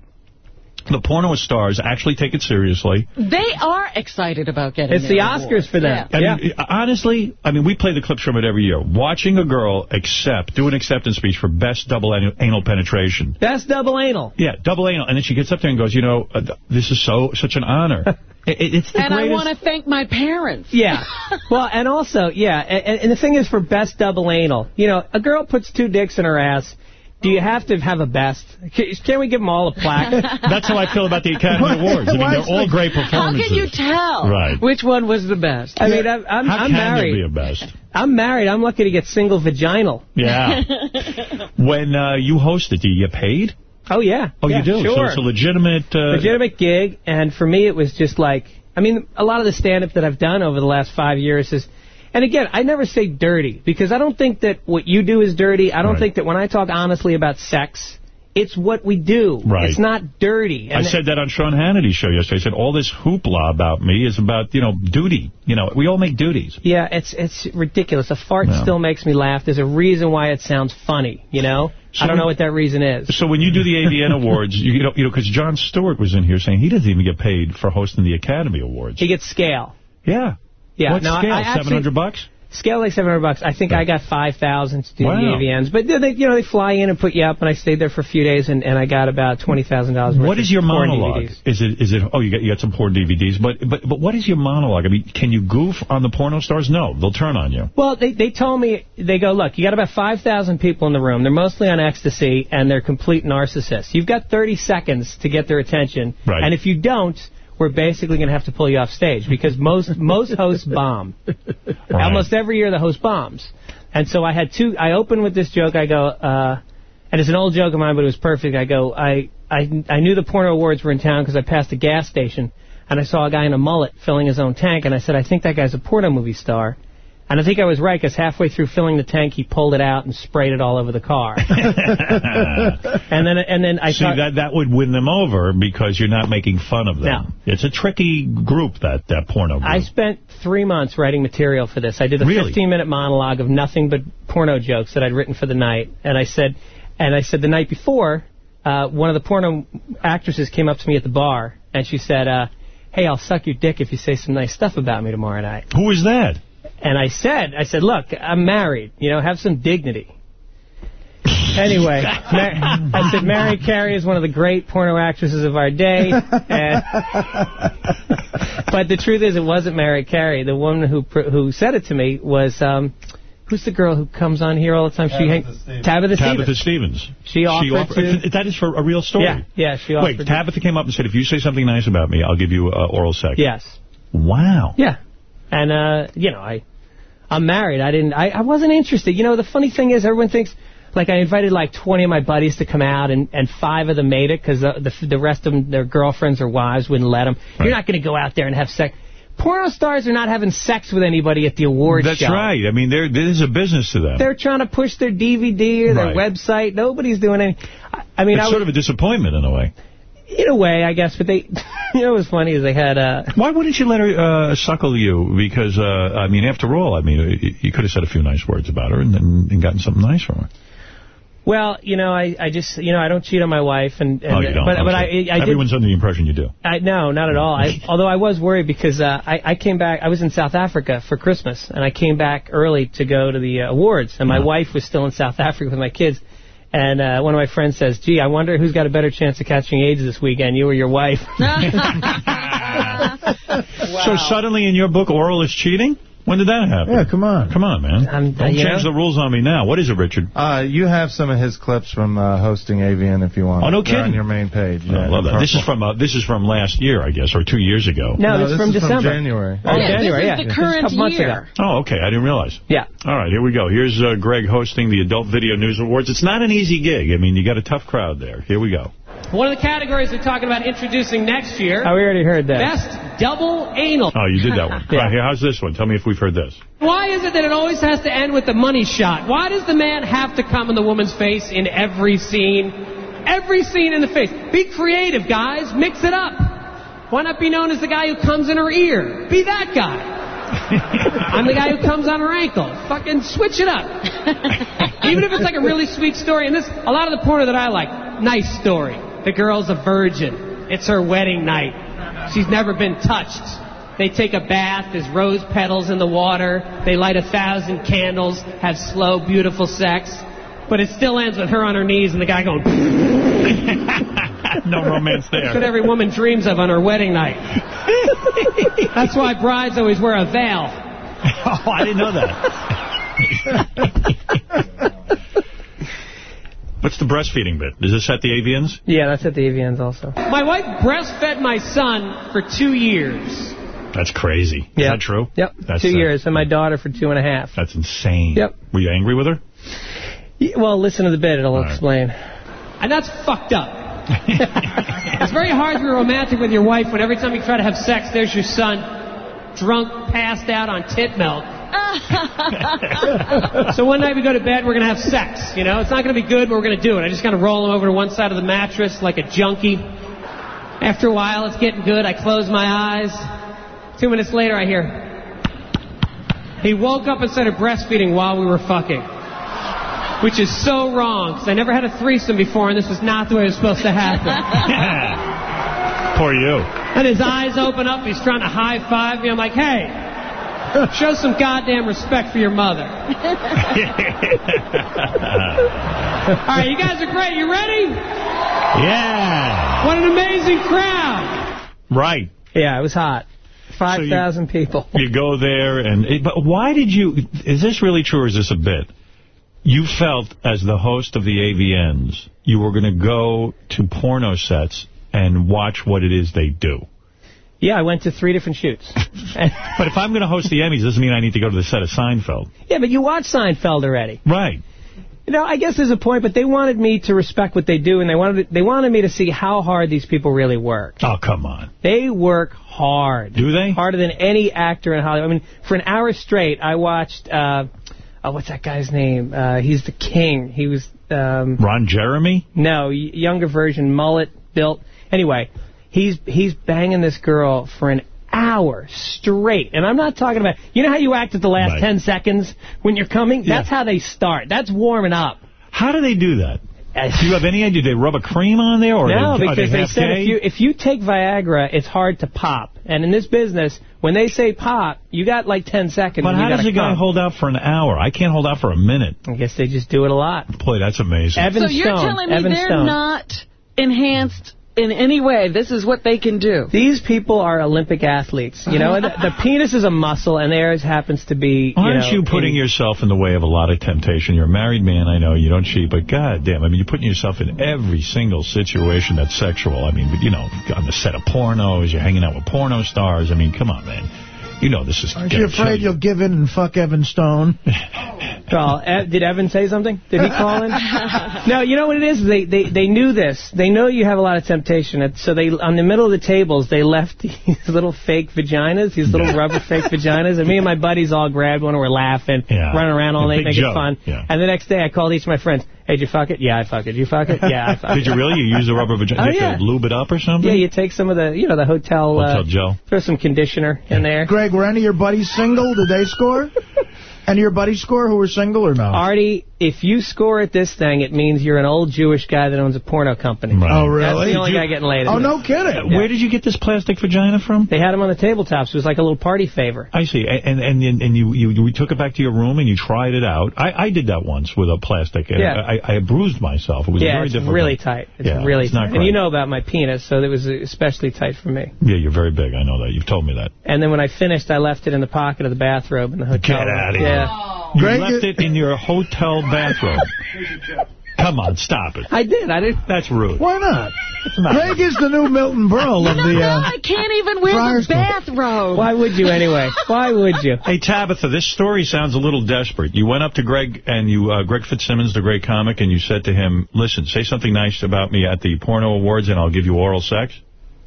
the porno stars actually take it seriously. They are excited about getting it. It's the their Oscars awards. for them. Yeah. I mean, honestly, I mean, we play the clips from it every year. Watching a girl accept, do an acceptance speech for best double anal, anal penetration. That's double anal. Yeah, double anal. And then she gets up there and goes, you know, uh, this is so such an honor. it, it- it's the And I want to thank my parents. Yeah. well, and also, yeah, and, and the thing is for best double anal, you know, a girl puts two dicks in her ass. Do you have to have a best? Can, can we give them all a plaque? That's how I feel about the Academy Awards. I mean, they're all great performances. How can you tell Right. which one was the best? I mean, I'm, I'm, How I'm can married. there be a best? I'm married. I'm lucky to get single vaginal. Yeah. when uh, you host it, do you get paid? Oh, yeah. Oh, Yeah, you do? Sure. So it's a legitimate... Uh, legitimate gig, and for me, it was just like, I mean, a lot of the stand-up that I've done over the last five years is, and again, I never say dirty, because I don't think that what you do is dirty. I don't Right. think that when I talk honestly about sex, it's what we do. Right. It's not dirty. I said that on Sean Hannity's show yesterday. I said, all this hoopla about me is about, you know, duty. You know, we all make duties. Yeah, it's it's ridiculous. A fart No. still makes me laugh. There's a reason why it sounds funny, you know? So I don't know what that reason is. So when you do the AVN Awards, you, you know, you know, because Jon Stewart was in here saying he doesn't even get paid for hosting the Academy Awards. He gets scale. Yeah. Yeah. What no, scale? I, I actually- 700 bucks? Scale like 700 bucks. I think I got 5,000 to do Wow. the AVNs. But they, you know, they fly in and put you up, and I stayed there for a few days, and, and I got about $20,000 worth What is your monologue? DVDs. Is it is it? Oh, you got you got some porn DVDs, but but but what is your monologue? I mean, can you goof on the porno stars? No, they'll turn on you. Well, they, they told me, they go, look, you got about 5,000 people in the room. They're mostly on ecstasy, and they're complete narcissists. You've got 30 seconds to get their attention. Right. And if you don't, we're basically going to have to pull you off stage because most most hosts bomb. Almost every year the host bombs. And so I had two, I opened with this joke. I go, uh, and it's an old joke of mine, but it was perfect. I go, I, I, I knew the porno awards were in town because I passed a gas station and I saw a guy in a mullet filling his own tank and I said, I think that guy's a porno movie star. And I think I was right because halfway through filling the tank, he pulled it out and sprayed it all over the car. and then and then I See, that that would win them over because you're not making fun of them. No. It's a tricky group, that, that porno group. I spent three months writing material for this. I did a 15-minute monologue of nothing but porno jokes that I'd written for the night, and I said, and I said the night before, uh, one of the porno actresses came up to me at the bar, and she said, uh, hey, I'll suck your dick if you say some nice stuff about me tomorrow night. Who is that? And I said, I said, look, I'm married. You know, have some dignity. Anyway, Mar- I said Mary Carey is one of the great porno actresses of our day. And but the truth is, it wasn't Mary Carey. The woman who who said it to me was, um, who's the girl who comes on here all the time? she hang- Tabitha Stevens. Tabitha Stevens. She offered to- That is for a real story. Yeah, yeah, she offered Wait, to- Tabitha came up and said, if you say something nice about me, I'll give you uh, oral sex. Yes. Wow. Yeah. And, uh, you know, I, I'm married. I didn't, I, I wasn't interested. You know, the funny thing is everyone thinks, like, I invited like 20 of my buddies to come out, and, and five of them made it because the, the, the rest of them, their girlfriends or wives wouldn't let them. You're not going to go out there and have sex. Porno stars are not having sex with anybody at the awards That's show. right. I mean, there this is a business to them. They're trying to push their DVD or their Right. website. Nobody's doing any. I, I mean, it's I sort of a disappointment in a way. In a way, I guess. But they, you know, what was funny is they had. Uh, Why wouldn't you let her uh, suckle you? Because, uh, I mean, after all, I mean, you- you could have said a few nice words about her and, and, and gotten something nice from her. well, you know, I, I just, you know, I don't cheat on my wife, and, and oh, you don't? but but I. I did Everyone's under the impression you do. I, no, not at all. I, although I was worried because uh, I, I came back. I was in South Africa for Christmas, and I came back early to go to the uh, awards. And my wife was still in South Africa with my kids. And uh, one of my friends says, "Gee, I wonder who's got a better chance of catching AIDS this weekend, you or your wife." So suddenly in your book, oral is cheating? When did that happen? Yeah, come on. Come on, man. Don't you change know- the rules on me now. What is it, Richard? Uh, you have some of his clips from uh, hosting AVN if you want. Oh, no They're on kidding. your main page. I love that. This is from uh, this is from last year, I guess, or two years ago. No, No, it's this from is from December. January. Oh, Yeah, January, this yeah. the current a couple year. ago. Oh, okay. I didn't realize. Yeah. All right, here we go. Here's uh, Greg hosting the Adult Video News Awards. It's not an easy gig. I mean, you got a tough crowd there. Here we go. One of the categories they're talking about introducing next year, Oh, we already heard that. best double anal. Oh, you did that one. Yeah. Right, how's this one? Tell me if we've heard this. Why is it that it always has to end with the money shot? Why does the man have to come in the woman's face in every scene? Every scene in the face. Be creative, guys. Mix it up. Why not be known as the guy who comes in her ear? Be that guy. I'm the guy who comes on her ankle. Fucking switch it up. Even if it's like a really sweet story. And this, a lot of the porno that I like, nice story. The girl's a virgin. It's her wedding night. She's never been touched. They take a bath. There's rose petals in the water. They light a thousand candles. Have slow, beautiful sex. But it still ends with her on her knees and the guy going. no romance there. That's what every woman dreams of on her wedding night. That's why brides always wear a veil. Oh, I didn't know that. What's the breastfeeding bit? Is this at the AVNs? Yeah, that's at the AVNs also. My wife breastfed my son for two years. That's crazy. Is Yeah. that true? Yep, That's, two uh, years, and my daughter for two and a half. That's insane. Yep. Were you angry with her? Yeah, Well, listen to the bit, it'll explain. And that's fucked up. it's very hard to be romantic with your wife when every time you try to have sex, there's your son drunk, passed out on tit milk. so one night we go to bed, we're going to have sex. You know, it's not going to be good, but we're going to do it. I just kind of roll him over to one side of the mattress like a junkie. After a while, it's getting good. I close my eyes. Two minutes later, I hear. He woke up and started breastfeeding while we were fucking. Which is so wrong, because I never had a threesome before, and this was not the way it was supposed to happen. Poor you. And his eyes open up. He's trying to high five me. I'm like, hey, show some goddamn respect for your mother. All right, you guys are great. You ready? Yeah. What an amazing crowd. Right. Yeah, it was hot. 5,000 people. You go there, and it, but why did you? Is this really true, or is this a bit? You felt, as the host of the AVNs, you were going to go to porno sets and watch what it is they do. Yeah, I went to three different shoots. But if I'm going to host the Emmys, doesn't mean I need to go to the set of Seinfeld. Yeah, but you watched Seinfeld already. Right. You know, I guess there's a point, but they wanted me to respect what they do, and they wanted they wanted me to see how hard these people really work. Oh, come on. They work hard. Do they? Harder than any actor in Hollywood. I mean, for an hour straight, I watched, uh, oh, what's that guy's name? Uh, he's the king. He was... Um, Ron Jeremy? No, younger version, mullet, built. Anyway, he's he's banging this girl for an hour straight. And I'm not talking about, you know how you act at the last Right. 10 seconds when you're coming? That's how they start. That's warming up. How do they do that? Do you have any idea? Do they rub a cream on there? Or no, they, because are they said if you if you take Viagra, it's hard to pop. And in this business, when they say pop, you got like 10 seconds. But and you how does gotta a guy hold out for an hour? I can't hold out for a minute. I guess they just do it a lot. Boy, that's amazing. Evan so you're telling me Evan they're Stone. not enhanced in any way. This is what they can do. These people are Olympic athletes. You know, the, the penis is a muscle, and theirs happens to be. You Aren't know, you putting in- yourself in the way of a lot of temptation? You're a married man, I know, you don't cheat, but goddamn, I mean, you're putting yourself in every single situation that's sexual. I mean, you know, on the set of pornos, you're hanging out with porno stars. I mean, come on, man. You know this is... Aren't you afraid you. you'll give in and fuck Evan Stone? Well, E- eh, did Evan say something? Did he call in? no, you know what it is? They, they they knew this. They know you have a lot of temptation. So they on the middle of the tables, they left these little fake vaginas, these little rubber fake vaginas. And me and my buddies all grabbed one and we're laughing, Yeah. running around all night, making joke, fun. yeah. And the next day I called each of my friends. Hey, did you fuck it? Yeah, I fuck it. Did you fuck it? Yeah, I fuck it. Did you really? You use the rubber vagina? Oh, yeah. to lube it up or something? Yeah, you take some of the, you know, the hotel, Hotel uh, gel. throw some conditioner in there. Greg, were any of your buddies single? Did they score? Any of your buddies score who were single or no? Artie, if you score at this thing, it means you're an old Jewish guy that owns a porno company. Oh, really? That's the only you- guy getting laid. Oh, no kidding. Where did you get this plastic vagina from? They had them on the tabletops. It was like a little party favor. I see. And and and, and you, you you took it back to your room and you tried it out. I, I did that once with a plastic. And Yeah. I, I bruised myself. It was yeah, very it's difficult. really tight. It's Yeah, really it's not tight. And you know about my penis, so it was especially tight for me. Yeah, you're very big. I know that. You've told me that. And then when I finished, I left it in the pocket of the bathrobe in the hotel. Get out of here. Yeah. You left it in your hotel bathroom. Come on, stop it. I did. I did. That's rude. Why not? not Greg is the new Milton Berle of the... Uh, I can't even wear Friar the bathrobe. Why would you anyway? Why would you? Hey, Tabitha, this story sounds a little desperate. You went up to Greg, and you, uh, Greg Fitzsimmons, the great comic, and you said to him, listen, say something nice about me at the porno awards, and I'll give you oral sex.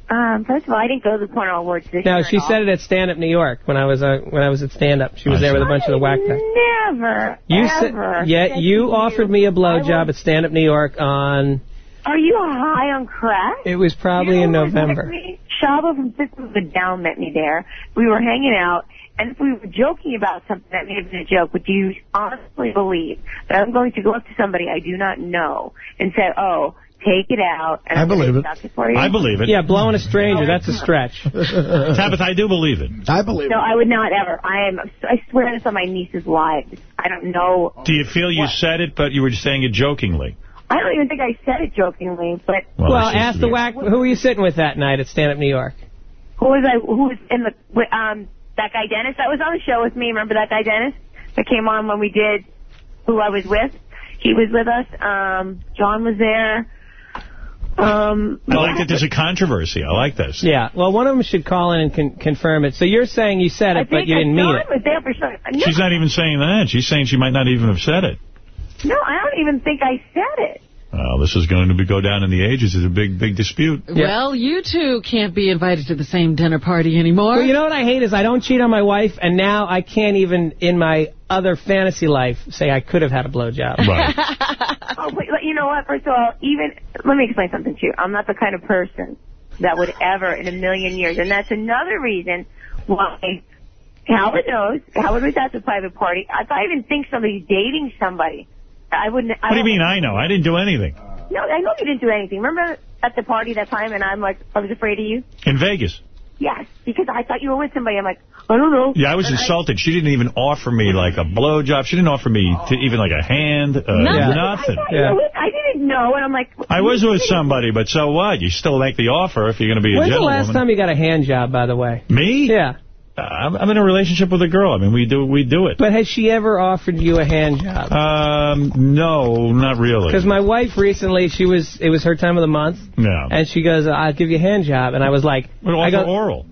Um, first of all, I didn't go to the porno awards this No, year she at all. said it at Stand Up New York when I was uh, when I was at Stand Up. She was I there with a see. bunch of the whack guys. Never, You ever. said, yeah, said you to offered me a blowjob at Stand Up New York on. Are you high on crack? It was probably in November. Shavo from System of a Down met me there. We were hanging out, and if we were joking about something that may have been a joke. Would you honestly believe that I'm going to go up to somebody I do not know and say, "Oh, take it out"? And I believe it. it for you? I believe it. Yeah, blowing a stranger, that's a stretch. Tabitha, I do believe it. I believe No, it. No, I would not ever. I am. I swear this on my niece's lives. I don't know. Do you feel you said it, but you were saying it jokingly? I don't even think I said it jokingly, but Well, Well, ask the whack. Who were you sitting with that night at Stand Up New York? who was I? Who was in the? Um, that guy Dennis that was on the show with me. Remember that guy Dennis that came on when we did who I was with? He was with us. Um, John was there. Um, I like that there's a controversy. I like this. Yeah. Well, one of them should call in and con confirm it. So you're saying you said it, but you that didn't mean it. was there for sure. No, She's not even saying that. She's saying she might not even have said it. no, I don't even think I said it. Well, this is going to be, go down in the ages. It's a big, big dispute. Well, you two can't be invited to the same dinner party anymore. Well, you know what I hate is I don't cheat on my wife, and now I can't even in my other fantasy life say I could have had a blowjob. Right. Oh, wait, you know what? First of all, even let me explain something to you. I'm not the kind of person that would ever, in a million years, and that's another reason why Howard knows. Howard was at the private party. If I even think somebody's dating somebody, I wouldn't. I What do you mean I know? I didn't do anything. No, I know you didn't do anything. Remember at the party that time, and I'm like, I was afraid of you. In Vegas. Yes, because I thought you were with somebody. I'm like, I don't know. Yeah, I was And insulted. She didn't even offer me, like, a blowjob. She didn't offer me to even, like, a hand. Uh, Nothing. I Nothing. thought you were with- I didn't know, and I'm like, I was with somebody, but so what? You still make the offer if you're going to be a gentleman. When's the last time you got a hand job, by the way? Me? Yeah. Uh, I'm, I'm in a relationship with a girl. I mean, we do we do it. But has she ever offered you a hand job? Um, no, not really. Because my wife recently, she was it was her time of the month, Yeah. and she goes, "I'll give you a hand job," and I was like, But I go, oral.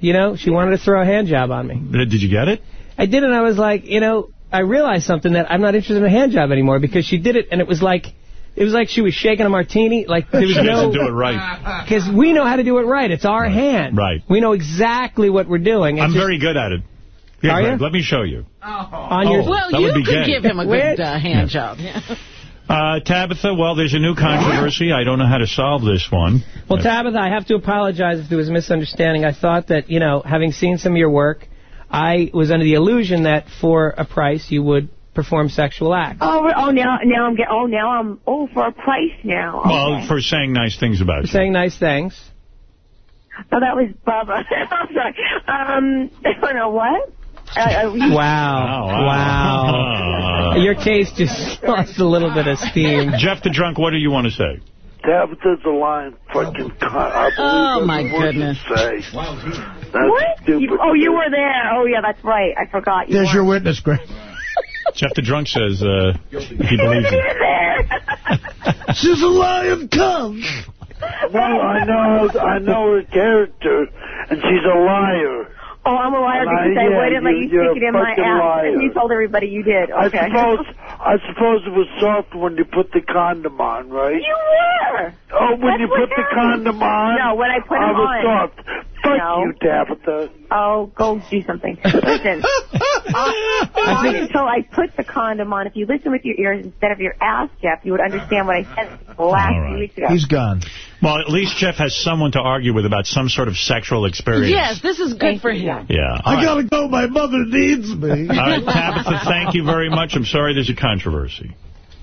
you know, she wanted to throw a hand job on me. Did you get it? I did, and I was like, you know, I realized something that I'm not interested in a hand job anymore because she did it, and it was like, it was like she was shaking a martini. Like there was She no doesn't do it right. because we know how to do it right. It's our hand. Right. We know exactly what we're doing. It's I'm just- very good at it. Here, Are Greg, you? let me show you. on your. Oh, well, you would could gay. give him a good uh, hand job. Yeah. Uh, Tabitha, well, there's a new controversy. I don't know how to solve this one. Well, Tabitha, I have to apologize if there was a misunderstanding. I thought that, you know, having seen some of your work, I was under the illusion that for a price you would perform sexual acts. oh, oh, now, now I'm getting, oh, now I'm, oh, for a price now. Well, for saying nice things about you. Saying nice things. Oh, that was Bubba. I'm sorry. Um, I don't know what. Uh, uh, you- Wow. Wow. Your case just lost a little bit of steam. Jeff the Drunk, what do you want to say? Tabitha's a lying fucking cunt. I Oh, my goodness. Say. That's what? You, oh, you were there. Oh, yeah, that's right. I forgot. You There's were. your witness, Greg. Jeff the Drunk says uh, he believes You it. She's a lying cunt. No, I know, I know her character, and she's a liar. Oh, I'm a liar And I- because I yeah, wouldn't let you- you stick it in my ass. liar. And you told everybody you did. Okay. I suppose, I suppose it was soft when you put the condom on, right? You were. Oh, when That's you what put the condom on? No, when I put it on. I was soft. Fuck No. you, Tabitha. Oh, go do something. Listen. uh, on until I put the condom on. If you listen with your ears instead of your ass, Jeff, you would understand what I said last few weeks ago. He's gone. Well, at least Jeff has someone to argue with about some sort of sexual experience. Yes, this is good for him. Yeah. I All right. gotta go. My mother needs me. All right, Tabitha, thank you very much. I'm sorry there's a controversy.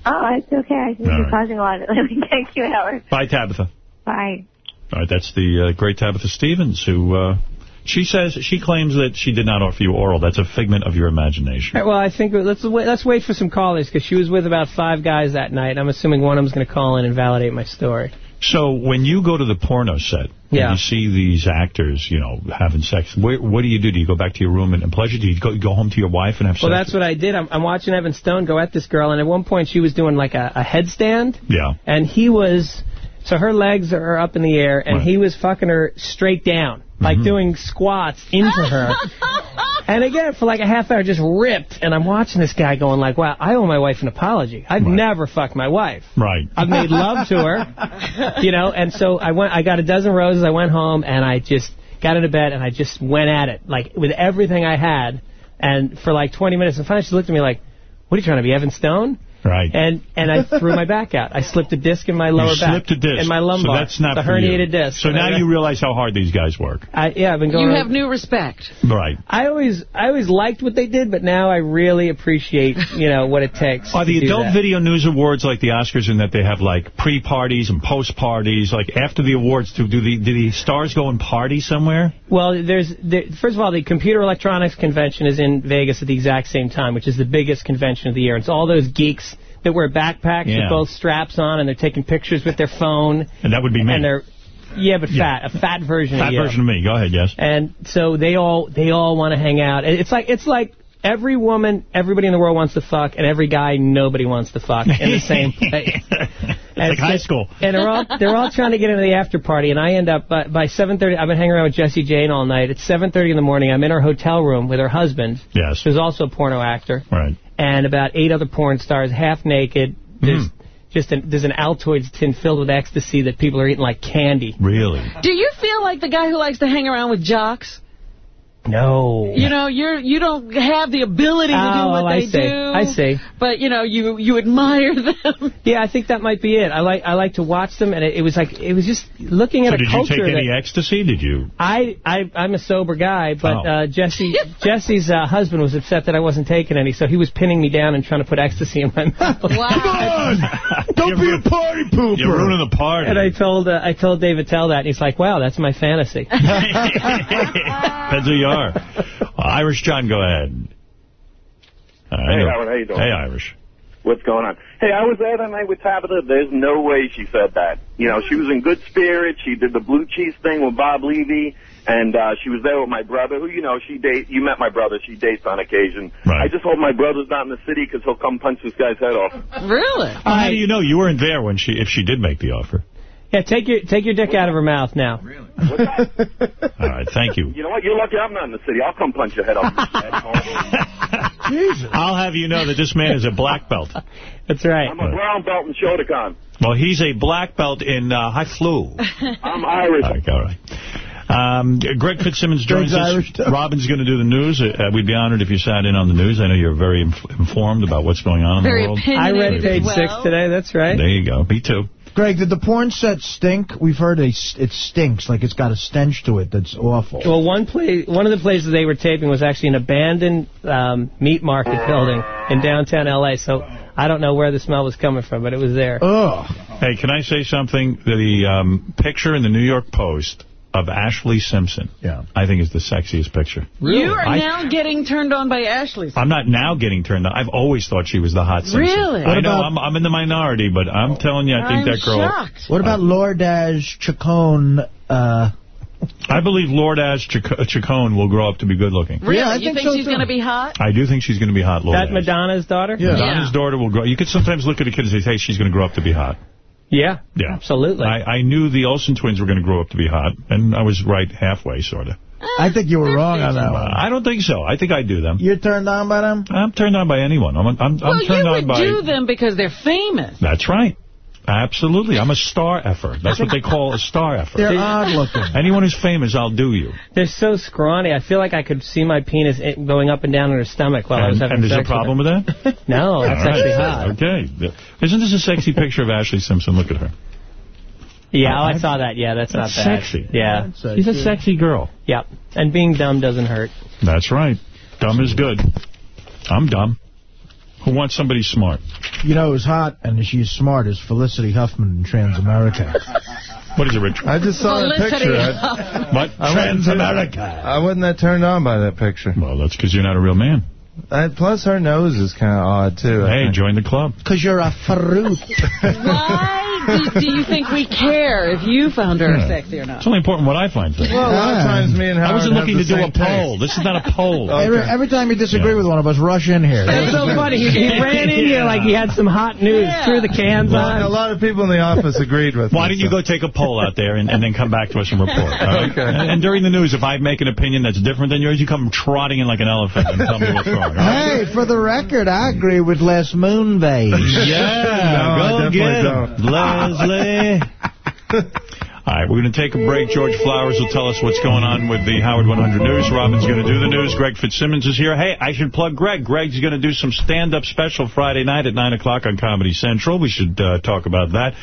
Oh, it's okay. I think All you're right. causing a lot of Thank you, Howard. Bye, Tabitha. Bye. All right, that's the uh, great Tabitha Stevens, who uh, she says she claims that she did not offer you oral. That's a figment of your imagination. Right, well, I think let's wait, let's wait for some callers because she was with about five guys that night. I'm assuming one of them's going to call in and validate my story. So when you go to the porno set, Yeah. and you see these actors, you know, having sex, where, what do you do? Do you go back to your room and, and pleasure? Do you go, go home to your wife and have Well, sex? Well, that's what I did. I'm, I'm watching Evan Stone go at this girl, and at one point she was doing like a, a headstand, Yeah. and he was, so her legs are up in the air, and he was fucking her straight down, like Mm-hmm. doing squats into her. and again, for like a half hour, just ripped. And I'm watching this guy going like, wow, I owe my wife an apology. I've never fucked my wife. Right. I've made love to her, you know, and so I went, I got a dozen roses, I went home, and I just got into bed, and I just went at it, like, with everything I had, and for like 20 minutes, and finally she looked at me like, what are you trying to be, Evan Stone? Right. And and I threw my back out. I slipped a disc in my lower you back. slipped a disc. In my lumbar. So that's not the for you. herniated disc. So And now I- you realize how hard these guys work. I, yeah, I've been going. You have new respect. Right. I always, I always liked what they did, but now I really appreciate, you know, what it takes. Are the Adult that. Video News Awards like the Oscars in that they have like pre-parties and post-parties? Like after the awards, do, do the do the stars go and party somewhere? Well, there's there, first of all, the Computer Electronics Convention is in Vegas at the exact same time, which is the biggest convention of the year. It's all those geeks that wear backpacks Yeah. with both straps on, and they're taking pictures with their phone. And that would be me. And they're yeah, but Yeah. fat, a fat version Fat of you. version of me. Go ahead, yes. And so they all they all want to hang out. And It's like it's like every woman, everybody in the world wants to fuck, and every guy, nobody wants to fuck in the same place. It's like high school. And they're all they're all trying to get into the after party, and I end up by, by 7:30. I've been hanging around with Jesse Jane all night. It's 7:30 in the morning. I'm in her hotel room with her husband, Yes. who's also a porno actor, Right. And about eight other porn stars, half naked. There's Hmm. just an, there's an Altoids tin filled with ecstasy that people are eating like candy. Really? Do you feel like the guy who likes to hang around with jocks? No. You know, you're you don't have the ability to do Oh, what I they see. do. I see. But you know, you you admire them. Yeah, I think that might be it. I like I like to watch them, and it, it was like it was just looking at So a did you culture take any ecstasy? Did you? I I I'm a sober guy, but Oh. uh, Jesse Jesse's uh, husband was upset that I wasn't taking any, so he was pinning me down and trying to put ecstasy in my mouth. Wow. Don't be a party pooper. You're ruining the party. And I told uh, I told Dave Attell that, and he's like, "Wow, that's my fantasy." Depends who you are. Uh, Irish John, go ahead. Uh, Hey. Howard, how you doing? Hey, Irish. What's going on? Hey, I was there that night with Tabitha. There's no way she said that. You know, she was in good spirits. She did the blue cheese thing with Bob Levy, and uh, she was there with my brother, who, you know, she date. You met my brother. She dates on occasion. Right. I just hope my brother's not in the city because he'll come punch this guy's head off. Really? Well, how do you know? You weren't there when she, if she did make the offer. Yeah, take your take your dick out of her mouth now. Really? All right, thank you. You know what? You're lucky I'm not in the city. I'll come punch your head off. Jesus. I'll have you know that this man is a black belt. That's right. I'm a brown belt in Shotokan. Well, he's a black belt in uh, high flu. I'm Irish. Okay, all right. Um, Greg Fitzsimmons joins us. Robin's going to do the news. Uh, we'd be honored if you sat in on the news. I know you're very inf informed about what's going on in Very the world. I read page well. six today. That's right. There you go. Me too. Greg, did the porn set stink? We've heard it, it stinks, like it's got a stench to it that's awful. Well, one place, one of the places they were taping was actually an abandoned um, meat market building in downtown L.A. So I don't know where the smell was coming from, but it was there. Ugh. Hey, can I say something? The um, picture in the New York Post of Ashlee Simpson, yeah. I think is the sexiest picture. You are I- now getting turned on by Ashlee. I'm not now getting turned on. I've always thought she was the hot Simpson. Really? I What know I'm, I'm in the minority, but I'm telling you, I think I'm that girl. shocked. What about Lourdes Ciccone? Uh, I believe Lord Ash Chic- Chacon will grow up to be good looking. Really? Yeah, I you think think, so, she's going to be hot? I do think she's going to be hot, Lord That Ash. Madonna's daughter? Yeah. Madonna's daughter will grow. You could sometimes look at a kid and say, hey, she's going to grow up to be hot. Yeah, Yeah. absolutely. I, I knew the Olsen twins were going to grow up to be hot, and I was right halfway, sort of. I think you were wrong on that one. I don't think so. I think I do them. You're turned on by them? I'm turned on by anyone. I'm, I'm, I'm well, turned you on would by... do them because they're famous. That's right. Absolutely. I'm a star effer. That's what they call a star effer. They're odd looking. Anyone who's famous, I'll do you. They're so scrawny. I feel like I could see my penis going up and down in her stomach while I was And, having and there's sex a problem with that? No, that's right. actually hot. Okay. Isn't this a sexy picture of Ashlee Simpson? Look at her. Yeah, oh, I saw that. Yeah, that's, That's not bad. sexy. Yeah. She's a sexy girl. Yep. And being dumb doesn't hurt. That's right. Dumb is good. I'm dumb. Who wants somebody smart? You know who's hot and she's smart is Felicity Huffman in Transamerica. What is it, Richard? I just saw that Felicity picture. I, Huffman. What? I wasn't too- Transamerica. I wasn't that turned on by that picture. Well, that's because you're not a real man. Uh, plus, her nose is kind of odd, too. Hey, join the club. Because you're a fruit. Why do, do you think we care if you found her Yeah. sexy or not? It's only important what I find sexy. Well, a lot of times me and Howard I wasn't looking to do a same taste. poll. This is not a poll. Every, every time you disagree Yeah. with one of us, rush in here. That's so funny. He, he ran in here like he had some hot news, Yeah. threw the cans Well, a lot of people in the office agreed with Why me, don't you go take a poll out there and, and then come back to us and report? all right? Okay. And, and during the news, if I make an opinion that's different than yours, you come trotting in like an elephant and tell me what's wrong. All right? Hey, for the record, I agree with Les Moonves. Yeah, No, go definitely get 'em. Leslie. All right, we're going to take a break. George Flowers will tell us what's going on with the Howard 100 News. Robin's going to do the news. Greg Fitzsimmons is here. Hey, I should plug Greg. Greg's going to do some stand-up special Friday night at 9 o'clock on Comedy Central. We should uh, talk about that.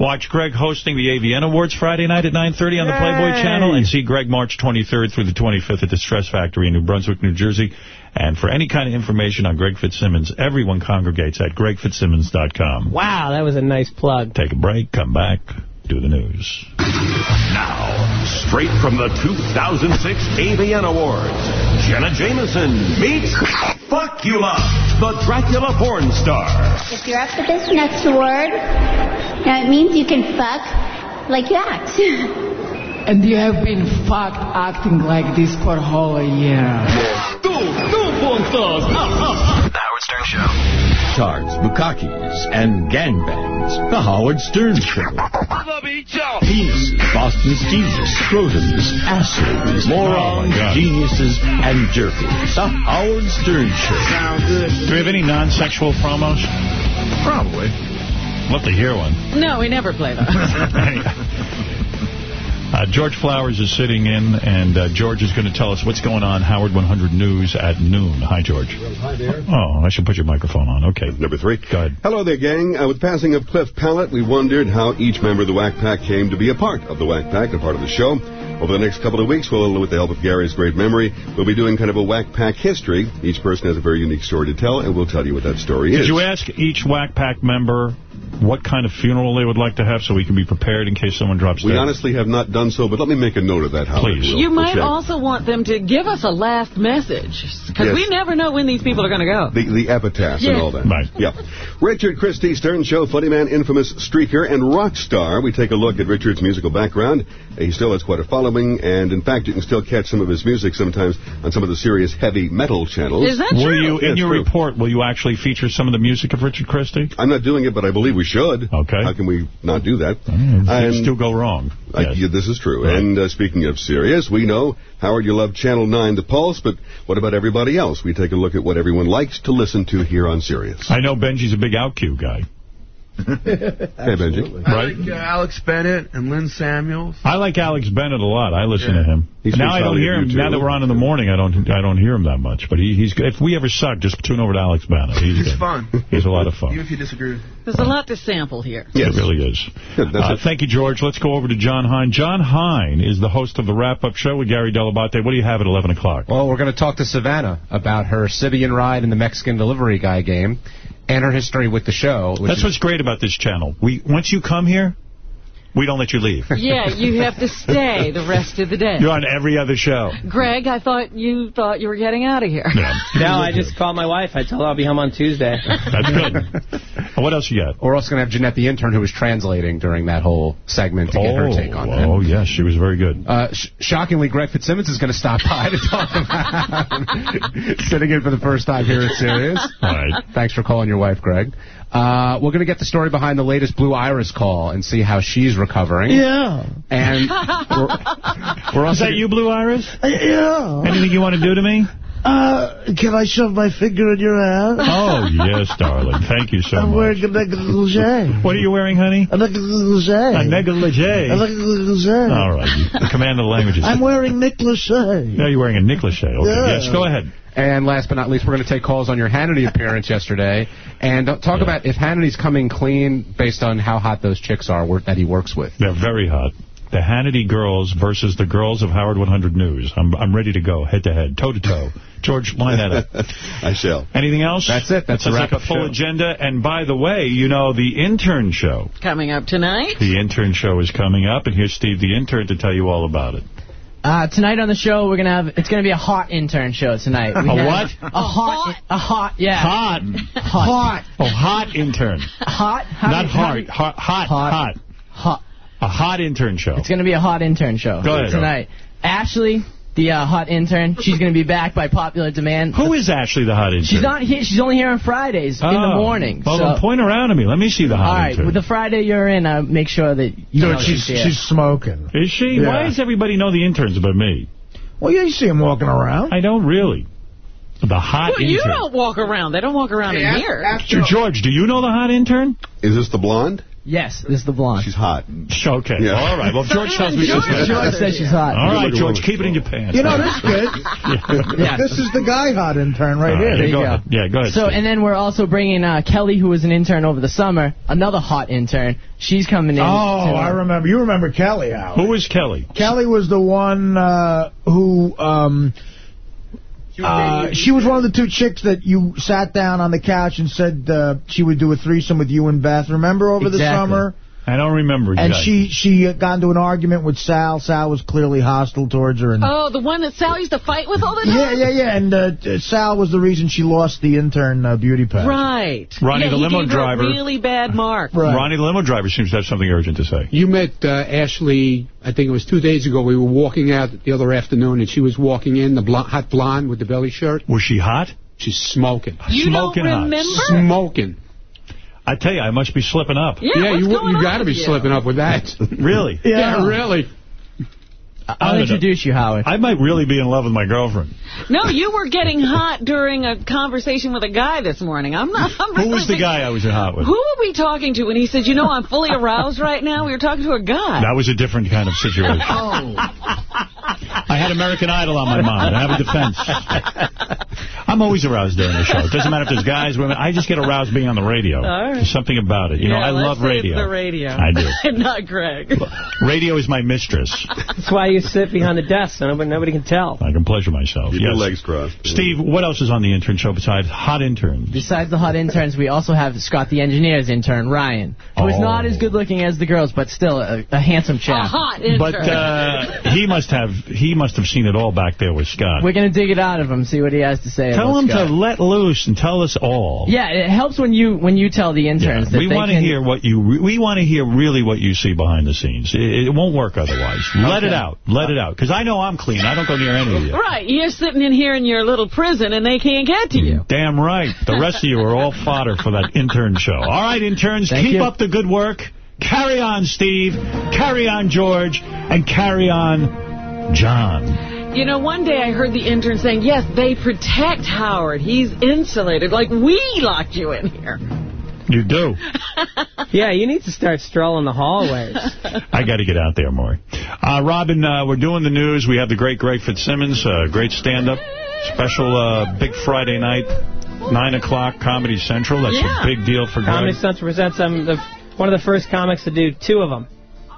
Watch Greg hosting the AVN Awards Friday night at 9.30 on the Playboy Channel. And see Greg March 23rd through the 25th at the Stress Factory in New Brunswick, New Jersey. And for any kind of information on Greg Fitzsimmons, everyone congregates at gregfitzsimmons.com. Wow, that was a nice plug. Take a break, come back, do the news. Now, straight from the 2006 AVN Awards, Jenna Jameson meets Fuckula, the Dracula porn star. If you're up for this next award, now it means you can fuck like that. And you have been fucked acting like this for a whole year. Two, two puntos. The Howard Stern Show. Tards, bukakis, and gangbangs. The Howard Stern Show. Penises, Boston's Jesus, scrotums, assholes, morons, oh God. geniuses, and jerkies. The Howard Stern Show. Do we have any non-sexual promos? Probably. Love to hear one. No, we never play that. Uh, George Flowers is sitting in, and uh, George is going to tell us what's going on Howard 100 News at noon. Hi, George. Hi there. Oh, I should put your microphone on. Okay. Number three. Go ahead. Hello there, gang. Uh, with passing of Cliff Pallet, we wondered how each member of the Whack Pack came to be a part of the Whack Pack, a part of the show. Over the next couple of weeks, we'll, with the help of Gary's great memory, we'll be doing kind of a Whack Pack history. Each person has a very unique story to tell, and we'll tell you what that story Did is. Did you ask each Whack Pack member what kind of funeral they would like to have so we can be prepared in case someone drops we dead? honestly have not done so, but let me make a note of that, Howard. Please. You we'll might check. also want them to give us a last message. Because Yes. we never know when these people are going to go. The, the epitaph Yeah. and all that. Right. Yeah. Richard Christy, Stern Show, funny man, infamous streaker, and rock star. We take a look at Richard's musical background. He still has quite a following, and in fact, you can still catch some of his music sometimes on some of the Sirius heavy metal channels. Is that Will true? you, in it's your true. report, will you actually feature some of the music of Richard Christy? I'm not doing it, but I believe we should. Okay. How can we not do that? Things And- still go wrong. Uh, Yes. yeah, this is true. Right. And uh, speaking of Sirius, we know, Howard, you love Channel 9, The Pulse, but what about everybody else? We take a look at what everyone likes to listen to here on Sirius. I know Benji's a big OutQ guy. Hey, Benji. I Right? like uh, Alex Bennett and Lynn Samuels. I like Alex Bennett a lot. I listen Yeah. to him. He now I don't hear him. you, Now that we're on in the morning, I don't. I don't hear him that much. But he, he's. good. If we ever suck, just tune over to Alex Bennett. He's, He's fun. He's a lot of fun. Even if you disagree There's a lot to sample here. Yes. It really is. Good, that's Uh, thank you, George. Let's go over to Jon Hein. Jon Hein is the host of the wrap-up show with Gary Dell'Abate. What do you have at 11 o'clock? Well, we're going to talk to Savanna about her Sybian ride in the Mexican delivery guy game and her history with the show. Which That's what's great about this channel. We Once you come here, We don't let you leave. Yeah, you have to stay the rest of the day. You're on every other show. Greg, I thought you thought you were getting out of here. No, I just called my wife. I told her I'll be home on Tuesday. That's good. what else you got? We're also going to have Jeanette the intern who was translating during that whole segment to get her take on it. Oh, yes, she was very good. Uh, sh shockingly, Greg Fitzsimmons is going to stop by to talk about sitting in for the first time here at Sirius. All right. Thanks for calling your wife, Greg. Uh, we're going to get the story behind the latest Blue Iris call and see how she's recovering. Yeah. And we're, we're Is that you, Blue Iris? Yeah. Anything you want to do to me? Uh, can I shove my finger in your ass? Oh, yes, darling. Thank you so I'm much. wearing a negligee. What are you wearing, honey? A negligee. A negligee. A negligee. All right. The command of the languages. I'm wearing negligee. Now you're wearing a negligee. Okay. Yeah. Yes, go ahead. And last but not least, we're going to take calls on your Hannity appearance yesterday and uh, talk about if Hannity's coming clean based on how hot those chicks are that he works with. They're very hot. The Hannity girls versus the girls of Howard 100 News. I'm I'm ready to go head to head, toe to toe. George, line that up. I shall. Anything else? That's it. That's Sounds a like wrap-up a full show. agenda. And by the way, you know the intern show. Coming up tonight. The intern show is coming up, and here's Steve the intern to tell you all about it. Uh, tonight on the show, we're gonna have it's gonna be a hot intern show tonight. We A what? A hot, a hot, yeah. Hot. hot, Oh, hot intern. hot. How Not do you- hard. Hot. Hot. Hot. Hot. Hot. A hot intern show. It's gonna be a hot intern show Go ahead. tonight. Ashley, the uh, hot intern, she's gonna be back by popular demand. Who is Ashley the hot intern? She's not here. She's only here on Fridays in the Oh. morning. Well, so. then point around to me. Let me see the hot all right, intern. with the Friday you're in, uh, make sure that you know Dude, she's, here. she's smoking. Is she? Yeah. Why does everybody know the interns but me? Well, yeah, you see them walking around. I don't really. The hot Well, you don't walk around. They don't walk around in here. George, do you know the hot intern? Is this the blonde? Yes, this is the blonde. She's hot. Okay. Yeah. All right. Well, George tells me she's George, George says she's hot. All right, George, keep it in your pants. You know, this good. Yeah. This is the guy hot intern right All here. right, There you go go. ahead. Yeah, go ahead. So, Steve. and then we're also bringing uh, Kelly, who was an intern over the summer, another hot intern. She's coming in. Oh, to, I remember. You remember Kelly, Howard. Who is Kelly? Kelly was the one uh, who... Um, uh, she was one of the two chicks that you sat down on the couch and said uh, she would do a threesome with you and Beth. Remember over the summer? I don't remember. And she she got into an argument with Sal. Sal was clearly hostile towards her. And Oh, the one that Sal used to fight with all the time? yeah, yeah, yeah. And uh, Sal was the reason she lost the intern uh, beauty pageant. Right. Ronnie, yeah, the limo gave her a driver. really bad mark. Right. Ronnie, the limo driver, seems to have something urgent to say. You met uh, Ashley, I think it was two days ago. We were walking out the other afternoon, and she was walking in, the bl hot blonde with the belly shirt. Was she hot? She's smoking. You Smoking don't hot. remember? Smoking. I tell you, I must be slipping up. Yeah, Yeah, what's you you got to be you? slipping up with that. Really? yeah, really. I I'll don't know. introduce you, Howard. I might really be in love with my girlfriend. No, you were getting hot during a conversation with a guy this morning. I'm not. I'm Who really was the big- guy I was in hot with? Who were we talking to? when he said, you know, I'm fully aroused right now. We were talking to a guy. That was a different kind of situation. Oh. I had American Idol on my mind. I have a defense. I'm always aroused during the show. It doesn't matter if there's guys, women. I just get aroused being on the radio. All right. There's something about it. You know, I love say it's radio. the radio. I do. Not Greg. Radio is my mistress. That's why you sit behind the desk so nobody, nobody can tell. I can pleasure myself. Keep your yes. legs crossed. Steve, what else is on the intern show besides hot interns? Besides the hot interns, we also have Scott the engineer's intern, Ryan, who is Oh. not as good looking as the girls, but still a, a handsome A chap. hot intern. But uh, he must have he must have seen it all back there with Scott. We're going to dig it out of him, see what he has to say Tell him Scott. to let loose and tell us all. Yeah, it helps when you when you tell the interns that we they want to hear what you. re- We want to hear really what you see behind the scenes. It, it won't work otherwise. Let it out. Let it out. Because I know I'm clean. I don't go near any of you. Right, you're sitting in here in your little prison and they can't get to you. Damn right. The rest of you are all fodder for that intern show. All right, interns, Thank keep you. up the good work. Carry on, Steve. Carry on, George. And carry on, John. You know, one day I heard the intern saying, yes, they protect Howard. He's insulated. Like, we locked you in here. You do. Yeah, you need to start strolling the hallways. I got to get out there more. Uh, Robin, uh, we're doing the news. We have the great Greg Fitzsimmons, uh, great stand-up, special uh, big Friday night, 9 o'clock, Comedy Central. That's Yeah. a big deal for Comedy Central presents um, the, one of the first comics to do two of them.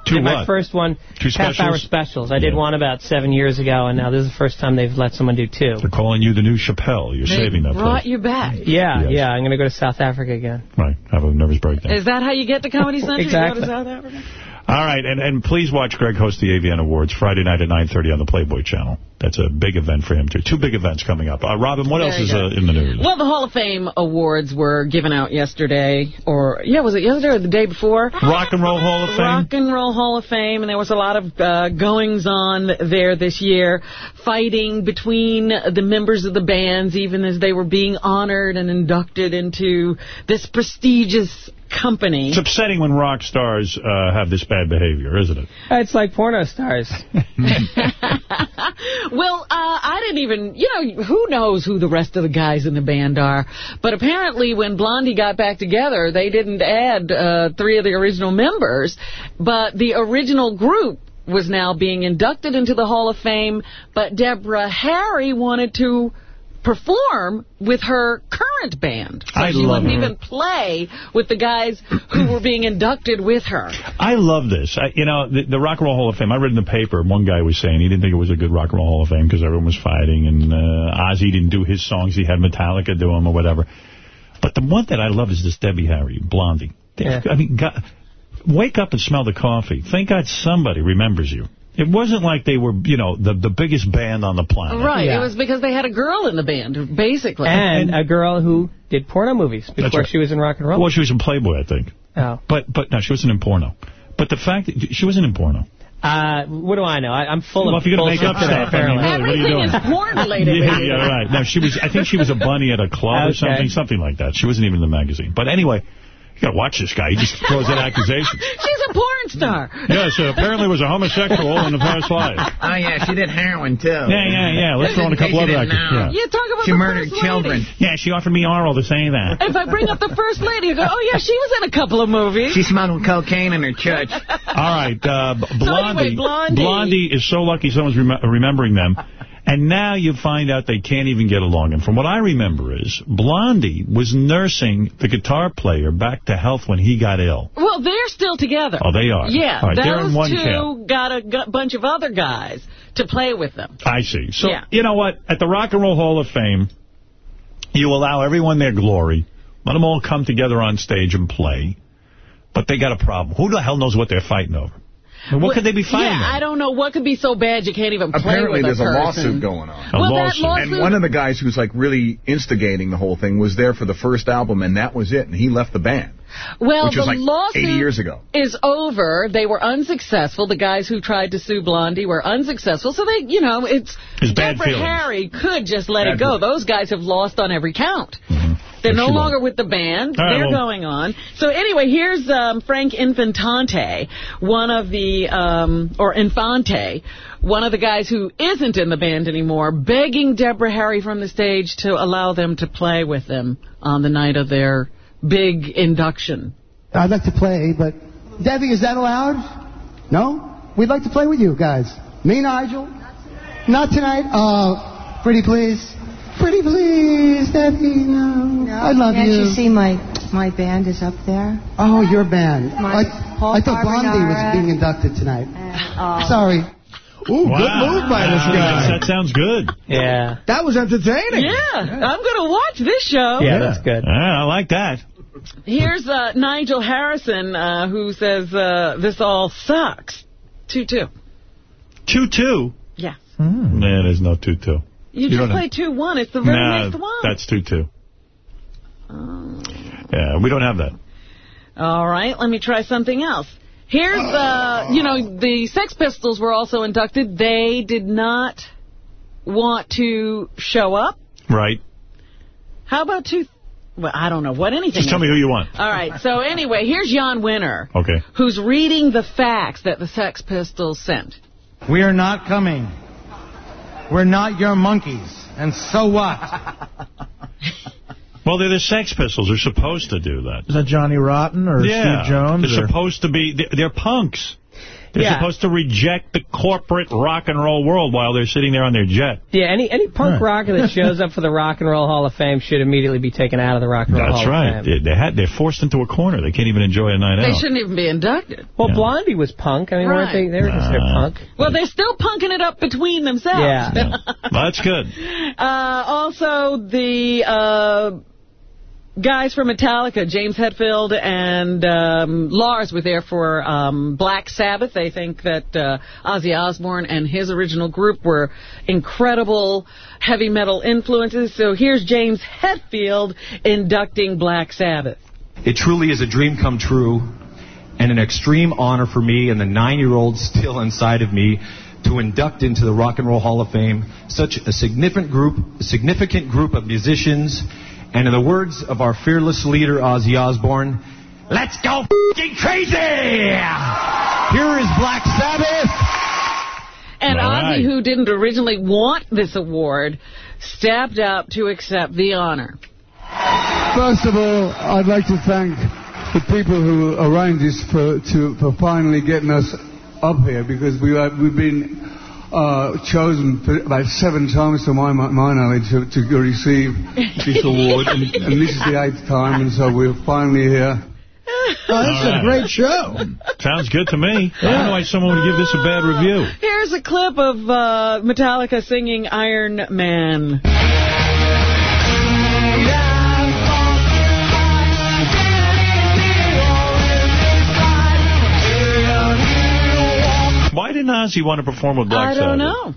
Two did my first one, Two half-hour specials? specials. I did one about seven years ago, and now this is the first time they've let someone do two. They're calling you the new Chappelle. You're saving that Brought place. you back. Yeah, Yes. yeah, I'm going to go to South Africa again. Right, have a nervous breakdown. Is that how you get to Comedy Central? You Exactly. go to South Africa? All right, and, and please watch Greg host the AVN Awards Friday night at 9.30 on the Playboy Channel. That's a big event for him, too. Two big events coming up. Uh, Robin, what There else is uh, in the news? Well, the Hall of Fame awards were given out yesterday, or, yeah, was it yesterday or the day before? Rock and Roll Hall of Fame? Rock and Roll Hall of Fame, and there was a lot of uh, goings-on there this year, fighting between the members of the bands, even as they were being honored and inducted into this prestigious company. It's upsetting when rock stars uh, have this bad behavior, isn't it? It's like porno stars. Well, uh, I didn't even, you know, who knows who the rest of the guys in the band are. But apparently when Blondie got back together, they didn't add uh, three of the original members. But the original group was now being inducted into the Hall of Fame. But Deborah Harry wanted to perform with her current band. So I she love wouldn't her. even play with the guys who were being inducted with her. I love this. I, you know, the, the Rock and Roll Hall of Fame, I read in the paper, one guy was saying he didn't think it was a good Rock and Roll Hall of Fame because everyone was fighting, and uh, Ozzy didn't do his songs. He had Metallica do them or whatever. But the one that I love is this Debbie Harry, Blondie. Yeah. I mean, God, wake up and smell the coffee. Thank God somebody remembers you. It wasn't like they were, you know, the, the biggest band on the planet. Right, Yeah. it was because they had a girl in the band, basically. And a girl who did porno movies before right. she was in rock and roll. Well, she was in Playboy, I think. Oh. But, but no, she wasn't in porno. But the fact that she wasn't in porno. Uh, what do I know? I, I'm full Well, of if you're going to make up today, stuff, I mean, apparently. really, what are you Everything doing? is porn-related. Yeah, yeah, right. No, she was. I think she was a bunny at a club or something, something like that. She wasn't even in the magazine. But anyway, you got to watch this guy. He just throws out accusations. She's a porn star. Yes, uh, apparently was a homosexual in the past life. Oh, yeah, she did heroin, too. Yeah, yeah, yeah. Let's throw in a couple other didn't actors. know. Yeah. You talk about She the murdered first children. Lady. yeah, she offered me oral to say that. If I bring up the first lady, you go, oh, yeah, she was in a couple of movies. She smuggled cocaine in her church. All right, uh, B- Blondie. anyway, Blondie. is so lucky someone's rem remembering them. And now you find out they can't even get along. And from what I remember is, Blondie was nursing the guitar player back to health when he got ill. Well, they're still together. Oh, they are? Yeah, All right, those in one two camp. got a bunch of other guys to play with them. I see. So, Yeah. you know what? At the Rock and Roll Hall of Fame, you allow everyone their glory. Let them all come together on stage and play. But they got a problem. Who the hell knows what they're fighting over? I what could they be fighting Yeah. I don't know what could be so bad you can't even play Apparently, with there's a a, lawsuit going on. A Well, that lawsuit. lawsuit- And one of the guys who's like really instigating the whole thing was there for the first album, and that was it. And he left the band, Well, which was the like lawsuit 80 years ago. is over. They were unsuccessful. The guys who tried to sue Blondie were unsuccessful. So they, you know, it's It's bad Deborah feelings. Harry could just let Bad it go. feelings. Those guys have lost on every count. Mm-hmm. They're Yes, no she will. longer with the band. All right, They're well- going on. So anyway, here's um, Frank Infantante, one of the, um, or Infante, one of the guys who isn't in the band anymore, begging Deborah Harry from the stage to allow them to play with them on the night of their big induction. I'd like to play, but Debbie, is that allowed? No? We'd like to play with you guys. Me, Nigel? Not tonight. Uh, pretty please. Pretty please, Debbie, no. I love Can't you. you see my my band is up there? Oh, your band. My I, Paul I thought Blondie was being inducted tonight. Uh, Sorry. Ooh, Wow. good move by this Wow, guy. That sounds good. Yeah. That was entertaining. Yeah, I'm going to watch this show. Yeah, that's good. Yeah, I like that. Here's uh, Nigel Harrison, uh, who says uh, this all sucks. 2-2. 2-2? Yeah. Nah, there's no 2-2. You, don't just play 2-1. It's the very Nah, next one. that's 2-2. Oh. Yeah, we don't have that. All right, let me try something else. Here's, uh, you know, the Sex Pistols were also inducted. They did not want to show up. Right. How about two... Well, I don't know what anything Just tell is. me who you want. All right, so anyway, here's Jann Wenner. Okay. who's reading the facts that the Sex Pistols sent. We are not coming. We're not your monkeys. And so what? Well, they're the Sex Pistols. They're supposed to do that. Is that Johnny Rotten or yeah. Steve Jones? They're or- supposed to be... They're, they're punks. They're Yeah. supposed to reject the corporate rock and roll world while they're sitting there on their jet. Yeah, any any punk Right. rocker that shows up for the Rock and Roll Hall of Fame should immediately be taken out of the Rock and Roll That's Hall right. of Fame. They, they had, they're forced into a corner. They can't even enjoy a night They out. They shouldn't even be inducted. Well, Blondie was punk. I mean, weren't they? They were considered Uh, punk. Well, they're still punking it up between themselves. Yeah. Well, that's good. Uh, also, the uh, guys from Metallica, James Hetfield and um, Lars, were there for um, Black Sabbath. They think that uh, Ozzy Osbourne and his original group were incredible heavy metal influences. So here's James Hetfield inducting Black Sabbath. It truly is a dream come true and an extreme honor for me and the nine-year-old still inside of me to induct into the Rock and Roll Hall of Fame such a significant group, a significant group of musicians, and in the words of our fearless leader Ozzy Osbourne, let's go f***ing crazy! Here is Black Sabbath. And All Ozzy, right. who didn't originally want this award, stepped up to accept the honor. First of all, I'd like to thank the people who arranged this for to for finally getting us up here because we are, we've been uh, chosen for about seven times to my my knowledge to, to receive this award, and, and this is the eighth time, and so we're finally here. Oh, this is a great show. Sounds good to me. I don't know why someone would give this a bad review. Here's a clip of uh, Metallica singing Iron Man. Why didn't Ozzy want to perform with Black Sabbath? I don't know.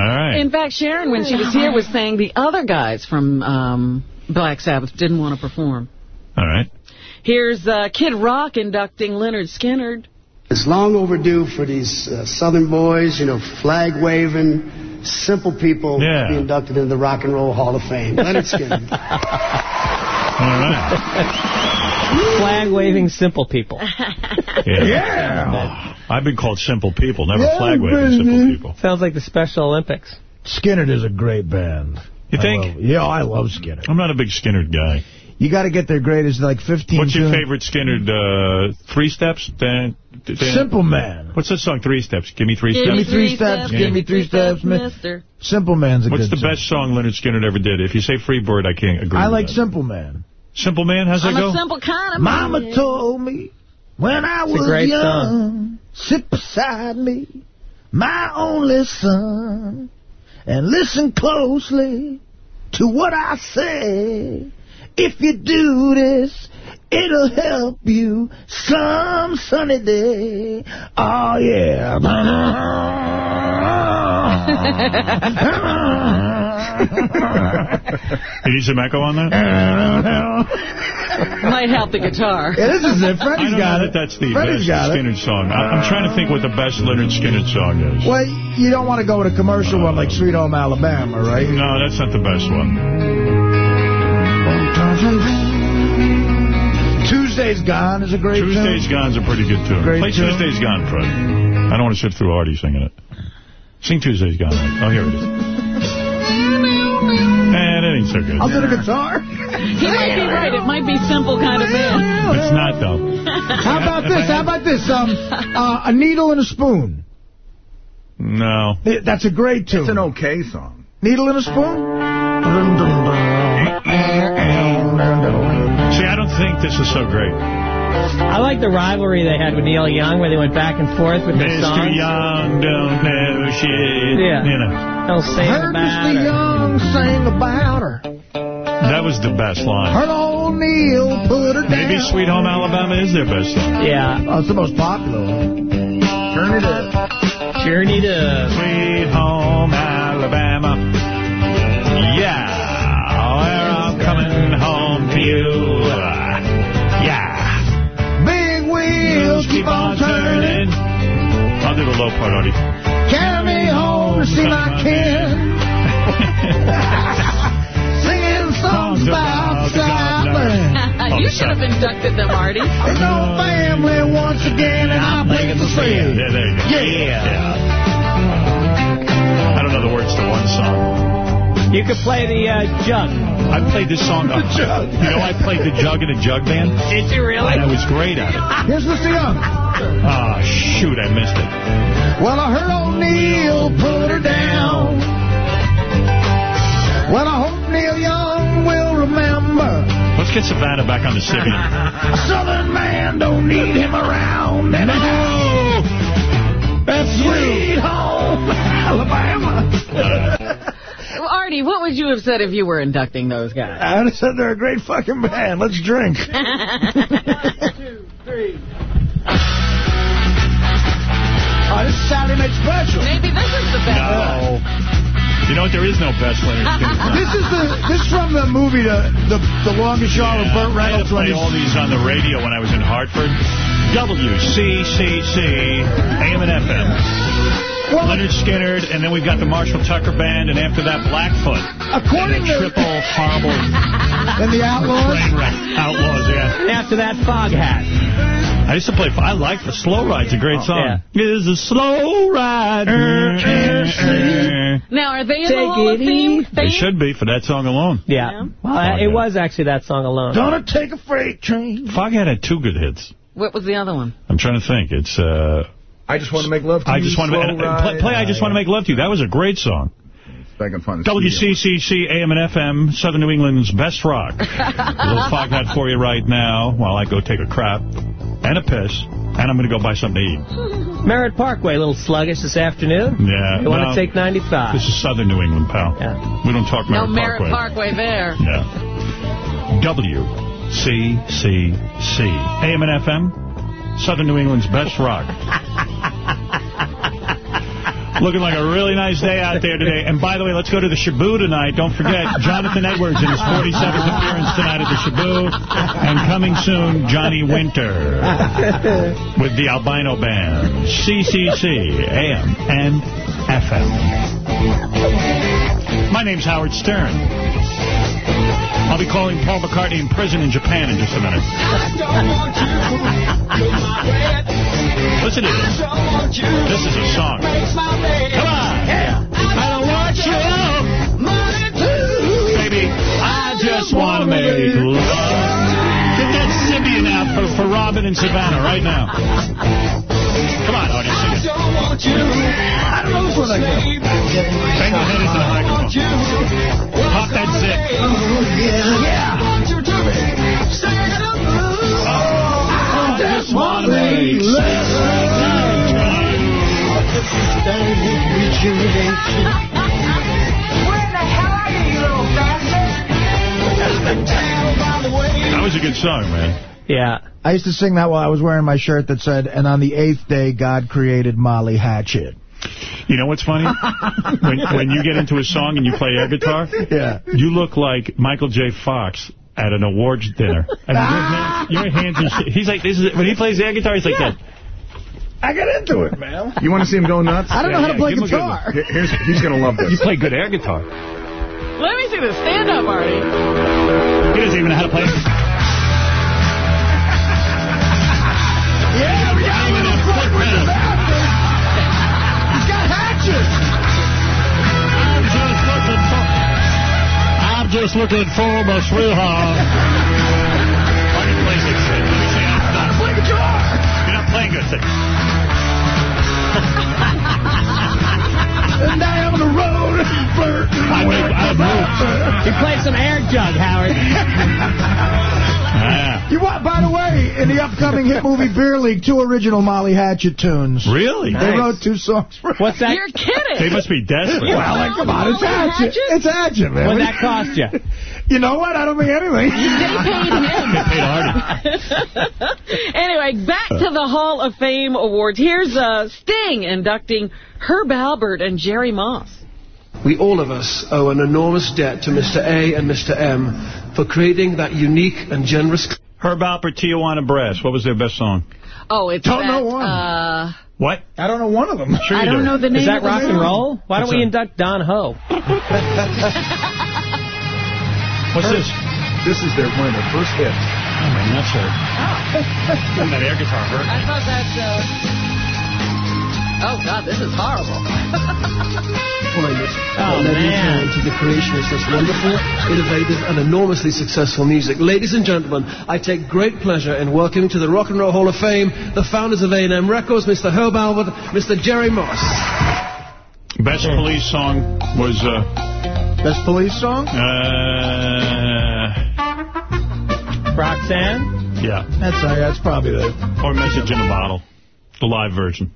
All right. In fact, Sharon, when she was here, was saying the other guys from um, Black Sabbath didn't want to perform. All right. Here's uh, Kid Rock inducting Lynyrd Skynyrd. It's long overdue for these uh, Southern boys, you know, flag waving, simple people Yeah. to be inducted into the Rock and Roll Hall of Fame. Lynyrd Skynyrd. Flag waving simple people. Yeah. I've been called simple people, never Yeah, flag waving baby. simple people. Sounds like the Special Olympics. Skynyrd is a great band. You I think? love- yeah, I love Skynyrd. I'm not a big Skynyrd guy. You got to get their greatest, like 15 What's your tunes. favorite Skynyrd? Uh, three steps? Dan, Dan- Simple Man. What's that song? Three steps. Give me three Give steps. me three steps, give me three steps, mister. Simple Man's a good thing. What's the song. best song Lynyrd Skynyrd ever did? If you say Freebird, I can't agree. I with like that. Simple Man. Simple Man. How's that I'm go? a simple kind of man. Mama man. told me when I It's a was great young, song. sit beside me, my only son, and listen closely to what I say. If you do this, it'll help you some sunny day. Oh, yeah. You need some echo on that? Might help the guitar. Yeah, this is it. I Freddie's don't got know it. that that's the Freddie's best got it. Skynyrd song. I, I'm trying to think what the best Lynyrd Skynyrd song is. Well, you don't want to go with a commercial one like Sweet Home Alabama, right? No, that's not the best one. Tuesday's Gone is a great Tuesday's tune. Gone's a pretty good tune. Great Play tune. Tuesday's Gone, Fred. I don't want to sit through Artie singing it. Sing Tuesday's Gone. Oh, here it is. And it ain't so good. I'll do the guitar. He might be right. It might be simple kind of man. It's not, though. How about this? How about this? Um, uh, a needle and a spoon. No. That's a great tune. It's an okay song. Needle and a spoon? See, I don't think this is so great. I like the rivalry they had with Neil Young where they went back and forth with their Mr. songs. Young don't know shit. Yeah. You know. They'll sing Heard about Mr. her. Young sing about her. That was the best line. Heard old Neil put her down. Maybe Sweet Home Alabama is their best song. Yeah. Oh, it's the most popular one. Turn it up. Journey to... Sweet Home Alabama. Yeah. Where I'm coming home to you. Wheels keep on turning. I'll do the low part, Artie. Carry me home to see my kin. Singing songs about Scotland. you should have inducted them, Artie. There's no family once again, and I'm playing the sled. Yeah, there you go. Yeah. I don't know the words to one song. You could play the uh, jug. I played this song. The jug. You know, I played the jug in a jug band. Did you really? And I was great at it. Here's Mr. Young. Ah, shoot, I missed it. Well, I heard old Neil put her down. Well, I hope Neil Young will remember. Let's get Savanna back on the Sybian. A southern man don't need him around. And no! That's sweet home, Alabama. Well, Artie, what would you have said if you were inducting those guys? I would have said they're a great fucking band. Let's drink. One, two, three. Oh, this is Saturday Night Special. Maybe this is the best No. You know what? There is no best Lynyrd Skynyrd. this is the this is from the movie the the, the longest yard with Burt I had to Reynolds. when play all these on the radio when I was in Hartford. WCCC, AM and FM. Lynyrd Skynyrd, and then we've got the Marshall Tucker Band, and after that, Blackfoot. According to- triple horrible And the Outlaws? Outlaws, yeah. After that, Foghat. I used to play. I like the Slow Ride's a great song. It is a slow ride. Now, are they in Take the Hall of it Fame? They should be for that song alone. Yeah. Well, uh, it was actually that song alone. Gonna take a freight train. Foghat had two good hits. What was the other one? I'm trying to think. It's. uh I just want to make love to I you. just want to slow and, play, ride. play. I just want to make love to you. That was a great song. Back and find the studio. WCCC AM and FM, Southern New England's best rock. a little Foghat for you right now while I go take a crap and a piss, and I'm going to go buy something to eat. Merritt Parkway, a little sluggish this afternoon. Yeah. You want well, to take 95. This is Southern New England, pal. Yeah. We don't talk No Merritt Merritt Parkway. Parkway there. Yeah. WCCC AM and FM, Southern New England's best rock. Looking like a really nice day out there today. And by the way, let's go to the Shaboo tonight. Don't forget, Jonathan Edwards in his 47th appearance tonight at the Shaboo. And coming soon, Johnny Winter with the Albino Band. CCC, AM and FM. My name's Howard Stern. I'll be calling Paul McCartney in prison in Japan in just a minute. Listen to this. This is a song. Come on. Yeah. I don't want you. Baby, I just want to make love. Get that Sybian out for, for Robin and Savanna right now. Come on, Artie, sing it. I don't know which one I get. Bang your head into the microphone. Pop that zip. I just want to make That was a good song, man. Yeah. I used to sing that while I was wearing my shirt that said, and on the eighth day, God created Molly Hatchet. You know what's funny? when, when you get into a song and you play air guitar, Yeah. you look like Michael J. Fox at an awards dinner. I mean, your, hands, your hands are... sh- He's like, this is when he plays air guitar, he's like that. I got into it, man. You want to see him go nuts? I don't know how to play give good guitar. Here's, he's going to love this. You play good air guitar. Let me see the stand-up, Artie. He doesn't even know how to play. Got a little foot with the bastard. He's got hatchets. I'm just looking for my sweetheart. Artie plays like shit. Let me see how How to play guitar. You're not playing good. Say, And down the road, flirting I with I the. He played some air jug, Howard. You what? By the way, in the upcoming hit movie Beer League, two original Molly Hatchet tunes. Really? They Nice. wrote two songs for What's that? You're kidding. They must be desperate. Well, like, come on, it's Molly Hatchet. Hatchet? It's Hatchet, man. What'd that cost you? You know what? I don't think anything. They paid him. anyway, back to the Hall of Fame awards. Here's uh, Sting inducting Herb Alpert and Jerry Moss. We all of us owe an enormous debt to Mr. A and Mr. M for creating that unique and generous... Herb Alpert, Tijuana Brass. What was their best song? Oh, it's Don't that, know one. Uh, What? I don't know one of them. Sure I don't do. know the name. Is that of rock and roll? Why don't we that? induct Don Ho? What's this? This is their one of their first hits. Oh, my nuts hurt. That air guitar hurt. I thought that. Uh... Oh God, this is horrible. Finest Oh, that led me man. to the creation of such wonderful, innovative, and enormously successful music. Ladies and gentlemen, I take great pleasure in welcoming to the Rock and Roll Hall of Fame the founders of A&M Records, Mr. Herb Alpert, Mr. Jerry Moss. Best police song was, uh, Best police song? uh, Roxanne? Yeah. That's uh, that's probably the... Or Message in a Bottle, the live version.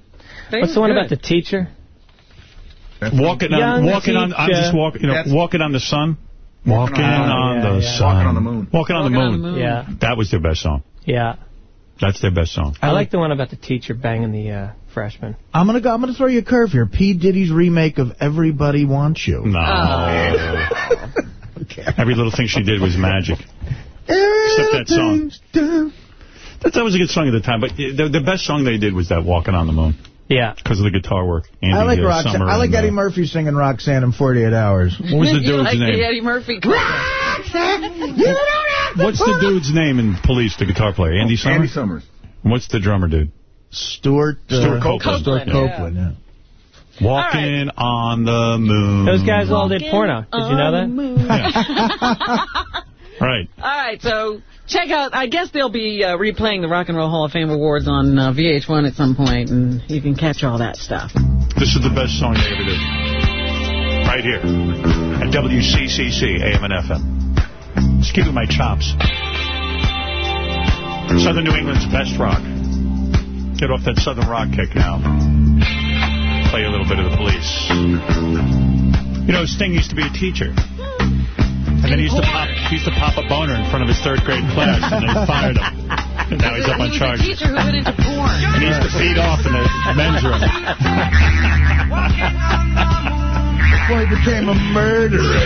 What's the one about the teacher? Walking on, walking on, I'm just walking, you know, walking on the sun. Walking, Walking on- on, yeah, the yeah. sun. Walking on the moon. Walking on the moon. Yeah. That was their best song. Yeah. That's their best song. I like the one about the teacher banging the uh, freshman. I'm gonna go. I'm gonna throw you a curve here. P Diddy's remake of Everybody Wants You. No. Every little thing she did was magic. Except that song. That, that was a good song at the time, but the, the best song they did was that Walking on the Moon. Yeah. Because of the guitar work. Andy I like uh, Roxanne. I like and, uh, Eddie Murphy singing Roxanne in 48 Hours. What was the dude's like name? Eddie Murphy cover. What's the dude's name in Police, the guitar player? Andy Summers? Andy Summers. What's the drummer dude? Stewart, uh, Stewart Copeland. Stewart Copeland, yeah. Walking on the moon. Those guys all did porno. Did you know that? Right. All right, so check out, I guess they'll be uh, replaying the Rock and Roll Hall of Fame Awards on uh, VH1 at some point, and you can catch all that stuff. This is the best song they ever did. Right here. At WCCC, AM and FM. Just it my chops. Southern New England's best rock. Get off that Southern rock kick now. Play a little bit of the police. You know, Sting used to be a teacher. And then he used to pop he used to pop a boner in front of his third grade class, and they fired him. And now he's up on he was a charges. teacher who went into porn. And he used to feed off in the men's room. Before he became a murderer.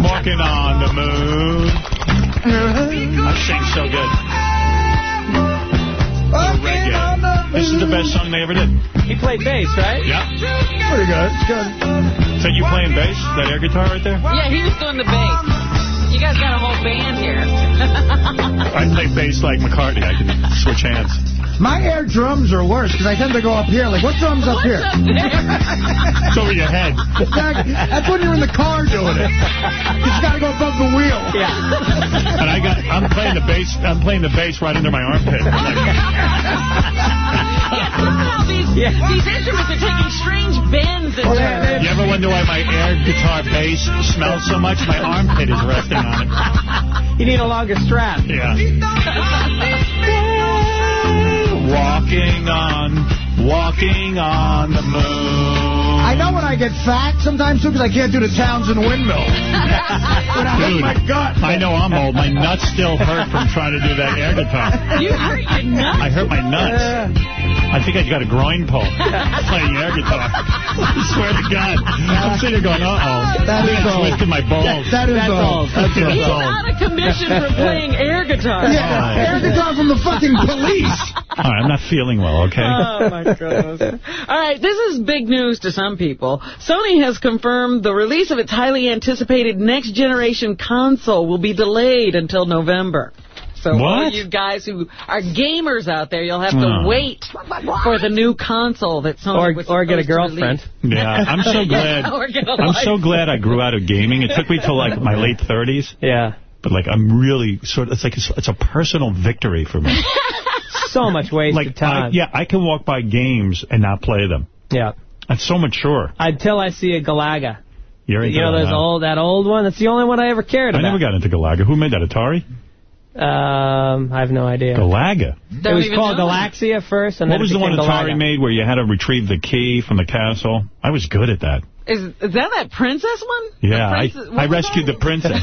Walking on the moon. Uh-huh. I sing so good. Reggae. This is the best song they ever did. He played bass, right? Yeah. Pretty good. It's good. Is that you playing bass? That air guitar right there? Yeah, he was doing the bass. You guys got a whole band here. I play bass like McCartney. I can switch hands. My air drums are worse because I tend to go up here. Like, what drum's up here? It's over your head. Exactly. That's when you're in the car doing it. You just got to go above the wheel. Yeah. And I got, I'm playing the bass, I'm playing the bass right under my armpit. I'm like, Somehow these, these instruments are taking strange bends and turns. you ever wonder why my air guitar bass smells so much? My armpit is resting on it. You need a longer strap. Yeah. Walking on, walking on the moon. I know when I get fat sometimes, too, because I can't do the Townshend windmill. when I Dude, my gut. I know I'm old. My nuts still hurt from trying to do that air guitar. You hurt your nuts? I hurt my nuts. I think I got a groin pull playing air guitar. I swear to God. I'm sitting there going, uh-oh. That is I old. twisted my balls. That is That's old. old. That's Yeah, old. He's out of commission for playing air guitar. Yeah, air guitar from the fucking police. All right, I'm not feeling well, okay? Oh, my goodness. All right, this is big news to some people. Sony has confirmed the release of its highly anticipated next-generation console will be delayed until November. So all you guys who are gamers out there, you'll have to Oh. wait for the new console that Sony Or, was or get a girlfriend. Yeah, I'm so glad. Or get a I'm so glad I grew out of gaming. It took me till like my late 30s. Yeah. But like I'm really sort of, it's like it's, it's a personal victory for me. So much wasted like I, time. yeah, I can walk by games and not play them. Yeah. That's so mature. Until I see a Galaga. You're into You know, there's those huh? old that old one. That's the only one I ever cared about. I never got into Galaga. Who made that? Atari? Um, I have no idea. Galaga. it Don't was called Galaxia first, and What then was the one became Atari Galaga. made where you had to retrieve the key from the castle? I was good at that. Is, is that that princess one? Yeah, The I, I rescued the princess.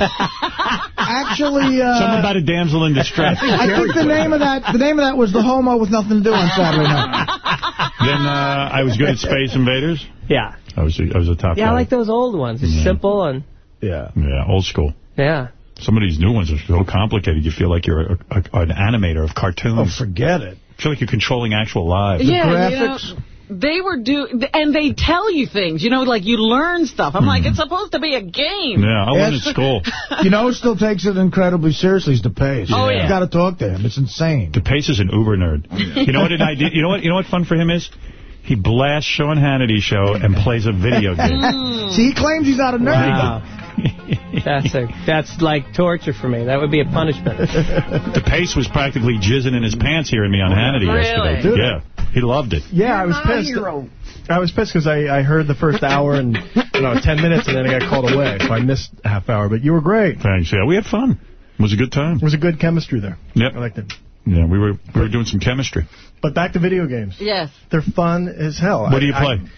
Actually, uh, Something about a damsel in distress. I think the name of that the name of that was the homo with nothing to do on Saturday night. then uh, I was good at Space Invaders. Yeah. I was a, I was a top Yeah, I like those old ones. It's Yeah. simple and Yeah. Yeah, old school. yeah. Some of these new ones are so complicated. You feel like you're a, a, an animator of cartoons. Oh, cartoons. forget it. You feel like you're controlling actual lives. yeah, graphics. You know, they were do and they tell you things. You know, like you learn stuff. I'm like, it's supposed to be a game. Hmm. Yeah, I learned at Yes. school. You know who still takes it incredibly seriously is DePace. Oh, yeah. You got to talk to him. It's insane. DePace is an uber nerd. You know what an idea? You know what? You know what fun for him is? He blasts Sean Hannity's show and plays a video game. See, he claims he's not a nerd. Wow. That's a that's like torture for me. That would be a punishment. DePace was practically jizzing in his pants hearing me on Hannity Really? yesterday. Yeah, he loved it. Yeah, I was pissed. I was pissed because I, I heard the first hour and you know, 10 minutes, and then I got called away, so I missed a half hour. But you were great. Thanks. Yeah, we had fun. It was a good time. It was a good chemistry there. Yep. I liked it. Yeah, we were we were doing some chemistry. But back to video games. Yes. They're fun as hell. What do you play? I-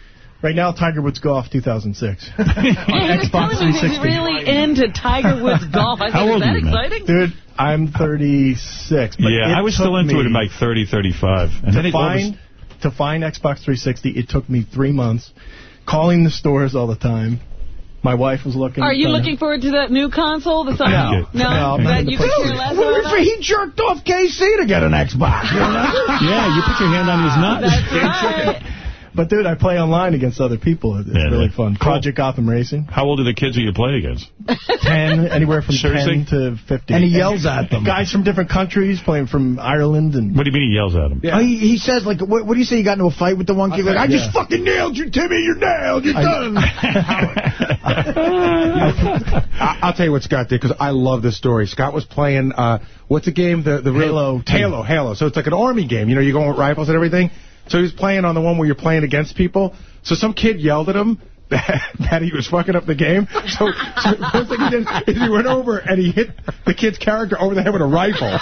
right now, Tiger Woods Golf 2006. Yeah, he was Xbox telling me he's 360. really into Tiger Woods golf. I How think, old is are that you, man? exciting? Dude, I'm 36. But yeah, I was still into it me- at like 30, 35. And then to it all find to find Xbox 360, it took me three months, calling the stores all the time. My wife was looking. Are you trying to- looking forward to that new console? The on No. no, No, I'm that you could PlayStation. care less What if he jerked off KC to get an Xbox? You know? Yeah, you put your hand on his nuts. That's right. But dude, I play online against other people. It's Yeah, really yeah. fun. Project Gotham Racing. How old are the kids that you play against? 10, anywhere from Seriously? 10 to 50. And he yells at them. Guys from different countries playing from Ireland and. What do you mean he yells at them? Oh, he, he says, like, what, what do you say? You got into a fight with the one kid? Like, I just fucking nailed you, Timmy. You're nailed. You're I- done. I- I'll tell you what Scott did, because I love this story. Scott was playing, uh, what's the game? The, the real- Halo. Halo, Halo. So it's like an army game. You know, you're going with rifles and everything. So he was playing on the one where you're playing against people. So some kid yelled at him that, that he was fucking up the game. So, so the first thing he did is he went over and he hit the kid's character over the head with a rifle.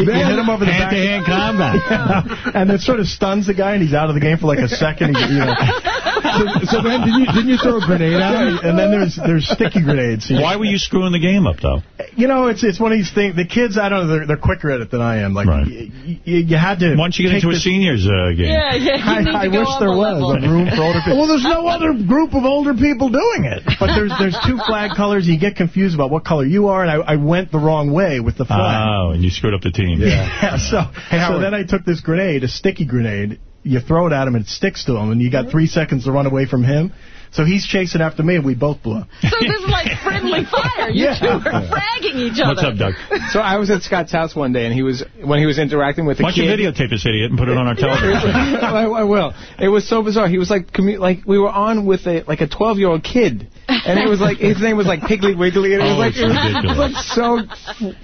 you, you hit him over the back. Hand-to-hand combat. and it sort of stuns the guy, and he's out of the game for like a second. He, you know. so, so then, didn't you, didn't you throw a grenade at him? And then there's there's sticky grenades. Why were you screwing the game up, though? You know, it's it's one of these things. The kids, I don't know, they're, they're quicker at it than I am. Like, Right. y- y- you had to. Why don't you get take into a seniors uh, game? Yeah, yeah. You need to I, I go wish up there a was level. a room for older people. Well, there's no other group of older people doing it. But there's there's two flag colors, and you get confused about what color you are, and I, I went the wrong way with the flag. Oh, and you screwed up the team. Yeah. so so then I took this grenade, a sticky grenade. You throw it at him, and it sticks to him, and you got mm-hmm. three seconds to run away from him. So he's chasing after me, and we both blew. So this is like friendly fire. You Yeah. two are fragging each other. What's up, Doug? So I was at Scott's house one day, and he was when he was interacting with the Why don't you videotape this idiot and put it on our television? I, I will. It was so bizarre. He was like, like we were on with a like a 12 year old kid, and it was like his name was like Piggly Wiggly, and it was Oh, like it was, like so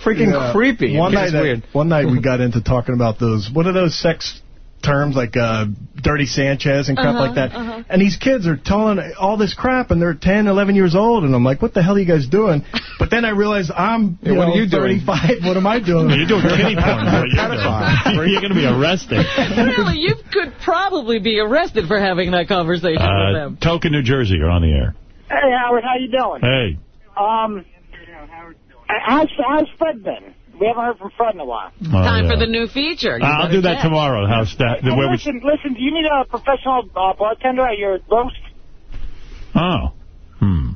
freaking Yeah. creepy. One night, was weird. one night we got into talking about those. What are those sex terms like uh, dirty Sanchez and crap Uh-huh, like that? uh-huh. And these kids are telling all this crap, and they're 10, 11 years old, and I'm like, what the hell are you guys doing? But then I realized I'm you Yeah, what know, are you doing? 35. What am I doing? You're doing kitty porn. what You're, doing. you're going to be arrested. Really, you could probably be arrested for having that conversation with Uh, them. Token, New Jersey, you're on the air. Hey, Howard, how you doing? Hey. Um, how's, how's Fred been? We haven't heard from Fred in a while. Oh, Time yeah. for the new feature. You I'll do that check. tomorrow. How's that? And where we- listen, listen, do you need a professional uh, bartender at your roast? Oh. Hmm.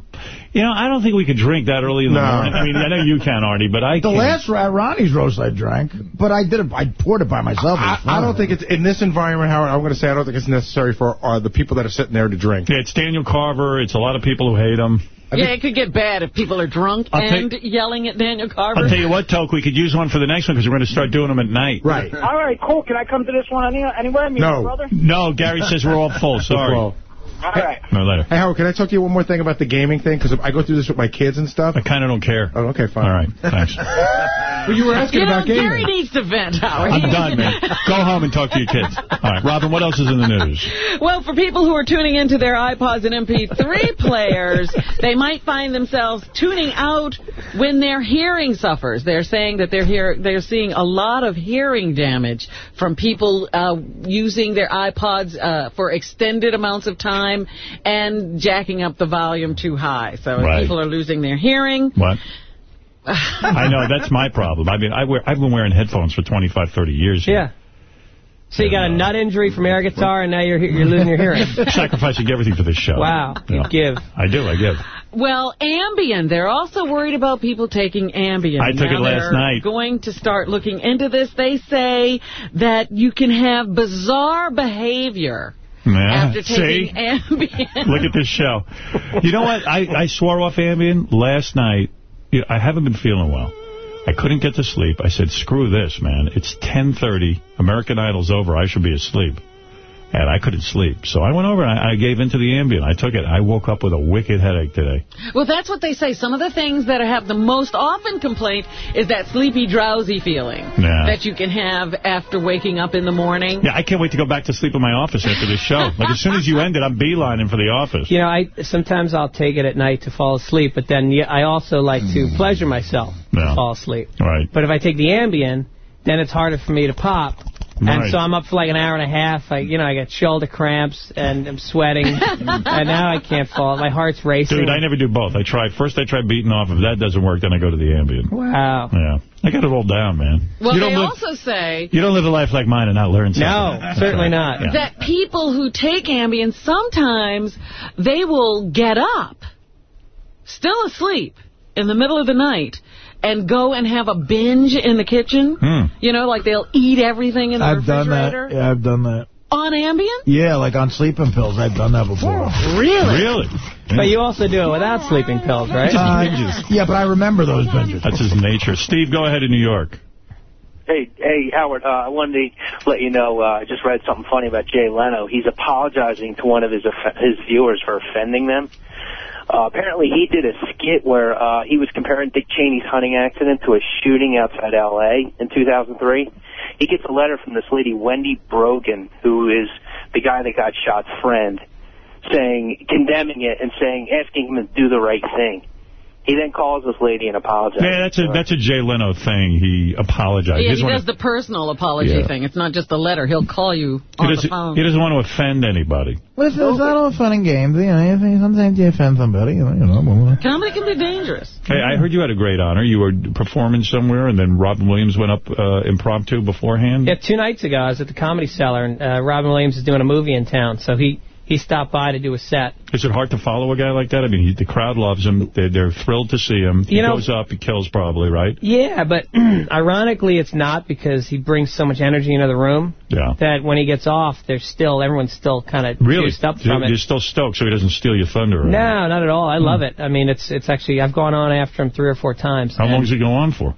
You know, I don't think we could drink that early in the No. morning. I mean, I know you can, Artie, but I The can't. last Ra- Ronnie's roast I drank, but I did it. I poured it by myself. It I, I don't think it's in this environment, Howard. I'm going to say I don't think it's necessary for uh, the people that are sitting there to drink. Yeah, it's Daniel Carver. It's a lot of people who hate him. Yeah, it could get bad if people are drunk I'll and yelling at Daniel Carver. I'll tell you what, Toke, we could use one for the next one because we're going to start doing them at night. Right. All right, cool. Can I come to this one any, anywhere? Me and my No. brother? No, Gary says we're all full. Sorry. Well, All right. No, later. Hey, Howard, can I talk to you one more thing about the gaming thing? Because I go through this with my kids and stuff. I kind of don't care. Oh, okay, fine. All right, thanks. But you were asking you know, about gaming. Gary needs to vent, Howard. I'm done, man. Go home and talk to your kids. All right, Robin, what else is in the news? Well, for people who are tuning into their iPods and MP3 players, they might find themselves tuning out when their hearing suffers. They're saying that they're hear they're seeing a lot of hearing damage from people uh, using their iPods uh, for extended amounts of time and jacking up the volume too high. So Right. people are losing their hearing. What? I know, that's my problem. I mean, I wear, I've been wearing headphones for 25, 30 years. Yeah. So you got a uh, nut injury from air guitar, and now you're you're losing your hearing. Sacrificing everything for this show. Wow, you Yeah. give. I do, I give. Well, Ambien. They're also worried about people taking Ambien. I took Now it last night. going to start looking into this. They say that you can have bizarre behavior Yeah, after see? Ambien. Look at this show. You know what? I, I swore off Ambien last night. I haven't been feeling well. I couldn't get to sleep. I said, screw this, man. It's 10.30. American Idol's over. I should be asleep. And I couldn't sleep. So I went over and I, I gave into the Ambien. I took it. I woke up with a wicked headache today. Well, that's what they say. Some of the things that I have the most often complaint is that sleepy, drowsy feeling Yeah. that you can have after waking up in the morning. Yeah, I can't wait to go back to sleep in my office after this show. Like, as soon as you end it, I'm beelining for the office. You know, I sometimes I'll take it at night to fall asleep, but then I also like to hmm. pleasure myself Yeah. to fall asleep. Right. But if I take the Ambien, then it's harder for me to pop. And so I'm up for like an hour and a half. I, you know, I get shoulder cramps and I'm sweating, and now I can't fall. My heart's racing. Dude, I never do both. I try First, I try beating off. If that doesn't work, then I go to the Ambien. Wow. Yeah. I got it all down, man. Well, you they don't live, also say You don't live a life like mine and not learn something. No, That's certainly right. not. Yeah. that people who take Ambien, sometimes they will get up, still asleep, in the middle of the night, and go and have a binge in the kitchen. Hmm. You know, like they'll eat everything in the I've done that. Yeah, I've done that. On Ambien? Yeah, like on sleeping pills. I've done that before. Really? Really? But you also do it without sleeping pills, right? Uh, yeah, but I remember those binges. That's his nature. Steve, go ahead in New York. Hey, hey, Howard. Uh, I wanted to let you know. Uh, I just read something funny about Jay Leno. He's apologizing to one of his his viewers for offending them. Uh, apparently, he did a skit where uh, he was comparing Dick Cheney's hunting accident to a shooting outside L.A. in 2003. He gets a letter from this lady, Wendy Brogan, who is the guy that got shot's friend, saying, condemning it and saying, asking him to do the right thing. He then calls this lady and apologizes. Yeah, that's a that's a Jay Leno thing. He apologizes. Yeah, doesn't he wanna- does the personal apology Yeah. thing. It's not just a letter. He'll call you he on the doesn't, phone. he doesn't want to offend anybody. Well, it's, it's not all fun and games. You know, anything- sometimes you offend somebody. You know, you know. Comedy can be dangerous. Hey, I heard you had a great honor. You were performing somewhere, and then Robin Williams went up uh, impromptu beforehand. Yeah, two nights ago, I was at the Comedy Cellar, and uh, Robin Williams is doing a movie in town, so he, he stopped by to do a set. Is it hard to follow a guy like that? I mean, he, the crowd loves him. They're, they're thrilled to see him. He You know- goes up, he kills probably, right? Yeah, but ironically, it's not because he brings so much energy into the room Yeah. that when he gets off, there's still everyone's still kind of Really? juiced up You're, from you're still stoked so he doesn't steal your thunder. anything. No, not at all. I hmm. love it. I mean, it's it's actually I've gone on after him three or four times. How long does he go on for?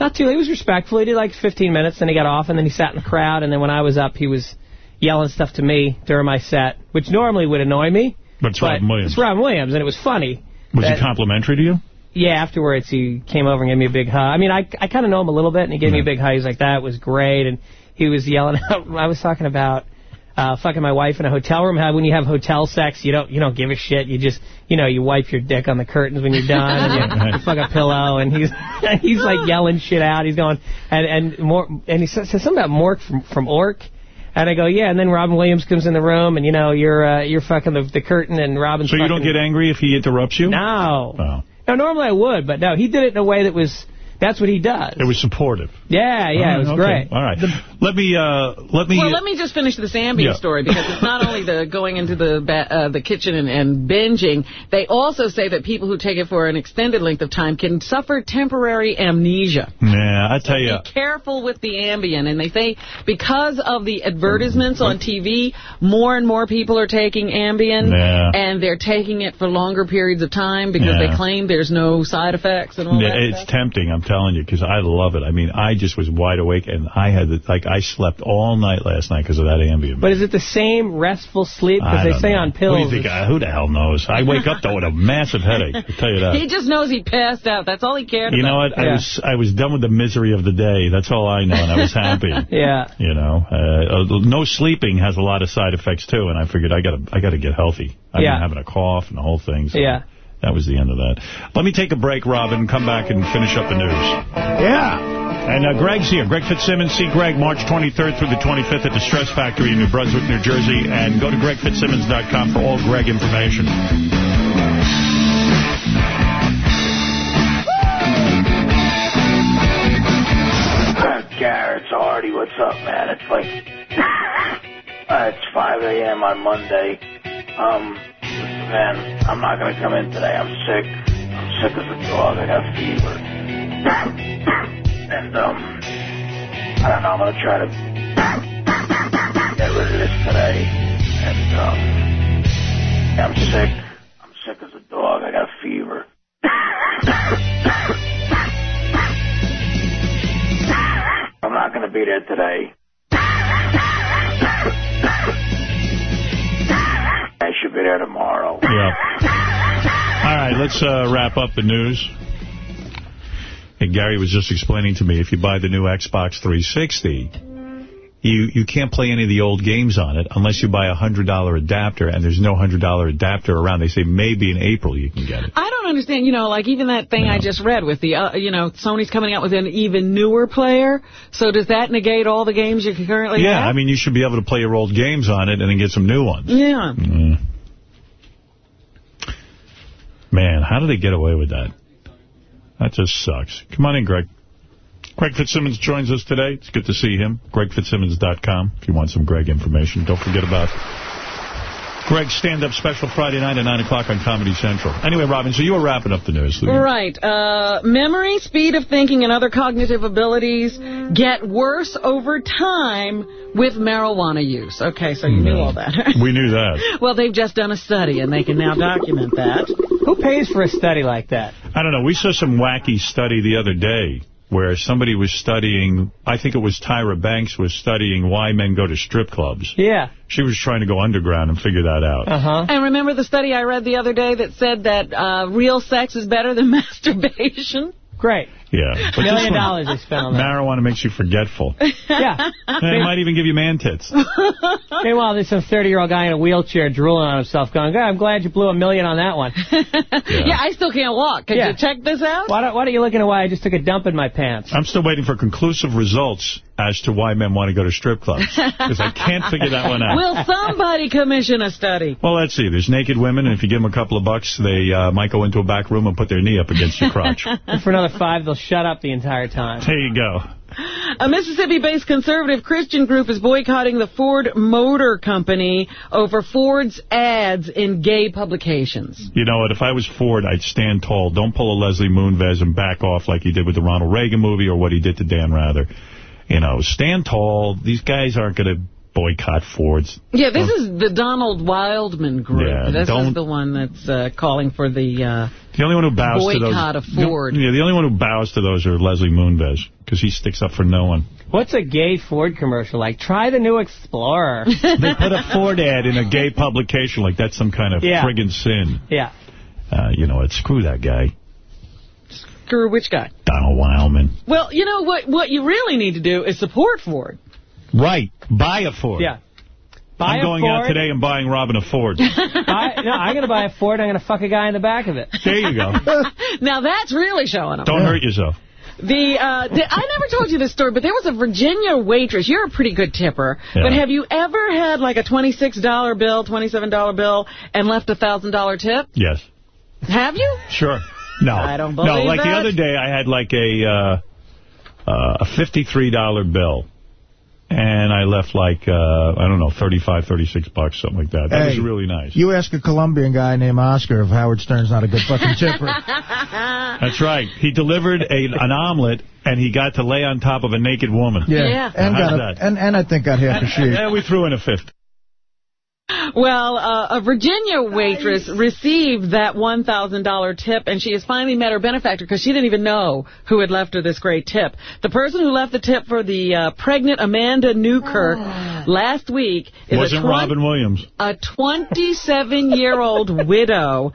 Not too. He was respectful. He did like 15 minutes, then he got off, and then he sat in the crowd. And then when I was up, he was yelling stuff to me during my set, which normally would annoy me. But it's Robin Williams. It's Robin Williams, and it was funny. Was that- he complimentary to you? Yeah, afterwards he came over and gave me a big hug. I mean, I I kind of know him a little bit, and he gave me a big hug. He's like, "That was great," and he was yelling out. I was talking about uh, fucking my wife in a hotel room. How when you have hotel sex, you don't you don't give a shit. You just you know you wipe your dick on the curtains when you're done, and you, you fuck a pillow. And he's he's like yelling shit out. He's going and and more and he says, says something about Mork from from Ork. And I go, yeah, and then Robin Williams comes in the room, and you know you're uh, you're fucking the, the curtain, and Robin's. So you don't get angry if he interrupts you? No. Oh. No, normally I would, but no, he did it in a way that was, that's what he does. It was supportive. Yeah, yeah, it was okay. great. All right. Let me, uh, let me... Well, let me just finish this Ambien Yeah. story because it's not only the going into the ba- uh, the kitchen and, and binging. They also say that people who take it for an extended length of time can suffer temporary amnesia. Yeah, I tell you. Be careful with the Ambien, and they say because of the advertisements on TV, more and more people are taking Ambien, Yeah. and they're taking it for longer periods of time because Yeah. they claim there's no side effects and all Yeah, that. it's tempting, I'm telling you, because I love it. I mean, I just was wide awake, and I had, the, like, I slept all night last night because of that Ambien. But is it the same restful sleep? Because they say know. on pills. What do you think? Uh, who the hell knows? I wake up, though, with a massive headache. I tell you that. He just knows he passed out. That's all he cared You about. You know what? I was I was done with the misery of the day. That's all I know, and I was happy. Yeah. You know, uh, uh, no sleeping has a lot of side effects too, and I figured I got to I got to get healthy. I've Yeah. been having a cough and the whole thing. So Yeah. That was the end of that. Let me take a break, Robin. Come back and finish up the news. Yeah. And uh, Greg's here. Greg Fitzsimmons. See Greg March 23rd through the 25th at the Stress Factory in New Brunswick, New Jersey. And go to gregfitzsimmons.com for all Greg information. Garrett, it's Artie. What's up, man? It's like uh, it's 5 a.m. on Monday. Um, man, I'm not gonna come in today. I'm sick. I'm sick as a dog. I got fever. and um, I don't know. I'm gonna try to get rid of this today. And um, I'm sick. I'm sick as a dog. I got fever. I'm not going to be there today. Should be there tomorrow. Yeah. All right, let's uh, wrap up the news. And Gary was just explaining to me, if you buy the new Xbox 360, you you can't play any of the old games on it unless you buy a $100 adapter, and there's no $100 adapter around. They say maybe in April you can get it. I don't understand, you know, like even that thing I just read with the, uh, you know, Sony's coming out with an even newer player. So does that negate all the games you can currently Yeah, have? I mean, you should be able to play your old games on it and then get some new ones. Yeah. Mm. Man, how did they get away with that? That just sucks. Come on in, Greg. Greg Fitzsimmons joins us today. It's good to see him. GregFitzsimmons.com if you want some Greg information. Don't forget about Greg's stand-up special Friday night at 9 o'clock on Comedy Central. Anyway, Robin, so you were wrapping up the news. Right. Uh, memory, speed of thinking, and other cognitive abilities get worse over time with marijuana use. Okay, so you knew all that. We knew that. well, they've just done a study, and they can now document that. Who pays for a study like that? I don't know. We saw some wacky study the other day where somebody was studying, I think it was Tyra Banks was studying why men go to strip clubs. Yeah. She was trying to go underground and figure that out. Uh-huh. And remember the study I read the other day that said that uh, real sex is better than masturbation? Great. Yeah. But Million this one- dollars they spent on that. Marijuana makes you forgetful. yeah. They might even give you man tits. Meanwhile, there's some 30-year-old guy in a wheelchair drooling on himself going, God, I'm glad you blew a million on that one. Yeah, I still can't walk. Can Yeah. you check this out? Why don't, why don't you look into why I just took a dump in my pants? I'm still waiting for conclusive results as to why men want to go to strip clubs. Because I can't figure that one out. Will somebody commission a study? Well, let's see. There's naked women, and if you give them a couple of bucks, they uh, might go into a back room and put their knee up against your crotch. And for another five, they'll shut up the entire time. There you go. A Mississippi-based conservative Christian group is boycotting the Ford Motor Company over Ford's ads in gay publications. You know what? If I was Ford, I'd stand tall. Don't pull a Leslie Moonves and back off like he did with the Ronald Reagan movie or what he did to Dan Rather. You know, stand tall. These guys aren't going to boycott Fords. Yeah, this is the Donald Wildmon group. Yeah, this is the one that's uh, calling for the uh, The only one who bows to those... boycott of Ford. Yeah, the only one who bows to those are Leslie Moonves, because he sticks up for no one. What's a gay Ford commercial like? Try the new Explorer. they put a Ford ad in a gay publication like that's some kind of Yeah. friggin' sin. Yeah. Uh, you know, it's screw that guy, Screw which guy? Donald Wildmon. Well, you know what? What you really need to do is support Ford. Right. Buy a Ford. Yeah. Buy I'm a going out today and buying Robin a Ford. Buy, no, I'm going to buy a Ford. I'm going to fuck a guy in the back of it. There you go. now that's really showing them. Don't hurt yourself. The, uh, the I never told you this story, but there was a Virginia waitress. You're a pretty good tipper. Yeah. But have you ever had like a $26 bill, $27 bill, and left a $1,000 tip? Yes. Have you? Sure. No. I don't believe No, believe like the other day I had like a uh, uh, a $53 bill. And I left like, uh, I don't know, 35, 36 bucks, something like that. That was really nice. You ask a Colombian guy named Oscar if Howard Stern's not a good fucking tipper. That's right. He delivered a, an omelet, and he got to lay on top of a naked woman. Yeah. And, got a, and, and I think got half a sheet. And we threw in a fifth. Well, uh, a Virginia waitress received that $1,000 tip, and she has finally met her benefactor because she didn't even know who had left her this great tip. The person who left the tip for the uh, pregnant Amanda Newkirk last week is Wasn't a, Robin Williams. a 27-year-old widow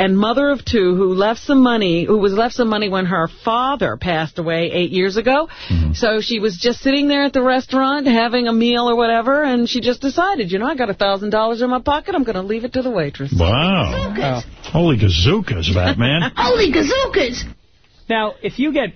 and mother of two who left some money, who was left some money when her father passed away eight years ago. Mm-hmm. So she was just sitting there at the restaurant having a meal or whatever, and she just decided, you know, I got a $1,000 in my pocket, I'm going to leave it to the waitress. Wow. Oh. Holy gazookas, Batman. Holy gazookas! Now, if you get,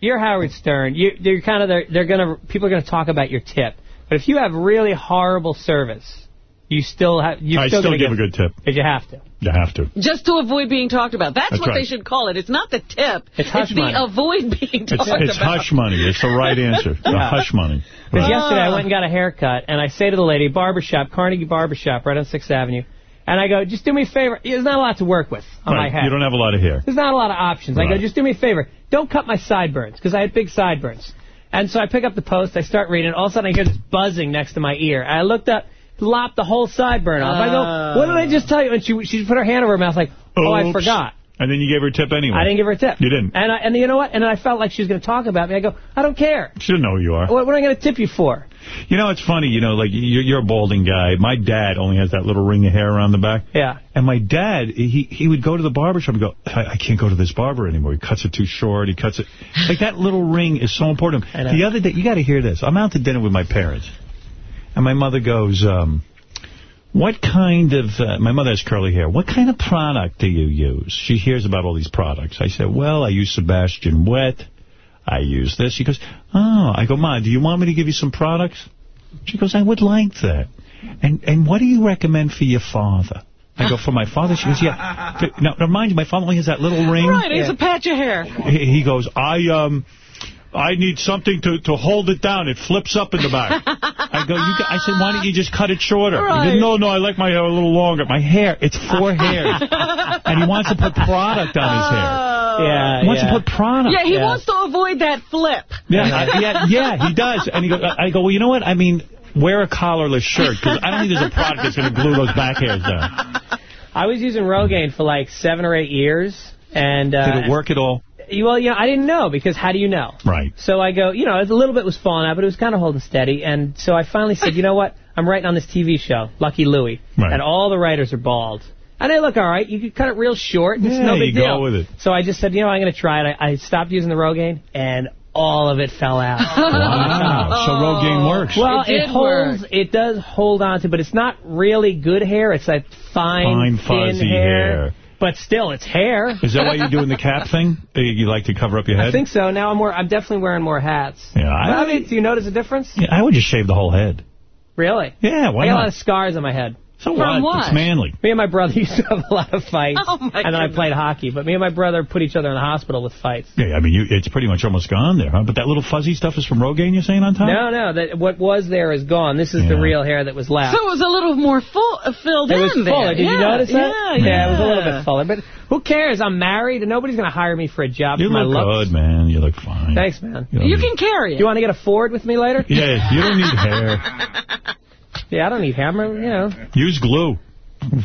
you're Howard Stern, you, they're kind of, they're, they're gonna, people are gonna talk about your tip. But if you have really horrible service, you still have, you I still, still gonna give a good tip. But you have to. You have to. Just to avoid being talked about. That's, That's what right. they should call it. It's not the tip. It's hush the money. avoid being talked it's about. It's hush money. It's the right answer. The Yeah. hush money. Because Right. yesterday I went and got a haircut, and I say to the lady, barbershop, Carnegie Barbershop, right on 6th Avenue, and I go, just do me a favor. There's not a lot to work with on Right, my head. You don't have a lot of hair. There's not a lot of options. I go, just do me a favor. Don't cut my sideburns, because I had big sideburns. And so I pick up the post, I start reading, all of a sudden I hear this buzzing next to my ear. I looked up, lopped the whole sideburn off. I Oh. go, what did I just tell you? And she she put her hand over her mouth like, oh, I forgot. And then you gave her a tip anyway. I didn't give her a tip. You didn't. And I, and you know what? And then I felt like she was going to talk about me. I go, I don't care. She doesn't know who you are. What, what am I going to tip you for? You know, it's funny, you know, like, you're, you're a balding guy. My dad only has that little ring of hair around the back. Yeah. And my dad, he he would go to the barber shop and go, I, I can't go to this barber anymore. He cuts it too short. He cuts it. Like, that little ring is so important. I. The other day, you got to hear this. I'm out to dinner with my parents. And my mother goes, um, what kind of, uh, my mother has curly hair, what kind of product do you use? She hears about all these products. I said, well, I use Sebastian Wet. I use this. She goes, oh. I go, Ma, do you want me to give you some products? She goes, I would like that. And and what do you recommend for your father? I go, for my father? She goes, yeah. Now, now, mind you, my father only has that little ring. Right, it's a patch of hair. He, he goes, I um, I need something to, to hold it down. It flips up in the back. I go, you. I said, why don't you just cut it shorter? He Right. said, no, no, I like my hair a little longer. My hair, it's four hairs. and he wants to put product on his hair. Yeah, He wants yeah. to put product. Yeah, he wants to avoid that flip. Yeah, I- yeah, yeah, he does. And he goes, I go, well, you know what? I mean, wear a collarless shirt, because I don't think there's a product that's going to glue those back hairs down. I was using Rogaine for like seven or eight years. and uh, Did it work at all? Well, you know, I didn't know because how do you know? Right. So I go, you know, a little bit was falling out, but it was kind of holding steady. And so I finally said, you know what? I'm writing on this TV show, Lucky Louie, Right. and all the writers are bald. And they look all right. You could cut it real short. It's Yeah, no big you go with it. So I just said, you know, I'm going to try it. I, I stopped using the Rogaine, and all of it fell out. Wow. So Rogaine works. Well, It did holds. work. It does hold on to, but it's not really good hair. It's like fine, Fine, thin fuzzy hair. hair. But still, it's hair. Is that why you're doing the cap thing? You like to cover up your head? I think so. Now I'm more. I'm definitely wearing more hats. Yeah, I- But, I mean, do you notice a difference? Yeah, I would just shave the whole head. Really? Yeah, why not? I got a lot of scars on my head. So From what? what? It's manly. Me and my brother used to have a lot of fights. Oh, my And then I played hockey. But me and my brother put each other in the hospital with fights. Yeah, I mean, you, it's pretty much almost gone there, huh? But that little fuzzy stuff is from Rogaine, you're saying, on top? No, no. That what was there is gone. This is the real hair that was left. So it was a little more full, uh, filled it in was there. fuller. Did yeah, you notice that? Yeah, yeah. it was a little bit fuller. But who cares? I'm married, and nobody's going to hire me for a job You for my look looks. good, man. You look fine. Thanks, man. You You need- can carry Do it. you want to get a Ford with me later? Yeah, you don't need hair. Yeah, I don't need hammer, You know, Use glue.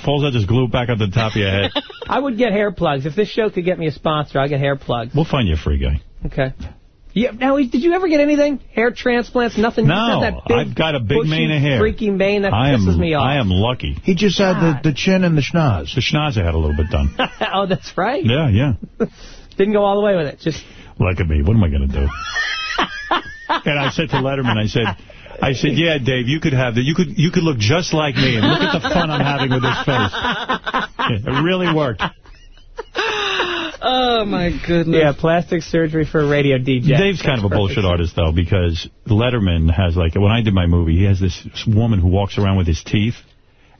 Falls out, just glue it back on the top of your head. I would get hair plugs. If this show could get me a sponsor, I'll get hair plugs. We'll find you a free guy. Okay. Yeah. Now, did you ever get anything? Hair transplants? Nothing? No, just that big, I've got a big bushy, mane of hair. Freaky mane that I pisses am, me off. I am lucky. He just had the, the chin and the schnoz. The schnoz I had a little bit done. oh, that's right. Yeah, yeah. Didn't go all the way with it. Just Look at me. What am I going to do? and I said to Letterman, I said, I said, yeah, Dave, you could have that. You could you could look just like me, and look at the fun I'm having with this face. It really worked. Oh, my goodness. yeah, plastic surgery for a radio DJ. Dave's kind of a bullshit artist, though, because Letterman has, like, when I did my movie, he has this woman who walks around with his teeth,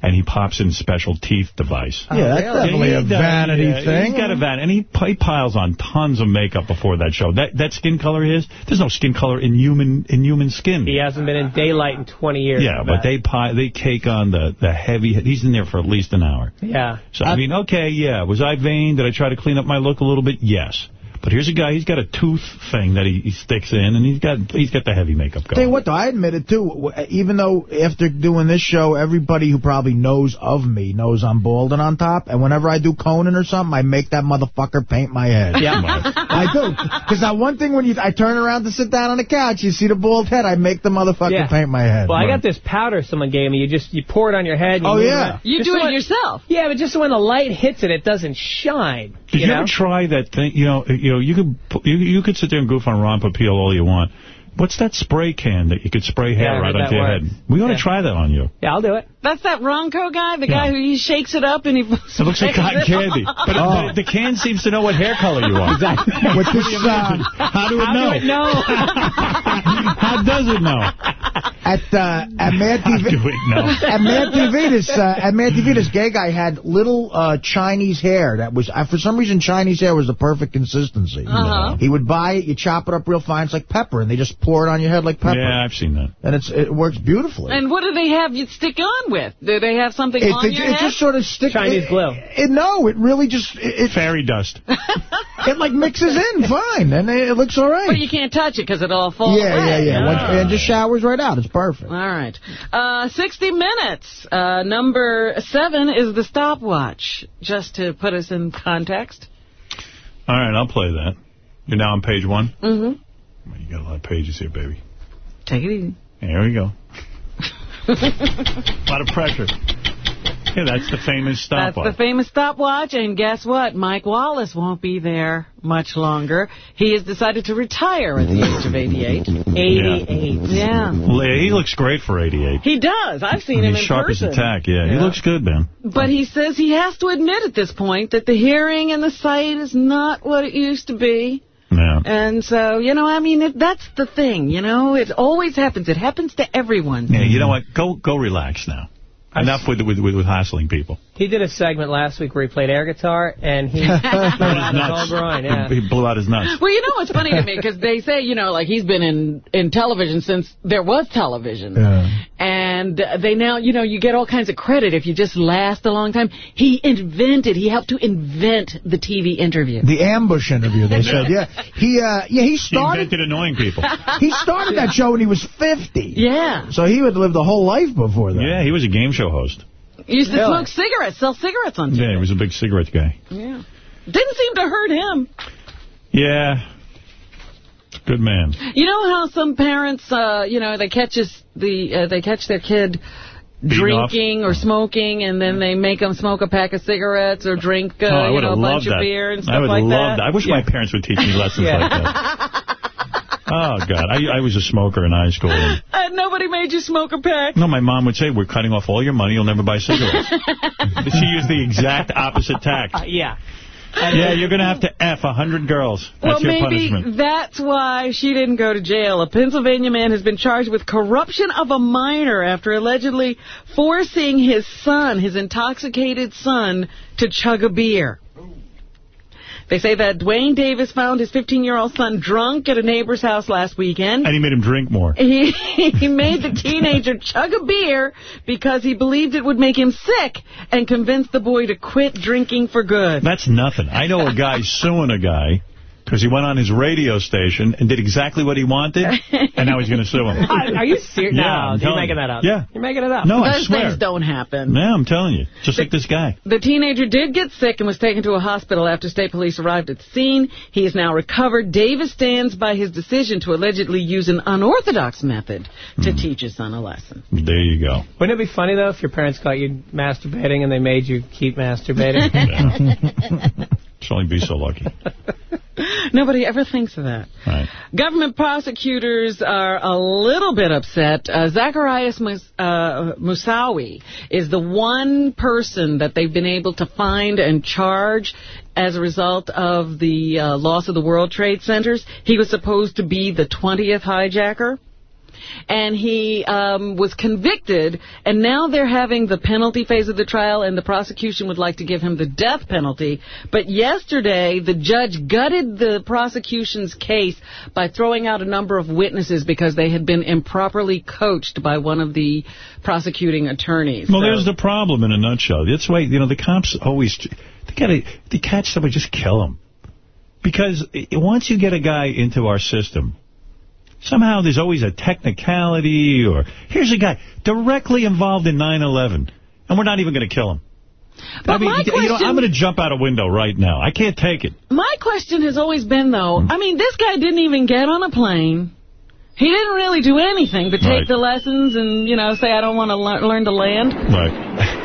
and he pops in special teeth device. Yeah, that's oh, definitely a he does, vanity yeah. thing. He's got a van, and he, he piles on tons of makeup before that show. That that skin color is there's no skin color in human in human skin. He hasn't been in daylight in 20 years. Yeah, but they pi they cake on the the heavy. He's in there for at least an hour. Yeah. So I mean, okay, yeah. Was I vain? Did I try to clean up my look a little bit? Yes. But here's a guy. He's got a tooth thing that he, he sticks in, and he's got he's got the heavy makeup Tell you what, though, I admit it, too. Uh, even though after doing this show, everybody who probably knows of me knows I'm balding on top, and whenever I do Conan or something, I make that motherfucker paint my head. Yeah. I do. Because that one thing when you I turn around to sit down on the couch, you see the bald head, I make the motherfucker Yeah. paint my head. Well, I got this powder someone gave me. You just you pour it on your head. And you Oh, move yeah. You do so it when- yourself. Yeah, but just so when the light hits it, it doesn't shine. Did you, know? ever try that thing? You know, you know, you could you, you could sit there and goof on Ron Popeil all you want. What's that spray can that you could spray hair Yeah, right heard onto your works. head? We ought to Yeah. try that on you. Yeah, I'll do it. That's that Ronco guy, the Yeah. guy who he shakes it up and he... It looks like cotton candy. But, Oh. but the can seems to know what hair color you are. Exactly. With this, uh, How do it How know? do it know? How does it know? At uh, at Mad How TV, do it know? at Mad TV, this uh, at Mad TV, this gay guy had little uh, Chinese hair that was uh, for some reason Chinese hair was the perfect consistency. Uh-huh. He would buy it, you chop it up real fine, it's like pepper, and they just pour it on your head like pepper, Yeah, I've seen that. and it's it works beautifully. And what do they have you stick on with? Do they have something it, on it, your it head? just sort of sticks. Chinese it, glue. It, no, it really just it, Fairy dust. it, it like mixes in fine, and it, it looks all right. But you can't touch it because it all falls yeah, away. yeah, yeah, Once- Ah. and it just showers right out. It's perfect. All right. Uh, 60 Minutes. Uh, number seven is the stopwatch. Just to put us in context. All right, I'll play that. You're now on page one? Mm-hmm. You got a lot of pages here, baby. Take it easy. Here we go. a lot of pressure. Yeah, that's the famous stopwatch. That's the famous stopwatch, and guess what? Mike Wallace won't be there much longer. He has decided to retire at the age of 88. 88. Yeah. Well, yeah, he looks great for 88. He does. I've seen him in sharp person. as a tack, yeah. He looks good, man. But he says he has to admit at this point that the hearing and the sight is not what it used to be. Yeah. And so, you know, I mean, it, that's the thing, you know. It always happens. It happens to everyone. Yeah, you know what? Go go relax now. Enough with, with, with, with hassling people. He did a segment last week where he played air guitar, and he blew out his whole groin. Yeah. He blew out his nuts. Well, you know what's funny to me? Because they say, you know, like he's been in, in television since there was television. And they now, you know, you get all kinds of credit if you just last a long time. He invented, he helped to invent the TV interview. The ambush interview, they said. Yeah, he uh, yeah he He started invented annoying people. he started that show when he was 50. Yeah. So he would lived a whole life before that. Yeah, he was a game show host. He used to Really? smoke cigarettes, sell cigarettes on TV. Yeah, he was a big cigarette guy. Yeah. Didn't seem to hurt him. Yeah. Good man. You know how some parents, uh, you know, they catch us the uh, they catch their kid drinking or smoking, and then they make them smoke a pack of cigarettes or drink, uh, oh, I you know, a bunch loved of that. beer and I stuff would like love that. I wish my parents would teach me lessons Yeah. like that. Oh, God. I, I was a smoker in high school. And, And nobody made you smoke a pack. no, my mom would say, we're cutting off all your money. You'll never buy cigarettes. she used the exact opposite tact. Uh, yeah. Yeah, you're going to have to F a 100 girls. That's well, your maybe punishment. that's why she didn't go to jail. A Pennsylvania man has been charged with corruption of a minor after allegedly forcing his son, his intoxicated son, to chug a beer. They say that Dwayne Davis found his 15-year-old son drunk at a neighbor's house last weekend. And he made him drink more. He, he made the teenager chug a beer because he believed it would make him sick and convinced the boy to quit drinking for good. That's nothing. I know a guy suing a guy because he went on his radio station and did exactly what he wanted, and now he's going to sue him. Are you serious? Yeah, no, I'm you're making you. that up. Yeah. You're making it up. No, I Those swear. things don't happen. Yeah, I'm telling you. Just like this guy. The teenager did get sick and was taken to a hospital after state police arrived at the scene. He is now recovered. Davis stands by his decision to allegedly use an unorthodox method to hmm. teach his son a lesson. There you go. Wouldn't it be funny, though, if your parents caught you masturbating and they made you keep masturbating? Should only be so lucky. Nobody ever thinks of that. Right. Government prosecutors are a little bit upset. Uh, Zacarias Mus- uh, Moussaoui is the one person that they've been able to find and charge as a result of the uh, loss of the World Trade Centers. He was supposed to be the 20th hijacker. And he um, was convicted, and now they're having the penalty phase of the trial, and the prosecution would like to give him the death penalty. But yesterday, the judge gutted the prosecution's case by throwing out a number of witnesses because they had been improperly coached by one of the prosecuting attorneys. Well, So- there's the problem in a nutshell. That's why, you know, the cops always, they gotta, they catch somebody, just kill them. Because once you get a guy into our system, somehow there's always a technicality or, here's a guy directly involved in 9-11, and we're not even going to kill him. But I mean, my you know, question- I'm going to jump out a window right now. I can't take it. My question has always been, though, hmm? I mean, this guy didn't even get on a plane. He didn't really do anything but take Right. the lessons and, you know, say, I don't want to le- learn to land. Right.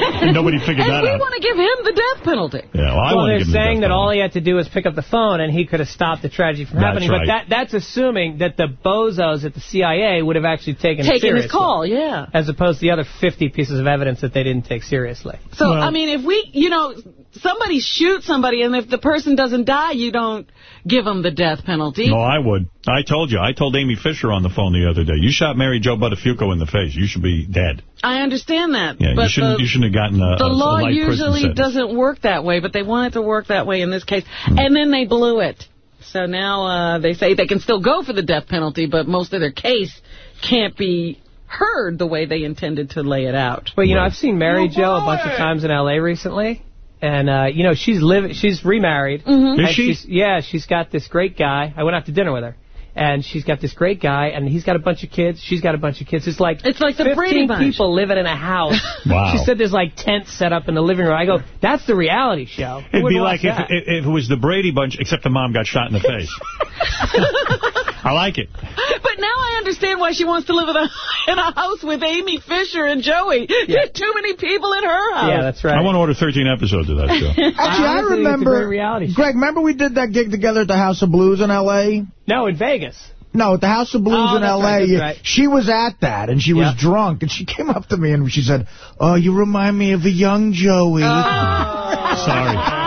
And nobody figured and that we out. want to give him the death penalty. Yeah, well, I well, want to they're give him the saying death that all he had to do was pick up the phone and he could have stopped the tragedy from That's happening. right. But that that's assuming that the bozos at the CIA would have actually taken it Taking his call, yeah. As opposed to the other 50 pieces of evidence that they didn't take seriously. So, I mean, if we, you know, somebody shoots somebody and if the person doesn't die, you don't give them the death penalty. No, I would. I told you. I told Amy Fisher on the phone the other day. You shot Mary Jo Buttafuoco in the face. You should be dead. I understand that. Yeah, but you shouldn't. the, you shouldn't have gotten a, the a, a law light usually doesn't work that way, but they want it to work that way in this case. And then they blew it. So now uh, they say they can still go for the death penalty, but most of their case can't be heard the way they intended to lay it out. Well, you know, I've seen Mary Jo a bunch of times in L.A. recently. And, uh, you know, she's living, she's remarried. Mhm. Is she? She's, yeah, she's got this great guy. I went out to dinner with her. and she's got this great guy, and he's got a bunch of kids. She's got a bunch of kids. It's like it's like the 15 Brady Bunch. people living in a house. Wow. She said there's like tents set up in the living room. I go, that's the reality show. Who It'd be like if, if it was the Brady Bunch, except the mom got shot in the face. I like it. But now I understand why she wants to live in a, in a house with Amy Fisher and Joey. There's too many people in her house. Yeah, that's right. I want to order 13 episodes of that show. Actually, I Honestly, it's remember, reality. Greg, remember we did that gig together at the House of Blues in L.A.? No, in Vegas. No, at the House of Blues Oh, in L.A. right, right. She was at that, and she was drunk, and she came up to me, and she said, oh, you remind me of a young Joey. Oh. Sorry.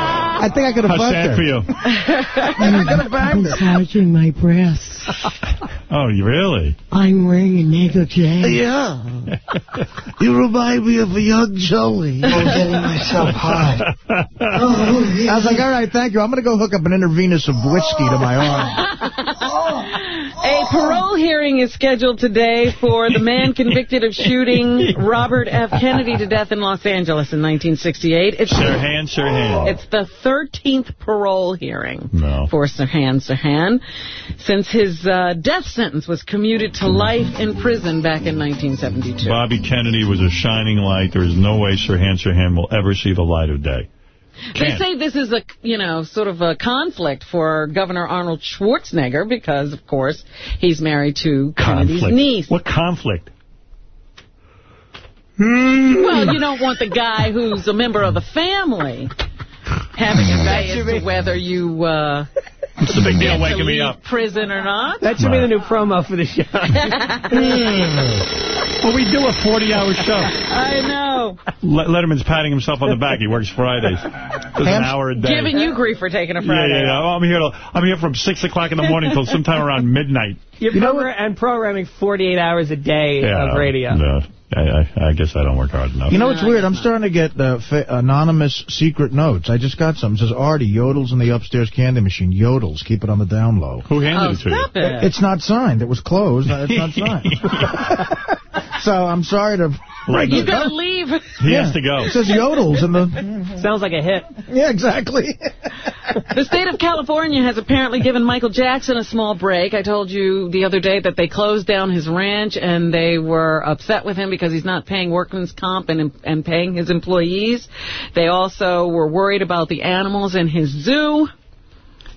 I think I could have How fucked sad her. for you. I could have banged her. Massaging my breasts. Oh, you really? I'm wearing a negligee. Yeah. You remind me of a young Joey. Oh, I'm getting myself high. Oh, I was like, all right, thank you. I'm going to go hook up an intravenous of whiskey to my arm. A parole hearing is scheduled today for the man convicted of shooting Robert F. Kennedy to death in Los Angeles in 1968. It's Sirhan, Sirhan. It's the 13th parole hearing No. for Sirhan Sirhan since his uh, death sentence was commuted to life in prison back in 1972. Bobby Kennedy was a shining light. There is no way Sirhan Sirhan will ever see the light of day. They Can't. say this is a, you know, sort of a conflict for Governor Arnold Schwarzenegger because, of course, he's married to Kennedy's niece. What conflict? Well, you don't want the guy who's a member of the family having a say as to whether you uh, What's the big deal waking me up? prison or not. That should be the new promo for the show. Well, we do a 40-hour show. I know. Le- Letterman's patting himself on the back. He works Fridays. Does an hour a day. Giving you grief for taking a yeah, Friday yeah, yeah. off. Oh, I'm here. Till, I'm here from 6 o'clock in the morning till sometime around midnight. You're program- and programming 48 hours a day Yeah, of radio. No, I, I, I guess I don't work hard enough. You know what's weird? I'm starting to get uh, fa- anonymous secret notes. I just got some. It says, Artie, yodels in the upstairs candy machine. Yodels. Keep it on the down low. Who handed Oh, it to you? it. It's not signed. It was closed. It's not signed. so I'm sorry to break You it gotta leave. He has to go. It says yodels in the... Sounds like a hit. Yeah, exactly. The state of California has apparently given Michael Jackson a small break. I told you the other day that they closed down his ranch and they were upset with him because he's not paying workman's comp and, and paying his employees. They also were worried about the animals in his zoo.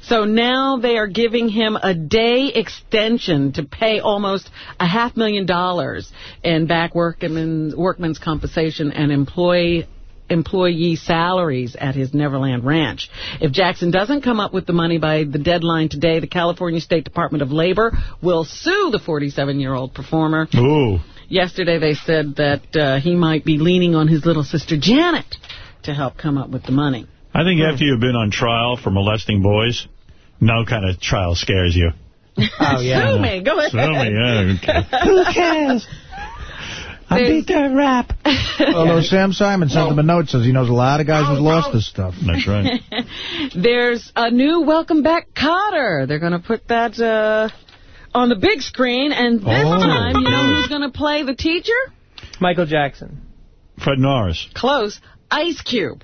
So now they are giving him a day extension to pay almost a half million dollars in back workman's, workman's compensation and employee employee salaries at his Neverland Ranch. If Jackson doesn't come up with the money by the deadline today, the California State Department of Labor will sue the 47-year-old performer. Ooh. Yesterday they said that uh, he might be leaning on his little sister Janet to help come up with the money. I think after you've been on trial for molesting boys, no kind of trial scares you. Oh, yeah. Sue me. Go ahead. Sue me, yeah, okay. Who cares? I beat that rap. Although Sam Simon sent him a note, says he knows a lot of guys who's lost this stuff. That's right. There's a new Welcome Back Kotter. They're going to put that uh, on the big screen, and this Oh. time, you know who's going to play the teacher? Michael Jackson. Fred Norris. Close. Ice Cube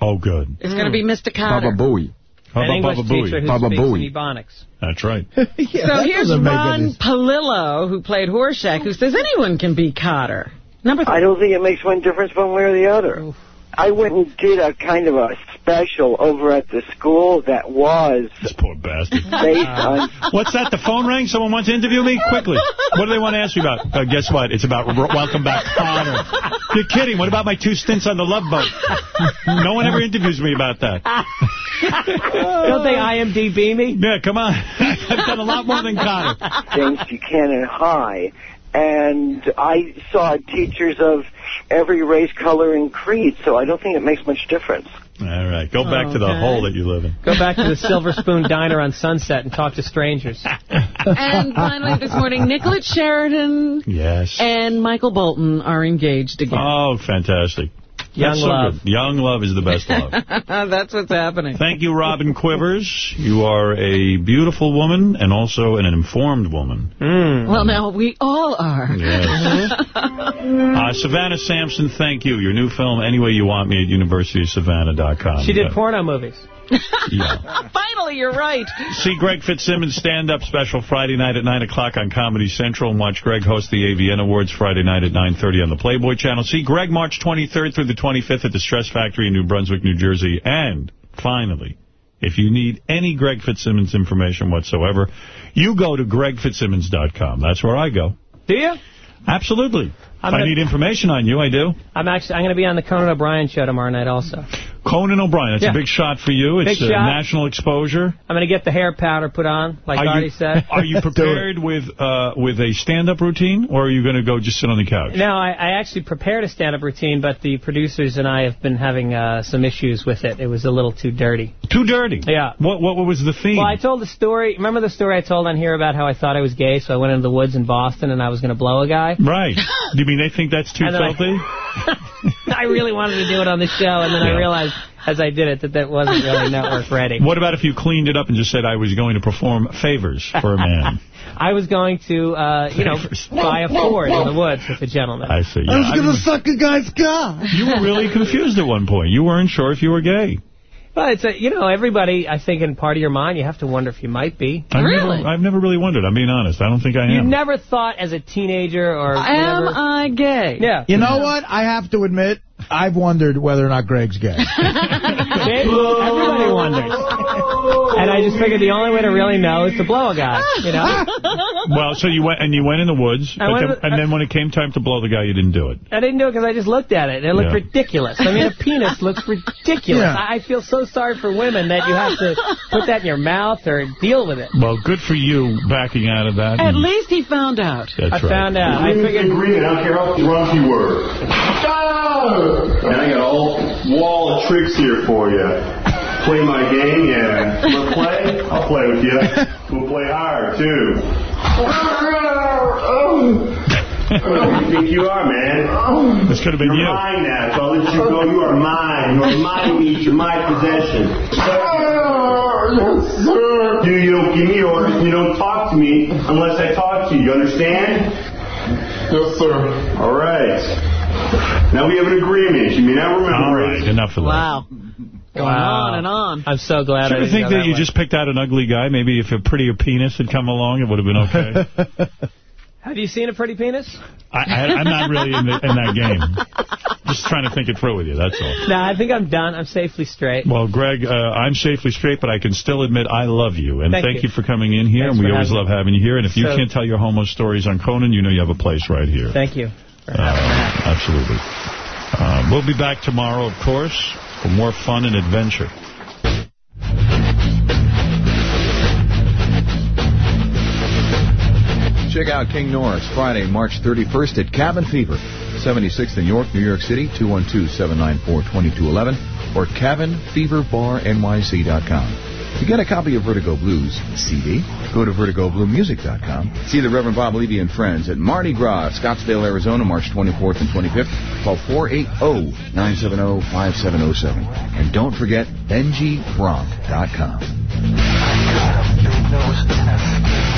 Oh, good. is going to be Mr. Kotter. Bowie. How An about English Baba teacher Booey? who speaks in Ebonics. That's right. so that here's doesn't Ron Palillo, who played Horshack, who says anyone can be Kotter. Number I don't think it makes one difference one way or the other. I went and did a kind of a special over at the school that was This poor bastard. based on What's that? The phone rang? Someone wants to interview me? Quickly. What do they want to ask me about? Uh, guess what? It's about R- Welcome Back Kotter. You're kidding. What about my two stints on the Love Boat? No one ever interviews me about that. Don't they IMDb me? Yeah, come on. I've done a lot more than Kotter. things Buchanan High, and I saw teachers of every race, color, and creed. So I don't think it makes much difference. All right. Go back to the Okay. hole that you live in. Go back to the Silver Spoon Diner on Sunset and talk to strangers. And finally this morning, Nicollette Sheridan Yes. and Michael Bolton are engaged again. Oh, fantastic. Young That's love. good. Young love is the best love. That's what's happening. Thank you, Robin Quivers. You are a beautiful woman and also an informed woman. Well, now we all are. Yes. Uh, Savanna Samson, thank you. Your new film, Any Way You Want Me, at universitysavannah.com. She did Uh, porno movies. Yeah. Finally, you're right. See Greg Fitzsimmons stand-up special Friday night at 9 o'clock on Comedy Central and watch Greg host the AVN Awards Friday night at 9.30 on the Playboy Channel. See Greg March 23rd through the 25th at the Stress Factory in New Brunswick, New Jersey. And, finally, if you need any Greg Fitzsimmons information whatsoever, you go to gregfitzsimmons.com. That's where I go. Do you? Absolutely. I'm I gonna- need information on you, I do. I'm actually I'm going to be on the Conan O'Brien show tomorrow night also. Conan O'Brien, that's Yeah. a big shot for you. It's uh, national exposure. I'm going to get the hair powder put on, like Are Artie you, said. Are you prepared with uh, with a stand-up routine, or are you going to go just sit on the couch? No, I, I actually prepared a stand-up routine, but the producers and I have been having uh, some issues with it. It was a little too dirty. Too dirty? Yeah. What What was the theme? Well, I told the story. Remember the story I told on here about how I thought I was gay, so I went into the woods in Boston and I was going to blow a guy? Right. Do you mean they think that's too then I- filthy? I really wanted to do it on the show, and then I Yeah. Realized as I did it that that wasn't really network ready. What about if you cleaned it up and just said I was going to perform favors for a man? I was going to, uh, you know, buy a Ford in the woods with a gentleman. I see. I was going to suck a guy's cock. you were really confused at one point. You weren't sure if you were gay. Well, it's a, you know, everybody, I think in part of your mind, you have to wonder if you might be. I've Never, I've never really wondered. I'm being honest. I don't think I am. You never thought as a teenager or Am whatever- I gay? Yeah. You know what? I have to admit, I've wondered whether or not Greg's gay. Everybody wonders. And I just figured the only way to really know is to blow a guy, you know? well, so you went and you went in the woods, but then, in the- and then when it came time to blow the guy, you didn't do it. I didn't do it because I just looked at it. And it looked Yeah. ridiculous. I mean, a penis looks ridiculous. Yeah. I I feel so sorry for women that you have to put that in your mouth or deal with it. Well, good for you backing out of that. At least he found out. That's I right. found out. I figured. agreement. I don't care how drunk you were. And I got a whole wall of tricks here for you. Play my game, yeah. Wanna play? I'll play with you. We'll play hard, too. Who you think you are, man? This could have been You're you. mine now, so I'll let you go. You are mine. You are my meat. You're my possession. You, you don't give me orders. You don't talk to me unless I talk to you. You understand? Yes, sir. All right. Now we have an agreement. You may not remember All it. right, enough of that. Wow. Going Wow. on and on. I'm so glad Do I you ever think that, that you way. just picked out an ugly guy? Maybe if a prettier penis had come along, it would have been okay. Have you seen a pretty penis? I, I, I'm not really in, the, in that game. Just trying to think it through with you, that's all. No, I think I'm done. I'm safely straight. Well, Greg, uh, I'm safely straight, but I can still admit I love you. And Thank thank, you. you. for coming in here, Thanks and we always having love having you here. And if you can't tell your homo stories on Conan, you know you have a place right here. Thank you. Uh, absolutely. Uh, we'll be back tomorrow, of course, for more fun and adventure. Check out King Norris Friday, March 31st at Cabin Fever, 76th in York, New York City, 212-794-2211, or cabinfeverbarnyc.com. To get a copy of Vertigo Blues CD, go to vertigobluemusic.com. See the Reverend Bob Levy and friends at Mardi Gras, Scottsdale, Arizona, March 24th and 25th. Call 480-970-5707. And don't forget BenjyBronk.com.